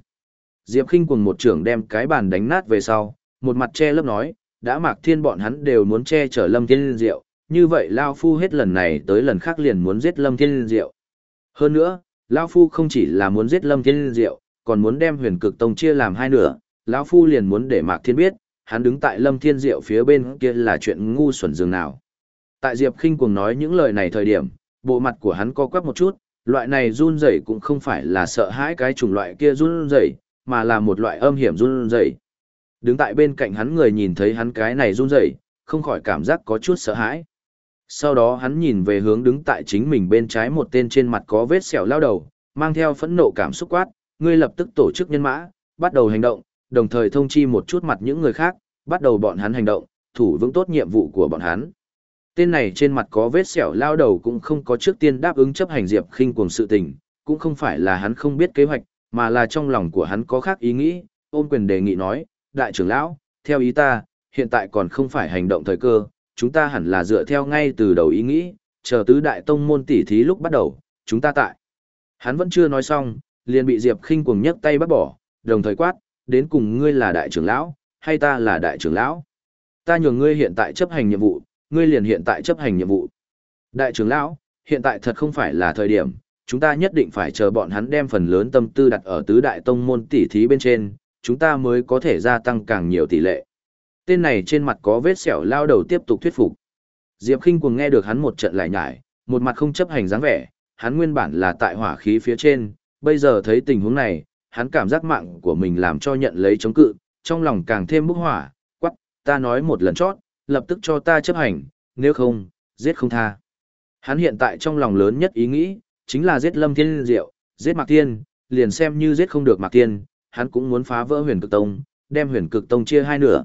Diệp Kinh cùng một trưởng đem cái bàn đánh nát về sau, một mặt che lớp nói, đã mạc thiên bọn hắn đều muốn che chở Lâm Thiên Diệu, như vậy Lao Phu hết lần này tới lần khác liền muốn giết Lâm Thiên Diệu. Hơn nữa, Lao Phu không chỉ là muốn giết Lâm Thiên Diệu, còn muốn đem huyền cực tông chia làm hai nửa, lão Phu liền muốn để mạc thiên biết, hắn đứng tại Lâm Thiên Diệu phía bên kia là chuyện ngu xuẩn dường nào. Tại Diệp Kinh cuồng nói những lời này thời điểm, bộ mặt của hắn co quắp một chút, loại này run rẩy cũng không phải là sợ hãi cái chủng loại kia run rẩy, mà là một loại âm hiểm run rẩy. Đứng tại bên cạnh hắn người nhìn thấy hắn cái này run rẩy, không khỏi cảm giác có chút sợ hãi. Sau đó hắn nhìn về hướng đứng tại chính mình bên trái một tên trên mặt có vết sẹo lao đầu, mang theo phẫn nộ cảm xúc quát, ngươi lập tức tổ chức nhân mã, bắt đầu hành động, đồng thời thông chi một chút mặt những người khác, bắt đầu bọn hắn hành động, thủ vững tốt nhiệm vụ của bọn hắn. Tên này trên mặt có vết sẹo lao đầu cũng không có trước tiên đáp ứng chấp hành Diệp Khinh cuồng sự tình, cũng không phải là hắn không biết kế hoạch, mà là trong lòng của hắn có khác ý nghĩ, Ôn quyền đề nghị nói, đại trưởng lão, theo ý ta, hiện tại còn không phải hành động thời cơ, chúng ta hẳn là dựa theo ngay từ đầu ý nghĩ, chờ tứ đại tông môn tỉ thí lúc bắt đầu, chúng ta tại. Hắn vẫn chưa nói xong, liền bị Diệp Khinh cuồng nhấc tay bắt bỏ, đồng thời quát, đến cùng ngươi là đại trưởng lão, hay ta là đại trưởng lão? Ta nhường ngươi hiện tại chấp hành nhiệm vụ, ngươi liền hiện tại chấp hành nhiệm vụ. Đại trưởng lão, hiện tại thật không phải là thời điểm, chúng ta nhất định phải chờ bọn hắn đem phần lớn tâm tư đặt ở tứ đại tông môn tỷ thí bên trên, chúng ta mới có thể gia tăng càng nhiều tỷ lệ. Tên này trên mặt có vết sẹo lao đầu tiếp tục thuyết phục. Diệp Kinh cuồng nghe được hắn một trận lại nhải, một mặt không chấp hành dáng vẻ, hắn nguyên bản là tại hỏa khí phía trên, bây giờ thấy tình huống này, hắn cảm giác mạng của mình làm cho nhận lấy chống cự, trong lòng càng thêm bốc hỏa, quắc, ta nói một lần chót, lập tức cho ta chấp hành, nếu không, giết không tha. Hắn hiện tại trong lòng lớn nhất ý nghĩ, chính là giết Lâm Thiên Diệu, giết Mạc Thiên, liền xem như giết không được Mạc Thiên, hắn cũng muốn phá vỡ huyền cực tông, đem huyền cực tông chia hai nửa.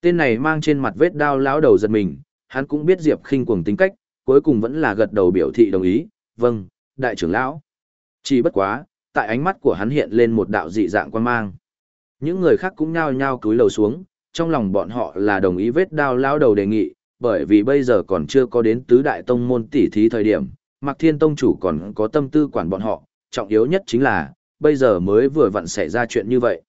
Tên này mang trên mặt vết đao lão đầu giật mình, hắn cũng biết Diệp khinh cuồng tính cách, cuối cùng vẫn là gật đầu biểu thị đồng ý, vâng, đại trưởng lão. Chỉ bất quá, tại ánh mắt của hắn hiện lên một đạo dị dạng quan mang. Những người khác cũng nhao nhao cúi lầu xuống, trong lòng bọn họ là đồng ý vết đao lao đầu đề nghị, bởi vì bây giờ còn chưa có đến tứ đại tông môn tỷ thí thời điểm, Mạc Thiên Tông chủ còn có tâm tư quản bọn họ, trọng yếu nhất chính là, bây giờ mới vừa vặn xảy ra chuyện như vậy.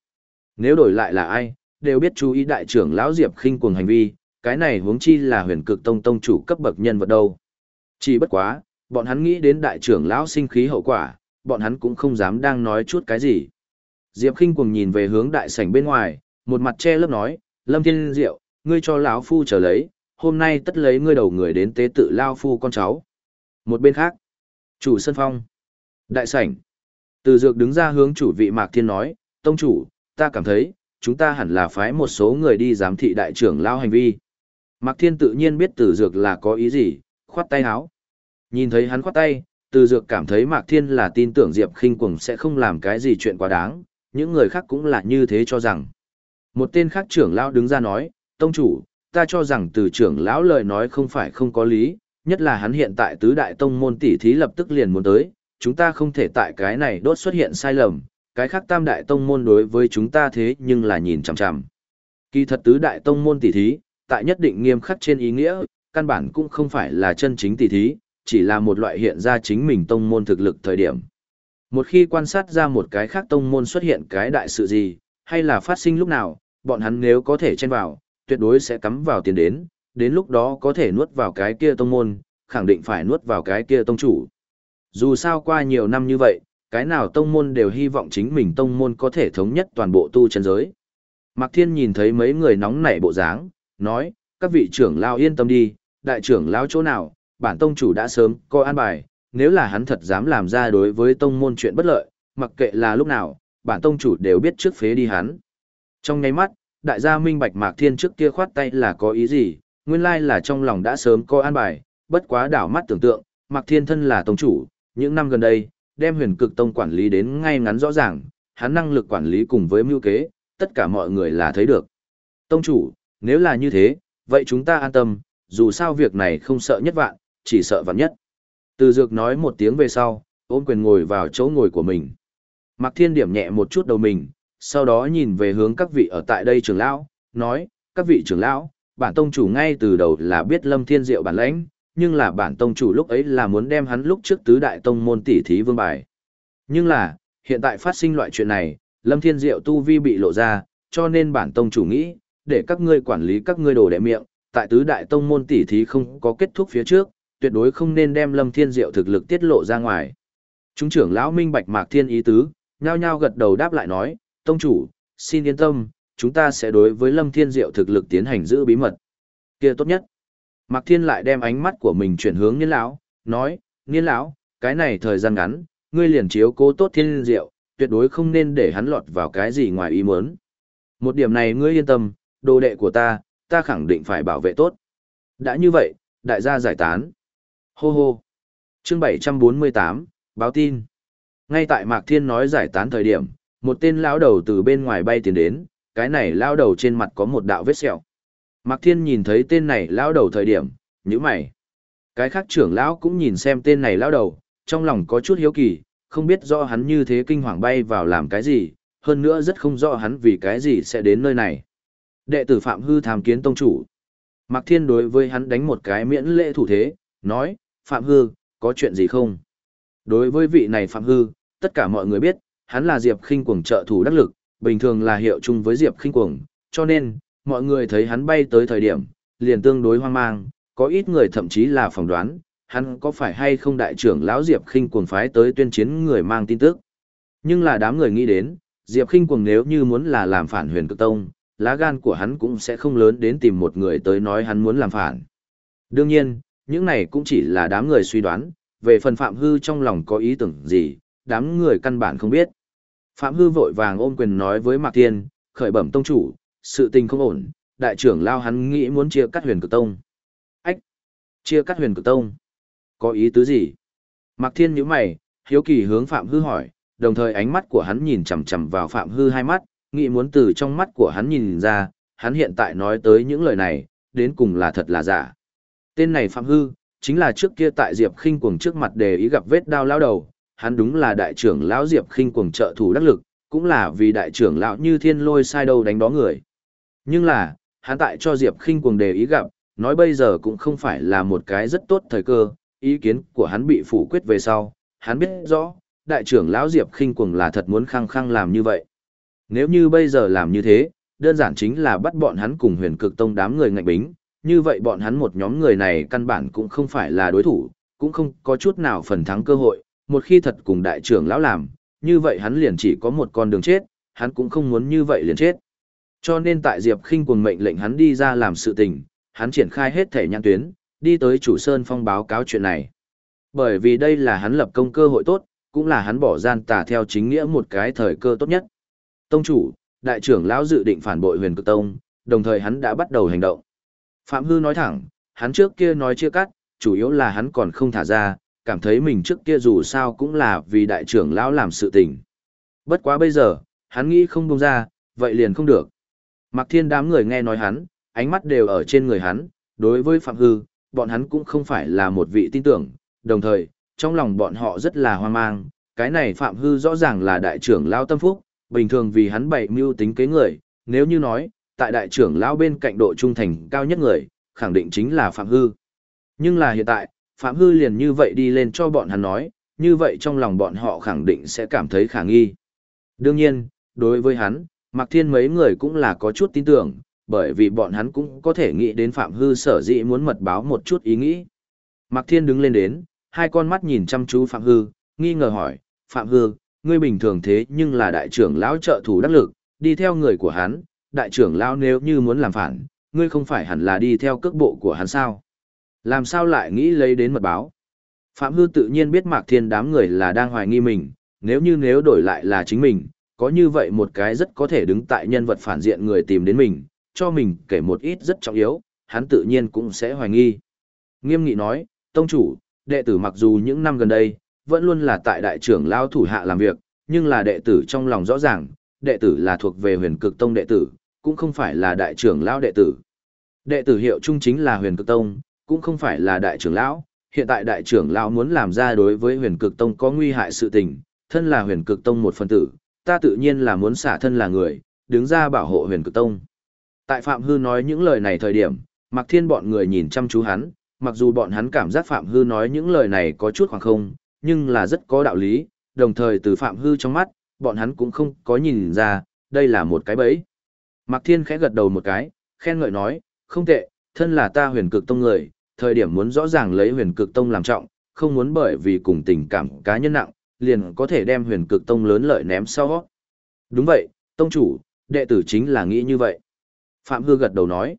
Nếu đổi lại là ai, đều biết chú ý đại trưởng lão Diệp khinh cuồng hành vi, cái này huống chi là huyền cực tông tông chủ cấp bậc nhân vật đâu. Chỉ bất quá, bọn hắn nghĩ đến đại trưởng lão sinh khí hậu quả, bọn hắn cũng không dám đang nói chút cái gì. Diệp Kinh cuồng nhìn về hướng đại sảnh bên ngoài, một mặt che lớp nói, Lâm Thiên Diệu, ngươi cho lão phu trở lấy, hôm nay tất lấy ngươi đầu người đến tế tự lao phu con cháu. Một bên khác, chủ sân phong, đại sảnh. Từ dược đứng ra hướng chủ vị Mạc Thiên nói, tông chủ, ta cảm thấy, chúng ta hẳn là phái một số người đi giám thị đại trưởng lao hành vi. Mạc Thiên tự nhiên biết từ dược là có ý gì, khoát tay áo. Nhìn thấy hắn khoát tay, từ dược cảm thấy Mạc Thiên là tin tưởng Diệp khinh Cuồng sẽ không làm cái gì chuyện quá đáng, những người khác cũng là như thế cho rằng. Một tên khác trưởng lão đứng ra nói, tông chủ, ta cho rằng từ trưởng lão lời nói không phải không có lý, nhất là hắn hiện tại tứ đại tông môn tỷ thí lập tức liền muốn tới, chúng ta không thể tại cái này đốt xuất hiện sai lầm, cái khác tam đại tông môn đối với chúng ta thế nhưng là nhìn chằm chằm. Kỳ thật tứ đại tông môn tỷ thí, tại nhất định nghiêm khắc trên ý nghĩa, căn bản cũng không phải là chân chính tỷ thí, chỉ là một loại hiện ra chính mình tông môn thực lực thời điểm. Một khi quan sát ra một cái khác tông môn xuất hiện cái đại sự gì, hay là phát sinh lúc nào, bọn hắn nếu có thể chen vào, tuyệt đối sẽ cắm vào tiền đến, đến lúc đó có thể nuốt vào cái kia tông môn, khẳng định phải nuốt vào cái kia tông chủ. Dù sao qua nhiều năm như vậy, cái nào tông môn đều hy vọng chính mình tông môn có thể thống nhất toàn bộ tu chân giới. Mạc Thiên nhìn thấy mấy người nóng nảy bộ dáng, nói, các vị trưởng lao yên tâm đi, đại trưởng lao chỗ nào, bản tông chủ đã sớm coi an bài, nếu là hắn thật dám làm ra đối với tông môn chuyện bất lợi, mặc kệ là lúc nào, bản tông chủ đều biết trước phế đi hắn. Trong nháy mắt, đại gia minh bạch Mạc Thiên trước kia khoát tay là có ý gì, nguyên lai là trong lòng đã sớm coi an bài, bất quá đảo mắt tưởng tượng, Mạc Thiên thân là tông chủ, những năm gần đây, đem huyền cực tông quản lý đến ngay ngắn rõ ràng, hắn năng lực quản lý cùng với mưu kế, tất cả mọi người là thấy được. Tông chủ, nếu là như thế, vậy chúng ta an tâm, dù sao việc này không sợ nhất vạn, chỉ sợ vắn nhất. Từ dược nói một tiếng về sau, ôm quyền ngồi vào chỗ ngồi của mình. Mạc Thiên điểm nhẹ một chút đầu mình, sau đó nhìn về hướng các vị ở tại đây trưởng lão, nói, các vị trưởng lão, bản tông chủ ngay từ đầu là biết Lâm Thiên Diệu bản lãnh, nhưng là bản tông chủ lúc ấy là muốn đem hắn lúc trước tứ đại tông môn tỷ thí vương bài. Nhưng là, hiện tại phát sinh loại chuyện này, Lâm Thiên Diệu tu vi bị lộ ra, cho nên bản tông chủ nghĩ, để các ngươi quản lý các ngươi đồ đệ miệng, tại tứ đại tông môn tỷ thí không có kết thúc phía trước, tuyệt đối không nên đem Lâm Thiên Diệu thực lực tiết lộ ra ngoài. Chúng trưởng lão minh bạch Mạc Thiên ý tứ, nhao nhao gật đầu đáp lại nói, tông chủ, xin yên tâm, chúng ta sẽ đối với Lâm Thiên Diệu thực lực tiến hành giữ bí mật. Kia tốt nhất. Mạc Thiên lại đem ánh mắt của mình chuyển hướng Niên lão, nói, Niên lão, cái này thời gian ngắn, ngươi liền chiếu cố tốt Thiên Diệu, tuyệt đối không nên để hắn lọt vào cái gì ngoài ý muốn. Một điểm này ngươi yên tâm, đồ đệ của ta, ta khẳng định phải bảo vệ tốt. Đã như vậy, đại gia giải tán. Hô hô. Chương 748, báo tin. Ngay tại Mạc Thiên nói giải tán thời điểm, một tên lão đầu từ bên ngoài bay tiến đến, cái này lão đầu trên mặt có một đạo vết sẹo. Mạc Thiên nhìn thấy tên này lão đầu thời điểm, nhíu mày. Cái khác trưởng lão cũng nhìn xem tên này lão đầu, trong lòng có chút hiếu kỳ, không biết rõ hắn như thế kinh hoàng bay vào làm cái gì, hơn nữa rất không rõ hắn vì cái gì sẽ đến nơi này. Đệ tử Phạm Hư tham kiến tông chủ. Mạc Thiên đối với hắn đánh một cái miễn lễ thủ thế, nói, Phạm Hư, có chuyện gì không? Đối với vị này Phạm Hư, tất cả mọi người biết, hắn là Diệp Kinh cuồng trợ thủ đắc lực, bình thường là hiệu chung với Diệp Kinh cuồng, cho nên, mọi người thấy hắn bay tới thời điểm, liền tương đối hoang mang, có ít người thậm chí là phỏng đoán, hắn có phải hay không đại trưởng lão Diệp Kinh cuồng phái tới tuyên chiến người mang tin tức. Nhưng là đám người nghĩ đến, Diệp Kinh cuồng nếu như muốn là làm phản huyền cực tông, lá gan của hắn cũng sẽ không lớn đến tìm một người tới nói hắn muốn làm phản. Đương nhiên, những này cũng chỉ là đám người suy đoán, về phần Phạm Hư trong lòng có ý tưởng gì, đám người căn bản không biết. Phạm Hư vội vàng ôm quyền nói với Mạc Thiên, khởi bẩm tông chủ, sự tình không ổn, đại trưởng lao hắn nghĩ muốn chia cắt huyền cực tông. Ách! Chia cắt huyền cực tông? Có ý tứ gì? Mạc Thiên nhíu mày, hiếu kỳ hướng Phạm Hư hỏi, đồng thời ánh mắt của hắn nhìn chằm chằm vào Phạm Hư hai mắt, nghĩ muốn từ trong mắt của hắn nhìn ra, hắn hiện tại nói tới những lời này, đến cùng là thật là giả. Tên này Phạm Hư, chính là trước kia tại Diệp Khinh Cuồng trước mặt đề ý gặp vết đao lao đầu, hắn đúng là đại trưởng lão Diệp Khinh Cuồng trợ thủ đắc lực, cũng là vì đại trưởng lão Như Thiên Lôi sai đâu đánh đó người. Nhưng là, hắn tại cho Diệp Khinh Cuồng đề ý gặp, nói bây giờ cũng không phải là một cái rất tốt thời cơ, ý kiến của hắn bị phủ quyết về sau, hắn biết rõ, đại trưởng lão Diệp Khinh Cuồng là thật muốn khăng khăng làm như vậy. Nếu như bây giờ làm như thế, đơn giản chính là bắt bọn hắn cùng huyền cực tông đám người ngạnh bính, như vậy bọn hắn một nhóm người này căn bản cũng không phải là đối thủ, cũng không có chút nào phần thắng cơ hội, một khi thật cùng đại trưởng lão làm, như vậy hắn liền chỉ có một con đường chết, hắn cũng không muốn như vậy liền chết. Cho nên tại Diệp Khinh cuồng mệnh lệnh hắn đi ra làm sự tình, hắn triển khai hết thể nhãn tuyến, đi tới chủ sơn phong báo cáo chuyện này. Bởi vì đây là hắn lập công cơ hội tốt, cũng là hắn bỏ gian tà theo chính nghĩa một cái thời cơ tốt nhất. Tông chủ, đại trưởng lão dự định phản bội huyền cực tông, đồng thời hắn đã bắt đầu hành động. Phạm Hư nói thẳng, hắn trước kia nói chia cắt, chủ yếu là hắn còn không thả ra, cảm thấy mình trước kia dù sao cũng là vì đại trưởng lão làm sự tình. Bất quá bây giờ, hắn nghĩ không buông ra, vậy liền không được. Mặc thiên đám người nghe nói hắn, ánh mắt đều ở trên người hắn, đối với Phạm Hư, bọn hắn cũng không phải là một vị tin tưởng, đồng thời, trong lòng bọn họ rất là hoang mang, cái này Phạm Hư rõ ràng là đại trưởng lão tâm phúc, bình thường vì hắn bày mưu tính kế người, nếu như nói, tại đại trưởng lão bên cạnh độ trung thành cao nhất người, khẳng định chính là Phạm Hư. Nhưng là hiện tại, Phạm Hư liền như vậy đi lên cho bọn hắn nói, như vậy trong lòng bọn họ khẳng định sẽ cảm thấy khả nghi. Đương nhiên, đối với hắn, Mạc Thiên mấy người cũng là có chút tin tưởng, bởi vì bọn hắn cũng có thể nghĩ đến Phạm Hư sở dĩ muốn mật báo một chút ý nghĩ. Mạc Thiên đứng lên đến, hai con mắt nhìn chăm chú Phạm Hư, nghi ngờ hỏi, Phạm Hư, ngươi bình thường thế nhưng là đại trưởng lão trợ thủ đắc lực, đi theo người của hắn, đại trưởng lão nếu như muốn làm phản, ngươi không phải hẳn là đi theo cước bộ của hắn sao? Làm sao lại nghĩ lấy đến mật báo? Phạm Hư tự nhiên biết Mạc Thiên đám người là đang hoài nghi mình, nếu như nếu đổi lại là chính mình, có như vậy một cái rất có thể đứng tại nhân vật phản diện người tìm đến mình, cho mình kể một ít rất trọng yếu, hắn tự nhiên cũng sẽ hoài nghi. Nghiêm nghị nói, tông chủ, đệ tử mặc dù những năm gần đây, vẫn luôn là tại đại trưởng lao thủ hạ làm việc, nhưng là đệ tử trong lòng rõ ràng, đệ tử là thuộc về huyền cực tông đệ tử, cũng không phải là đại trưởng lão đệ tử. Đệ tử hiệu trung chính là huyền cực tông, cũng không phải là đại trưởng lão, hiện tại đại trưởng lão muốn làm ra đối với huyền cực tông có nguy hại sự tình, thân là huyền cực tông một phần tử, ta tự nhiên là muốn xả thân là người, đứng ra bảo hộ huyền cực tông. Tại Phạm Hư nói những lời này thời điểm, Mạc Thiên bọn người nhìn chăm chú hắn, mặc dù bọn hắn cảm giác Phạm Hư nói những lời này có chút khoảng không, nhưng là rất có đạo lý, đồng thời từ Phạm Hư trong mắt, bọn hắn cũng không có nhìn ra, đây là một cái bẫy. Mạc Thiên khẽ gật đầu một cái, khen ngợi nói, không tệ, thân là ta huyền cực tông người, thời điểm muốn rõ ràng lấy huyền cực tông làm trọng, không muốn bởi vì cùng tình cảm cá nhân nặng, liền có thể đem huyền cực tông lớn lợi ném sau. Đúng vậy, tông chủ, đệ tử chính là nghĩ như vậy. Phạm Hư gật đầu nói.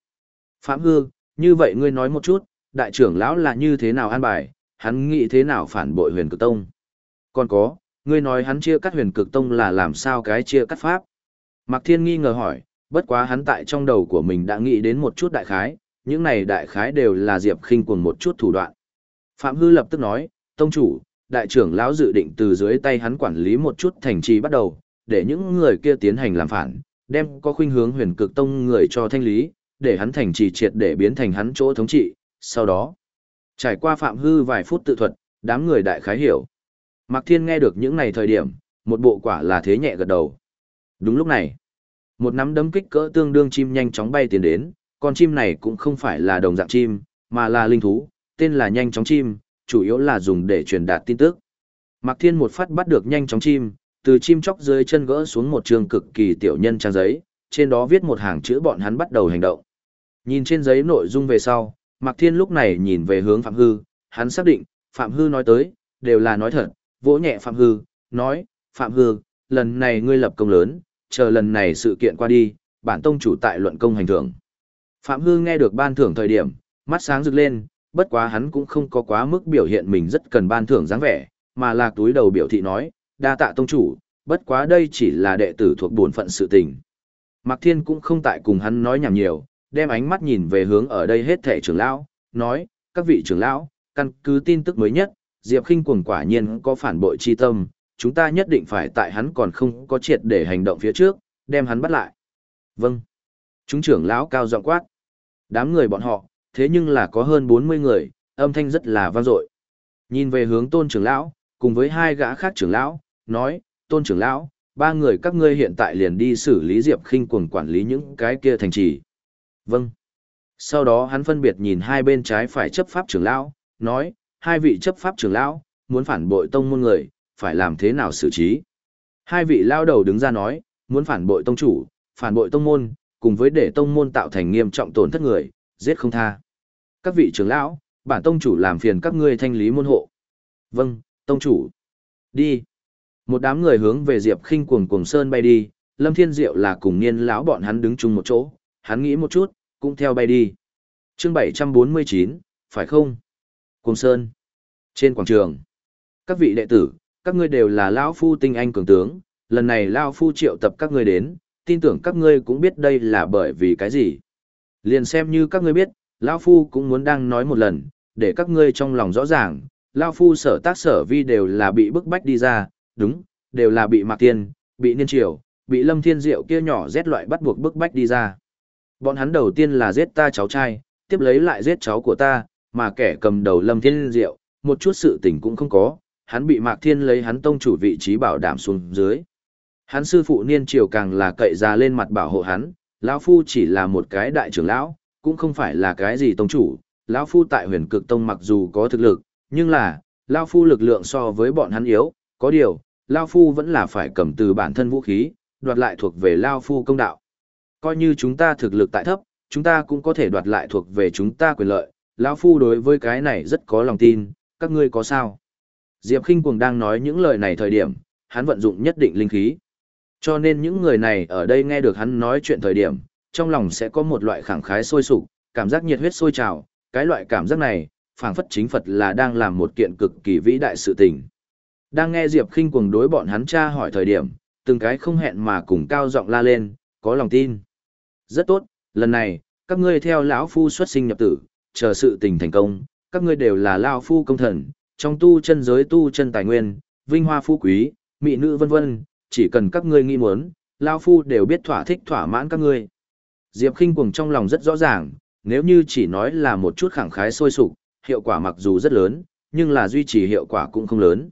Phạm Hư, như vậy ngươi nói một chút, đại trưởng lão là như thế nào an bài, hắn nghĩ thế nào phản bội huyền cực tông. Còn có, ngươi nói hắn chia cắt huyền cực tông là làm sao cái chia cắt pháp. Mạc Thiên nghi ngờ hỏi, bất quá hắn tại trong đầu của mình đã nghĩ đến một chút đại khái, những này đại khái đều là Diệp Khinh cuồng một chút thủ đoạn. Phạm Hư lập tức nói, tông chủ, đại trưởng lão dự định từ dưới tay hắn quản lý một chút thành trì bắt đầu, để những người kia tiến hành làm phản, đem có khuynh hướng huyền cực tông người cho thanh lý, để hắn thành trì triệt để biến thành hắn chỗ thống trị, sau đó. Trải qua Phạm Hư vài phút tự thuật, đám người đại khái hiểu. Mạc Thiên nghe được những này thời điểm, một bộ quả là thế nhẹ gật đầu. Đúng lúc này, một nắm đấm kích cỡ tương đương chim nhanh chóng bay tiến đến, con chim này cũng không phải là đồng dạng chim, mà là linh thú, tên là nhanh chóng chim, chủ yếu là dùng để truyền đạt tin tức. Mạc Thiên một phát bắt được nhanh chóng chim, từ chim chóc dưới chân gỡ xuống một trường cực kỳ tiểu nhân trang giấy, trên đó viết một hàng chữ bọn hắn bắt đầu hành động. Nhìn trên giấy nội dung về sau, Mạc Thiên lúc này nhìn về hướng Phạm Hư, hắn xác định, Phạm Hư nói tới, đều là nói thật, vỗ nhẹ Phạm Hư, nói, Phạm Hư, lần này ngươi lập công lớn, chờ lần này sự kiện qua đi, bản tông chủ tại luận công hành thưởng. Phạm Hư nghe được ban thưởng thời điểm, mắt sáng rực lên, bất quá hắn cũng không có quá mức biểu hiện mình rất cần ban thưởng dáng vẻ, mà là túi đầu biểu thị nói, đa tạ tông chủ, bất quá đây chỉ là đệ tử thuộc bổn phận sự tình. Mạc Thiên cũng không tại cùng hắn nói nhảm nhiều, đem ánh mắt nhìn về hướng ở đây hết thẻ trưởng lão, nói, các vị trưởng lão, căn cứ tin tức mới nhất, Diệp Kinh cuồng quả nhiên có phản bội chi tâm, chúng ta nhất định phải tại hắn còn không có triệt để hành động phía trước, đem hắn bắt lại. Vâng. Chúng trưởng lão cao giọng quát. Đám người bọn họ, thế nhưng là có hơn 40 người, âm thanh rất là vang dội. Nhìn về hướng tôn trưởng lão, cùng với hai gã khác trưởng lão, nói, tôn trưởng lão, ba người các ngươi hiện tại liền đi xử lý Diệp Kinh cuồng quản lý những cái kia thành trì. Vâng. Sau đó hắn phân biệt nhìn hai bên trái phải chấp pháp trưởng lão, nói, hai vị chấp pháp trưởng lão, muốn phản bội tông môn người, phải làm thế nào xử trí. Hai vị lao đầu đứng ra nói, muốn phản bội tông chủ, phản bội tông môn, cùng với để tông môn tạo thành nghiêm trọng tổn thất người, giết không tha. Các vị trưởng lão, bản tông chủ làm phiền các ngươi thanh lý môn hộ. Vâng, tông chủ. Đi. Một đám người hướng về Diệp Khinh cuồng cuồng sơn bay đi, Lâm Thiên Diệu là cùng niên lão bọn hắn đứng chung một chỗ, hắn nghĩ một chút, cũng theo bay đi. Chương 749, phải không? Cung sơn. Trên quảng trường. Các vị đệ tử, các ngươi đều là lão phu tinh anh cường tướng, lần này lão phu triệu tập các ngươi đến, tin tưởng các ngươi cũng biết đây là bởi vì cái gì. Liền xem như các ngươi biết, lão Phu cũng muốn đang nói một lần, để các ngươi trong lòng rõ ràng, Lão Phu sở tác sở vi đều là bị bức bách đi ra, đúng, đều là bị Mạc Tiên, bị Niên Triều, bị Lâm Thiên Diệu kia nhỏ rét loại bắt buộc bức bách đi ra. Bọn hắn đầu tiên là giết ta cháu trai, tiếp lấy lại giết cháu của ta, mà kẻ cầm đầu Lâm Thiên Diệu, một chút sự tình cũng không có, hắn bị Mạc Thiên lấy hắn tông chủ vị trí bảo đảm xuống dưới. Hắn sư phụ niên triều càng là cậy ra lên mặt bảo hộ hắn, lão phu chỉ là một cái đại trưởng lão, cũng không phải là cái gì tông chủ, lão phu tại huyền cực tông mặc dù có thực lực, nhưng là, lão phu lực lượng so với bọn hắn yếu, có điều, lão phu vẫn là phải cầm từ bản thân vũ khí, đoạt lại thuộc về lão phu công đạo. Coi như chúng ta thực lực tại thấp, chúng ta cũng có thể đoạt lại thuộc về chúng ta quyền lợi, lão phu đối với cái này rất có lòng tin, các ngươi có sao? Diệp Kinh Cuồng đang nói những lời này thời điểm, hắn vận dụng nhất định linh khí. Cho nên những người này ở đây nghe được hắn nói chuyện thời điểm, trong lòng sẽ có một loại khẳng khái sôi sục, cảm giác nhiệt huyết sôi trào, cái loại cảm giác này, phảng phất chính Phật là đang làm một kiện cực kỳ vĩ đại sự tình. Đang nghe Diệp Kinh cuồng đối bọn hắn tra hỏi thời điểm, từng cái không hẹn mà cùng cao giọng la lên, có lòng tin. Rất tốt, lần này, các ngươi theo lão phu xuất sinh nhập tử, chờ sự tình thành công, các ngươi đều là lao phu công thần, trong tu chân giới tu chân tài nguyên, vinh hoa phú quý, mỹ nữ vân vân, chỉ cần các ngươi nghi muốn, lao phu đều biết thỏa thích thỏa mãn các ngươi. Diệp Khinh cuồng trong lòng rất rõ ràng, nếu như chỉ nói là một chút khẳng khái sôi sục, hiệu quả mặc dù rất lớn, nhưng là duy trì hiệu quả cũng không lớn.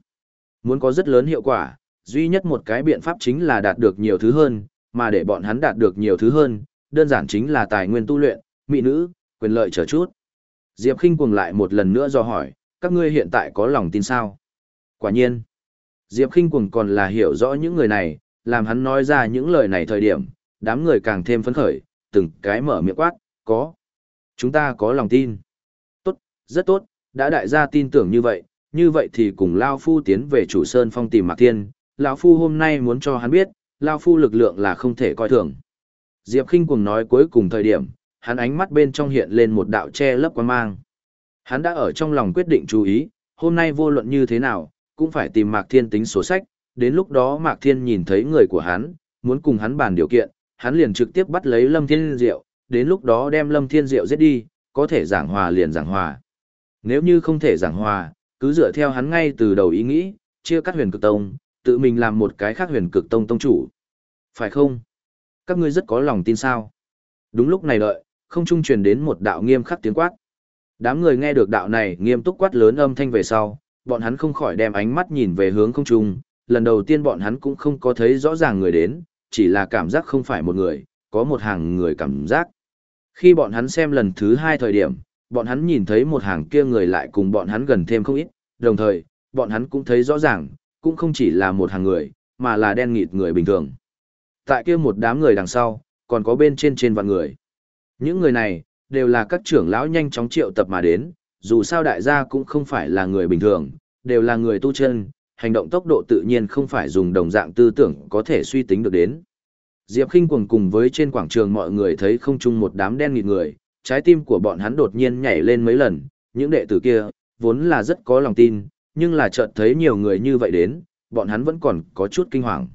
Muốn có rất lớn hiệu quả, duy nhất một cái biện pháp chính là đạt được nhiều thứ hơn, mà để bọn hắn đạt được nhiều thứ hơn, đơn giản chính là tài nguyên tu luyện, mỹ nữ, quyền lợi chờ chút. Diệp Kinh cuồng lại một lần nữa do hỏi, các ngươi hiện tại có lòng tin sao? Quả nhiên, Diệp Kinh cuồng còn là hiểu rõ những người này, làm hắn nói ra những lời này thời điểm, đám người càng thêm phấn khởi, từng cái mở miệng quát, có. Chúng ta có lòng tin. Tốt, rất tốt, đã đại gia tin tưởng như vậy, như vậy thì cùng Lao Phu tiến về chủ sơn phong tìm Mạc Thiên, lão Phu hôm nay muốn cho hắn biết, Lao Phu lực lượng là không thể coi thường. Diệp Kinh cuồng nói cuối cùng thời điểm, hắn ánh mắt bên trong hiện lên một đạo che lấp quan mang. Hắn đã ở trong lòng quyết định chú ý, hôm nay vô luận như thế nào, cũng phải tìm Mạc Thiên tính sổ sách, đến lúc đó Mạc Thiên nhìn thấy người của hắn, muốn cùng hắn bàn điều kiện, hắn liền trực tiếp bắt lấy Lâm Thiên Diệu, đến lúc đó đem Lâm Thiên Diệu giết đi, có thể giảng hòa liền giảng hòa. Nếu như không thể giảng hòa, cứ dựa theo hắn ngay từ đầu ý nghĩ, chia cắt huyền cực tông, tự mình làm một cái khác huyền cực tông tông chủ. Phải không? Các ngươi rất có lòng tin sao? Đúng lúc này đợi, không trung truyền đến một đạo nghiêm khắc tiếng quát. Đám người nghe được đạo này nghiêm túc quát lớn âm thanh về sau, bọn hắn không khỏi đem ánh mắt nhìn về hướng không trung, lần đầu tiên bọn hắn cũng không có thấy rõ ràng người đến, chỉ là cảm giác không phải một người, có một hàng người cảm giác. Khi bọn hắn xem lần thứ hai thời điểm, bọn hắn nhìn thấy một hàng kia người lại cùng bọn hắn gần thêm không ít, đồng thời, bọn hắn cũng thấy rõ ràng, cũng không chỉ là một hàng người, mà là đen nghịt người bình thường. Tại kia một đám người đằng sau, còn có bên trên trên vạn người. Những người này, đều là các trưởng lão nhanh chóng triệu tập mà đến, dù sao đại gia cũng không phải là người bình thường, đều là người tu chân, hành động tốc độ tự nhiên không phải dùng đồng dạng tư tưởng có thể suy tính được đến. Diệp Kinh cuồng cùng với trên quảng trường mọi người thấy không chung một đám đen nghịt người, trái tim của bọn hắn đột nhiên nhảy lên mấy lần, những đệ tử kia, vốn là rất có lòng tin, nhưng là chợt thấy nhiều người như vậy đến, bọn hắn vẫn còn có chút kinh hoàng.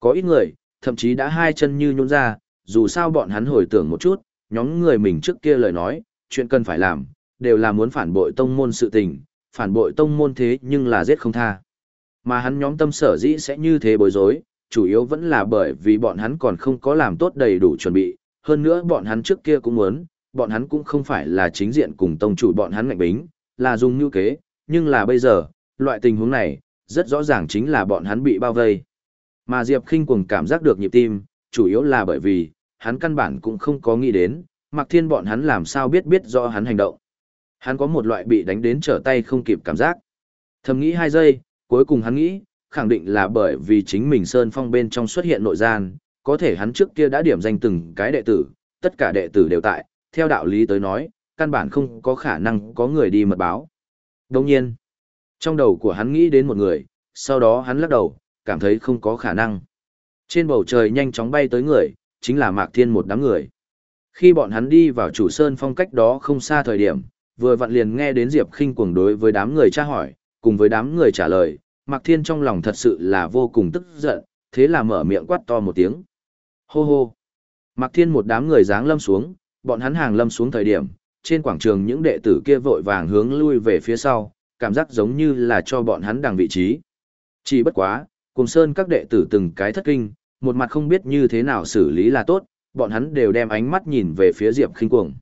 Có ít người, thậm chí đã hai chân như nhũn ra, dù sao bọn hắn hồi tưởng một chút, nhóm người mình trước kia lời nói, chuyện cần phải làm, đều là muốn phản bội tông môn sự tình, phản bội tông môn thế nhưng là giết không tha. Mà hắn nhóm tâm sở dĩ sẽ như thế bối rối, chủ yếu vẫn là bởi vì bọn hắn còn không có làm tốt đầy đủ chuẩn bị, hơn nữa bọn hắn trước kia cũng muốn, bọn hắn cũng không phải là chính diện cùng tông chủ bọn hắn ngạnh bính, là dùng như kế, nhưng là bây giờ, loại tình huống này, rất rõ ràng chính là bọn hắn bị bao vây. Mà Diệp Kinh cuồng cảm giác được nhịp tim, chủ yếu là bởi vì, hắn căn bản cũng không có nghĩ đến, Mạc Thiên bọn hắn làm sao biết biết do hắn hành động. Hắn có một loại bị đánh đến trở tay không kịp cảm giác. Thầm nghĩ hai giây, cuối cùng hắn nghĩ, khẳng định là bởi vì chính mình Sơn Phong bên trong xuất hiện nội gian, có thể hắn trước kia đã điểm danh từng cái đệ tử, tất cả đệ tử đều tại, theo đạo lý tới nói, căn bản không có khả năng có người đi mật báo. Đồng nhiên, trong đầu của hắn nghĩ đến một người, sau đó hắn lắc đầu, cảm thấy không có khả năng. Trên bầu trời nhanh chóng bay tới người, chính là Mạc Thiên một đám người. Khi bọn hắn đi vào chủ sơn phong cách đó không xa thời điểm, vừa vặn liền nghe đến Diệp Khinh cuồng đối với đám người tra hỏi, cùng với đám người trả lời, Mạc Thiên trong lòng thật sự là vô cùng tức giận, thế là mở miệng quát to một tiếng. Hô hô. Mạc Thiên một đám người dáng lâm xuống, bọn hắn hàng lâm xuống thời điểm, trên quảng trường những đệ tử kia vội vàng hướng lui về phía sau, cảm giác giống như là cho bọn hắn đằng vị trí. Chỉ bất quá, cùng sơn các đệ tử từng cái thất kinh, một mặt không biết như thế nào xử lý là tốt, bọn hắn đều đem ánh mắt nhìn về phía Diệp Khinh Cuồng.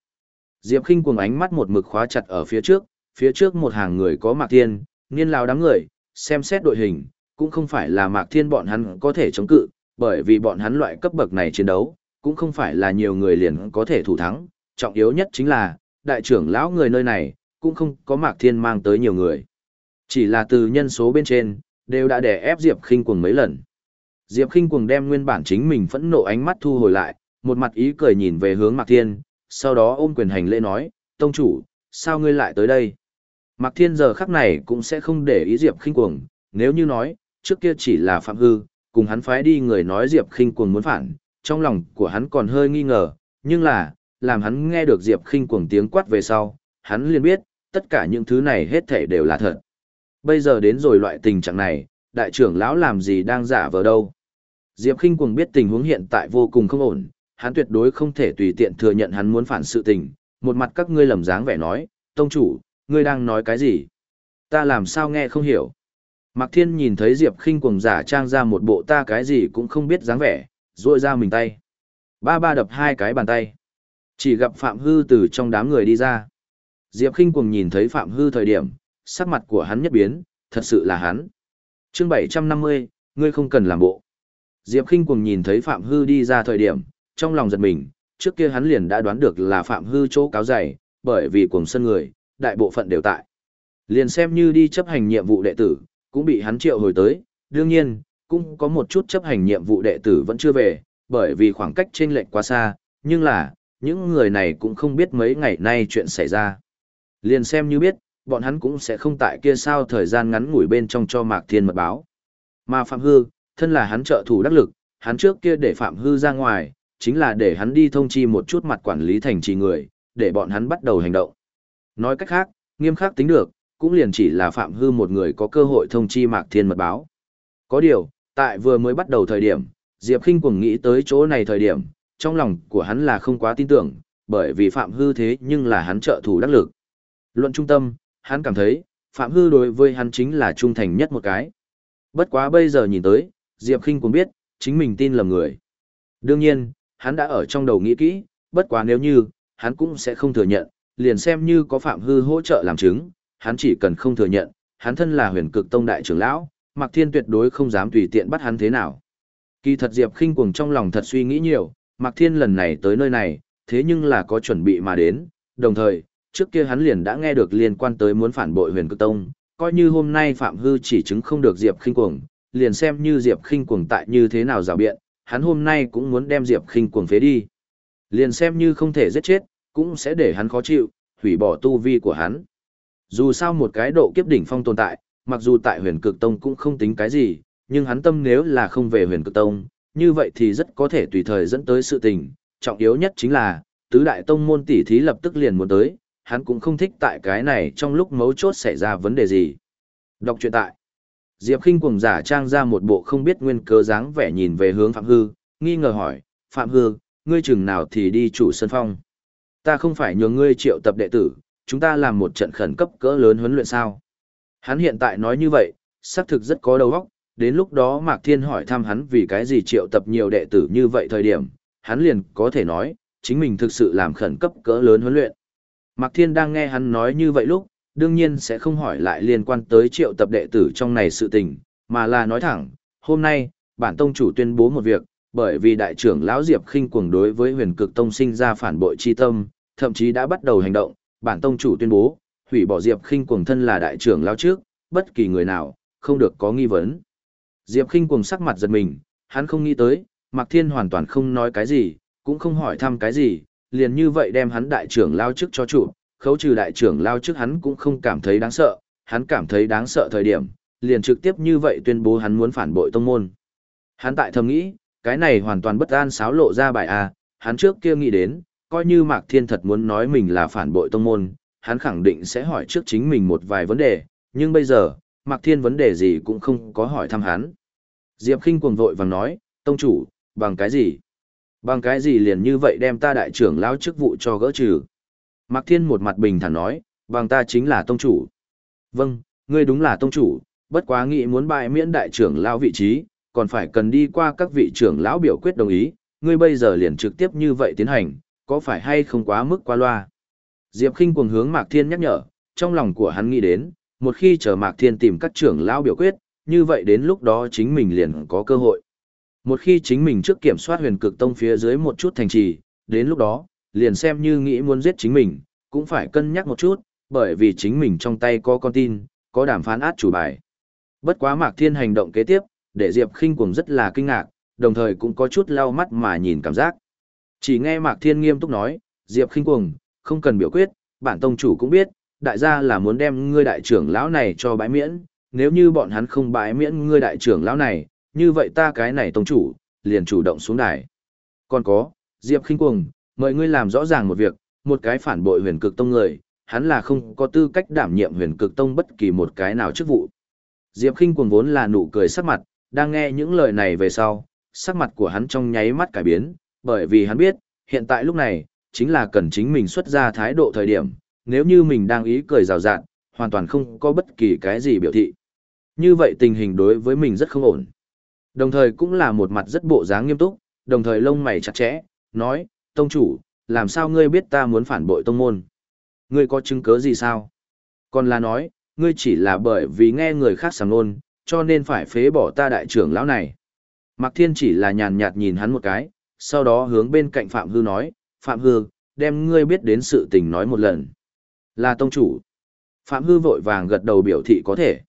Diệp Khinh Cuồng ánh mắt một mực khóa chặt ở phía trước, phía trước một hàng người có Mạc Thiên, niên lao đám người, xem xét đội hình, cũng không phải là Mạc Thiên bọn hắn có thể chống cự, bởi vì bọn hắn loại cấp bậc này chiến đấu, cũng không phải là nhiều người liền có thể thủ thắng, trọng yếu nhất chính là, đại trưởng lão người nơi này, cũng không có Mạc Thiên mang tới nhiều người. Chỉ là từ nhân số bên trên, đều đã đè ép Diệp Khinh Cuồng mấy lần. Diệp Kinh Cuồng đem nguyên bản chính mình phẫn nộ ánh mắt thu hồi lại, một mặt ý cười nhìn về hướng Mạc Thiên, sau đó ôm quyền hành lễ nói, Tông chủ, sao ngươi lại tới đây? Mạc Thiên giờ khắc này cũng sẽ không để ý Diệp Kinh cuồng, nếu như nói, trước kia chỉ là phạm hư, cùng hắn phái đi người nói Diệp Kinh cuồng muốn phản, trong lòng của hắn còn hơi nghi ngờ, nhưng là, làm hắn nghe được Diệp Kinh cuồng tiếng quát về sau, hắn liền biết, tất cả những thứ này hết thảy đều là thật. Bây giờ đến rồi loại tình trạng này, đại trưởng lão làm gì đang giả vờ đâu? Diệp Kinh Cuồng biết tình huống hiện tại vô cùng không ổn, hắn tuyệt đối không thể tùy tiện thừa nhận hắn muốn phản sự tình, một mặt các ngươi lầm dáng vẻ nói, tông chủ, ngươi đang nói cái gì? Ta làm sao nghe không hiểu? Mạc Thiên nhìn thấy Diệp Kinh Cuồng giả trang ra một bộ ta cái gì cũng không biết dáng vẻ, rôi ra mình tay. Ba ba đập hai cái bàn tay. Chỉ gặp Phạm Hư từ trong đám người đi ra. Diệp Kinh Cuồng nhìn thấy Phạm Hư thời điểm, sắc mặt của hắn nhất biến, thật sự là hắn. Chương 750, ngươi không cần làm bộ. Diệp Kinh Cuồng nhìn thấy Phạm Hư đi ra thời điểm, trong lòng giật mình, trước kia hắn liền đã đoán được là Phạm Hư chỗ cáo dày, bởi vì cuồng sân người, đại bộ phận đều tại. Liền xem như đi chấp hành nhiệm vụ đệ tử, cũng bị hắn triệu hồi tới, đương nhiên, cũng có một chút chấp hành nhiệm vụ đệ tử vẫn chưa về, bởi vì khoảng cách trên lệch quá xa, nhưng là, những người này cũng không biết mấy ngày nay chuyện xảy ra. Liền xem như biết, bọn hắn cũng sẽ không tại kia sao thời gian ngắn ngủi bên trong cho Mạc Thiên mật báo. Mà Phạm Hư, thân là hắn trợ thủ đắc lực, hắn trước kia để Phạm Hư ra ngoài, chính là để hắn đi thông chi một chút mặt quản lý thành trì người, để bọn hắn bắt đầu hành động. Nói cách khác, nghiêm khắc tính được, cũng liền chỉ là Phạm Hư một người có cơ hội thông chi Mạc Thiên mật báo. Có điều, tại vừa mới bắt đầu thời điểm, Diệp Kinh cuồng nghĩ tới chỗ này thời điểm, trong lòng của hắn là không quá tin tưởng, bởi vì Phạm Hư thế nhưng là hắn trợ thủ đắc lực. Luận trung tâm, hắn cảm thấy, Phạm Hư đối với hắn chính là trung thành nhất một cái. Bất quá bây giờ nhìn tới, Diệp Kinh cũng biết, chính mình tin lầm người. Đương nhiên, hắn đã ở trong đầu nghĩ kỹ, bất quá nếu như, hắn cũng sẽ không thừa nhận, liền xem như có Phạm Hư hỗ trợ làm chứng, hắn chỉ cần không thừa nhận, hắn thân là huyền cực tông đại trưởng lão, Mạc Thiên tuyệt đối không dám tùy tiện bắt hắn thế nào. Kỳ thật Diệp Kinh cuồng trong lòng thật suy nghĩ nhiều, Mạc Thiên lần này tới nơi này, thế nhưng là có chuẩn bị mà đến, đồng thời, trước kia hắn liền đã nghe được liên quan tới muốn phản bội huyền cực tông, coi như hôm nay Phạm Hư chỉ chứng không được Diệp Kinh cuồng, liền xem như Diệp Kinh cuồng tại như thế nào rào biện, hắn hôm nay cũng muốn đem Diệp Kinh cuồng phế đi. Liền xem như không thể giết chết, cũng sẽ để hắn khó chịu, hủy bỏ tu vi của hắn. Dù sao một cái độ kiếp đỉnh phong tồn tại, mặc dù tại huyền cực tông cũng không tính cái gì, nhưng hắn tâm nếu là không về huyền cực tông, như vậy thì rất có thể tùy thời dẫn tới sự tình. Trọng yếu nhất chính là, tứ đại tông môn tỷ thí lập tức liền muốn tới, hắn cũng không thích tại cái này trong lúc mấu chốt xảy ra vấn đề gì. Đọc truyện tại. Diệp Kinh cuồng giả trang ra một bộ không biết nguyên cớ dáng vẻ nhìn về hướng Phạm Hư, nghi ngờ hỏi, Phạm Hư, ngươi chừng nào thì đi chủ sân phong. Ta không phải nhường ngươi triệu tập đệ tử, chúng ta làm một trận khẩn cấp cỡ lớn huấn luyện sao. Hắn hiện tại nói như vậy, xác thực rất có đầu óc, đến lúc đó Mạc Thiên hỏi thăm hắn vì cái gì triệu tập nhiều đệ tử như vậy thời điểm, hắn liền có thể nói, chính mình thực sự làm khẩn cấp cỡ lớn huấn luyện. Mạc Thiên đang nghe hắn nói như vậy lúc, đương nhiên sẽ không hỏi lại liên quan tới triệu tập đệ tử trong này sự tình, mà là nói thẳng, hôm nay, bản tông chủ tuyên bố một việc, bởi vì đại trưởng lão Diệp khinh cuồng đối với huyền cực tông sinh ra phản bội chi tâm, thậm chí đã bắt đầu hành động, bản tông chủ tuyên bố, hủy bỏ Diệp khinh cuồng thân là đại trưởng lão trước, bất kỳ người nào, không được có nghi vấn. Diệp khinh cuồng sắc mặt giật mình, hắn không nghĩ tới, Mạc Thiên hoàn toàn không nói cái gì, cũng không hỏi thăm cái gì, liền như vậy đem hắn đại trưởng lão trước cho chủ, khấu trừ đại trưởng lao trước hắn cũng không cảm thấy đáng sợ, hắn cảm thấy đáng sợ thời điểm, liền trực tiếp như vậy tuyên bố hắn muốn phản bội tông môn. Hắn tại thầm nghĩ, cái này hoàn toàn bất an xáo lộ ra bài A, hắn trước kia nghĩ đến, coi như Mạc Thiên thật muốn nói mình là phản bội tông môn, hắn khẳng định sẽ hỏi trước chính mình một vài vấn đề, nhưng bây giờ, Mạc Thiên vấn đề gì cũng không có hỏi thăm hắn. Diệp Kinh cuồng vội vàng nói, tông chủ, bằng cái gì? Bằng cái gì liền như vậy đem ta đại trưởng lao chức vụ cho gỡ trừ? Mạc Thiên một mặt bình thản nói, bằng ta chính là tông chủ. Vâng, ngươi đúng là tông chủ, bất quá nghĩ muốn bại miễn đại trưởng lão vị trí, còn phải cần đi qua các vị trưởng lão biểu quyết đồng ý, ngươi bây giờ liền trực tiếp như vậy tiến hành, có phải hay không quá mức qua loa? Diệp Kinh cuồng hướng Mạc Thiên nhắc nhở, trong lòng của hắn nghĩ đến, một khi chờ Mạc Thiên tìm các trưởng lão biểu quyết, như vậy đến lúc đó chính mình liền có cơ hội. Một khi chính mình trước kiểm soát huyền cực tông phía dưới một chút thành trì, đến lúc đó, liền xem như nghĩ muốn giết chính mình, cũng phải cân nhắc một chút, bởi vì chính mình trong tay có con tin, có đàm phán át chủ bài. Bất quá Mạc Thiên hành động kế tiếp, để Diệp Khinh cuồng rất là kinh ngạc, đồng thời cũng có chút lau mắt mà nhìn cảm giác. Chỉ nghe Mạc Thiên nghiêm túc nói, Diệp Khinh cuồng, không cần biểu quyết, bản tông chủ cũng biết, đại gia là muốn đem ngươi đại trưởng lão này cho bãi miễn, nếu như bọn hắn không bãi miễn ngươi đại trưởng lão này, như vậy ta cái này tông chủ, liền chủ động xuống đài. Còn có, Diệp khinh cuồng, mời ngươi làm rõ ràng một việc, một cái phản bội huyền cực tông người, hắn là không có tư cách đảm nhiệm huyền cực tông bất kỳ một cái nào chức vụ. Diệp Kinh cuồng vốn là nụ cười sắc mặt, đang nghe những lời này về sau, sắc mặt của hắn trong nháy mắt cải biến, bởi vì hắn biết, hiện tại lúc này, chính là cần chính mình xuất ra thái độ thời điểm, nếu như mình đang ý cười rào rạt, hoàn toàn không có bất kỳ cái gì biểu thị. Như vậy tình hình đối với mình rất không ổn. Đồng thời cũng là một mặt rất bộ dáng nghiêm túc, đồng thời lông mày chặt chẽ, nói, Tông chủ, làm sao ngươi biết ta muốn phản bội tông môn? Ngươi có chứng cứ gì sao? Còn là nói, ngươi chỉ là bởi vì nghe người khác sàng nôn, cho nên phải phế bỏ ta đại trưởng lão này. Mạc Thiên chỉ là nhàn nhạt nhìn hắn một cái, sau đó hướng bên cạnh Phạm Hư nói, Phạm Hư, đem ngươi biết đến sự tình nói một lần. Là tông chủ. Phạm Hư vội vàng gật đầu biểu thị có thể.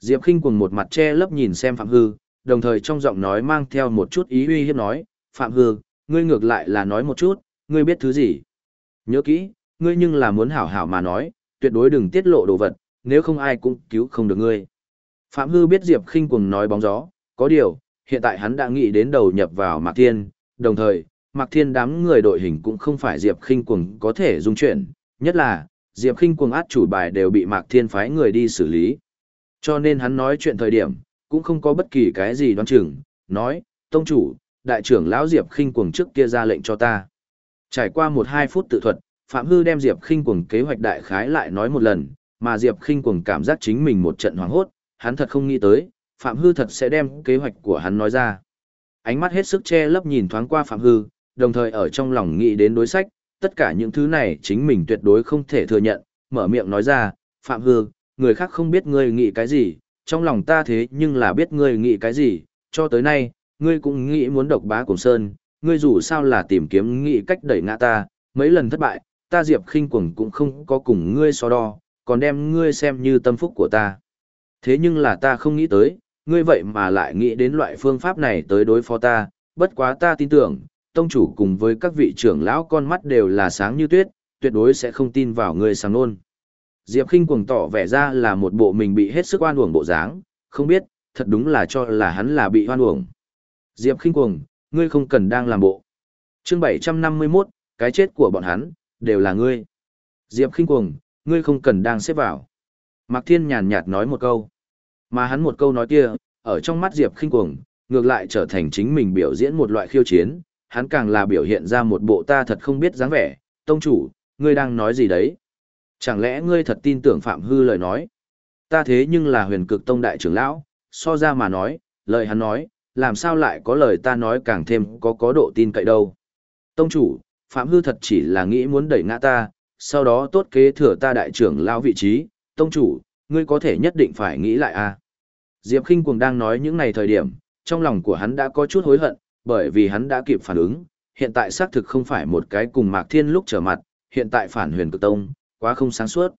Diệp Kinh cùng một mặt che lấp nhìn xem Phạm Hư, đồng thời trong giọng nói mang theo một chút ý uy hiếp nói, Phạm Hư, ngươi ngược lại là nói một chút, ngươi biết thứ gì. Nhớ kỹ, ngươi nhưng là muốn hảo hảo mà nói, tuyệt đối đừng tiết lộ đồ vật, nếu không ai cũng cứu không được ngươi. Phạm Hư biết Diệp Kinh Cuồng nói bóng gió, có điều, hiện tại hắn đã nghĩ đến đầu nhập vào Mạc Thiên, đồng thời, Mạc Thiên đám người đội hình cũng không phải Diệp Kinh Cuồng có thể dung chuyển, nhất là, Diệp Kinh Cuồng át chủ bài đều bị Mạc Thiên phái người đi xử lý. Cho nên hắn nói chuyện thời điểm, cũng không có bất kỳ cái gì đoán chừng, nói, tông chủ, đại trưởng lão Diệp Kinh cuồng trước kia ra lệnh cho ta. Trải qua một hai phút tự thuật, Phạm Hư đem Diệp Kinh cuồng kế hoạch đại khái lại nói một lần, mà Diệp Kinh cuồng cảm giác chính mình một trận hoảng hốt, hắn thật không nghĩ tới, Phạm Hư thật sẽ đem kế hoạch của hắn nói ra. Ánh mắt hết sức che lấp nhìn thoáng qua Phạm Hư, đồng thời ở trong lòng nghĩ đến đối sách, tất cả những thứ này chính mình tuyệt đối không thể thừa nhận, mở miệng nói ra, Phạm Hư, người khác không biết ngươi nghĩ cái gì, trong lòng ta thế nhưng là biết ngươi nghĩ cái gì, cho tới nay, ngươi cũng nghĩ muốn độc bá cùng Sơn, ngươi dù sao là tìm kiếm nghĩ cách đẩy ngã ta, mấy lần thất bại, ta Diệp khinh quẩn cũng không có cùng ngươi so đo, còn đem ngươi xem như tâm phúc của ta. Thế nhưng là ta không nghĩ tới, ngươi vậy mà lại nghĩ đến loại phương pháp này tới đối phó ta, bất quá ta tin tưởng, tông chủ cùng với các vị trưởng lão con mắt đều là sáng như tuyết, tuyệt đối sẽ không tin vào ngươi sáng nôn. Diệp Kinh cuồng tỏ vẻ ra là một bộ mình bị hết sức oan uổng bộ dáng, không biết, thật đúng là cho là hắn là bị oan uổng. Diệp Kinh cuồng, ngươi không cần đang làm bộ. Chương 751, cái chết của bọn hắn, đều là ngươi. Diệp Kinh cuồng, ngươi không cần đang xếp vào. Mạc Thiên nhàn nhạt nói một câu. Mà hắn một câu nói kia, ở trong mắt Diệp Kinh cuồng, ngược lại trở thành chính mình biểu diễn một loại khiêu chiến, hắn càng là biểu hiện ra một bộ ta thật không biết dáng vẻ, tông chủ, ngươi đang nói gì đấy? Chẳng lẽ ngươi thật tin tưởng Phạm Hư lời nói? Ta thế nhưng là huyền cực tông đại trưởng lão, so ra mà nói, lời hắn nói, làm sao lại có lời ta nói càng thêm có có độ tin cậy đâu? Tông chủ, Phạm Hư thật chỉ là nghĩ muốn đẩy ngã ta, sau đó tốt kế thừa ta đại trưởng lao vị trí, tông chủ, ngươi có thể nhất định phải nghĩ lại a. À? Diệp Kinh Cuồng đang nói những này thời điểm, trong lòng của hắn đã có chút hối hận, bởi vì hắn đã kịp phản ứng, hiện tại xác thực không phải một cái cùng Mạc Thiên lúc trở mặt, hiện tại phản huyền cực tông, quá không sáng suốt.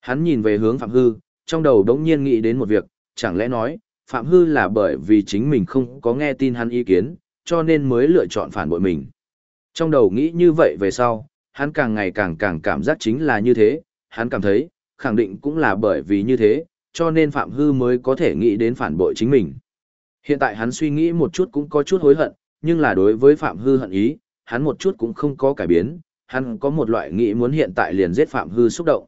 Hắn nhìn về hướng Phạm Hư, trong đầu đống nhiên nghĩ đến một việc, chẳng lẽ nói, Phạm Hư là bởi vì chính mình không có nghe tin hắn ý kiến, cho nên mới lựa chọn phản bội mình. Trong đầu nghĩ như vậy về sau, hắn càng ngày càng càng cảm giác chính là như thế, hắn cảm thấy, khẳng định cũng là bởi vì như thế, cho nên Phạm Hư mới có thể nghĩ đến phản bội chính mình. Hiện tại hắn suy nghĩ một chút cũng có chút hối hận, nhưng là đối với Phạm Hư hận ý, hắn một chút cũng không có cải biến, hắn có một loại nghĩ muốn hiện tại liền giết Phạm Hư xúc động.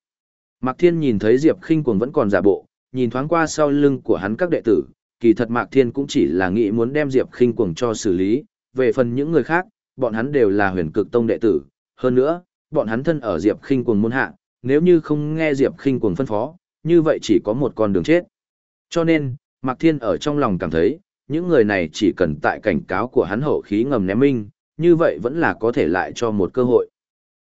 Mạc Thiên nhìn thấy Diệp Kinh Cuồng vẫn còn giả bộ, nhìn thoáng qua sau lưng của hắn các đệ tử, kỳ thật Mạc Thiên cũng chỉ là nghĩ muốn đem Diệp Khinh Cuồng cho xử lý, về phần những người khác, bọn hắn đều là Huyền Cực Tông đệ tử, hơn nữa, bọn hắn thân ở Diệp Khinh Cuồng môn hạ, nếu như không nghe Diệp Khinh Cuồng phân phó, như vậy chỉ có một con đường chết. Cho nên, Mạc Thiên ở trong lòng cảm thấy, những người này chỉ cần tại cảnh cáo của hắn hậu khí ngầm ném minh, như vậy vẫn là có thể lại cho một cơ hội.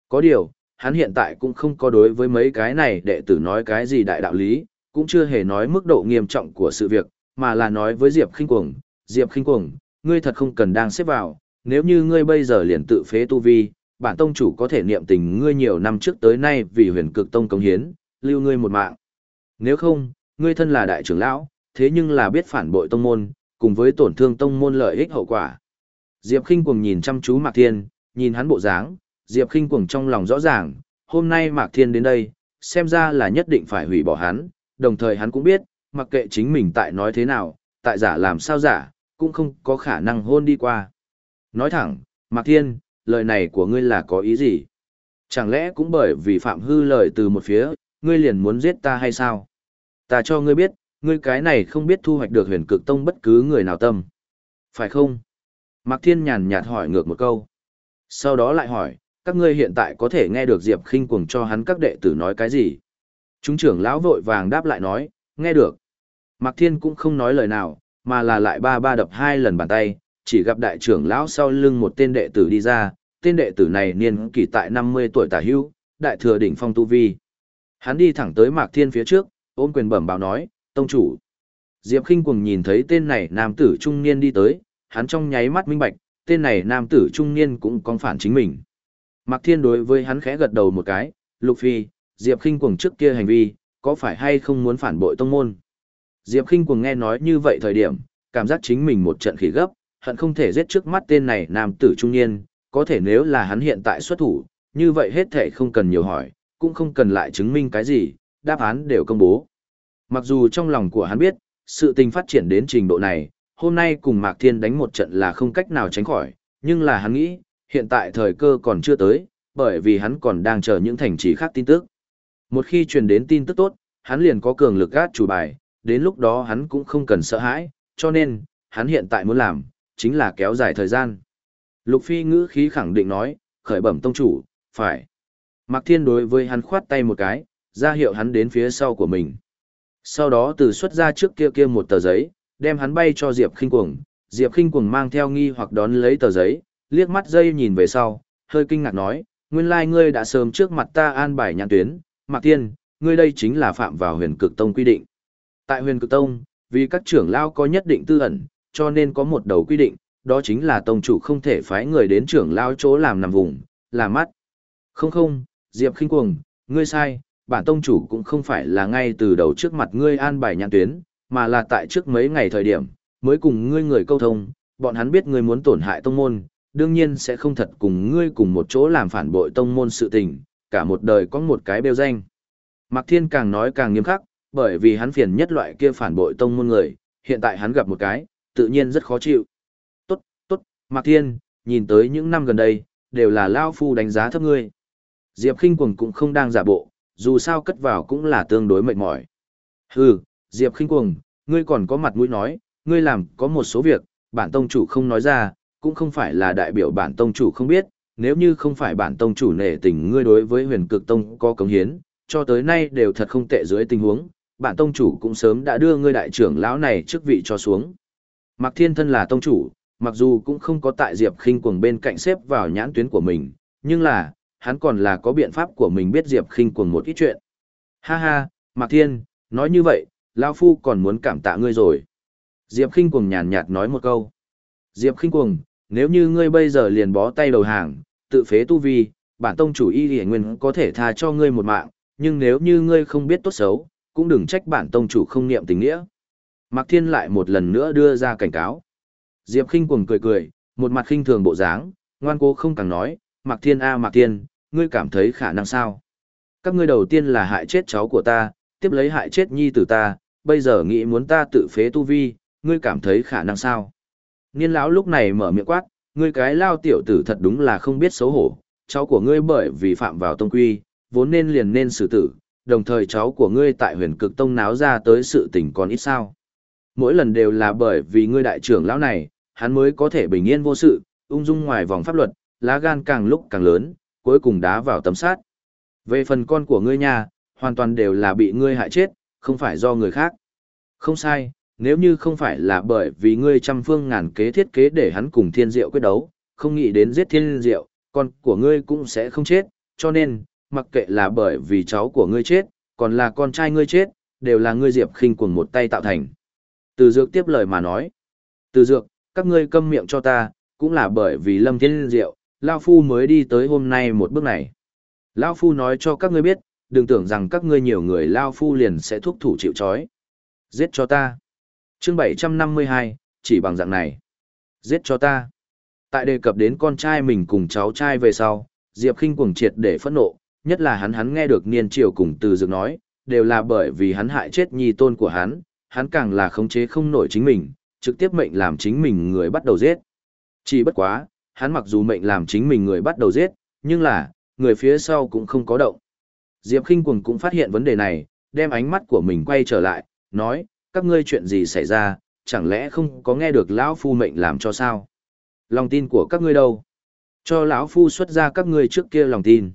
Có điều, hắn hiện tại cũng không có đối với mấy cái này đệ tử nói cái gì đại đạo lý, cũng chưa hề nói mức độ nghiêm trọng của sự việc, mà là nói với Diệp Kinh Cuồng, Diệp Kinh Cuồng, ngươi thật không cần đang xếp vào, nếu như ngươi bây giờ liền tự phế tu vi, bản tông chủ có thể niệm tình ngươi nhiều năm trước tới nay vì huyền cực tông công hiến, lưu ngươi một mạng. Nếu không, ngươi thân là đại trưởng lão, thế nhưng là biết phản bội tông môn, cùng với tổn thương tông môn lợi ích hậu quả. Diệp Kinh Cuồng nhìn chăm chú Mạc Thiên, nhìn hắn bộ dáng, Diệp Kinh Cuồng trong lòng rõ ràng, hôm nay Mạc Thiên đến đây, xem ra là nhất định phải hủy bỏ hắn, đồng thời hắn cũng biết, mặc kệ chính mình tại nói thế nào, tại giả làm sao giả, cũng không có khả năng hôn đi qua. Nói thẳng, Mạc Thiên, lời này của ngươi là có ý gì? Chẳng lẽ cũng bởi vì Phạm Hư lời từ một phía, ngươi liền muốn giết ta hay sao? Ta cho ngươi biết, ngươi cái này không biết thu hoạch được huyền cực tông bất cứ người nào tâm. Phải không? Mạc Thiên nhàn nhạt hỏi ngược một câu. Sau đó lại hỏi, các ngươi hiện tại có thể nghe được Diệp khinh cuồng cho hắn các đệ tử nói cái gì? Chúng trưởng lão vội vàng đáp lại nói, nghe được. Mạc Thiên cũng không nói lời nào, mà là lại ba ba đập hai lần bàn tay, chỉ gặp đại trưởng lão sau lưng một tên đệ tử đi ra, tên đệ tử này niên kỷ tại 50 tuổi tả hưu, đại thừa đỉnh phong tu vi. Hắn đi thẳng tới Mạc Thiên phía trước, ôm quyền bẩm báo nói, tông chủ. Diệp khinh cuồng nhìn thấy tên này nam tử trung niên đi tới, hắn trong nháy mắt minh bạch, tên này nam tử trung niên cũng có phản chính mình. Mạc Thiên đối với hắn khẽ gật đầu một cái, Lục Phi, Diệp Kinh cuồng trước kia hành vi, có phải hay không muốn phản bội tông môn? Diệp Kinh cuồng nghe nói như vậy thời điểm, cảm giác chính mình một trận khỉ gấp, hận không thể giết trước mắt tên này nam tử trung niên, có thể nếu là hắn hiện tại xuất thủ, như vậy hết thể không cần nhiều hỏi, cũng không cần lại chứng minh cái gì, đáp án đều công bố. Mặc dù trong lòng của hắn biết, sự tình phát triển đến trình độ này, hôm nay cùng Mạc Thiên đánh một trận là không cách nào tránh khỏi, nhưng là hắn nghĩ, hiện tại thời cơ còn chưa tới, bởi vì hắn còn đang chờ những thành trì khác tin tức. Một khi truyền đến tin tức tốt, hắn liền có cường lực gát chủ bài, đến lúc đó hắn cũng không cần sợ hãi, cho nên, hắn hiện tại muốn làm, chính là kéo dài thời gian. Lục Phi ngữ khí khẳng định nói, khởi bẩm tông chủ, phải. Mạc Thiên đối với hắn khoát tay một cái, ra hiệu hắn đến phía sau của mình. Sau đó từ xuất ra trước kia kia một tờ giấy, đem hắn bay cho Diệp Kinh Cuồng. Diệp Kinh Cuồng mang theo nghi hoặc đón lấy tờ giấy, liếc mắt dây nhìn về sau, hơi kinh ngạc nói, nguyên lai ngươi đã sớm trước mặt ta an bài nhãn tuyến, Mạc Thiên, ngươi đây chính là phạm vào huyền cực tông quy định. Tại huyền cực tông, vì các trưởng lao có nhất định tư ẩn, cho nên có một đầu quy định, đó chính là tông chủ không thể phái người đến trưởng lao chỗ làm nằm vùng, làm mắt. Không không, Diệp khinh cuồng, ngươi sai, bản tông chủ cũng không phải là ngay từ đầu trước mặt ngươi an bài nhãn tuyến, mà là tại trước mấy ngày thời điểm, mới cùng ngươi người câu thông, bọn hắn biết ngươi muốn tổn hại tông môn, đương nhiên sẽ không thật cùng ngươi cùng một chỗ làm phản bội tông môn sự tình, cả một đời có một cái bêu danh. Mạc Thiên càng nói càng nghiêm khắc, bởi vì hắn phiền nhất loại kia phản bội tông môn người, hiện tại hắn gặp một cái, tự nhiên rất khó chịu. Tốt, tốt, Mạc Thiên, nhìn tới những năm gần đây, đều là Lao Phu đánh giá thấp ngươi. Diệp Kinh Cuồng cũng không đang giả bộ, dù sao cất vào cũng là tương đối mệt mỏi. Hừ, Diệp Kinh Cuồng, ngươi còn có mặt mũi nói, ngươi làm có một số việc, bản tông chủ không nói ra, cũng không phải là đại biểu bản tông chủ không biết, nếu như không phải bản tông chủ nể tình ngươi đối với huyền cực tông có cống hiến, cho tới nay đều thật không tệ dưới tình huống, bản tông chủ cũng sớm đã đưa ngươi đại trưởng lão này chức vị cho xuống. Mạc Thiên Thân là tông chủ, mặc dù cũng không có tại Diệp Khinh Cuồng bên cạnh xếp vào nhãn tuyến của mình, nhưng là, hắn còn là có biện pháp của mình biết Diệp Khinh Cuồng một ít chuyện. Ha ha, Mạc Thiên, nói như vậy, lão phu còn muốn cảm tạ ngươi rồi. Diệp Khinh Cuồng nhàn nhạt nói một câu. Diệp Khinh Cuồng, nếu như ngươi bây giờ liền bó tay đầu hàng, tự phế tu vi, bản tông chủ y liễu nguyên có thể tha cho ngươi một mạng, nhưng nếu như ngươi không biết tốt xấu, cũng đừng trách bản tông chủ không niệm tình nghĩa. Mạc Thiên lại một lần nữa đưa ra cảnh cáo. Diệp Khinh cuồng cười cười, một mặt khinh thường bộ dáng, ngoan cố không càng nói, Mạc Thiên a Mạc Thiên, ngươi cảm thấy khả năng sao? Các ngươi đầu tiên là hại chết cháu của ta, tiếp lấy hại chết nhi tử ta, bây giờ nghĩ muốn ta tự phế tu vi, ngươi cảm thấy khả năng sao? Niên lão lúc này mở miệng quát, ngươi cái lao tiểu tử thật đúng là không biết xấu hổ, cháu của ngươi bởi vì phạm vào tông quy, vốn nên liền nên xử tử, đồng thời cháu của ngươi tại huyền cực tông náo ra tới sự tình còn ít sao. Mỗi lần đều là bởi vì ngươi đại trưởng lão này, hắn mới có thể bình yên vô sự, ung dung ngoài vòng pháp luật, lá gan càng lúc càng lớn, cuối cùng đá vào tấm sát. Về phần con của ngươi nha, hoàn toàn đều là bị ngươi hại chết, không phải do người khác. Không sai, nếu như không phải là bởi vì ngươi trăm phương ngàn kế thiết kế để hắn cùng thiên diệu quyết đấu, không nghĩ đến giết thiên diệu, con của ngươi cũng sẽ không chết, cho nên, mặc kệ là bởi vì cháu của ngươi chết, còn là con trai ngươi chết, đều là ngươi Diệp khinh cuồng một tay tạo thành. Từ Dược tiếp lời mà nói. Từ Dược, các ngươi câm miệng cho ta, cũng là bởi vì Lâm Thiên Diệu, Lao Phu mới đi tới hôm nay một bước này. Lao Phu nói cho các ngươi biết, đừng tưởng rằng các ngươi nhiều người Lao Phu liền sẽ thúc thủ chịu chói. Giết cho ta chương 752, chỉ bằng dạng này. Giết cho ta. Tại đề cập đến con trai mình cùng cháu trai về sau, Diệp khinh cuồng triệt để phẫn nộ, nhất là hắn hắn nghe được niên triều cùng từ dược nói, đều là bởi vì hắn hại chết nhi tôn của hắn, hắn càng là khống chế không nổi chính mình, trực tiếp mệnh làm chính mình người bắt đầu giết. Chỉ bất quá, hắn mặc dù mệnh làm chính mình người bắt đầu giết, nhưng là, người phía sau cũng không có động. Diệp Kinh Cuồng cũng phát hiện vấn đề này, đem ánh mắt của mình quay trở lại, nói, các ngươi chuyện gì xảy ra, chẳng lẽ không có nghe được lão phu mệnh làm cho sao? Lòng tin của các ngươi đâu? Cho lão phu xuất ra các ngươi trước kia lòng tin.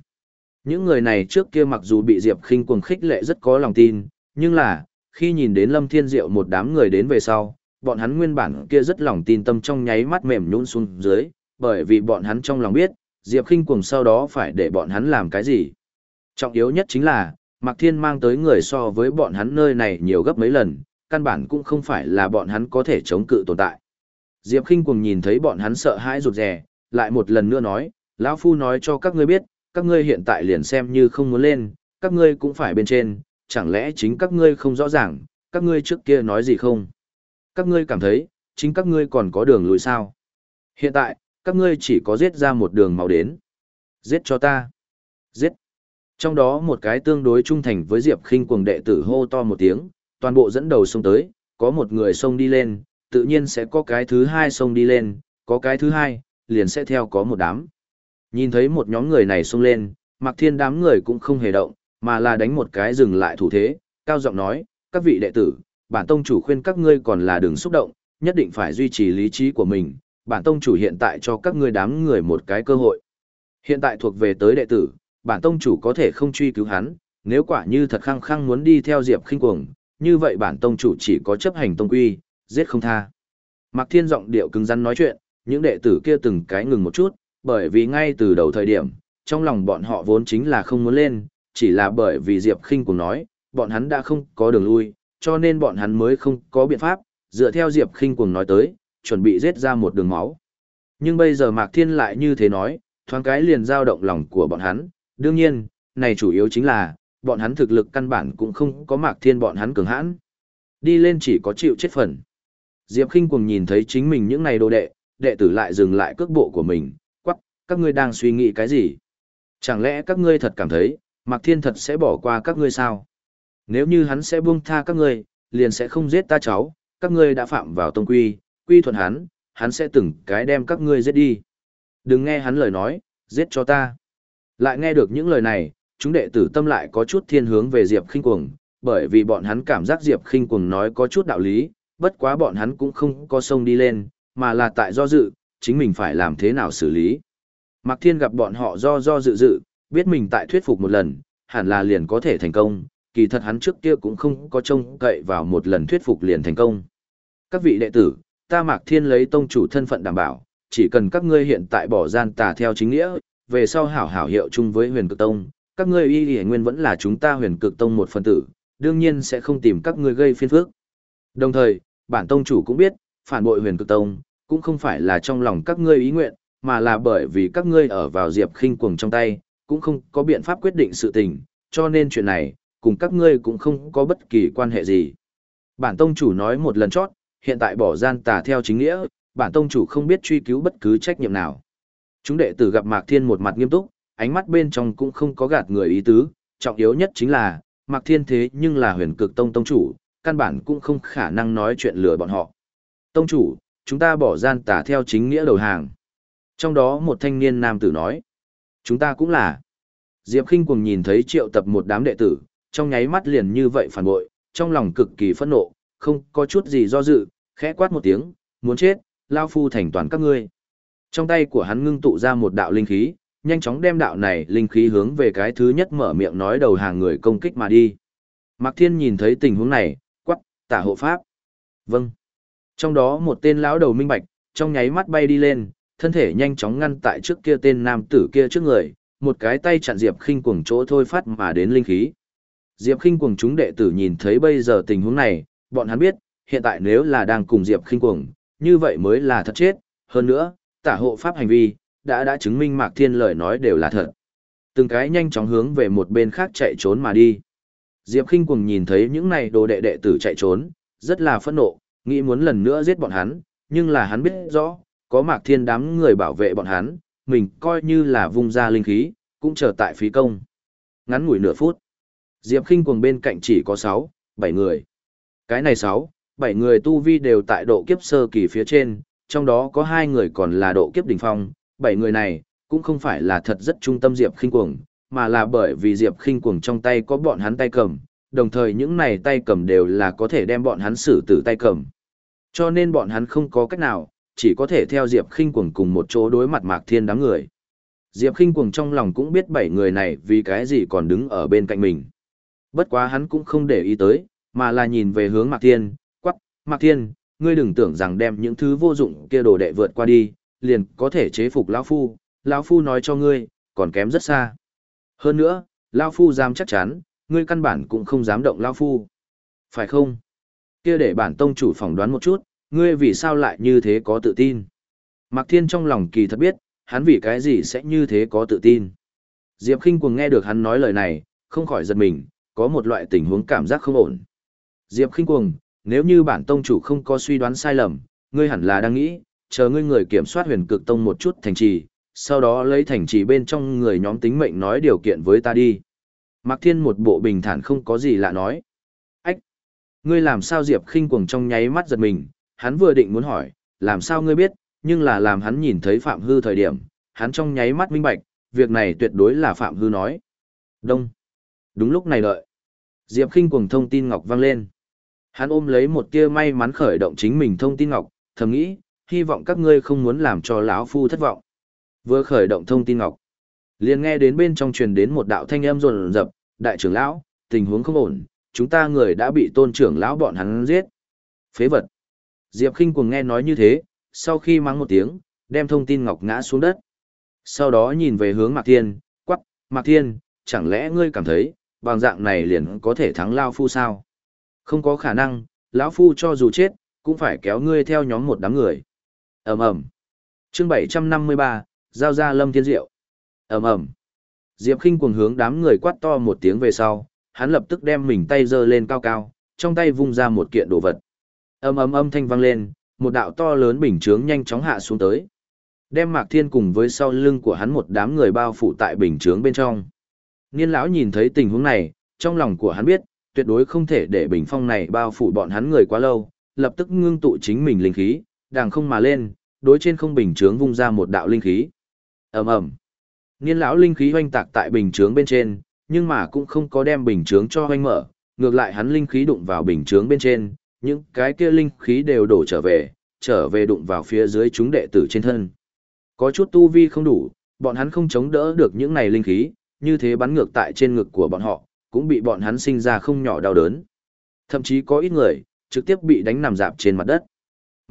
Những người này trước kia mặc dù bị Diệp Khinh cuồng khích lệ rất có lòng tin, nhưng là, khi nhìn đến Lâm Thiên Diệu một đám người đến về sau, bọn hắn nguyên bản kia rất lòng tin tâm trong nháy mắt mềm nhũn xuống dưới, bởi vì bọn hắn trong lòng biết, Diệp Khinh cuồng sau đó phải để bọn hắn làm cái gì. Trọng yếu nhất chính là, Mạc Thiên mang tới người so với bọn hắn nơi này nhiều gấp mấy lần, căn bản cũng không phải là bọn hắn có thể chống cự tồn tại. Diệp Kinh cuồng nhìn thấy bọn hắn sợ hãi rụt rè, lại một lần nữa nói, lão phu nói cho các ngươi biết, các ngươi hiện tại liền xem như không muốn lên, các ngươi cũng phải bên trên, chẳng lẽ chính các ngươi không rõ ràng, các ngươi trước kia nói gì không? Các ngươi cảm thấy, chính các ngươi còn có đường lùi sao? Hiện tại, các ngươi chỉ có giết ra một đường máu đến. Giết cho ta. Giết. Trong đó một cái tương đối trung thành với Diệp Kinh cuồng đệ tử hô to một tiếng, toàn bộ dẫn đầu sông tới, có một người sông đi lên, tự nhiên sẽ có cái thứ hai sông đi lên, có cái thứ hai, liền sẽ theo có một đám. Nhìn thấy một nhóm người này xông lên, Mạc Thiên đám người cũng không hề động, mà là đánh một cái dừng lại thủ thế, cao giọng nói, các vị đệ tử, bản tông chủ khuyên các ngươi còn là đừng xúc động, nhất định phải duy trì lý trí của mình, bản tông chủ hiện tại cho các ngươi đám người một cái cơ hội. Hiện tại thuộc về tới đệ tử, bản tông chủ có thể không truy cứu hắn, nếu quả như thật khăng khăng muốn đi theo Diệp Khinh Cuồng, như vậy bản tông chủ chỉ có chấp hành tông quy, giết không tha. Mạc Thiên giọng điệu cứng rắn nói chuyện, những đệ tử kia từng cái ngừng một chút, bởi vì ngay từ đầu thời điểm, trong lòng bọn họ vốn chính là không muốn lên, chỉ là bởi vì Diệp Khinh cùng nói, bọn hắn đã không có đường lui, cho nên bọn hắn mới không có biện pháp, dựa theo Diệp Khinh cùng nói tới, chuẩn bị giết ra một đường máu. Nhưng bây giờ Mạc Thiên lại như thế nói, thoáng cái liền dao động lòng của bọn hắn, đương nhiên, này chủ yếu chính là, bọn hắn thực lực căn bản cũng không có Mạc Thiên bọn hắn cường hãn. Đi lên chỉ có chịu chết phần. Diệp Kinh cùng nhìn thấy chính mình những này đồ đệ, đệ tử lại dừng lại cước bộ của mình, quắc, các ngươi đang suy nghĩ cái gì? Chẳng lẽ các ngươi thật cảm thấy, Mạc Thiên thật sẽ bỏ qua các ngươi sao? Nếu như hắn sẽ buông tha các ngươi, liền sẽ không giết ta cháu, các ngươi đã phạm vào tông quy, quy thuận hắn, hắn sẽ từng cái đem các ngươi giết đi. Đừng nghe hắn lời nói, giết cho ta. Lại nghe được những lời này, chúng đệ tử tâm lại có chút thiên hướng về Diệp Kinh Cuồng, bởi vì bọn hắn cảm giác Diệp Kinh Cuồng nói có chút đạo lý, bất quá bọn hắn cũng không có sông đi lên, mà là tại do dự, chính mình phải làm thế nào xử lý. Mạc Thiên gặp bọn họ do do dự dự, biết mình tại thuyết phục một lần, hẳn là liền có thể thành công, kỳ thật hắn trước kia cũng không có trông cậy vào một lần thuyết phục liền thành công. Các vị đệ tử, ta Mạc Thiên lấy tông chủ thân phận đảm bảo, chỉ cần các ngươi hiện tại bỏ gian tà theo chính nghĩa, về sau hảo hảo hiệu chung với huyền cực tông, các ngươi y y nguyên vẫn là chúng ta huyền cực tông một phần tử, đương nhiên sẽ không tìm các ngươi gây phiền phức. Đồng thời, bản tông chủ cũng biết, phản bội huyền cực tông, cũng không phải là trong lòng các ngươi ý nguyện, mà là bởi vì các ngươi ở vào diệp khinh cuồng trong tay, cũng không có biện pháp quyết định sự tình, cho nên chuyện này, cùng các ngươi cũng không có bất kỳ quan hệ gì. Bản tông chủ nói một lần chót, hiện tại bỏ gian tà theo chính nghĩa, bản tông chủ không biết truy cứu bất cứ trách nhiệm nào. Chúng đệ tử gặp Mạc Thiên một mặt nghiêm túc, ánh mắt bên trong cũng không có gạt người ý tứ, trọng yếu nhất chính là, Mạc Thiên thế nhưng là huyền cực tông tông chủ, căn bản cũng không khả năng nói chuyện lừa bọn họ. Tông chủ, chúng ta bỏ gian tà theo chính nghĩa đầu hàng. Trong đó một thanh niên nam tử nói, chúng ta cũng là. Diệp Kinh cùng nhìn thấy triệu tập một đám đệ tử, trong nháy mắt liền như vậy phản bội, trong lòng cực kỳ phẫn nộ, không có chút gì do dự, khẽ quát một tiếng, muốn chết, lao phu thành toàn các ngươi. Trong tay của hắn ngưng tụ ra một đạo linh khí, nhanh chóng đem đạo này linh khí hướng về cái thứ nhất mở miệng nói đầu hàng người công kích mà đi. Mạc Thiên nhìn thấy tình huống này, quắc, tả hộ pháp. Vâng. Trong đó một tên lão đầu minh bạch, trong nháy mắt bay đi lên, thân thể nhanh chóng ngăn tại trước kia tên nam tử kia trước người, một cái tay chặn Diệp Khinh cuồng chỗ thôi phát mà đến linh khí. Diệp Khinh cuồng chúng đệ tử nhìn thấy bây giờ tình huống này, bọn hắn biết, hiện tại nếu là đang cùng Diệp Khinh cuồng, như vậy mới là thật chết, hơn nữa, tả hộ pháp hành vi, đã đã chứng minh Mạc Thiên lời nói đều là thật. Từng cái nhanh chóng hướng về một bên khác chạy trốn mà đi. Diệp Kinh cuồng nhìn thấy những này đồ đệ đệ tử chạy trốn, rất là phẫn nộ, nghĩ muốn lần nữa giết bọn hắn, nhưng là hắn biết rõ, có Mạc Thiên đám người bảo vệ bọn hắn, mình coi như là vung ra linh khí, cũng chờ tại phí công. Ngắn ngủi nửa phút, Diệp Kinh cuồng bên cạnh chỉ có 6, 7 người. Cái này 6, 7 người tu vi đều tại độ kiếp sơ kỳ phía trên, trong đó có 2 người còn là độ kiếp đỉnh phong, bảy người này cũng không phải là thật rất trung tâm Diệp Khinh cuồng, mà là bởi vì Diệp Khinh cuồng trong tay có bọn hắn tay cầm, đồng thời những này tay cầm đều là có thể đem bọn hắn xử tử tay cầm. Cho nên bọn hắn không có cách nào, chỉ có thể theo Diệp Khinh Cuồng cùng một chỗ đối mặt Mạc Thiên đám người. Diệp Khinh Cuồng trong lòng cũng biết bảy người này vì cái gì còn đứng ở bên cạnh mình. Bất quá hắn cũng không để ý tới, mà là nhìn về hướng Mạc Thiên, quắc, Mạc Thiên, ngươi đừng tưởng rằng đem những thứ vô dụng kia đồ đệ vượt qua đi, liền có thể chế phục lão phu, lão phu nói cho ngươi, còn kém rất xa. Hơn nữa, lão phu dám chắc chắn, ngươi căn bản cũng không dám động lão phu. Phải không? Kia để bản tông chủ phỏng đoán một chút, ngươi vì sao lại như thế có tự tin? Mạc Thiên trong lòng kỳ thật biết, hắn vì cái gì sẽ như thế có tự tin. Diệp Kinh cuồng nghe được hắn nói lời này, không khỏi giật mình, có một loại tình huống cảm giác không ổn. Diệp Kinh cuồng, nếu như bản tông chủ không có suy đoán sai lầm, ngươi hẳn là đang nghĩ, chờ ngươi người kiểm soát huyền cực tông một chút thành trì, sau đó lấy thành trì bên trong người nhóm tính mệnh nói điều kiện với ta đi. Mạc Thiên một bộ bình thản không có gì lạ nói. Ách! Ngươi làm sao Diệp khinh cuồng trong nháy mắt giật mình, hắn vừa định muốn hỏi, làm sao ngươi biết, nhưng là làm hắn nhìn thấy Phạm Hư thời điểm, hắn trong nháy mắt minh bạch, việc này tuyệt đối là Phạm Hư nói. Đông! Đúng lúc này đợi. Diệp khinh cuồng thông tin ngọc vang lên. Hắn ôm lấy một tia may mắn khởi động chính mình thông tin ngọc, thầm nghĩ, hy vọng các ngươi không muốn làm cho lão phu thất vọng. Vừa khởi động thông tin ngọc, liền nghe đến bên trong truyền đến một đạo thanh âm rồn rập, đại trưởng lão, tình huống không ổn, chúng ta người đã bị tôn trưởng lão bọn hắn giết. Phế vật. Diệp Kinh cuồng nghe nói như thế, sau khi mắng một tiếng, đem thông tin ngọc ngã xuống đất. Sau đó nhìn về hướng Mạc Thiên, quắc, Mạc Thiên, chẳng lẽ ngươi cảm thấy, bằng dạng này liền có thể thắng Lao Phu sao? Không có khả năng, lão Phu cho dù chết, cũng phải kéo ngươi theo nhóm một đám người ầm ầm chương bảy trăm năm mươi ba, giao ra lâm thiên diệu. Ầm ầm diệp khinh cuồng hướng đám người quát to một tiếng về sau, hắn lập tức đem mình tay giơ lên cao cao, trong tay vung ra một kiện đồ vật. Ầm ầm âm thanh vang lên, một đạo to lớn bình chướng nhanh chóng hạ xuống tới. Đem mạc thiên cùng với sau lưng của hắn một đám người bao phủ tại bình chướng bên trong. Niên lão nhìn thấy tình huống này, trong lòng của hắn biết, tuyệt đối không thể để bình phong này bao phủ bọn hắn người quá lâu, lập tức ngưng tụ chính mình linh khí đàng không mà lên, đối trên không bình chướng vung ra một đạo linh khí. Ầm ầm. Niên lão linh khí hoành tạc tại bình chướng bên trên, nhưng mà cũng không có đem bình chướng cho hoành mở, ngược lại hắn linh khí đụng vào bình chướng bên trên, những cái kia linh khí đều đổ trở về, trở về đụng vào phía dưới chúng đệ tử trên thân. Có chút tu vi không đủ, bọn hắn không chống đỡ được những này linh khí, như thế bắn ngược tại trên ngực của bọn họ, cũng bị bọn hắn sinh ra không nhỏ đau đớn. Thậm chí có ít người, trực tiếp bị đánh nằm dạp trên mặt đất.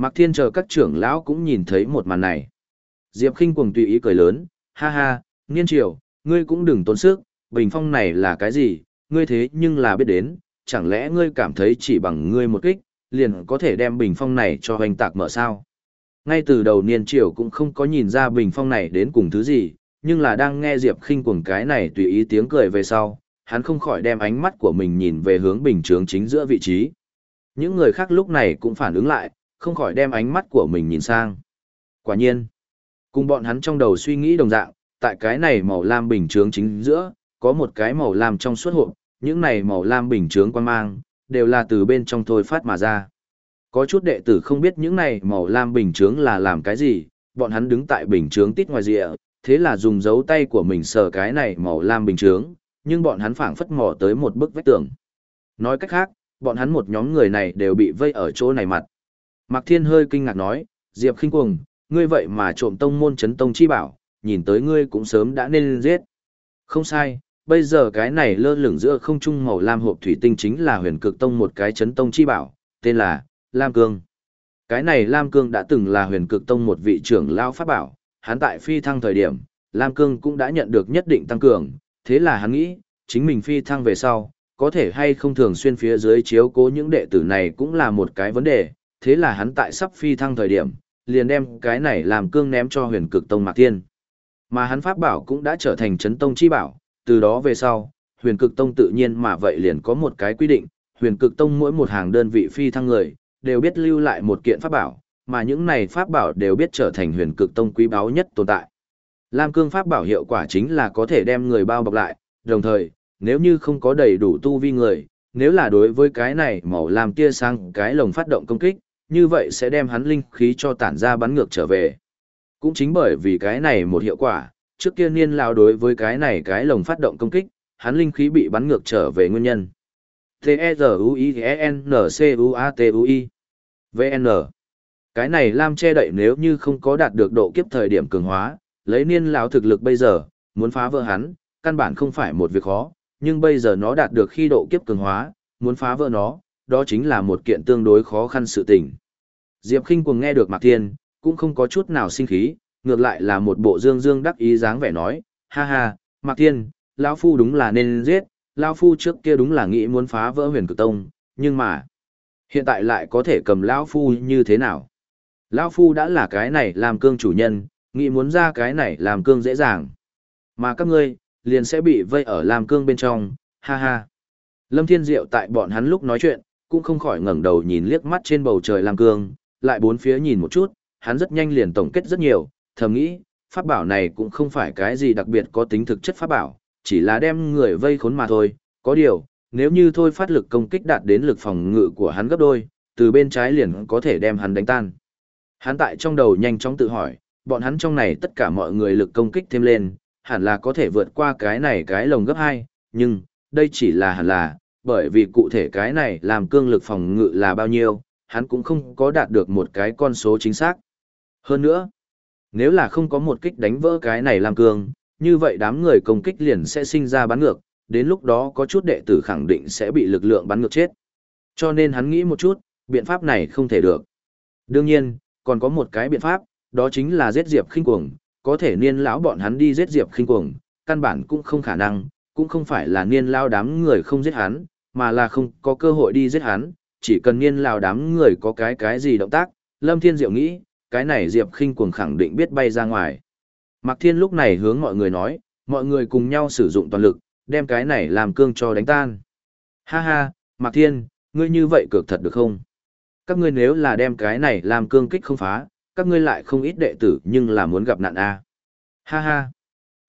Mạc Thiên chờ các trưởng lão cũng nhìn thấy một màn này. Diệp Kinh cuồng tùy ý cười lớn, ha ha, nghiên triều, ngươi cũng đừng tốn sức, bình phong này là cái gì, ngươi thế nhưng là biết đến, chẳng lẽ ngươi cảm thấy chỉ bằng ngươi một kích, liền có thể đem bình phong này cho hoành tạc mở sao. Ngay từ đầu niên triều cũng không có nhìn ra bình phong này đến cùng thứ gì, nhưng là đang nghe Diệp Kinh cuồng cái này tùy ý tiếng cười về sau, hắn không khỏi đem ánh mắt của mình nhìn về hướng bình chướng chính giữa vị trí. Những người khác lúc này cũng phản ứng lại, không khỏi đem ánh mắt của mình nhìn sang. Quả nhiên, cùng bọn hắn trong đầu suy nghĩ đồng dạng, tại cái này màu lam bình chướng chính giữa, có một cái màu lam trong suốt hộp, những này màu lam bình chướng quan mang, đều là từ bên trong thôi phát mà ra. Có chút đệ tử không biết những này màu lam bình chướng là làm cái gì, bọn hắn đứng tại bình chướng tít ngoài rìa, thế là dùng dấu tay của mình sờ cái này màu lam bình chướng, nhưng bọn hắn phảng phất mò tới một bức vách tường. Nói cách khác, bọn hắn một nhóm người này đều bị vây ở chỗ này mặt. Mạc Thiên hơi kinh ngạc nói, Diệp khinh cuồng, ngươi vậy mà trộm tông môn chấn tông chi bảo, nhìn tới ngươi cũng sớm đã nên giết. Không sai, bây giờ cái này lơ lửng giữa không trung màu lam hộp thủy tinh chính là huyền cực tông một cái chấn tông chi bảo, tên là Lam Cương. Cái này Lam Cương đã từng là huyền cực tông một vị trưởng lao pháp bảo, hắn tại phi thăng thời điểm, Lam Cương cũng đã nhận được nhất định tăng cường, thế là hắn nghĩ, chính mình phi thăng về sau, có thể hay không thường xuyên phía dưới chiếu cố những đệ tử này cũng là một cái vấn đề, thế là hắn tại sắp phi thăng thời điểm, liền đem cái này làm cương ném cho huyền cực tông Mạc Thiên. Mà hắn pháp bảo cũng đã trở thành chấn tông chi bảo, từ đó về sau, huyền cực tông tự nhiên mà vậy liền có một cái quy định, huyền cực tông mỗi một hàng đơn vị phi thăng người, đều biết lưu lại một kiện pháp bảo, mà những này pháp bảo đều biết trở thành huyền cực tông quý báu nhất tồn tại. Lam cương pháp bảo hiệu quả chính là có thể đem người bao bọc lại, đồng thời, nếu như không có đầy đủ tu vi người, nếu là đối với cái này màu làm tia sang cái lồng phát động công kích, như vậy sẽ đem hắn linh khí cho tản ra bắn ngược trở về. Cũng chính bởi vì cái này một hiệu quả, trước kia niên lao đối với cái này cái lồng phát động công kích, hắn linh khí bị bắn ngược trở về nguyên nhân. T-E-Z-U-I-E-N-C-U-A-T-U-I VN Cái này Lam che đậy nếu như không có đạt được độ kiếp thời điểm cường hóa, lấy niên lão thực lực bây giờ, muốn phá vỡ hắn, căn bản không phải một việc khó, nhưng bây giờ nó đạt được khi độ kiếp cường hóa, muốn phá vỡ nó, đó chính là một kiện tương đối khó khăn sự tình. Diệp Kinh cuồng nghe được Mạc Thiên, cũng không có chút nào sinh khí, ngược lại là một bộ dương dương đắc ý dáng vẻ nói, ha ha, Mạc Thiên, lão phu đúng là nên giết, lão phu trước kia đúng là nghĩ muốn phá vỡ huyền cực tông, nhưng mà, hiện tại lại có thể cầm lão phu như thế nào? Lão phu đã là cái này làm cương chủ nhân, nghĩ muốn ra cái này làm cương dễ dàng. Mà các ngươi, liền sẽ bị vây ở làm cương bên trong, ha ha. Lâm Thiên Diệu tại bọn hắn lúc nói chuyện, cũng không khỏi ngẩng đầu nhìn liếc mắt trên bầu trời lam cương, lại bốn phía nhìn một chút, hắn rất nhanh liền tổng kết rất nhiều, thầm nghĩ, pháp bảo này cũng không phải cái gì đặc biệt có tính thực chất pháp bảo, chỉ là đem người vây khốn mà thôi, có điều, nếu như thôi phát lực công kích đạt đến lực phòng ngự của hắn gấp đôi, từ bên trái liền có thể đem hắn đánh tan. Hắn tại trong đầu nhanh chóng tự hỏi, bọn hắn trong này tất cả mọi người lực công kích thêm lên, hẳn là có thể vượt qua cái này cái lồng gấp 2, nhưng, đây chỉ là hẳn là, bởi vì cụ thể cái này làm cương lực phòng ngự là bao nhiêu, hắn cũng không có đạt được một cái con số chính xác. Hơn nữa, nếu là không có một kích đánh vỡ cái này làm cương, như vậy đám người công kích liền sẽ sinh ra bắn ngược, đến lúc đó có chút đệ tử khẳng định sẽ bị lực lượng bắn ngược chết. Cho nên hắn nghĩ một chút, biện pháp này không thể được. Đương nhiên, còn có một cái biện pháp, đó chính là giết Diệp khinh cuồng, có thể niên lão bọn hắn đi giết Diệp khinh cuồng, căn bản cũng không khả năng, cũng không phải là niên lao đám người không giết hắn, mà là không có cơ hội đi giết hắn, chỉ cần niên lao đám người có cái cái gì động tác, Lâm Thiên Diệu nghĩ, cái này Diệp khinh cuồng khẳng định biết bay ra ngoài. Mạc Thiên lúc này hướng mọi người nói, mọi người cùng nhau sử dụng toàn lực, đem cái này làm cương cho đánh tan. Ha ha, Mạc Thiên, ngươi như vậy cược thật được không? Các ngươi nếu là đem cái này làm cương kích không phá, các ngươi lại không ít đệ tử nhưng là muốn gặp nạn a. Ha ha.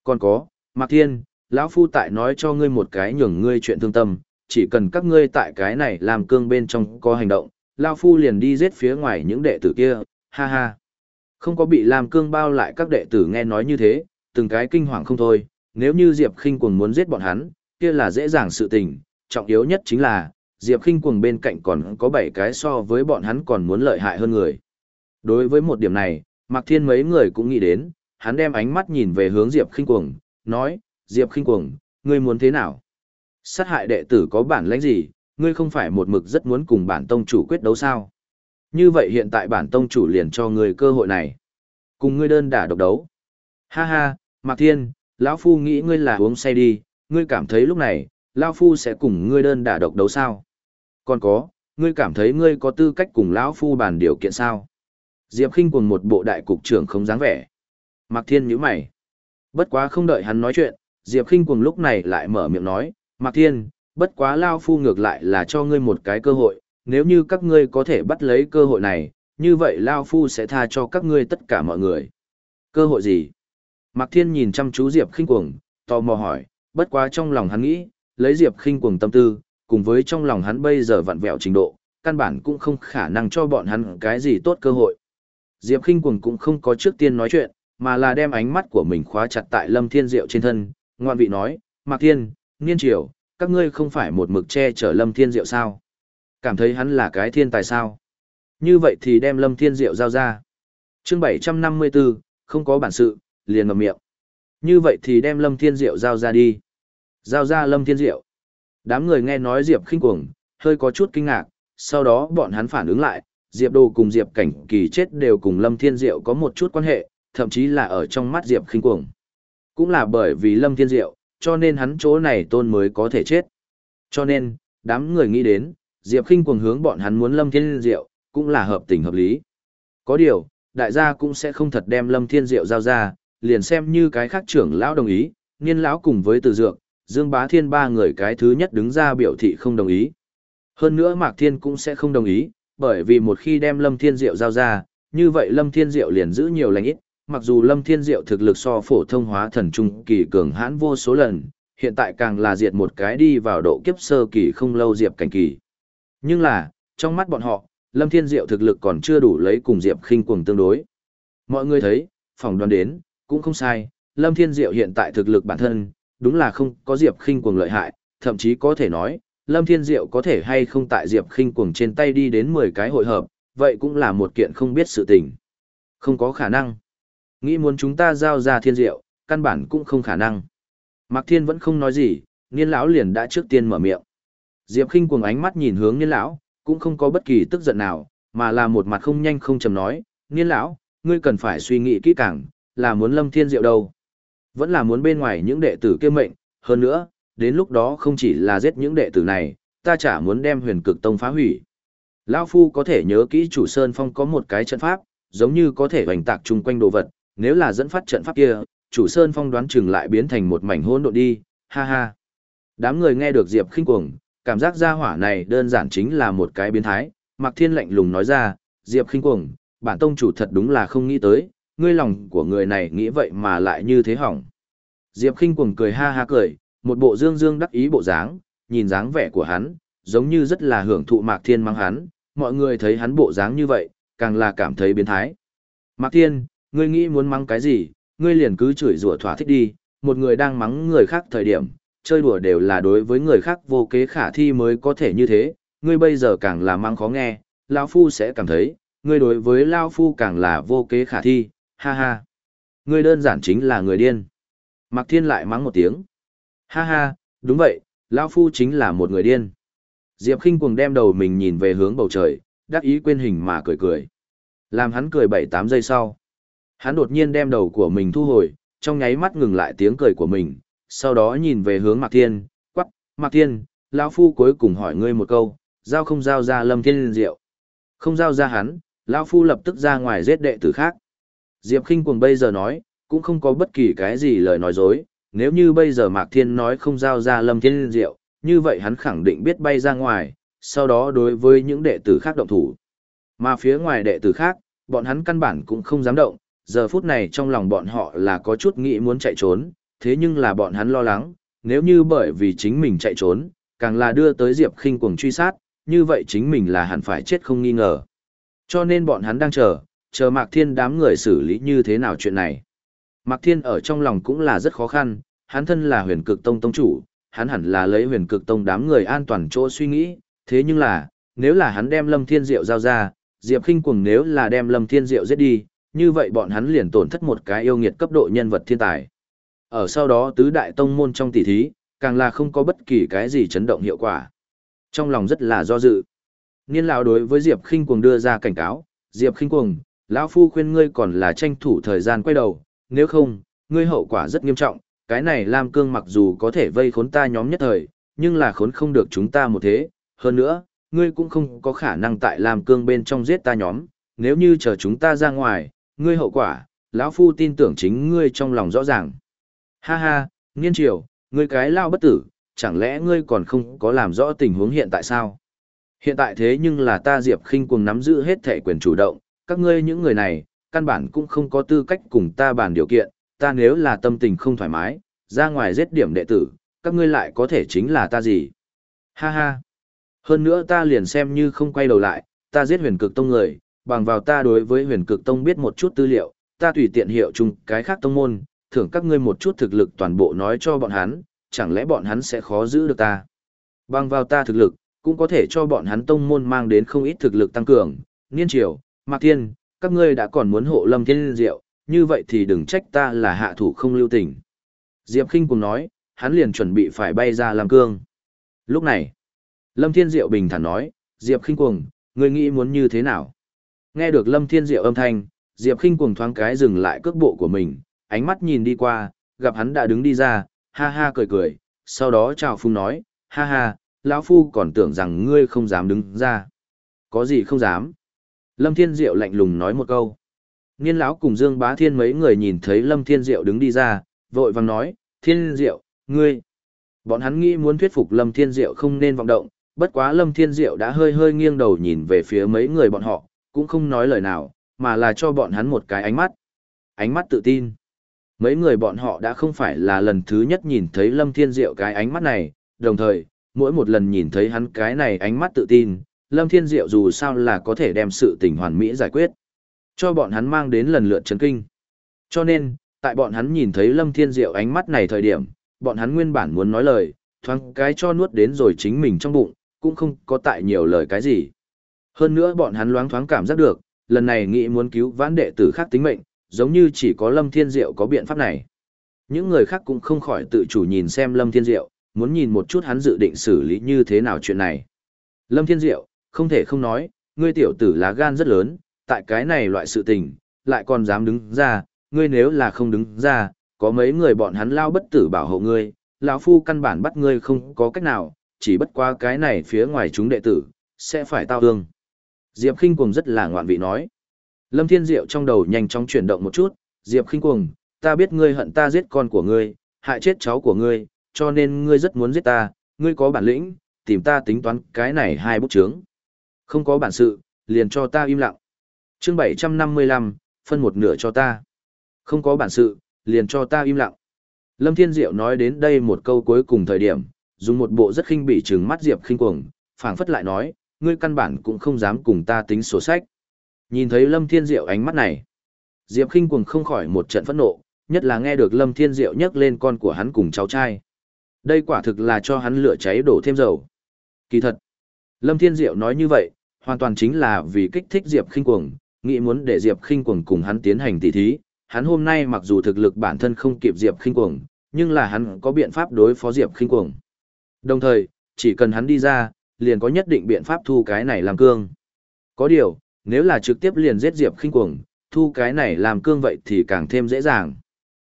Còn có, Mạc Thiên, lão phu tại nói cho ngươi một cái nhường ngươi chuyện thương tâm, chỉ cần các ngươi tại cái này làm cương bên trong có hành động, lão phu liền đi giết phía ngoài những đệ tử kia, ha ha. Không có bị làm cương bao lại các đệ tử nghe nói như thế, từng cái kinh hoàng không thôi, nếu như Diệp Khinh Cuồng muốn giết bọn hắn, kia là dễ dàng sự tình, trọng yếu nhất chính là Diệp Khinh Cuồng bên cạnh còn có 7 cái so với bọn hắn còn muốn lợi hại hơn người. Đối với một điểm này, Mạc Thiên mấy người cũng nghĩ đến, hắn đem ánh mắt nhìn về hướng Diệp Khinh Cuồng, nói, Diệp khinh cuồng, ngươi muốn thế nào? Sát hại đệ tử có bản lãnh gì, ngươi không phải một mực rất muốn cùng bản tông chủ quyết đấu sao? Như vậy hiện tại bản tông chủ liền cho ngươi cơ hội này. Cùng ngươi đơn đả độc đấu. Ha ha, Mạc Thiên, lão Phu nghĩ ngươi là uống say đi, ngươi cảm thấy lúc này, lão Phu sẽ cùng ngươi đơn đả độc đấu sao? Còn có, ngươi cảm thấy ngươi có tư cách cùng lão Phu bàn điều kiện sao? Diệp khinh cùng một bộ đại cục trưởng không dáng vẻ. Mạc Thiên nhíu mày. Bất quá không đợi hắn nói chuyện, Diệp Kinh Cuồng lúc này lại mở miệng nói, Mạc Thiên, bất quá Lao Phu ngược lại là cho ngươi một cái cơ hội, nếu như các ngươi có thể bắt lấy cơ hội này, như vậy Lao Phu sẽ tha cho các ngươi tất cả mọi người. Cơ hội gì? Mạc Thiên nhìn chăm chú Diệp Kinh Cuồng, tò mò hỏi, bất quá trong lòng hắn nghĩ, lấy Diệp Kinh Cuồng tâm tư, cùng với trong lòng hắn bây giờ vặn vẹo trình độ, căn bản cũng không khả năng cho bọn hắn cái gì tốt cơ hội. Diệp Kinh Cuồng cũng không có trước tiên nói chuyện, mà là đem ánh mắt của mình khóa chặt tại Lâm Thiên Diệu trên thân, ngoan vị nói, Mạc Thiên, Niên Triều, các ngươi không phải một mực che chở Lâm Thiên Diệu sao? Cảm thấy hắn là cái thiên tài sao? Như vậy thì đem Lâm Thiên Diệu giao ra. chương 754, không có bản sự, liền ngậm miệng. Như vậy thì đem Lâm Thiên Diệu giao ra đi. Giao ra Lâm Thiên Diệu. Đám người nghe nói Diệp khinh cuồng, hơi có chút kinh ngạc, sau đó bọn hắn phản ứng lại, Diệp Đồ cùng Diệp Cảnh Kỳ chết đều cùng Lâm Thiên Diệu có một chút quan hệ, thậm chí là ở trong mắt Diệp khinh cuồng. Cũng là bởi vì Lâm Thiên Diệu, cho nên hắn chỗ này tôn mới có thể chết. Cho nên, đám người nghĩ đến, Diệp kinh cuồng hướng bọn hắn muốn Lâm Thiên Diệu, cũng là hợp tình hợp lý. Có điều, đại gia cũng sẽ không thật đem Lâm Thiên Diệu giao ra, liền xem như cái khác trưởng lão đồng ý, niên lão cùng với từ dược, Dương Bá Thiên ba người cái thứ nhất đứng ra biểu thị không đồng ý. Hơn nữa Mạc Thiên cũng sẽ không đồng ý, bởi vì một khi đem Lâm Thiên Diệu giao ra, như vậy Lâm Thiên Diệu liền giữ nhiều lành ít, mặc dù Lâm Thiên Diệu thực lực so phổ thông hóa thần trung kỳ cường hãn vô số lần, hiện tại càng là diệt một cái đi vào độ kiếp sơ kỳ không lâu Diệp cảnh kỳ. Nhưng là, trong mắt bọn họ, Lâm Thiên Diệu thực lực còn chưa đủ lấy cùng Diệp khinh cuồng tương đối. Mọi người thấy, phỏng đoán đến, cũng không sai, Lâm Thiên Diệu hiện tại thực lực bản thân, đúng là không có Diệp khinh cuồng lợi hại, thậm chí có thể nói, Lâm Thiên Diệu có thể hay không tại Diệp khinh cuồng trên tay đi đến 10 cái hội hợp, vậy cũng là một kiện không biết sự tình. Không có khả năng. Nghĩ muốn chúng ta giao ra thiên diệu, căn bản cũng không khả năng. Mạc Thiên vẫn không nói gì, niên lão liền đã trước tiên mở miệng. Diệp Kinh cuồng ánh mắt nhìn hướng niên lão, cũng không có bất kỳ tức giận nào, mà là một mặt không nhanh không chầm nói, niên lão, ngươi cần phải suy nghĩ kỹ càng, là muốn lâm thiên diệu đâu. Vẫn là muốn bên ngoài những đệ tử kia mệnh, hơn nữa, đến lúc đó không chỉ là giết những đệ tử này, ta chả muốn đem huyền cực tông phá hủy. Lão Phu có thể nhớ kỹ chủ Sơn Phong có một cái trận pháp, giống như có thể hoành tạc chung quanh đồ vật, nếu là dẫn phát trận pháp kia, chủ Sơn Phong đoán chừng lại biến thành một mảnh hỗn độn đi, ha ha. Đám người nghe được Diệp khinh cuồng, cảm giác gia hỏa này đơn giản chính là một cái biến thái, Mạc Thiên lạnh lùng nói ra, Diệp khinh cuồng, bản tông chủ thật đúng là không nghĩ tới, ngươi lòng của người này nghĩ vậy mà lại như thế hỏng. Diệp khinh cuồng cười ha ha cười, một bộ dương dương đắc ý bộ dáng, nhìn dáng vẻ của hắn, giống như rất là hưởng thụ Mạc Thiên mang hắn, mọi người thấy hắn bộ dáng như vậy, càng là cảm thấy biến thái. Mạc Thiên, ngươi nghĩ muốn mắng cái gì, ngươi liền cứ chửi rủa thỏa thích đi, một người đang mắng người khác thời điểm, chơi đùa đều là đối với người khác vô kế khả thi mới có thể như thế, ngươi bây giờ càng là mắng khó nghe, lão Phu sẽ cảm thấy, ngươi đối với lão Phu càng là vô kế khả thi, ha ha. Ngươi đơn giản chính là người điên. Mạc Thiên lại mắng một tiếng. Ha ha, đúng vậy, lão Phu chính là một người điên. Diệp khinh cuồng đem đầu mình nhìn về hướng bầu trời, đắc ý quên hình mà cười cười. Làm hắn cười bảy tám giây sau. Hắn đột nhiên đem đầu của mình thu hồi, trong nháy mắt ngừng lại tiếng cười của mình, sau đó nhìn về hướng Mạc Thiên, quắc, Mạc Thiên, lão Phu cuối cùng hỏi ngươi một câu, giao không giao ra Lâm Thiên liên Diệu. Không giao ra hắn, lão Phu lập tức ra ngoài giết đệ tử khác. Diệp khinh cuồng bây giờ nói, cũng không có bất kỳ cái gì lời nói dối, nếu như bây giờ Mạc Thiên nói không giao ra Lâm Thiên liên Diệu, như vậy hắn khẳng định biết bay ra ngoài, sau đó đối với những đệ tử khác động thủ. Mà phía ngoài đệ tử khác, bọn hắn căn bản cũng không dám động, giờ phút này trong lòng bọn họ là có chút nghĩ muốn chạy trốn, thế nhưng là bọn hắn lo lắng, nếu như bởi vì chính mình chạy trốn, càng là đưa tới Diệp khinh cuồng truy sát, như vậy chính mình là hẳn phải chết không nghi ngờ. Cho nên bọn hắn đang chờ, chờ Mạc Thiên đám người xử lý như thế nào chuyện này. Mạc Thiên ở trong lòng cũng là rất khó khăn, hắn thân là huyền cực tông tông chủ, hắn hẳn là lấy huyền cực tông đám người an toàn chỗ suy nghĩ, thế nhưng là, nếu là hắn đem Lâm Thiên Diệu giao ra, Diệp Kinh Cuồng nếu là đem Lâm Thiên Diệu giết đi, như vậy bọn hắn liền tổn thất một cái yêu nghiệt cấp độ nhân vật thiên tài. Ở sau đó tứ đại tông môn trong tỷ thí, càng là không có bất kỳ cái gì chấn động hiệu quả. Trong lòng rất là do dự. Niên lão đối với Diệp Khinh Cuồng đưa ra cảnh cáo, "Diệp Khinh Cuồng, lão phu khuyên ngươi còn là tranh thủ thời gian quay đầu, nếu không, ngươi hậu quả rất nghiêm trọng, cái này Lam Cương mặc dù có thể vây khốn ta nhóm nhất thời, nhưng là khốn không được chúng ta một thế, hơn nữa, ngươi cũng không có khả năng tại Lam Cương bên trong giết ta nhóm, nếu như chờ chúng ta ra ngoài, ngươi hậu quả, lão phu tin tưởng chính ngươi trong lòng rõ ràng. Ha ha, nghiên triều, ngươi cái lao bất tử, chẳng lẽ ngươi còn không có làm rõ tình huống hiện tại sao? Hiện tại thế nhưng là ta Diệp khinh cuồng nắm giữ hết thể quyền chủ động, các ngươi những người này, căn bản cũng không có tư cách cùng ta bàn điều kiện, ta nếu là tâm tình không thoải mái, ra ngoài giết điểm đệ tử, các ngươi lại có thể chính là ta gì? Ha ha! Hơn nữa ta liền xem như không quay đầu lại, ta giết huyền cực tông người, bằng vào ta đối với huyền cực tông biết một chút tư liệu, ta tùy tiện hiệu chung cái khác tông môn, thưởng các ngươi một chút thực lực toàn bộ nói cho bọn hắn, chẳng lẽ bọn hắn sẽ khó giữ được ta. Bằng vào ta thực lực, cũng có thể cho bọn hắn tông môn mang đến không ít thực lực tăng cường, niên triều, mạc thiên, các ngươi đã còn muốn hộ lâm thiên diệu, như vậy thì đừng trách ta là hạ thủ không lưu tình. Diệp Kinh cùng nói, hắn liền chuẩn bị phải bay ra làm cương. Lúc này, Lâm Thiên Diệu bình thản nói, Diệp Kinh cuồng, ngươi nghĩ muốn như thế nào? Nghe được Lâm Thiên Diệu âm thanh, Diệp Kinh cuồng thoáng cái dừng lại cước bộ của mình, ánh mắt nhìn đi qua, gặp hắn đã đứng đi ra, ha ha cười cười, sau đó chào phung nói, ha ha, lão phu còn tưởng rằng ngươi không dám đứng ra. Có gì không dám? Lâm Thiên Diệu lạnh lùng nói một câu. Niên lão cùng Dương Bá Thiên mấy người nhìn thấy Lâm Thiên Diệu đứng đi ra, vội vàng nói, Thiên Diệu, ngươi. Bọn hắn nghĩ muốn thuyết phục Lâm Thiên Diệu không nên vọng động, bất quá Lâm Thiên Diệu đã hơi hơi nghiêng đầu nhìn về phía mấy người bọn họ, cũng không nói lời nào, mà là cho bọn hắn một cái ánh mắt. Ánh mắt tự tin. Mấy người bọn họ đã không phải là lần thứ nhất nhìn thấy Lâm Thiên Diệu cái ánh mắt này, đồng thời, mỗi một lần nhìn thấy hắn cái này ánh mắt tự tin, Lâm Thiên Diệu dù sao là có thể đem sự tình hoàn mỹ giải quyết. Cho bọn hắn mang đến lần lượt chấn kinh. Cho nên, tại bọn hắn nhìn thấy Lâm Thiên Diệu ánh mắt này thời điểm, bọn hắn nguyên bản muốn nói lời, thoáng cái cho nuốt đến rồi chính mình trong bụng, cũng không có tại nhiều lời cái gì. Hơn nữa bọn hắn loáng thoáng cảm giác được, lần này nghĩ muốn cứu vãn đệ tử khác tính mệnh, giống như chỉ có Lâm Thiên Diệu có biện pháp này. Những người khác cũng không khỏi tự chủ nhìn xem Lâm Thiên Diệu, muốn nhìn một chút hắn dự định xử lý như thế nào chuyện này. Lâm Thiên Diệu, không thể không nói, ngươi tiểu tử lá gan rất lớn, tại cái này loại sự tình, lại còn dám đứng ra, ngươi nếu là không đứng ra, có mấy người bọn hắn lao bất tử bảo hộ ngươi, lão phu căn bản bắt ngươi không có cách nào, chỉ bất qua cái này phía ngoài chúng đệ tử, sẽ phải tao ương. Diệp Kinh Cuồng rất là ngoạn vị nói. Lâm Thiên Diệu trong đầu nhanh chóng chuyển động một chút, Diệp Kinh Cuồng, ta biết ngươi hận ta giết con của ngươi, hại chết cháu của ngươi, cho nên ngươi rất muốn giết ta, ngươi có bản lĩnh, tìm ta tính toán cái này hai bút chướng. Không có bản sự, liền cho ta im lặng. Chương 755, phân một nửa cho ta. Không có bản sự, liền cho ta im lặng. Lâm Thiên Diệu nói đến đây một câu cuối cùng thời điểm, dùng một bộ rất khinh bỉ trừng mắt Diệp Kinh cuồng, phảng phất lại nói, ngươi căn bản cũng không dám cùng ta tính sổ sách. Nhìn thấy Lâm Thiên Diệu ánh mắt này, Diệp Kinh cuồng không khỏi một trận phẫn nộ, nhất là nghe được Lâm Thiên Diệu nhắc lên con của hắn cùng cháu trai. Đây quả thực là cho hắn lửa cháy đổ thêm dầu. Kỳ thật, Lâm Thiên Diệu nói như vậy, hoàn toàn chính là vì kích thích Diệp Kinh cuồng, nghĩ muốn để Diệp Kinh cuồng cùng hắn tiến hành tỉ thí. Hắn hôm nay mặc dù thực lực bản thân không kịp Diệp Kinh cuồng, nhưng là hắn có biện pháp đối phó Diệp Kinh cuồng. Đồng thời, chỉ cần hắn đi ra, liền có nhất định biện pháp thu cái này làm cương. Có điều, nếu là trực tiếp liền giết Diệp Kinh cuồng, thu cái này làm cương vậy thì càng thêm dễ dàng.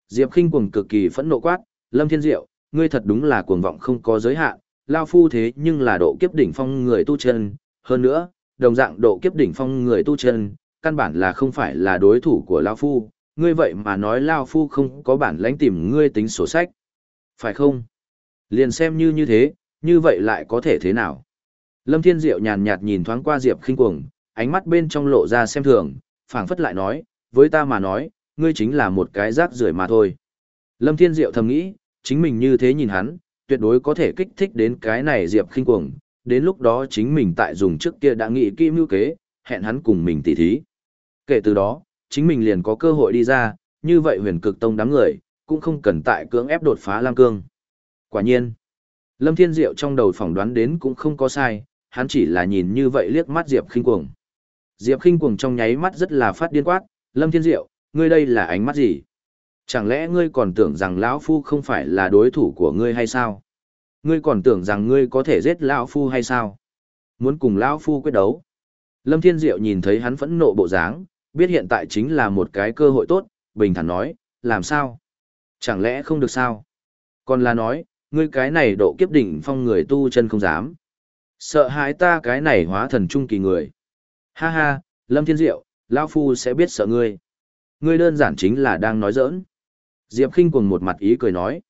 Diệp Kinh cuồng cực kỳ phẫn nộ quát, Lâm Thiên Diệu, ngươi thật đúng là cuồng vọng không có giới hạn, lao phu thế nhưng là độ kiếp đỉnh phong người tu chân, hơn nữa, đồng dạng độ kiếp đỉnh phong người tu chân, căn bản là không phải là đối thủ của lao phu, ngươi vậy mà nói lao phu không có bản lãnh tìm ngươi tính sổ sách. Phải không? Liền xem như như thế, như vậy lại có thể thế nào? Lâm Thiên Diệu nhàn nhạt nhìn thoáng qua Diệp Kinh cuồng, ánh mắt bên trong lộ ra xem thường, phảng phất lại nói, với ta mà nói, ngươi chính là một cái rác rưởi mà thôi. Lâm Thiên Diệu thầm nghĩ, chính mình như thế nhìn hắn, tuyệt đối có thể kích thích đến cái này Diệp Kinh cuồng, đến lúc đó chính mình tại dùng trước kia đã nghĩ kỹ mưu kế, hẹn hắn cùng mình tỉ thí. Kể từ đó, chính mình liền có cơ hội đi ra, như vậy huyền cực tông đám người, cũng không cần tại cưỡng ép đột phá Lam Cương. Quả nhiên, Lâm Thiên Diệu trong đầu phỏng đoán đến cũng không có sai, hắn chỉ là nhìn như vậy liếc mắt Diệp khinh cuồng. Diệp khinh cuồng trong nháy mắt rất là phát điên quát, Lâm Thiên Diệu, ngươi đây là ánh mắt gì? Chẳng lẽ ngươi còn tưởng rằng lão Phu không phải là đối thủ của ngươi hay sao? Ngươi còn tưởng rằng ngươi có thể giết lão Phu hay sao? Muốn cùng lão Phu quyết đấu? Lâm Thiên Diệu nhìn thấy hắn phẫn nộ bộ dáng, biết hiện tại chính là một cái cơ hội tốt, bình thản nói, làm sao? Chẳng lẽ không được sao? Còn là nói, ngươi cái này độ kiếp đỉnh phong người tu chân không dám. Sợ hãi ta cái này hóa thần trung kỳ người. Ha ha, Lâm Thiên Diệu, lão Phu sẽ biết sợ ngươi. Ngươi đơn giản chính là đang nói giỡn. Diệp Kinh cuồng một mặt ý cười nói.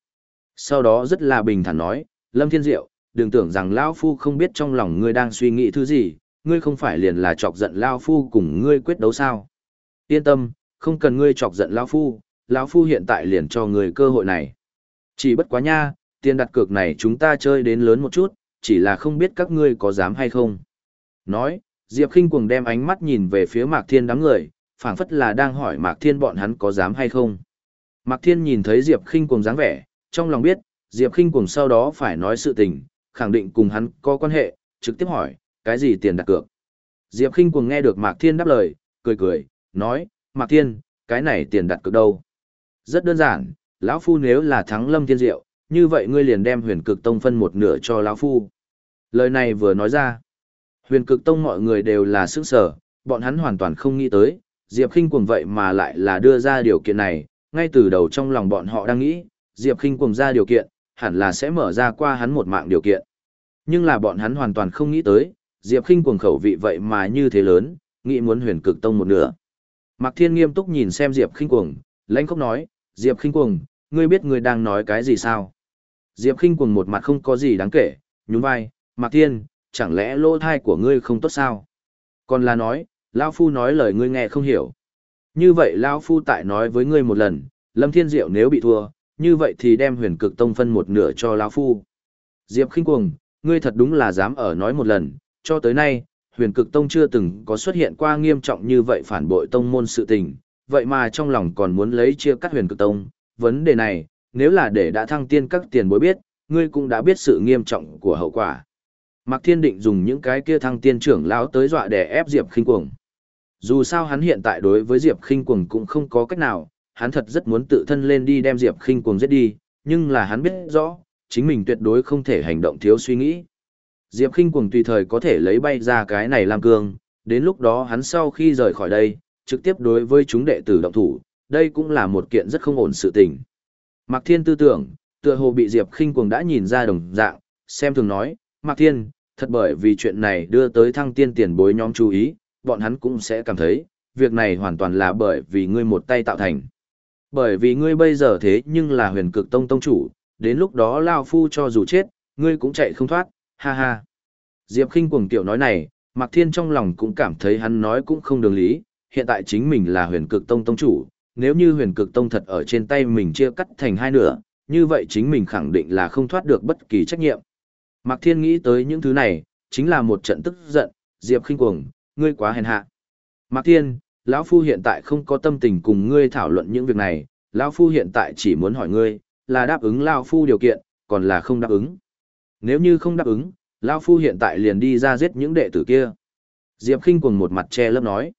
Sau đó rất là bình thản nói, Lâm Thiên Diệu, đừng tưởng rằng lão Phu không biết trong lòng ngươi đang suy nghĩ thứ gì, ngươi không phải liền là chọc giận lão Phu cùng ngươi quyết đấu sao. Yên tâm, không cần ngươi chọc giận lão Phu, lão Phu hiện tại liền cho ngươi cơ hội này. Chỉ bất quá nha, tiền đặt cược này chúng ta chơi đến lớn một chút, chỉ là không biết các ngươi có dám hay không. Nói, Diệp Kinh cuồng đem ánh mắt nhìn về phía Mạc Thiên đám người, phảng phất là đang hỏi Mạc Thiên bọn hắn có dám hay không. Mạc Thiên nhìn thấy Diệp Kinh cuồng dáng vẻ, trong lòng biết, Diệp Kinh cuồng sau đó phải nói sự tình, khẳng định cùng hắn có quan hệ, trực tiếp hỏi, cái gì tiền đặt cược. Diệp Kinh cuồng nghe được Mạc Thiên đáp lời, cười cười, nói, Mạc Thiên, cái này tiền đặt cược đâu? Rất đơn giản, lão phu nếu là thắng Lâm Thiên Diệu, như vậy ngươi liền đem huyền cực tông phân một nửa cho lão phu. Lời này vừa nói ra, huyền cực tông mọi người đều là sức sở, bọn hắn hoàn toàn không nghĩ tới, Diệp Kinh cuồng vậy mà lại là đưa ra điều kiện này, ngay từ đầu trong lòng bọn họ đang nghĩ, Diệp Kinh cuồng ra điều kiện, hẳn là sẽ mở ra qua hắn một mạng điều kiện. Nhưng là bọn hắn hoàn toàn không nghĩ tới, Diệp Kinh cuồng khẩu vị vậy mà như thế lớn, nghĩ muốn huyền cực tông một nửa. Mạc Thiên nghiêm túc nhìn xem Diệp Kinh cuồng, lãnh khốc nói, Diệp Kinh cuồng, ngươi biết ngươi đang nói cái gì sao? Diệp Kinh cuồng một mặt không có gì đáng kể, nhún vai, Mạc Thiên, chẳng lẽ lỗ thai của ngươi không tốt sao? Còn là nói, Lão Phu nói lời ngươi nghe không hiểu. Như vậy Lão Phu tại nói với ngươi một lần, Lâm Thiên Diệu nếu bị thua, như vậy thì đem huyền cực tông phân một nửa cho Lão Phu. Diệp khinh cuồng, ngươi thật đúng là dám ở nói một lần, cho tới nay, huyền cực tông chưa từng có xuất hiện qua nghiêm trọng như vậy phản bội tông môn sự tình, vậy mà trong lòng còn muốn lấy chia cắt huyền cực tông. Vấn đề này, nếu là để đã thăng tiên các tiền bối biết, ngươi cũng đã biết sự nghiêm trọng của hậu quả. Mạc Thiên định dùng những cái kia thăng tiên trưởng lão tới dọa để ép Diệp Khinh Cuồng. Dù sao hắn hiện tại đối với Diệp Khinh Cuồng cũng không có cách nào, hắn thật rất muốn tự thân lên đi đem Diệp Khinh Cuồng giết đi, nhưng là hắn biết rõ, chính mình tuyệt đối không thể hành động thiếu suy nghĩ. Diệp Khinh Cuồng tùy thời có thể lấy bay ra cái này làm cương, đến lúc đó hắn sau khi rời khỏi đây, trực tiếp đối với chúng đệ tử động thủ, đây cũng là một kiện rất không ổn sự tình. Mạc Thiên tư tưởng, tựa hồ bị Diệp Khinh Cuồng đã nhìn ra đồng dạng, xem thường nói, Mạc Thiên, thật bởi vì chuyện này đưa tới thăng tiên tiền bối nhóm chú ý, bọn hắn cũng sẽ cảm thấy, việc này hoàn toàn là bởi vì ngươi một tay tạo thành. Bởi vì ngươi bây giờ thế nhưng là huyền cực tông tông chủ, đến lúc đó Lao Phu cho dù chết, ngươi cũng chạy không thoát, ha ha. Diệp khinh cuồng tiểu nói này, Mạc Thiên trong lòng cũng cảm thấy hắn nói cũng không đường lý, hiện tại chính mình là huyền cực tông tông chủ, nếu như huyền cực tông thật ở trên tay mình chia cắt thành hai nửa, như vậy chính mình khẳng định là không thoát được bất kỳ trách nhiệm. Mạc Thiên nghĩ tới những thứ này, chính là một trận tức giận, Diệp khinh cuồng, ngươi quá hèn hạ. Mạc Thiên, lão phu hiện tại không có tâm tình cùng ngươi thảo luận những việc này, lão phu hiện tại chỉ muốn hỏi ngươi, là đáp ứng lão phu điều kiện, còn là không đáp ứng. Nếu như không đáp ứng, lão phu hiện tại liền đi ra giết những đệ tử kia. Diệp Khinh cuồng một mặt che lớp nói.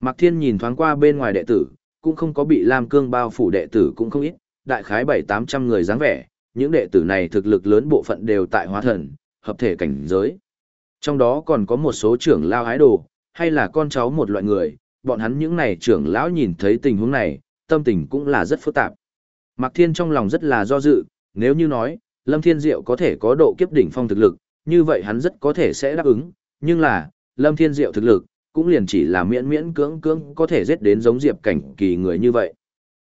Mạc Thiên nhìn thoáng qua bên ngoài đệ tử, cũng không có bị Lam Cương bao phủ đệ tử cũng không ít, đại khái bảy tám trăm người dáng vẻ, những đệ tử này thực lực lớn bộ phận đều tại hóa thần, hợp thể cảnh giới. Trong đó còn có một số trưởng lao hái đồ, hay là con cháu một loại người, bọn hắn những này trưởng lão nhìn thấy tình huống này, tâm tình cũng là rất phức tạp. Mạc Thiên trong lòng rất là do dự, nếu như nói, Lâm Thiên Diệu có thể có độ kiếp đỉnh phong thực lực, như vậy hắn rất có thể sẽ đáp ứng, nhưng là, Lâm Thiên Diệu thực lực, cũng liền chỉ là miễn miễn cưỡng cưỡng có thể giết đến giống Diệp cảnh kỳ người như vậy.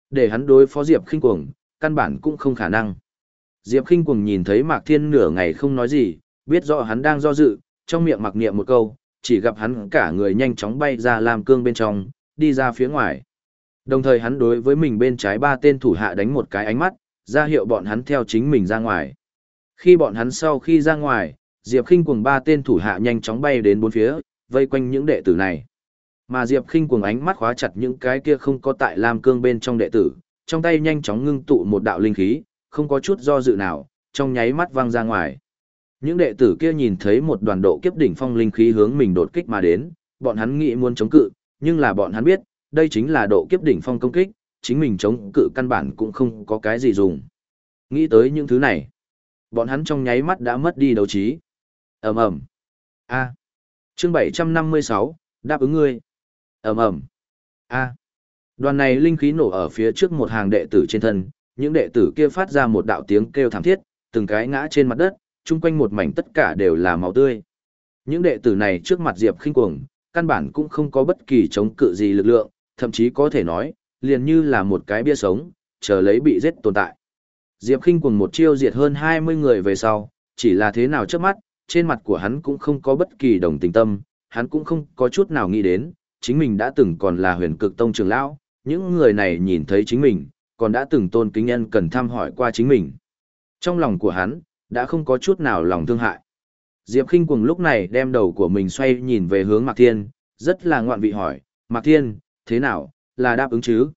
Để hắn đối phó Diệp khinh cuồng, căn bản cũng không khả năng. Diệp Kinh cuồng nhìn thấy Mạc Thiên nửa ngày không nói gì, biết rõ hắn đang do dự, trong miệng mặc niệm một câu, chỉ gặp hắn cả người nhanh chóng bay ra làm cương bên trong, đi ra phía ngoài. Đồng thời hắn đối với mình bên trái ba tên thủ hạ đánh một cái ánh mắt, ra hiệu bọn hắn theo chính mình ra ngoài. Khi bọn hắn sau khi ra ngoài, Diệp Kinh cuồng ba tên thủ hạ nhanh chóng bay đến bốn phía, vây quanh những đệ tử này. Mà Diệp Kinh cuồng ánh mắt khóa chặt những cái kia không có tại Lam Cương bên trong đệ tử, trong tay nhanh chóng ngưng tụ một đạo linh khí, không có chút do dự nào, trong nháy mắt văng ra ngoài. Những đệ tử kia nhìn thấy một đoàn độ kiếp đỉnh phong linh khí hướng mình đột kích mà đến, bọn hắn nghĩ muốn chống cự, nhưng là bọn hắn biết, đây chính là độ kiếp đỉnh phong công kích, chính mình chống cự căn bản cũng không có cái gì dùng. Nghĩ tới những thứ này, bọn hắn trong nháy mắt đã mất đi đấu trí. Ầm ầm. A. Chương 756, đáp ứng ngươi. Ầm ầm. A. Đoàn này linh khí nổ ở phía trước một hàng đệ tử trên thân, những đệ tử kia phát ra một đạo tiếng kêu thảm thiết, từng cái ngã trên mặt đất, chung quanh một mảnh tất cả đều là máu tươi. Những đệ tử này trước mặt Diệp khinh cuồng, căn bản cũng không có bất kỳ chống cự gì lực lượng, thậm chí có thể nói, liền như là một cái bia sống, chờ lấy bị giết tồn tại. Diệp khinh cuồng một chiêu diệt hơn 20 người về sau, chỉ là thế nào trước mắt, trên mặt của hắn cũng không có bất kỳ đồng tình tâm, hắn cũng không có chút nào nghĩ đến, chính mình đã từng còn là huyền cực tông trưởng lão, những người này nhìn thấy chính mình, còn đã từng tôn kính nhân cần thăm hỏi qua chính mình. Trong lòng của hắn, đã không có chút nào lòng thương hại. Diệp Kinh Cuồng lúc này đem đầu của mình xoay nhìn về hướng Mạc Thiên, rất là ngoạn vị hỏi, Mạc Thiên, thế nào, là đáp ứng chứ?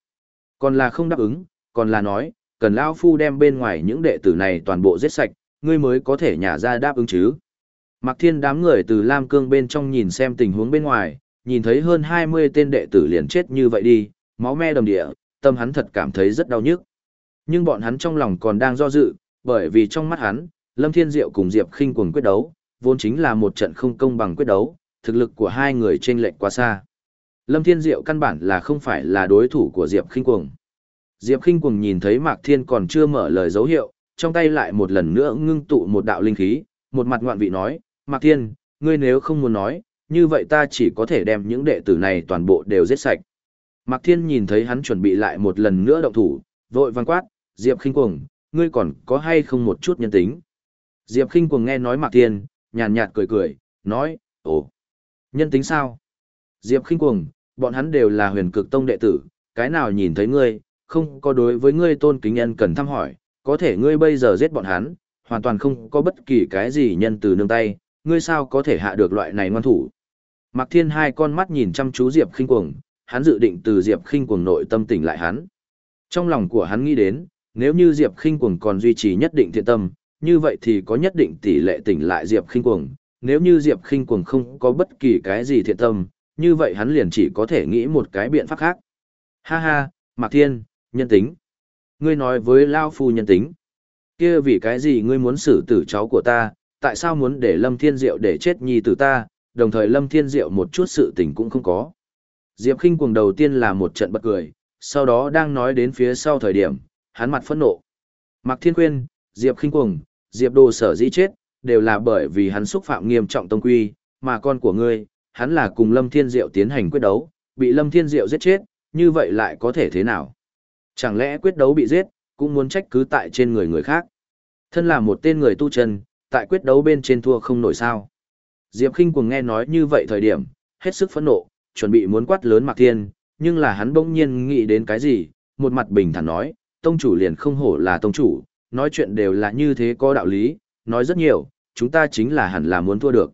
Còn là không đáp ứng, còn là nói, cần Lao Phu đem bên ngoài những đệ tử này toàn bộ giết sạch, ngươi mới có thể nhả ra đáp ứng chứ? Mạc Thiên đám người từ Lam Cương bên trong nhìn xem tình huống bên ngoài, nhìn thấy hơn 20 tên đệ tử liền chết như vậy đi, máu me đầm địa, tâm hắn thật cảm thấy rất đau nhức. Nhưng bọn hắn trong lòng còn đang do dự, bởi vì trong mắt hắn, Lâm Thiên Diệu cùng Diệp Khinh cuồng quyết đấu, vốn chính là một trận không công bằng quyết đấu, thực lực của hai người chênh lệch quá xa. Lâm Thiên Diệu căn bản là không phải là đối thủ của Diệp Khinh cuồng. Diệp Khinh cuồng nhìn thấy Mạc Thiên còn chưa mở lời dấu hiệu, trong tay lại một lần nữa ngưng tụ một đạo linh khí, một mặt ngoạn vị nói, Mạc Thiên, ngươi nếu không muốn nói, như vậy ta chỉ có thể đem những đệ tử này toàn bộ đều giết sạch. Mạc Thiên nhìn thấy hắn chuẩn bị lại một lần nữa động thủ, vội vang quát, Diệp Khinh cuồng, ngươi còn có hay không một chút nhân tính? Diệp Kinh cuồng nghe nói Mạc Thiên, nhàn nhạt cười cười, nói, ồ, nhân tính sao? Diệp Kinh cuồng, bọn hắn đều là huyền cực tông đệ tử, cái nào nhìn thấy ngươi, không có đối với ngươi tôn kính nhân cần thăm hỏi, có thể ngươi bây giờ giết bọn hắn, hoàn toàn không có bất kỳ cái gì nhân từ nương tay, ngươi sao có thể hạ được loại này ngoan thủ. Mạc Thiên hai con mắt nhìn chăm chú Diệp Kinh cuồng, hắn dự định từ Diệp Kinh cuồng nội tâm tỉnh lại hắn. Trong lòng của hắn nghĩ đến, nếu như Diệp Kinh cuồng còn duy trì nhất định thiện tâm, như vậy thì có nhất định tỷ lệ tỉnh lại Diệp khinh cuồng, nếu như Diệp Khinh Cuồng không có bất kỳ cái gì thiện tâm, như vậy hắn liền chỉ có thể nghĩ một cái biện pháp khác. Ha ha, Mạc Thiên, nhân tính. Ngươi nói với Lao Phu nhân tính. kia vì cái gì ngươi muốn xử tử cháu của ta, tại sao muốn để Lâm Thiên Diệu để chết nhi tử ta, đồng thời Lâm Thiên Diệu một chút sự tình cũng không có. Diệp Kinh cuồng đầu tiên là một trận bật cười, sau đó đang nói đến phía sau thời điểm, hắn mặt phẫn nộ. Mạc Thiên Quyên, Diệp Kinh cuồng, Diệp Đồ sở dĩ chết, đều là bởi vì hắn xúc phạm nghiêm trọng tông quy, mà con của ngươi, hắn là cùng Lâm Thiên Diệu tiến hành quyết đấu, bị Lâm Thiên Diệu giết chết, như vậy lại có thể thế nào? Chẳng lẽ quyết đấu bị giết, cũng muốn trách cứ tại trên người người khác? Thân là một tên người tu chân, tại quyết đấu bên trên thua không nổi sao? Diệp Kinh cuồng nghe nói như vậy thời điểm, hết sức phẫn nộ, chuẩn bị muốn quát lớn Mạc Thiên, nhưng là hắn bỗng nhiên nghĩ đến cái gì, một mặt bình thản nói, tông chủ liền không hổ là tông chủ, nói chuyện đều là như thế có đạo lý, nói rất nhiều, chúng ta chính là hẳn là muốn thua được.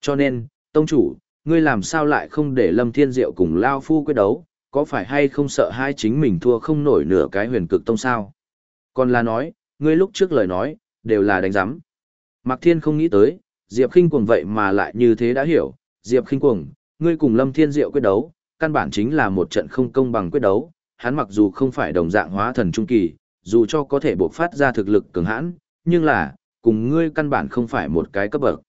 Cho nên, tông chủ, ngươi làm sao lại không để Lâm Thiên Diệu cùng Lao Phu quyết đấu, có phải hay không sợ hai chính mình thua không nổi nửa cái huyền cực tông sao? Còn là nói, ngươi lúc trước lời nói, đều là đánh giắm. Mạc Thiên không nghĩ tới, Diệp Kinh Cuồng vậy mà lại như thế đã hiểu, Diệp Kinh Cuồng, ngươi cùng Lâm Thiên Diệu quyết đấu, căn bản chính là một trận không công bằng quyết đấu, hắn mặc dù không phải đồng dạng hóa thần trung kỳ, dù cho có thể bộc phát ra thực lực cường hãn, nhưng là, cùng ngươi căn bản không phải một cái cấp bậc.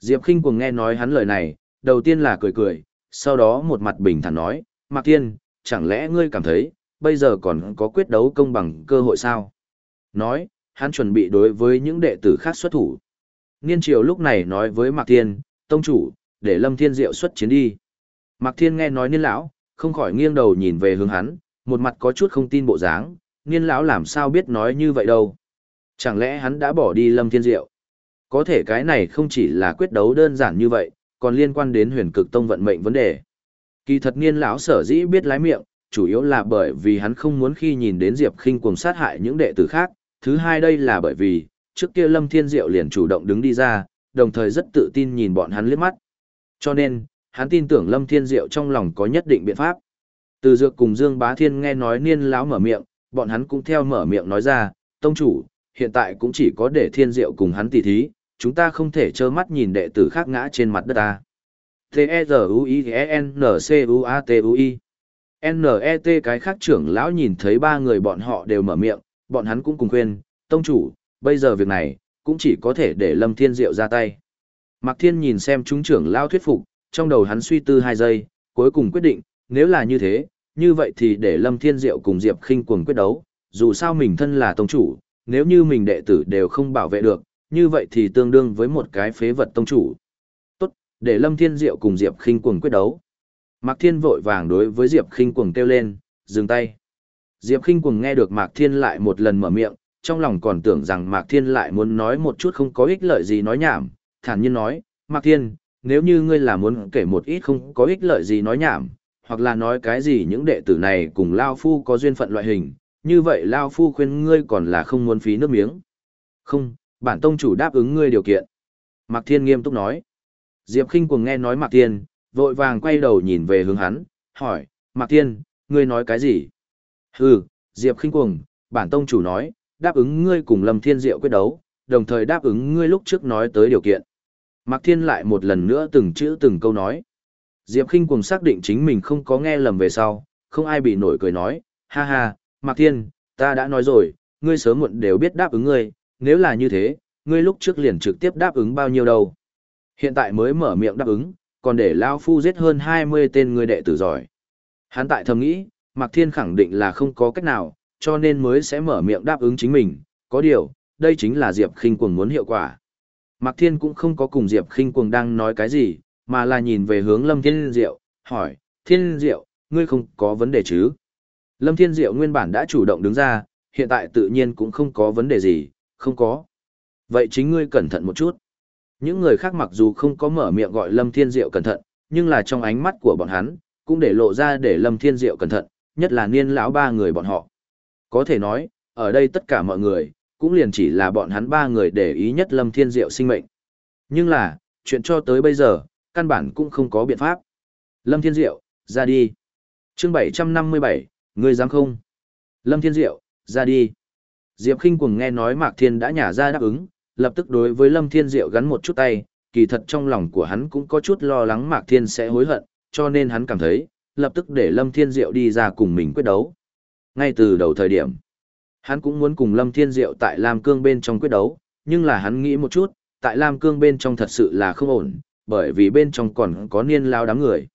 Diệp Kinh Cuồng nghe nói hắn lời này, đầu tiên là cười cười, sau đó một mặt bình thản nói, Mạc Thiên, chẳng lẽ ngươi cảm thấy, bây giờ còn có quyết đấu công bằng cơ hội sao? Nói, hắn chuẩn bị đối với những đệ tử khác xuất thủ. Niên triều lúc này nói với Mạc Thiên, tông chủ, để Lâm Thiên Diệu xuất chiến đi. Mạc Thiên nghe nói niên lão, không khỏi nghiêng đầu nhìn về hướng hắn, một mặt có chút không tin bộ dáng, niên lão làm sao biết nói như vậy đâu. Chẳng lẽ hắn đã bỏ đi Lâm Thiên Diệu? Có thể cái này không chỉ là quyết đấu đơn giản như vậy, còn liên quan đến huyền cực tông vận mệnh vấn đề. Kỳ thật niên lão sở dĩ biết lái miệng, chủ yếu là bởi vì hắn không muốn khi nhìn đến Diệp Khinh cuồng sát hại những đệ tử khác, thứ hai đây là bởi vì, trước kia Lâm Thiên Diệu liền chủ động đứng đi ra, đồng thời rất tự tin nhìn bọn hắn liếc mắt. Cho nên, hắn tin tưởng Lâm Thiên Diệu trong lòng có nhất định biện pháp. Từ dược cùng Dương Bá Thiên nghe nói niên lão mở miệng, bọn hắn cũng theo mở miệng nói ra, tông chủ, hiện tại cũng chỉ có để Thiên Diệu cùng hắn tỉ thí, chúng ta không thể trơ mắt nhìn đệ tử khác ngã trên mặt đất ta. T-E-Z-U-I-N-C-U-A-T-U-I N-E-T cái khác trưởng lão nhìn thấy ba người bọn họ đều mở miệng, bọn hắn cũng cùng khuyên, tông chủ, bây giờ việc này, cũng chỉ có thể để Lâm Thiên Diệu ra tay. Mạc Thiên nhìn xem chúng trưởng lao thuyết phục, trong đầu hắn suy tư hai giây, cuối cùng quyết định, nếu là như thế, như vậy thì để Lâm Thiên Diệu cùng Diệp Khinh cuồng quyết đấu, dù sao mình thân là tông chủ, nếu như mình đệ tử đều không bảo vệ được, như vậy thì tương đương với một cái phế vật tông chủ. Tốt, để Lâm Thiên Diệu cùng Diệp Khinh cuồng quyết đấu. Mạc Thiên vội vàng đối với Diệp Khinh cuồng kêu lên, dừng tay. Diệp Khinh cuồng nghe được Mạc Thiên lại một lần mở miệng, trong lòng còn tưởng rằng Mạc Thiên lại muốn nói một chút không có ích lợi gì nói nhảm, thản nhiên nói, Mạc Thiên, nếu như ngươi là muốn kể một ít không có ích lợi gì nói nhảm, hoặc là nói cái gì những đệ tử này cùng Lao Phu có duyên phận loại hình, như vậy Lao Phu khuyên ngươi còn là không muốn phí nước miếng. Không, bản tông chủ đáp ứng ngươi điều kiện. Mạc Thiên nghiêm túc nói. Diệp Kinh cuồng nghe nói Mạc Thiên, vội vàng quay đầu nhìn về hướng hắn, hỏi, Mạc Thiên, ngươi nói cái gì? Hừ, Diệp Kinh cuồng, bản tông chủ nói, đáp ứng ngươi cùng Lâm Thiên Diệu quyết đấu, đồng thời đáp ứng ngươi lúc trước nói tới điều kiện. Mạc Thiên lại một lần nữa từng chữ từng câu nói. Diệp Kinh cùng xác định chính mình không có nghe lầm về sau, không ai bị nổi cười nói, ha ha, Mạc Thiên, ta đã nói rồi, ngươi sớm muộn đều biết đáp ứng ngươi, nếu là như thế, ngươi lúc trước liền trực tiếp đáp ứng bao nhiêu đâu. Hiện tại mới mở miệng đáp ứng, còn để Lao Phu giết hơn 20 tên ngươi đệ tử giỏi. Hắn tại thầm nghĩ, Mạc Thiên khẳng định là không có cách nào, cho nên mới sẽ mở miệng đáp ứng chính mình, có điều, đây chính là Diệp Kinh cuồng muốn hiệu quả. Mạc Thiên cũng không có cùng Diệp Kinh cuồng đang nói cái gì, mà là nhìn về hướng Lâm Thiên Diệu, hỏi, Thiên Diệu, ngươi không có vấn đề chứ? Lâm Thiên Diệu nguyên bản đã chủ động đứng ra, hiện tại tự nhiên cũng không có vấn đề gì, không có. Vậy chính ngươi cẩn thận một chút. Những người khác mặc dù không có mở miệng gọi Lâm Thiên Diệu cẩn thận, nhưng là trong ánh mắt của bọn hắn, cũng để lộ ra để Lâm Thiên Diệu cẩn thận, nhất là niên lão ba người bọn họ. Có thể nói, ở đây tất cả mọi người, cũng liền chỉ là bọn hắn ba người để ý nhất Lâm Thiên Diệu sinh mệnh. Nhưng là, chuyện cho tới bây giờ, căn bản cũng không có biện pháp. Lâm Thiên Diệu, ra đi. chương 757, ngươi dám không? Lâm Thiên Diệu, ra đi. Diệp Kinh Cuồng nghe nói Mạc Thiên đã nhả ra đáp ứng, lập tức đối với Lâm Thiên Diệu gắn một chút tay, kỳ thật trong lòng của hắn cũng có chút lo lắng Mạc Thiên sẽ hối hận, cho nên hắn cảm thấy, lập tức để Lâm Thiên Diệu đi ra cùng mình quyết đấu. Ngay từ đầu thời điểm, hắn cũng muốn cùng Lâm Thiên Diệu tại Lam Cương bên trong quyết đấu, nhưng là hắn nghĩ một chút, tại Lam Cương bên trong thật sự là không ổn, bởi vì bên trong còn có niên lao đám người.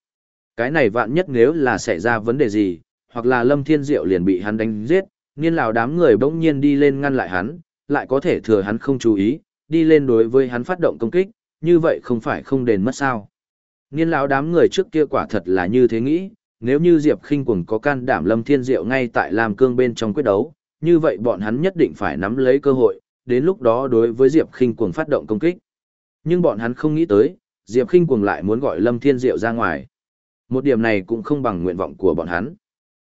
Cái này vạn nhất nếu là xảy ra vấn đề gì, hoặc là Lâm Thiên Diệu liền bị hắn đánh giết, niên lao đám người bỗng nhiên đi lên ngăn lại hắn, lại có thể thừa hắn không chú ý, đi lên đối với hắn phát động công kích, như vậy không phải không đền mất sao. Niên lão đám người trước kia quả thật là như thế nghĩ, nếu như Diệp Khinh Quần có can đảm Lâm Thiên Diệu ngay tại Lam Cương bên trong quyết đấu, như vậy bọn hắn nhất định phải nắm lấy cơ hội, đến lúc đó đối với Diệp Khinh Cuồng phát động công kích. Nhưng bọn hắn không nghĩ tới, Diệp Khinh Cuồng lại muốn gọi Lâm Thiên Diệu ra ngoài. Một điểm này cũng không bằng nguyện vọng của bọn hắn.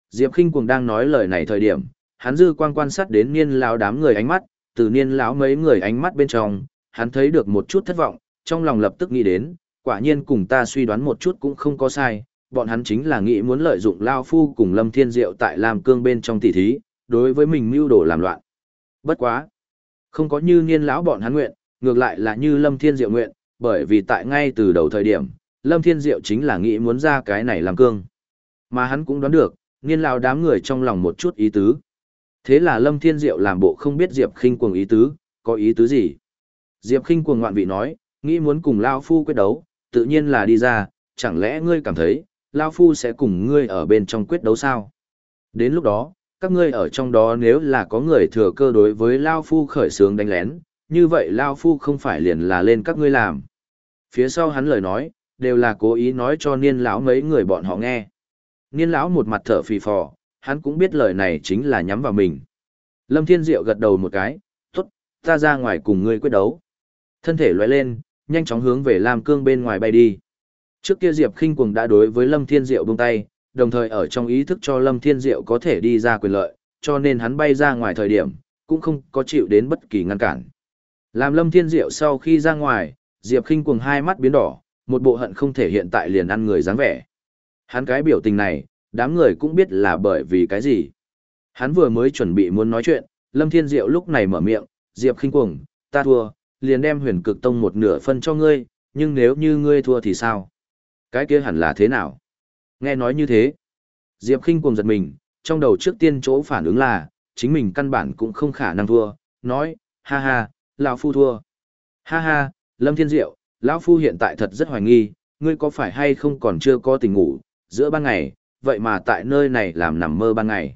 Diệp Khinh Cuồng đang nói lời này thời điểm, hắn dư quan quan sát đến niên lão đám người ánh mắt, từ niên lão mấy người ánh mắt bên trong, hắn thấy được một chút thất vọng, trong lòng lập tức nghĩ đến, quả nhiên cùng ta suy đoán một chút cũng không có sai, bọn hắn chính là nghĩ muốn lợi dụng Lao Phu cùng Lâm Thiên Diệu tại Lam Cương bên trong tỷ thí, đối với mình mưu đồ làm loạn. Bất quá. Không có như niên lão bọn hắn nguyện, ngược lại là như Lâm Thiên Diệu nguyện, bởi vì tại ngay từ đầu thời điểm, Lâm Thiên Diệu chính là nghĩ muốn ra cái này làm cương. Mà hắn cũng đoán được, niên lão đám người trong lòng một chút ý tứ. Thế là Lâm Thiên Diệu làm bộ không biết Diệp Khinh cuồng ý tứ, có ý tứ gì. Diệp Khinh cuồng ngoạn vị nói, nghĩ muốn cùng lão Phu quyết đấu, tự nhiên là đi ra, chẳng lẽ ngươi cảm thấy, lão Phu sẽ cùng ngươi ở bên trong quyết đấu sao? Đến lúc đó, các ngươi ở trong đó nếu là có người thừa cơ đối với Lao Phu khởi sướng đánh lén, như vậy Lao Phu không phải liền là lên các ngươi làm. Phía sau hắn lời nói, đều là cố ý nói cho niên lão mấy người bọn họ nghe. Niên lão một mặt thở phì phò, hắn cũng biết lời này chính là nhắm vào mình. Lâm Thiên Diệu gật đầu một cái, tốt, ta ra ngoài cùng ngươi quyết đấu. Thân thể lóe lên, nhanh chóng hướng về Lam Cương bên ngoài bay đi. Trước kia Diệp Kinh Cuồng đã đối với Lâm Thiên Diệu buông tay, đồng thời ở trong ý thức cho Lâm Thiên Diệu có thể đi ra quyền lợi, cho nên hắn bay ra ngoài thời điểm, cũng không có chịu đến bất kỳ ngăn cản. Làm Lâm Thiên Diệu sau khi ra ngoài, Diệp Khinh Cuồng hai mắt biến đỏ, một bộ hận không thể hiện tại liền ăn người dáng vẻ. Hắn cái biểu tình này, đám người cũng biết là bởi vì cái gì. Hắn vừa mới chuẩn bị muốn nói chuyện, Lâm Thiên Diệu lúc này mở miệng, Diệp Khinh Cuồng, ta thua, liền đem huyền cực tông một nửa phân cho ngươi, nhưng nếu như ngươi thua thì sao? Cái kia hẳn là thế nào? Nghe nói như thế. Diệp Kinh cuồng giật mình, trong đầu trước tiên chỗ phản ứng là, chính mình căn bản cũng không khả năng thua, nói, ha ha, lão phu thua. Ha ha, Lâm Thiên Diệu, lão phu hiện tại thật rất hoài nghi, ngươi có phải hay không còn chưa có tình ngủ, giữa ban ngày, vậy mà tại nơi này làm nằm mơ ban ngày.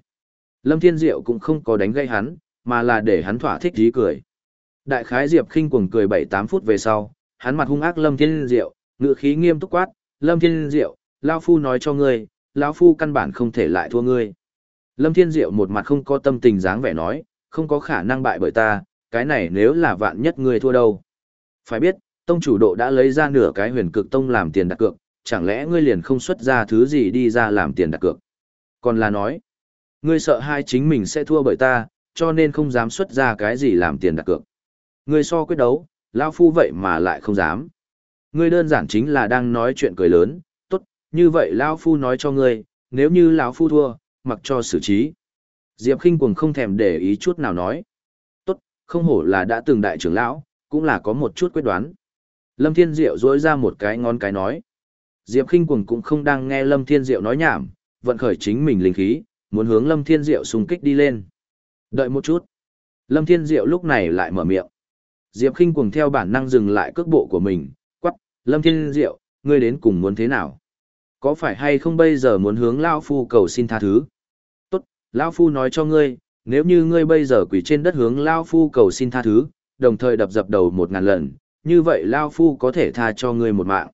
Lâm Thiên Diệu cũng không có đánh gây hắn, mà là để hắn thỏa thích dí cười. Đại khái Diệp Kinh cuồng cười 7-8 phút về sau, hắn mặt hung ác Lâm Thiên Diệu, ngựa khí nghiêm túc quát, Lâm Thiên Diệu, lão phu nói cho ngươi, lão phu căn bản không thể lại thua ngươi. Lâm Thiên Diệu một mặt không có tâm tình dáng vẻ nói, không có khả năng bại bởi ta, cái này nếu là vạn nhất ngươi thua đâu. Phải biết, tông chủ độ đã lấy ra nửa cái huyền cực tông làm tiền đặt cược, chẳng lẽ ngươi liền không xuất ra thứ gì đi ra làm tiền đặt cược. Còn là nói, ngươi sợ hai chính mình sẽ thua bởi ta, cho nên không dám xuất ra cái gì làm tiền đặt cược. Ngươi so quyết đấu, lão phu vậy mà lại không dám. Ngươi đơn giản chính là đang nói chuyện cười lớn, như vậy lão phu nói cho ngươi, nếu như lão phu thua, mặc cho xử trí. Diệp kinh Cuồng không thèm để ý chút nào nói. Tốt, không hổ là đã từng đại trưởng lão, cũng là có một chút quyết đoán. Lâm Thiên Diệu dỗi ra một cái ngón cái nói. Diệp kinh Cuồng cũng không đang nghe Lâm Thiên Diệu nói nhảm, vận khởi chính mình linh khí, muốn hướng Lâm Thiên Diệu xung kích đi lên. Đợi một chút. Lâm Thiên Diệu lúc này lại mở miệng. Diệp kinh cuồng theo bản năng dừng lại cước bộ của mình, quắc, Lâm Thiên Diệu, ngươi đến cùng muốn thế nào? Có phải hay không bây giờ muốn hướng Lao Phu cầu xin tha thứ? Tốt, Lao Phu nói cho ngươi, nếu như ngươi bây giờ quỳ trên đất hướng Lao Phu cầu xin tha thứ, đồng thời đập dập đầu một ngàn lần, như vậy Lao Phu có thể tha cho ngươi một mạng.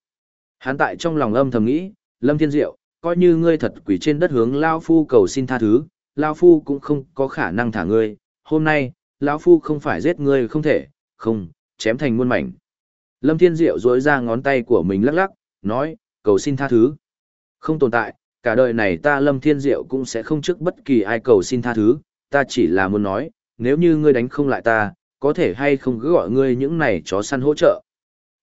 Hắn tại trong lòng âm thầm nghĩ, Lâm Thiên Diệu, coi như ngươi thật quỳ trên đất hướng Lao Phu cầu xin tha thứ, Lao Phu cũng không có khả năng thả ngươi, hôm nay, Lao Phu không phải giết ngươi không thể, không, chém thành muôn mảnh. Lâm Thiên Diệu dối ra ngón tay của mình lắc lắc, nói, cầu xin tha thứ. Không tồn tại, cả đời này ta Lâm Thiên Diệu cũng sẽ không trước bất kỳ ai cầu xin tha thứ, ta chỉ là muốn nói, nếu như ngươi đánh không lại ta, có thể hay không cứ gọi ngươi những này chó săn hỗ trợ.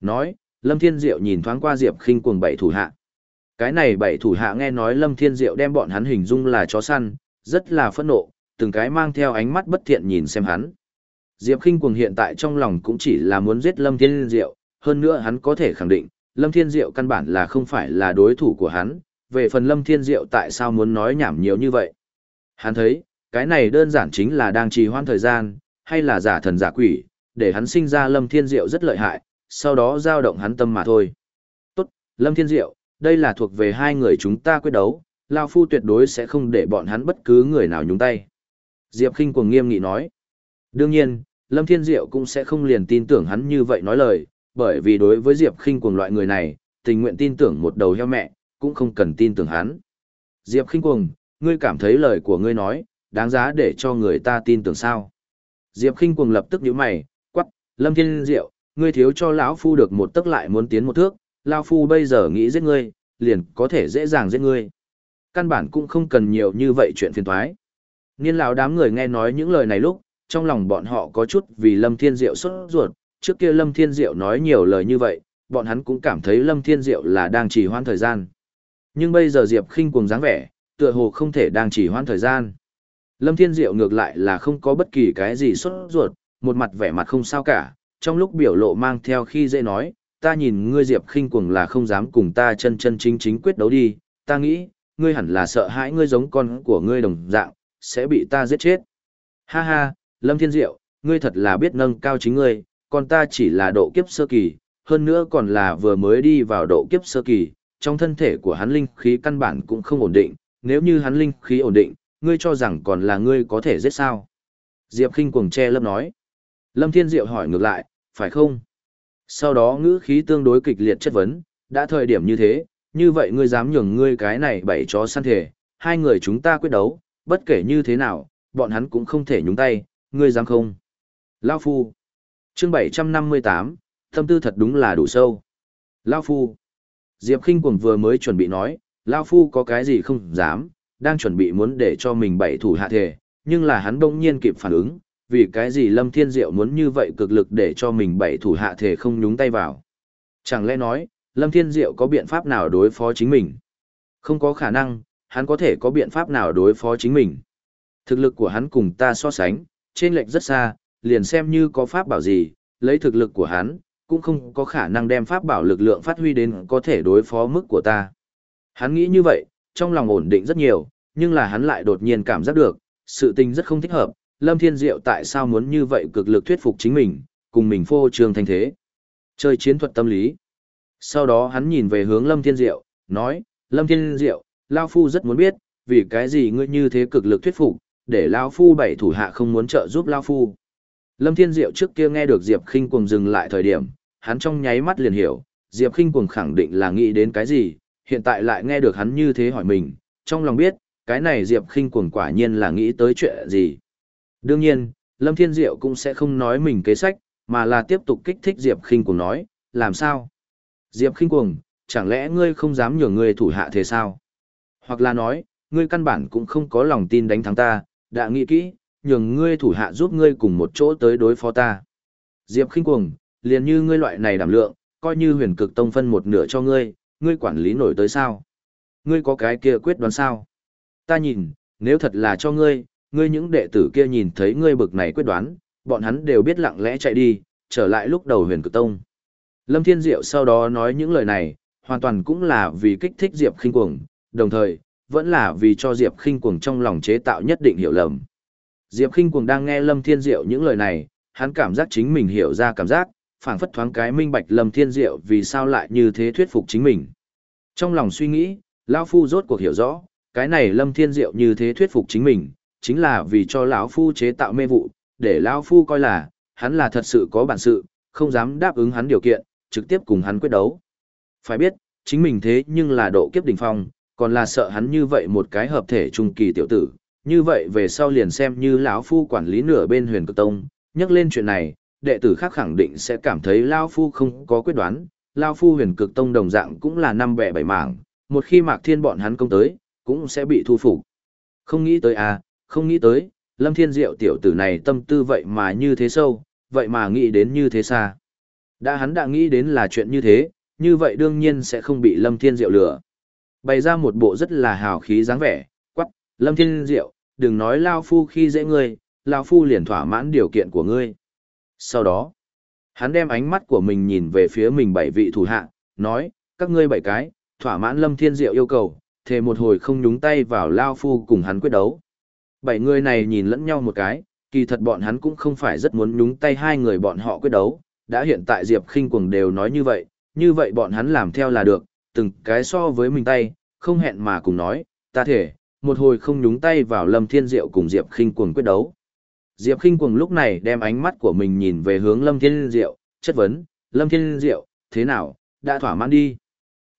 Nói, Lâm Thiên Diệu nhìn thoáng qua Diệp khinh cuồng bảy thủ hạ. Cái này bảy thủ hạ nghe nói Lâm Thiên Diệu đem bọn hắn hình dung là chó săn, rất là phẫn nộ, từng cái mang theo ánh mắt bất thiện nhìn xem hắn. Diệp Khinh Cuồng hiện tại trong lòng cũng chỉ là muốn giết Lâm Thiên Diệu, hơn nữa hắn có thể khẳng định, Lâm Thiên Diệu căn bản là không phải là đối thủ của hắn, về phần Lâm Thiên Diệu tại sao muốn nói nhảm nhiều như vậy. Hắn thấy, cái này đơn giản chính là đang trì hoãn thời gian, hay là giả thần giả quỷ, để hắn sinh ra Lâm Thiên Diệu rất lợi hại, sau đó giao động hắn tâm mà thôi. Tốt, Lâm Thiên Diệu, đây là thuộc về hai người chúng ta quyết đấu, Lao Phu tuyệt đối sẽ không để bọn hắn bất cứ người nào nhúng tay. Diệp Kinh cuồng nghiêm nghị nói. Đương nhiên, Lâm Thiên Diệu cũng sẽ không liền tin tưởng hắn như vậy nói lời, bởi vì đối với Diệp Kinh cuồng loại người này, tình nguyện tin tưởng một đầu heo mẹ, cũng không cần tin tưởng hắn. Diệp Kinh cuồng, ngươi cảm thấy lời của ngươi nói, đáng giá để cho người ta tin tưởng sao? Diệp Kinh cuồng lập tức nhíu mày, quắc, Lâm Thiên Diệu, ngươi thiếu cho lão phu được một tức lại muốn tiến một thước, lão phu bây giờ nghĩ giết ngươi, liền có thể dễ dàng giết ngươi. Căn bản cũng không cần nhiều như vậy chuyện phiền toái. Niên lão đám người nghe nói những lời này lúc, trong lòng bọn họ có chút vì Lâm Thiên Diệu sốt ruột, trước kia Lâm Thiên Diệu nói nhiều lời như vậy, bọn hắn cũng cảm thấy Lâm Thiên Diệu là đang trì hoãn thời gian. Nhưng bây giờ Diệp Khinh cuồng dáng vẻ, tựa hồ không thể đang chỉ hoãn thời gian. Lâm Thiên Diệu ngược lại là không có bất kỳ cái gì sốt ruột, một mặt vẻ mặt không sao cả, trong lúc biểu lộ mang theo khi dễ nói, ta nhìn ngươi Diệp khinh cuồng là không dám cùng ta chân chân chính chính quyết đấu đi, ta nghĩ, ngươi hẳn là sợ hãi ngươi giống con của ngươi đồng dạng, sẽ bị ta giết chết. Ha ha, Lâm Thiên Diệu, ngươi thật là biết nâng cao chính ngươi, còn ta chỉ là độ kiếp sơ kỳ, hơn nữa còn là vừa mới đi vào độ kiếp sơ kỳ, trong thân thể của hắn linh khí căn bản cũng không ổn định, nếu như hắn linh khí ổn định, ngươi cho rằng còn là ngươi có thể giết sao? Diệp Kinh cuồng che lấp nói. Lâm Thiên Diệu hỏi ngược lại, phải không? Sau đó ngữ khí tương đối kịch liệt chất vấn, đã thời điểm như thế, như vậy ngươi dám nhường ngươi cái này bảy chó săn thể, hai người chúng ta quyết đấu, bất kể như thế nào, bọn hắn cũng không thể nhúng tay, ngươi dám không? Lao Phu chương 758, tâm tư thật đúng là đủ sâu. Lao Phu Diệp Kinh Cuồng vừa mới chuẩn bị nói, Lao Phu có cái gì không dám, đang chuẩn bị muốn để cho mình bảy thủ hạ thể, nhưng là hắn bỗng nhiên kịp phản ứng, vì cái gì Lâm Thiên Diệu muốn như vậy cực lực để cho mình bảy thủ hạ thể không nhúng tay vào. Chẳng lẽ nói, Lâm Thiên Diệu có biện pháp nào đối phó chính mình? Không có khả năng, hắn có thể có biện pháp nào đối phó chính mình. Thực lực của hắn cùng ta so sánh, trên lệch rất xa, liền xem như có pháp bảo gì, lấy thực lực của hắn, cũng không có khả năng đem pháp bảo lực lượng phát huy đến có thể đối phó mức của ta. Hắn nghĩ như vậy, trong lòng ổn định rất nhiều, nhưng là hắn lại đột nhiên cảm giác được, sự tình rất không thích hợp, Lâm Thiên Diệu tại sao muốn như vậy cực lực thuyết phục chính mình, cùng mình phô trương thanh thế. Chơi chiến thuật tâm lý. Sau đó hắn nhìn về hướng Lâm Thiên Diệu, nói, Lâm Thiên Diệu, Lao Phu rất muốn biết, vì cái gì ngươi như thế cực lực thuyết phục, để Lao Phu bảy thủ hạ không muốn trợ giúp Lao Phu. Lâm Thiên Diệu trước kia nghe được Diệp Kinh cùng dừng lại thời điểm, hắn trong nháy mắt liền hiểu, Diệp Kinh Cuồng khẳng định là nghĩ đến cái gì, hiện tại lại nghe được hắn như thế hỏi mình, trong lòng biết, cái này Diệp Kinh Cuồng quả nhiên là nghĩ tới chuyện gì. Đương nhiên, Lâm Thiên Diệu cũng sẽ không nói mình kế sách, mà là tiếp tục kích thích Diệp Kinh Cuồng nói, làm sao? Diệp Kinh Cuồng, chẳng lẽ ngươi không dám nhường ngươi thủ hạ thế sao? Hoặc là nói, ngươi căn bản cũng không có lòng tin đánh thắng ta, đã nghĩ kỹ, nhường ngươi thủ hạ giúp ngươi cùng một chỗ tới đối phó ta. Diệp Kinh Cuồng, liền như ngươi loại này đảm lượng, coi như huyền cực tông phân một nửa cho ngươi, ngươi quản lý nổi tới sao? Ngươi có cái kia quyết đoán sao? Ta nhìn, nếu thật là cho ngươi, ngươi những đệ tử kia nhìn thấy ngươi bực này quyết đoán, bọn hắn đều biết lặng lẽ chạy đi, trở lại lúc đầu huyền cực tông. Lâm Thiên Diệu sau đó nói những lời này, hoàn toàn cũng là vì kích thích Diệp Kinh cuồng, đồng thời, vẫn là vì cho Diệp Kinh cuồng trong lòng chế tạo nhất định hiểu lầm. Diệp Kinh cuồng đang nghe Lâm Thiên Diệu những lời này, hắn cảm giác chính mình hiểu ra cảm giác, phảng phất thoáng cái minh bạch Lâm Thiên Diệu vì sao lại như thế thuyết phục chính mình. Trong lòng suy nghĩ, lão phu rốt cuộc hiểu rõ, cái này Lâm Thiên Diệu như thế thuyết phục chính mình, chính là vì cho lão phu chế tạo mê vụ, để lão phu coi là hắn là thật sự có bản sự, không dám đáp ứng hắn điều kiện, trực tiếp cùng hắn quyết đấu. Phải biết, chính mình thế nhưng là độ kiếp đỉnh phong, còn là sợ hắn như vậy một cái hợp thể trung kỳ tiểu tử, như vậy về sau liền xem như lão phu quản lý nửa bên Huyền Cực Tông, nhắc lên chuyện này, đệ tử khác khẳng định sẽ cảm thấy lao phu không có quyết đoán, lao phu Huyền Cực Tông đồng dạng cũng là năm bẻ bảy mảng, một khi Mạc Thiên bọn hắn công tới, cũng sẽ bị thu phục. Không nghĩ tới à, không nghĩ tới, Lâm Thiên Diệu tiểu tử này tâm tư vậy mà như thế sâu, vậy mà nghĩ đến như thế xa. Đã hắn đã nghĩ đến là chuyện như thế, như vậy đương nhiên sẽ không bị Lâm Thiên Diệu lừa. Bày ra một bộ rất là hào khí dáng vẻ, quắc, Lâm Thiên Diệu, đừng nói Lao Phu khi dễ ngươi, Lao Phu liền thỏa mãn điều kiện của ngươi. Sau đó, Hắn đem ánh mắt của mình nhìn về phía mình bảy vị thủ hạ, nói, các ngươi bảy cái, thỏa mãn Lâm Thiên Diệu yêu cầu, thề một hồi không nhúng tay vào Lao Phu cùng hắn quyết đấu. Bảy người này nhìn lẫn nhau một cái, kỳ thật bọn hắn cũng không phải rất muốn nhúng tay hai người bọn họ quyết đấu, đã hiện tại Diệp khinh Cuồng đều nói như vậy, như vậy bọn hắn làm theo là được, từng cái so với mình tay, không hẹn mà cùng nói, ta thể, một hồi không nhúng tay vào Lâm Thiên Diệu cùng Diệp khinh Cuồng quyết đấu. Diệp Kinh Cuồng lúc này đem ánh mắt của mình nhìn về hướng Lâm Thiên Diệu, chất vấn, Lâm Thiên Diệu, thế nào, đã thỏa mãn đi.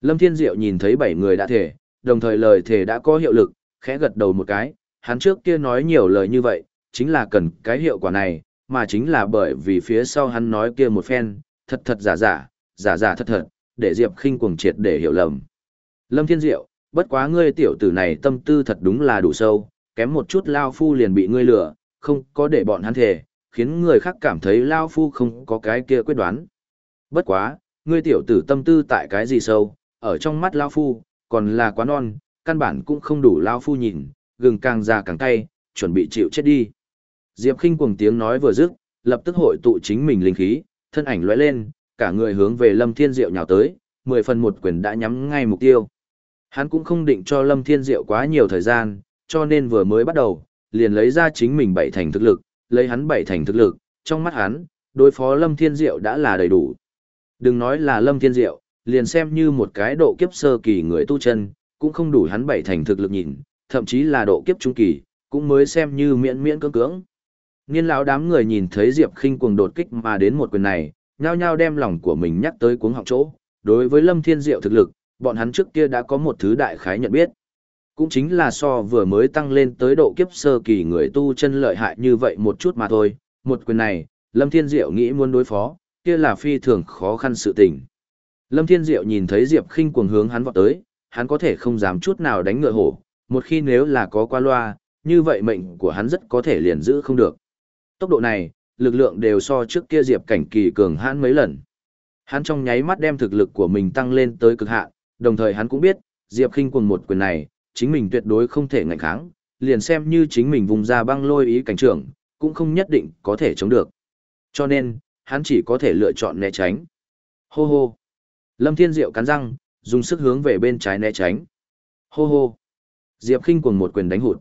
Lâm Thiên Diệu nhìn thấy bảy người đã thể, đồng thời lời thể đã có hiệu lực, khẽ gật đầu một cái, hắn trước kia nói nhiều lời như vậy, chính là cần cái hiệu quả này, mà chính là bởi vì phía sau hắn nói kia một phen, thật thật giả giả, giả giả thật thật, để Diệp Kinh cuồng triệt để hiểu lầm. Lâm Thiên Diệu, bất quá ngươi tiểu tử này tâm tư thật đúng là đủ sâu, kém một chút Lao Phu liền bị ngươi lừa, không có để bọn hắn thề khiến người khác cảm thấy Lao Phu không có cái kia quyết đoán. Bất quá, ngươi tiểu tử tâm tư tại cái gì sâu, ở trong mắt Lao Phu, còn là quá non, căn bản cũng không đủ Lao Phu nhìn, gừng càng già càng cay, chuẩn bị chịu chết đi. Diệp khinh cuồng tiếng nói vừa dứt, lập tức hội tụ chính mình linh khí, thân ảnh lóe lên, cả người hướng về Lâm Thiên Diệu nhào tới, mười phần một quyền đã nhắm ngay mục tiêu. Hắn cũng không định cho Lâm Thiên Diệu quá nhiều thời gian, cho nên vừa mới bắt đầu, liền lấy ra chính mình bảy thành thực lực, lấy hắn bảy thành thực lực, trong mắt hắn, đối phó Lâm Thiên Diệu đã là đầy đủ. Đừng nói là Lâm Thiên Diệu, liền xem như một cái độ kiếp sơ kỳ người tu chân, cũng không đủ hắn bảy thành thực lực nhìn, thậm chí là độ kiếp trung kỳ, cũng mới xem như miễn miễn cưỡng cưỡng. Niên lão đám người nhìn thấy Diệp Khinh cuồng đột kích mà đến một quyền này, nhao nhao đem lòng của mình nhắc tới cuống họng chỗ. Đối với Lâm Thiên Diệu thực lực, bọn hắn trước kia đã có một thứ đại khái nhận biết. Cũng chính là so vừa mới tăng lên tới độ kiếp sơ kỳ người tu chân lợi hại như vậy một chút mà thôi. Một quyền này, Lâm Thiên Diệu nghĩ muốn đối phó, kia là phi thường khó khăn sự tình. Lâm Thiên Diệu nhìn thấy Diệp Khinh cuồng hướng hắn vọt tới, hắn có thể không dám chút nào đánh ngựa hổ, một khi nếu là có qua loa, như vậy mệnh của hắn rất có thể liền giữ không được. Tốc độ này, lực lượng đều so trước kia Diệp Cảnh Kỳ cường hãn mấy lần. Hắn trong nháy mắt đem thực lực của mình tăng lên tới cực hạn, đồng thời hắn cũng biết, Diệp Khinh cuồng một quyền này, chính mình tuyệt đối không thể ngạnh kháng, liền xem như chính mình vùng ra băng lôi ý cảnh trưởng, cũng không nhất định có thể chống được. Cho nên, hắn chỉ có thể lựa chọn né tránh. Hô hô. Lâm Thiên Diệu cắn răng, dùng sức hướng về bên trái né tránh. Hô hô. Diệp Khinh cuồng một quyền đánh hụt.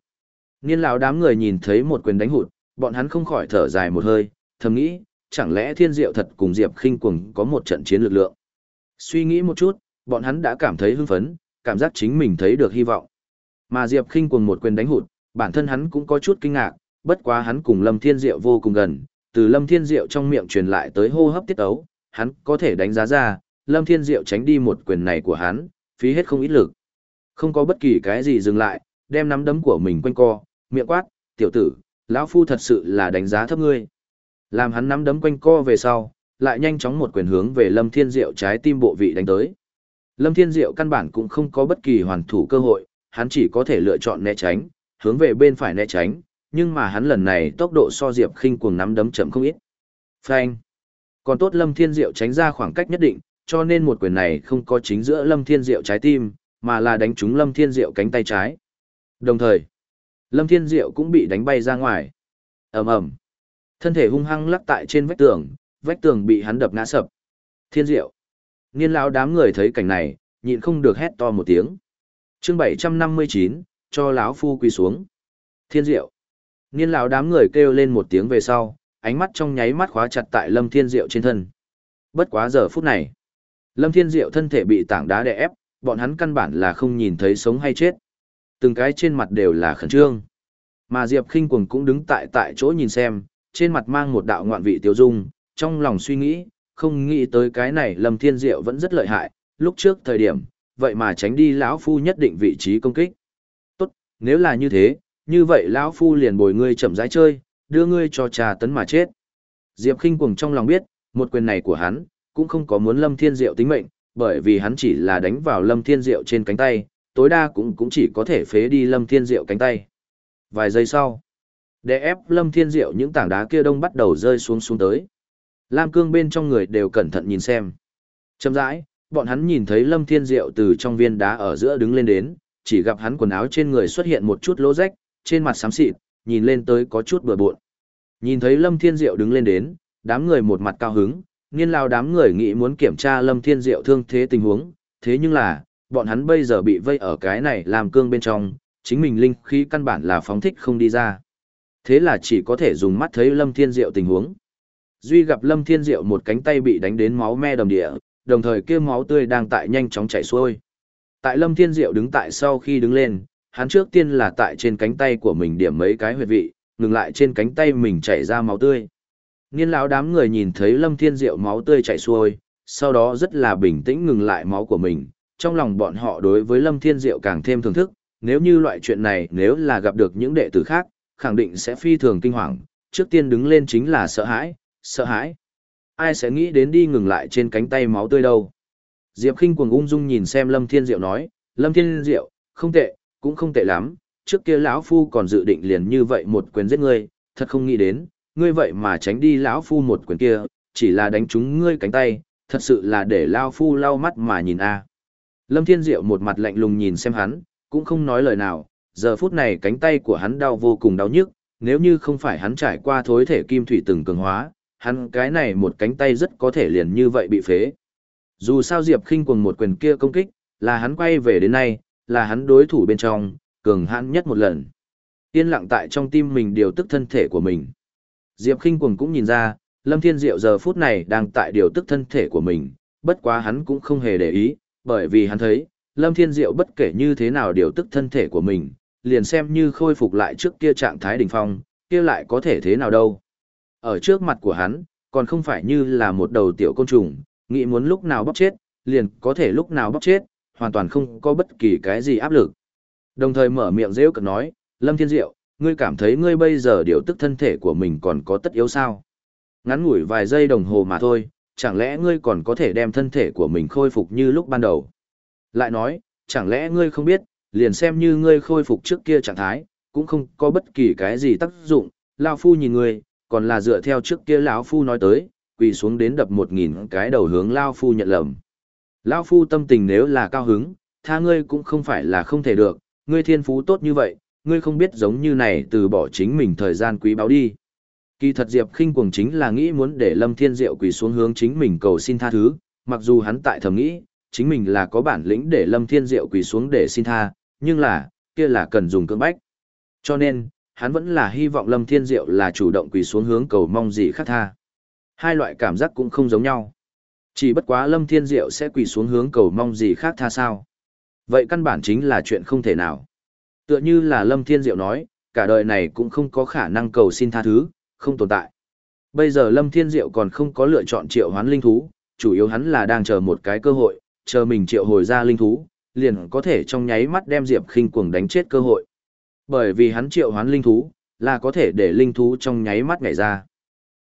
Niên lão đám người nhìn thấy một quyền đánh hụt, bọn hắn không khỏi thở dài một hơi, thầm nghĩ, chẳng lẽ Thiên Diệu thật cùng Diệp Khinh cuồng có một trận chiến lực lượng. Suy nghĩ một chút, bọn hắn đã cảm thấy hưng phấn, cảm giác chính mình thấy được hy vọng. Mà Diệp Khinh cuồng một quyền đánh hụt, bản thân hắn cũng có chút kinh ngạc, bất quá hắn cùng Lâm Thiên Diệu vô cùng gần, từ Lâm Thiên Diệu trong miệng truyền lại tới hô hấp tiết ấu, hắn có thể đánh giá ra, Lâm Thiên Diệu tránh đi một quyền này của hắn, phí hết không ít lực. Không có bất kỳ cái gì dừng lại, đem nắm đấm của mình quanh co, miệng quát, tiểu tử, lão phu thật sự là đánh giá thấp ngươi. Làm hắn nắm đấm quanh co về sau, lại nhanh chóng một quyền hướng về Lâm Thiên Diệu trái tim bộ vị đánh tới. Lâm Thiên Diệu căn bản cũng không có bất kỳ hoàn thủ cơ hội, hắn chỉ có thể lựa chọn né tránh, hướng về bên phải né tránh, nhưng mà hắn lần này tốc độ so Diệp Khinh cuồng nắm đấm chậm không ít. Phanh. Còn tốt Lâm Thiên Diệu tránh ra khoảng cách nhất định, cho nên một quyền này không có chính giữa Lâm Thiên Diệu trái tim, mà là đánh trúng Lâm Thiên Diệu cánh tay trái. Đồng thời, Lâm Thiên Diệu cũng bị đánh bay ra ngoài. ầm ầm, Thân thể hung hăng lắc tại trên vách tường, vách tường bị hắn đập ngã sập. Thiên Diệu. Niên lão đám người thấy cảnh này, nhịn không được hét to một tiếng. Chương 759, cho lão phu quỳ xuống. Thiên Diệu. Niên lão đám người kêu lên một tiếng về sau, ánh mắt trong nháy mắt khóa chặt tại Lâm Thiên Diệu trên thân. Bất quá giờ phút này, Lâm Thiên Diệu thân thể bị tảng đá đè ép, bọn hắn căn bản là không nhìn thấy sống hay chết. Từng cái trên mặt đều là khẩn trương. Mà Diệp Khinh Cuồng cũng đứng tại tại chỗ nhìn xem, trên mặt mang một đạo ngoạn vị tiêu dung, trong lòng suy nghĩ, không nghĩ tới cái này Lâm Thiên Diệu vẫn rất lợi hại, lúc trước thời điểm, vậy mà tránh đi lão phu nhất định vị trí công kích. Tốt, nếu là như thế, như vậy lão phu liền bồi ngươi chậm rãi chơi, đưa ngươi cho trà tấn mà chết. Diệp kinh Cuồng trong lòng biết, một quyền này của hắn, cũng không có muốn Lâm Thiên Diệu tính mệnh, bởi vì hắn chỉ là đánh vào Lâm Thiên Diệu trên cánh tay, tối đa cũng cũng chỉ có thể phế đi Lâm Thiên Diệu cánh tay. Vài giây sau, để ép Lâm Thiên Diệu những tảng đá kia đông bắt đầu rơi xuống xuống tới. Lam Cương bên trong người đều cẩn thận nhìn xem. Chậm rãi, bọn hắn nhìn thấy Lâm Thiên Diệu từ trong viên đá ở giữa đứng lên đến, chỉ gặp hắn quần áo trên người xuất hiện một chút lỗ rách, trên mặt xám xịt, nhìn lên tới có chút bừa bộn. Nhìn thấy Lâm Thiên Diệu đứng lên đến, đám người một mặt cao hứng, nghiên lao đám người nghĩ muốn kiểm tra Lâm Thiên Diệu thương thế tình huống, thế nhưng là, bọn hắn bây giờ bị vây ở cái này làm cương bên trong, chính mình linh khí căn bản là phóng thích không đi ra. Thế là chỉ có thể dùng mắt thấy Lâm Thiên Diệu tình huống. Duy gặp Lâm Thiên Diệu một cánh tay bị đánh đến máu me đầm địa, đồng thời kia máu tươi đang tại nhanh chóng chảy xuôi. Tại Lâm Thiên Diệu đứng tại sau khi đứng lên, hắn trước tiên là tại trên cánh tay của mình điểm mấy cái huyệt vị, ngừng lại trên cánh tay mình chảy ra máu tươi. Niên lão đám người nhìn thấy Lâm Thiên Diệu máu tươi chảy xuôi, sau đó rất là bình tĩnh ngừng lại máu của mình, trong lòng bọn họ đối với Lâm Thiên Diệu càng thêm thưởng thức, nếu như loại chuyện này nếu là gặp được những đệ tử khác, khẳng định sẽ phi thường kinh hoàng, trước tiên đứng lên chính là sợ hãi, sợ hãi. Ai sẽ nghĩ đến đi ngừng lại trên cánh tay máu tươi đâu. Diệp Kinh cuồng ung dung nhìn xem Lâm Thiên Diệu nói, Lâm Thiên Diệu, không tệ, cũng không tệ lắm, trước kia lão phu còn dự định liền như vậy một quyền giết ngươi, thật không nghĩ đến, ngươi vậy mà tránh đi lão phu một quyền kia, chỉ là đánh trúng ngươi cánh tay, thật sự là để lão phu lau mắt mà nhìn a. Lâm Thiên Diệu một mặt lạnh lùng nhìn xem hắn, cũng không nói lời nào, giờ phút này cánh tay của hắn đau vô cùng đau nhức, nếu như không phải hắn trải qua thối thể kim thủy từng cường hóa, hắn cái này một cánh tay rất có thể liền như vậy bị phế. Dù sao Diệp Khinh cuồng một quyền kia công kích, là hắn quay về đến nay, là hắn đối thủ bên trong, cường hãn nhất một lần. Yên lặng tại trong tim mình điều tức thân thể của mình. Diệp Khinh cuồng cũng nhìn ra, Lâm Thiên Diệu giờ phút này đang tại điều tức thân thể của mình, bất quá hắn cũng không hề để ý, bởi vì hắn thấy, Lâm Thiên Diệu bất kể như thế nào điều tức thân thể của mình, liền xem như khôi phục lại trước kia trạng thái đỉnh phong, kia lại có thể thế nào đâu. Ở trước mặt của hắn, còn không phải như là một đầu tiểu côn trùng, nghĩ muốn lúc nào bóc chết, liền có thể lúc nào bóc chết, hoàn toàn không có bất kỳ cái gì áp lực. Đồng thời mở miệng rêu cực nói, Lâm Thiên Diệu, ngươi cảm thấy ngươi bây giờ điều tức thân thể của mình còn có tất yếu sao? Ngắn ngủi vài giây đồng hồ mà thôi, chẳng lẽ ngươi còn có thể đem thân thể của mình khôi phục như lúc ban đầu? Lại nói, chẳng lẽ ngươi không biết, liền xem như ngươi khôi phục trước kia trạng thái, cũng không có bất kỳ cái gì tác dụng, lão phu nhìn ngươi, còn là dựa theo trước kia lão phu nói tới, quỳ xuống đến đập một nghìn cái đầu hướng lão phu nhận lầm. Lão phu tâm tình nếu là cao hứng, tha ngươi cũng không phải là không thể được, ngươi thiên phú tốt như vậy, ngươi không biết giống như này từ bỏ chính mình thời gian quý báu đi. Kỳ thật Diệp Khinh cuồng chính là nghĩ muốn để Lâm Thiên Diệu quỳ xuống hướng chính mình cầu xin tha thứ, mặc dù hắn tại thầm nghĩ, chính mình là có bản lĩnh để Lâm Thiên Diệu quỳ xuống để xin tha, nhưng là, kia là cần dùng cưỡng bách. Cho nên, hắn vẫn là hy vọng Lâm Thiên Diệu là chủ động quỳ xuống hướng cầu mong gì khác tha. Hai loại cảm giác cũng không giống nhau. Chỉ bất quá Lâm Thiên Diệu sẽ quỳ xuống hướng cầu mong gì khác tha sao. Vậy căn bản chính là chuyện không thể nào. Tựa như là Lâm Thiên Diệu nói, cả đời này cũng không có khả năng cầu xin tha thứ, không tồn tại. Bây giờ Lâm Thiên Diệu còn không có lựa chọn triệu hoán linh thú, chủ yếu hắn là đang chờ một cái cơ hội, chờ mình triệu hồi ra linh thú, liền có thể trong nháy mắt đem Diệp Khinh cuồng đánh chết cơ hội. Bởi vì hắn triệu hoán linh thú, là có thể để linh thú trong nháy mắt nhảy ra.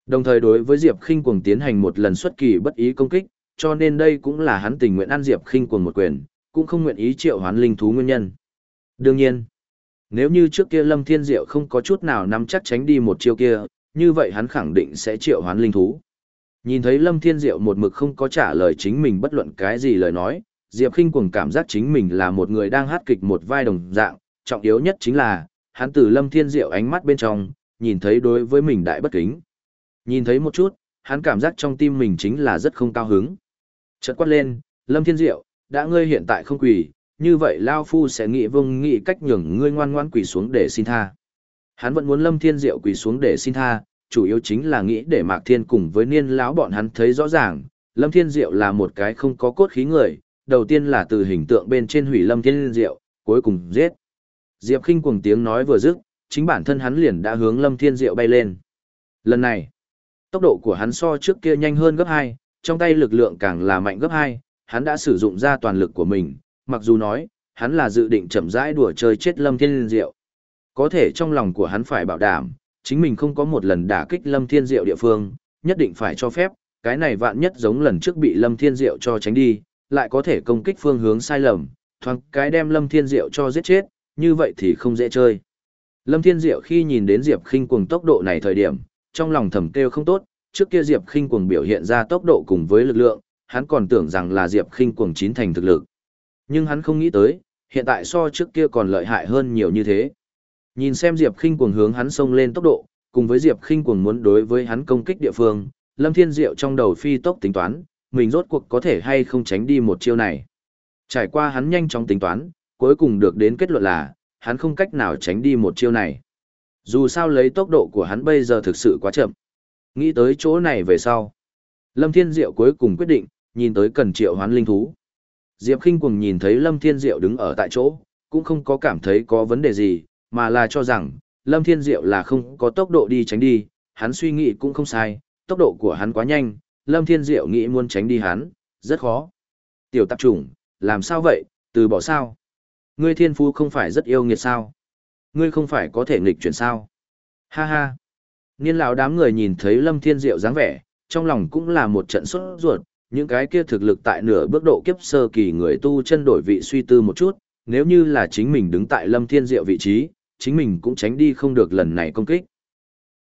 Đồng thời đối với Diệp Khinh cuồng tiến hành một lần xuất kỳ bất ý công kích, cho nên đây cũng là hắn tình nguyện ăn Diệp Khinh cuồng một quyền, cũng không nguyện ý triệu hoán linh thú nguyên nhân. Đương nhiên, nếu như trước kia Lâm Thiên Diệu không có chút nào nắm chắc tránh đi một chiêu kia, như vậy hắn khẳng định sẽ triệu hoán linh thú. Nhìn thấy Lâm Thiên Diệu một mực không có trả lời chính mình bất luận cái gì lời nói, Diệp Kinh cuồng cảm giác chính mình là một người đang hát kịch một vai đồng dạng, trọng yếu nhất chính là, hắn từ Lâm Thiên Diệu ánh mắt bên trong, nhìn thấy đối với mình đại bất kính. Nhìn thấy một chút, hắn cảm giác trong tim mình chính là rất không cao hứng. Chợt quát lên, Lâm Thiên Diệu, đã ngươi hiện tại không quỳ, như vậy Lao Phu sẽ nghĩ vương nghĩ cách nhường ngươi ngoan ngoan quỳ xuống để xin tha. Hắn vẫn muốn Lâm Thiên Diệu quỳ xuống để xin tha, chủ yếu chính là nghĩ để Mạc Thiên cùng với niên lão bọn hắn thấy rõ ràng, Lâm Thiên Diệu là một cái không có cốt khí người, đầu tiên là từ hình tượng bên trên hủy Lâm Thiên Diệu, cuối cùng giết. Diệp Kinh cuồng tiếng nói vừa dứt, chính bản thân hắn liền đã hướng Lâm Thiên Diệu bay lên. Lần này, tốc độ của hắn so trước kia nhanh hơn gấp 2, trong tay lực lượng càng là mạnh gấp 2, hắn đã sử dụng ra toàn lực của mình, mặc dù nói, hắn là dự định chậm rãi đùa chơi chết Lâm Thiên Diệu. Có thể trong lòng của hắn phải bảo đảm, chính mình không có một lần đả kích Lâm Thiên Diệu địa phương, nhất định phải cho phép, cái này vạn nhất giống lần trước bị Lâm Thiên Diệu cho tránh đi, lại có thể công kích phương hướng sai lầm, thoáng cái đem Lâm Thiên Diệu cho giết chết, như vậy thì không dễ chơi. Lâm Thiên Diệu khi nhìn đến Diệp Khinh cuồng tốc độ này thời điểm, trong lòng thầm kêu không tốt, trước kia Diệp Khinh cuồng biểu hiện ra tốc độ cùng với lực lượng, hắn còn tưởng rằng là Diệp Khinh cuồng chín thành thực lực. Nhưng hắn không nghĩ tới, hiện tại so trước kia còn lợi hại hơn nhiều như thế. Nhìn xem Diệp Khinh cuồng hướng hắn xông lên tốc độ, cùng với Diệp Khinh cuồng muốn đối với hắn công kích địa phương, Lâm Thiên Diệu trong đầu phi tốc tính toán, mình rốt cuộc có thể hay không tránh đi một chiêu này. Trải qua hắn nhanh chóng tính toán, cuối cùng được đến kết luận là, hắn không cách nào tránh đi một chiêu này. Dù sao lấy tốc độ của hắn bây giờ thực sự quá chậm. Nghĩ tới chỗ này về sau. Lâm Thiên Diệu cuối cùng quyết định, nhìn tới cần triệu hoán linh thú. Diệp Kinh cùng nhìn thấy Lâm Thiên Diệu đứng ở tại chỗ, cũng không có cảm thấy có vấn đề gì, mà là cho rằng, Lâm Thiên Diệu là không có tốc độ đi tránh đi, hắn suy nghĩ cũng không sai, tốc độ của hắn quá nhanh, Lâm Thiên Diệu nghĩ muốn tránh đi hắn, rất khó. Tiểu tạp chủng, làm sao vậy, từ bỏ sao? Ngươi thiên phú không phải rất yêu nghiệt sao? Ngươi không phải có thể nghịch chuyển sao? Ha ha! Niên lão đám người nhìn thấy Lâm Thiên Diệu dáng vẻ, trong lòng cũng là một trận sốt ruột, những cái kia thực lực tại nửa bước độ kiếp sơ kỳ người tu chân đổi vị suy tư một chút, nếu như là chính mình đứng tại Lâm Thiên Diệu vị trí, chính mình cũng tránh đi không được lần này công kích.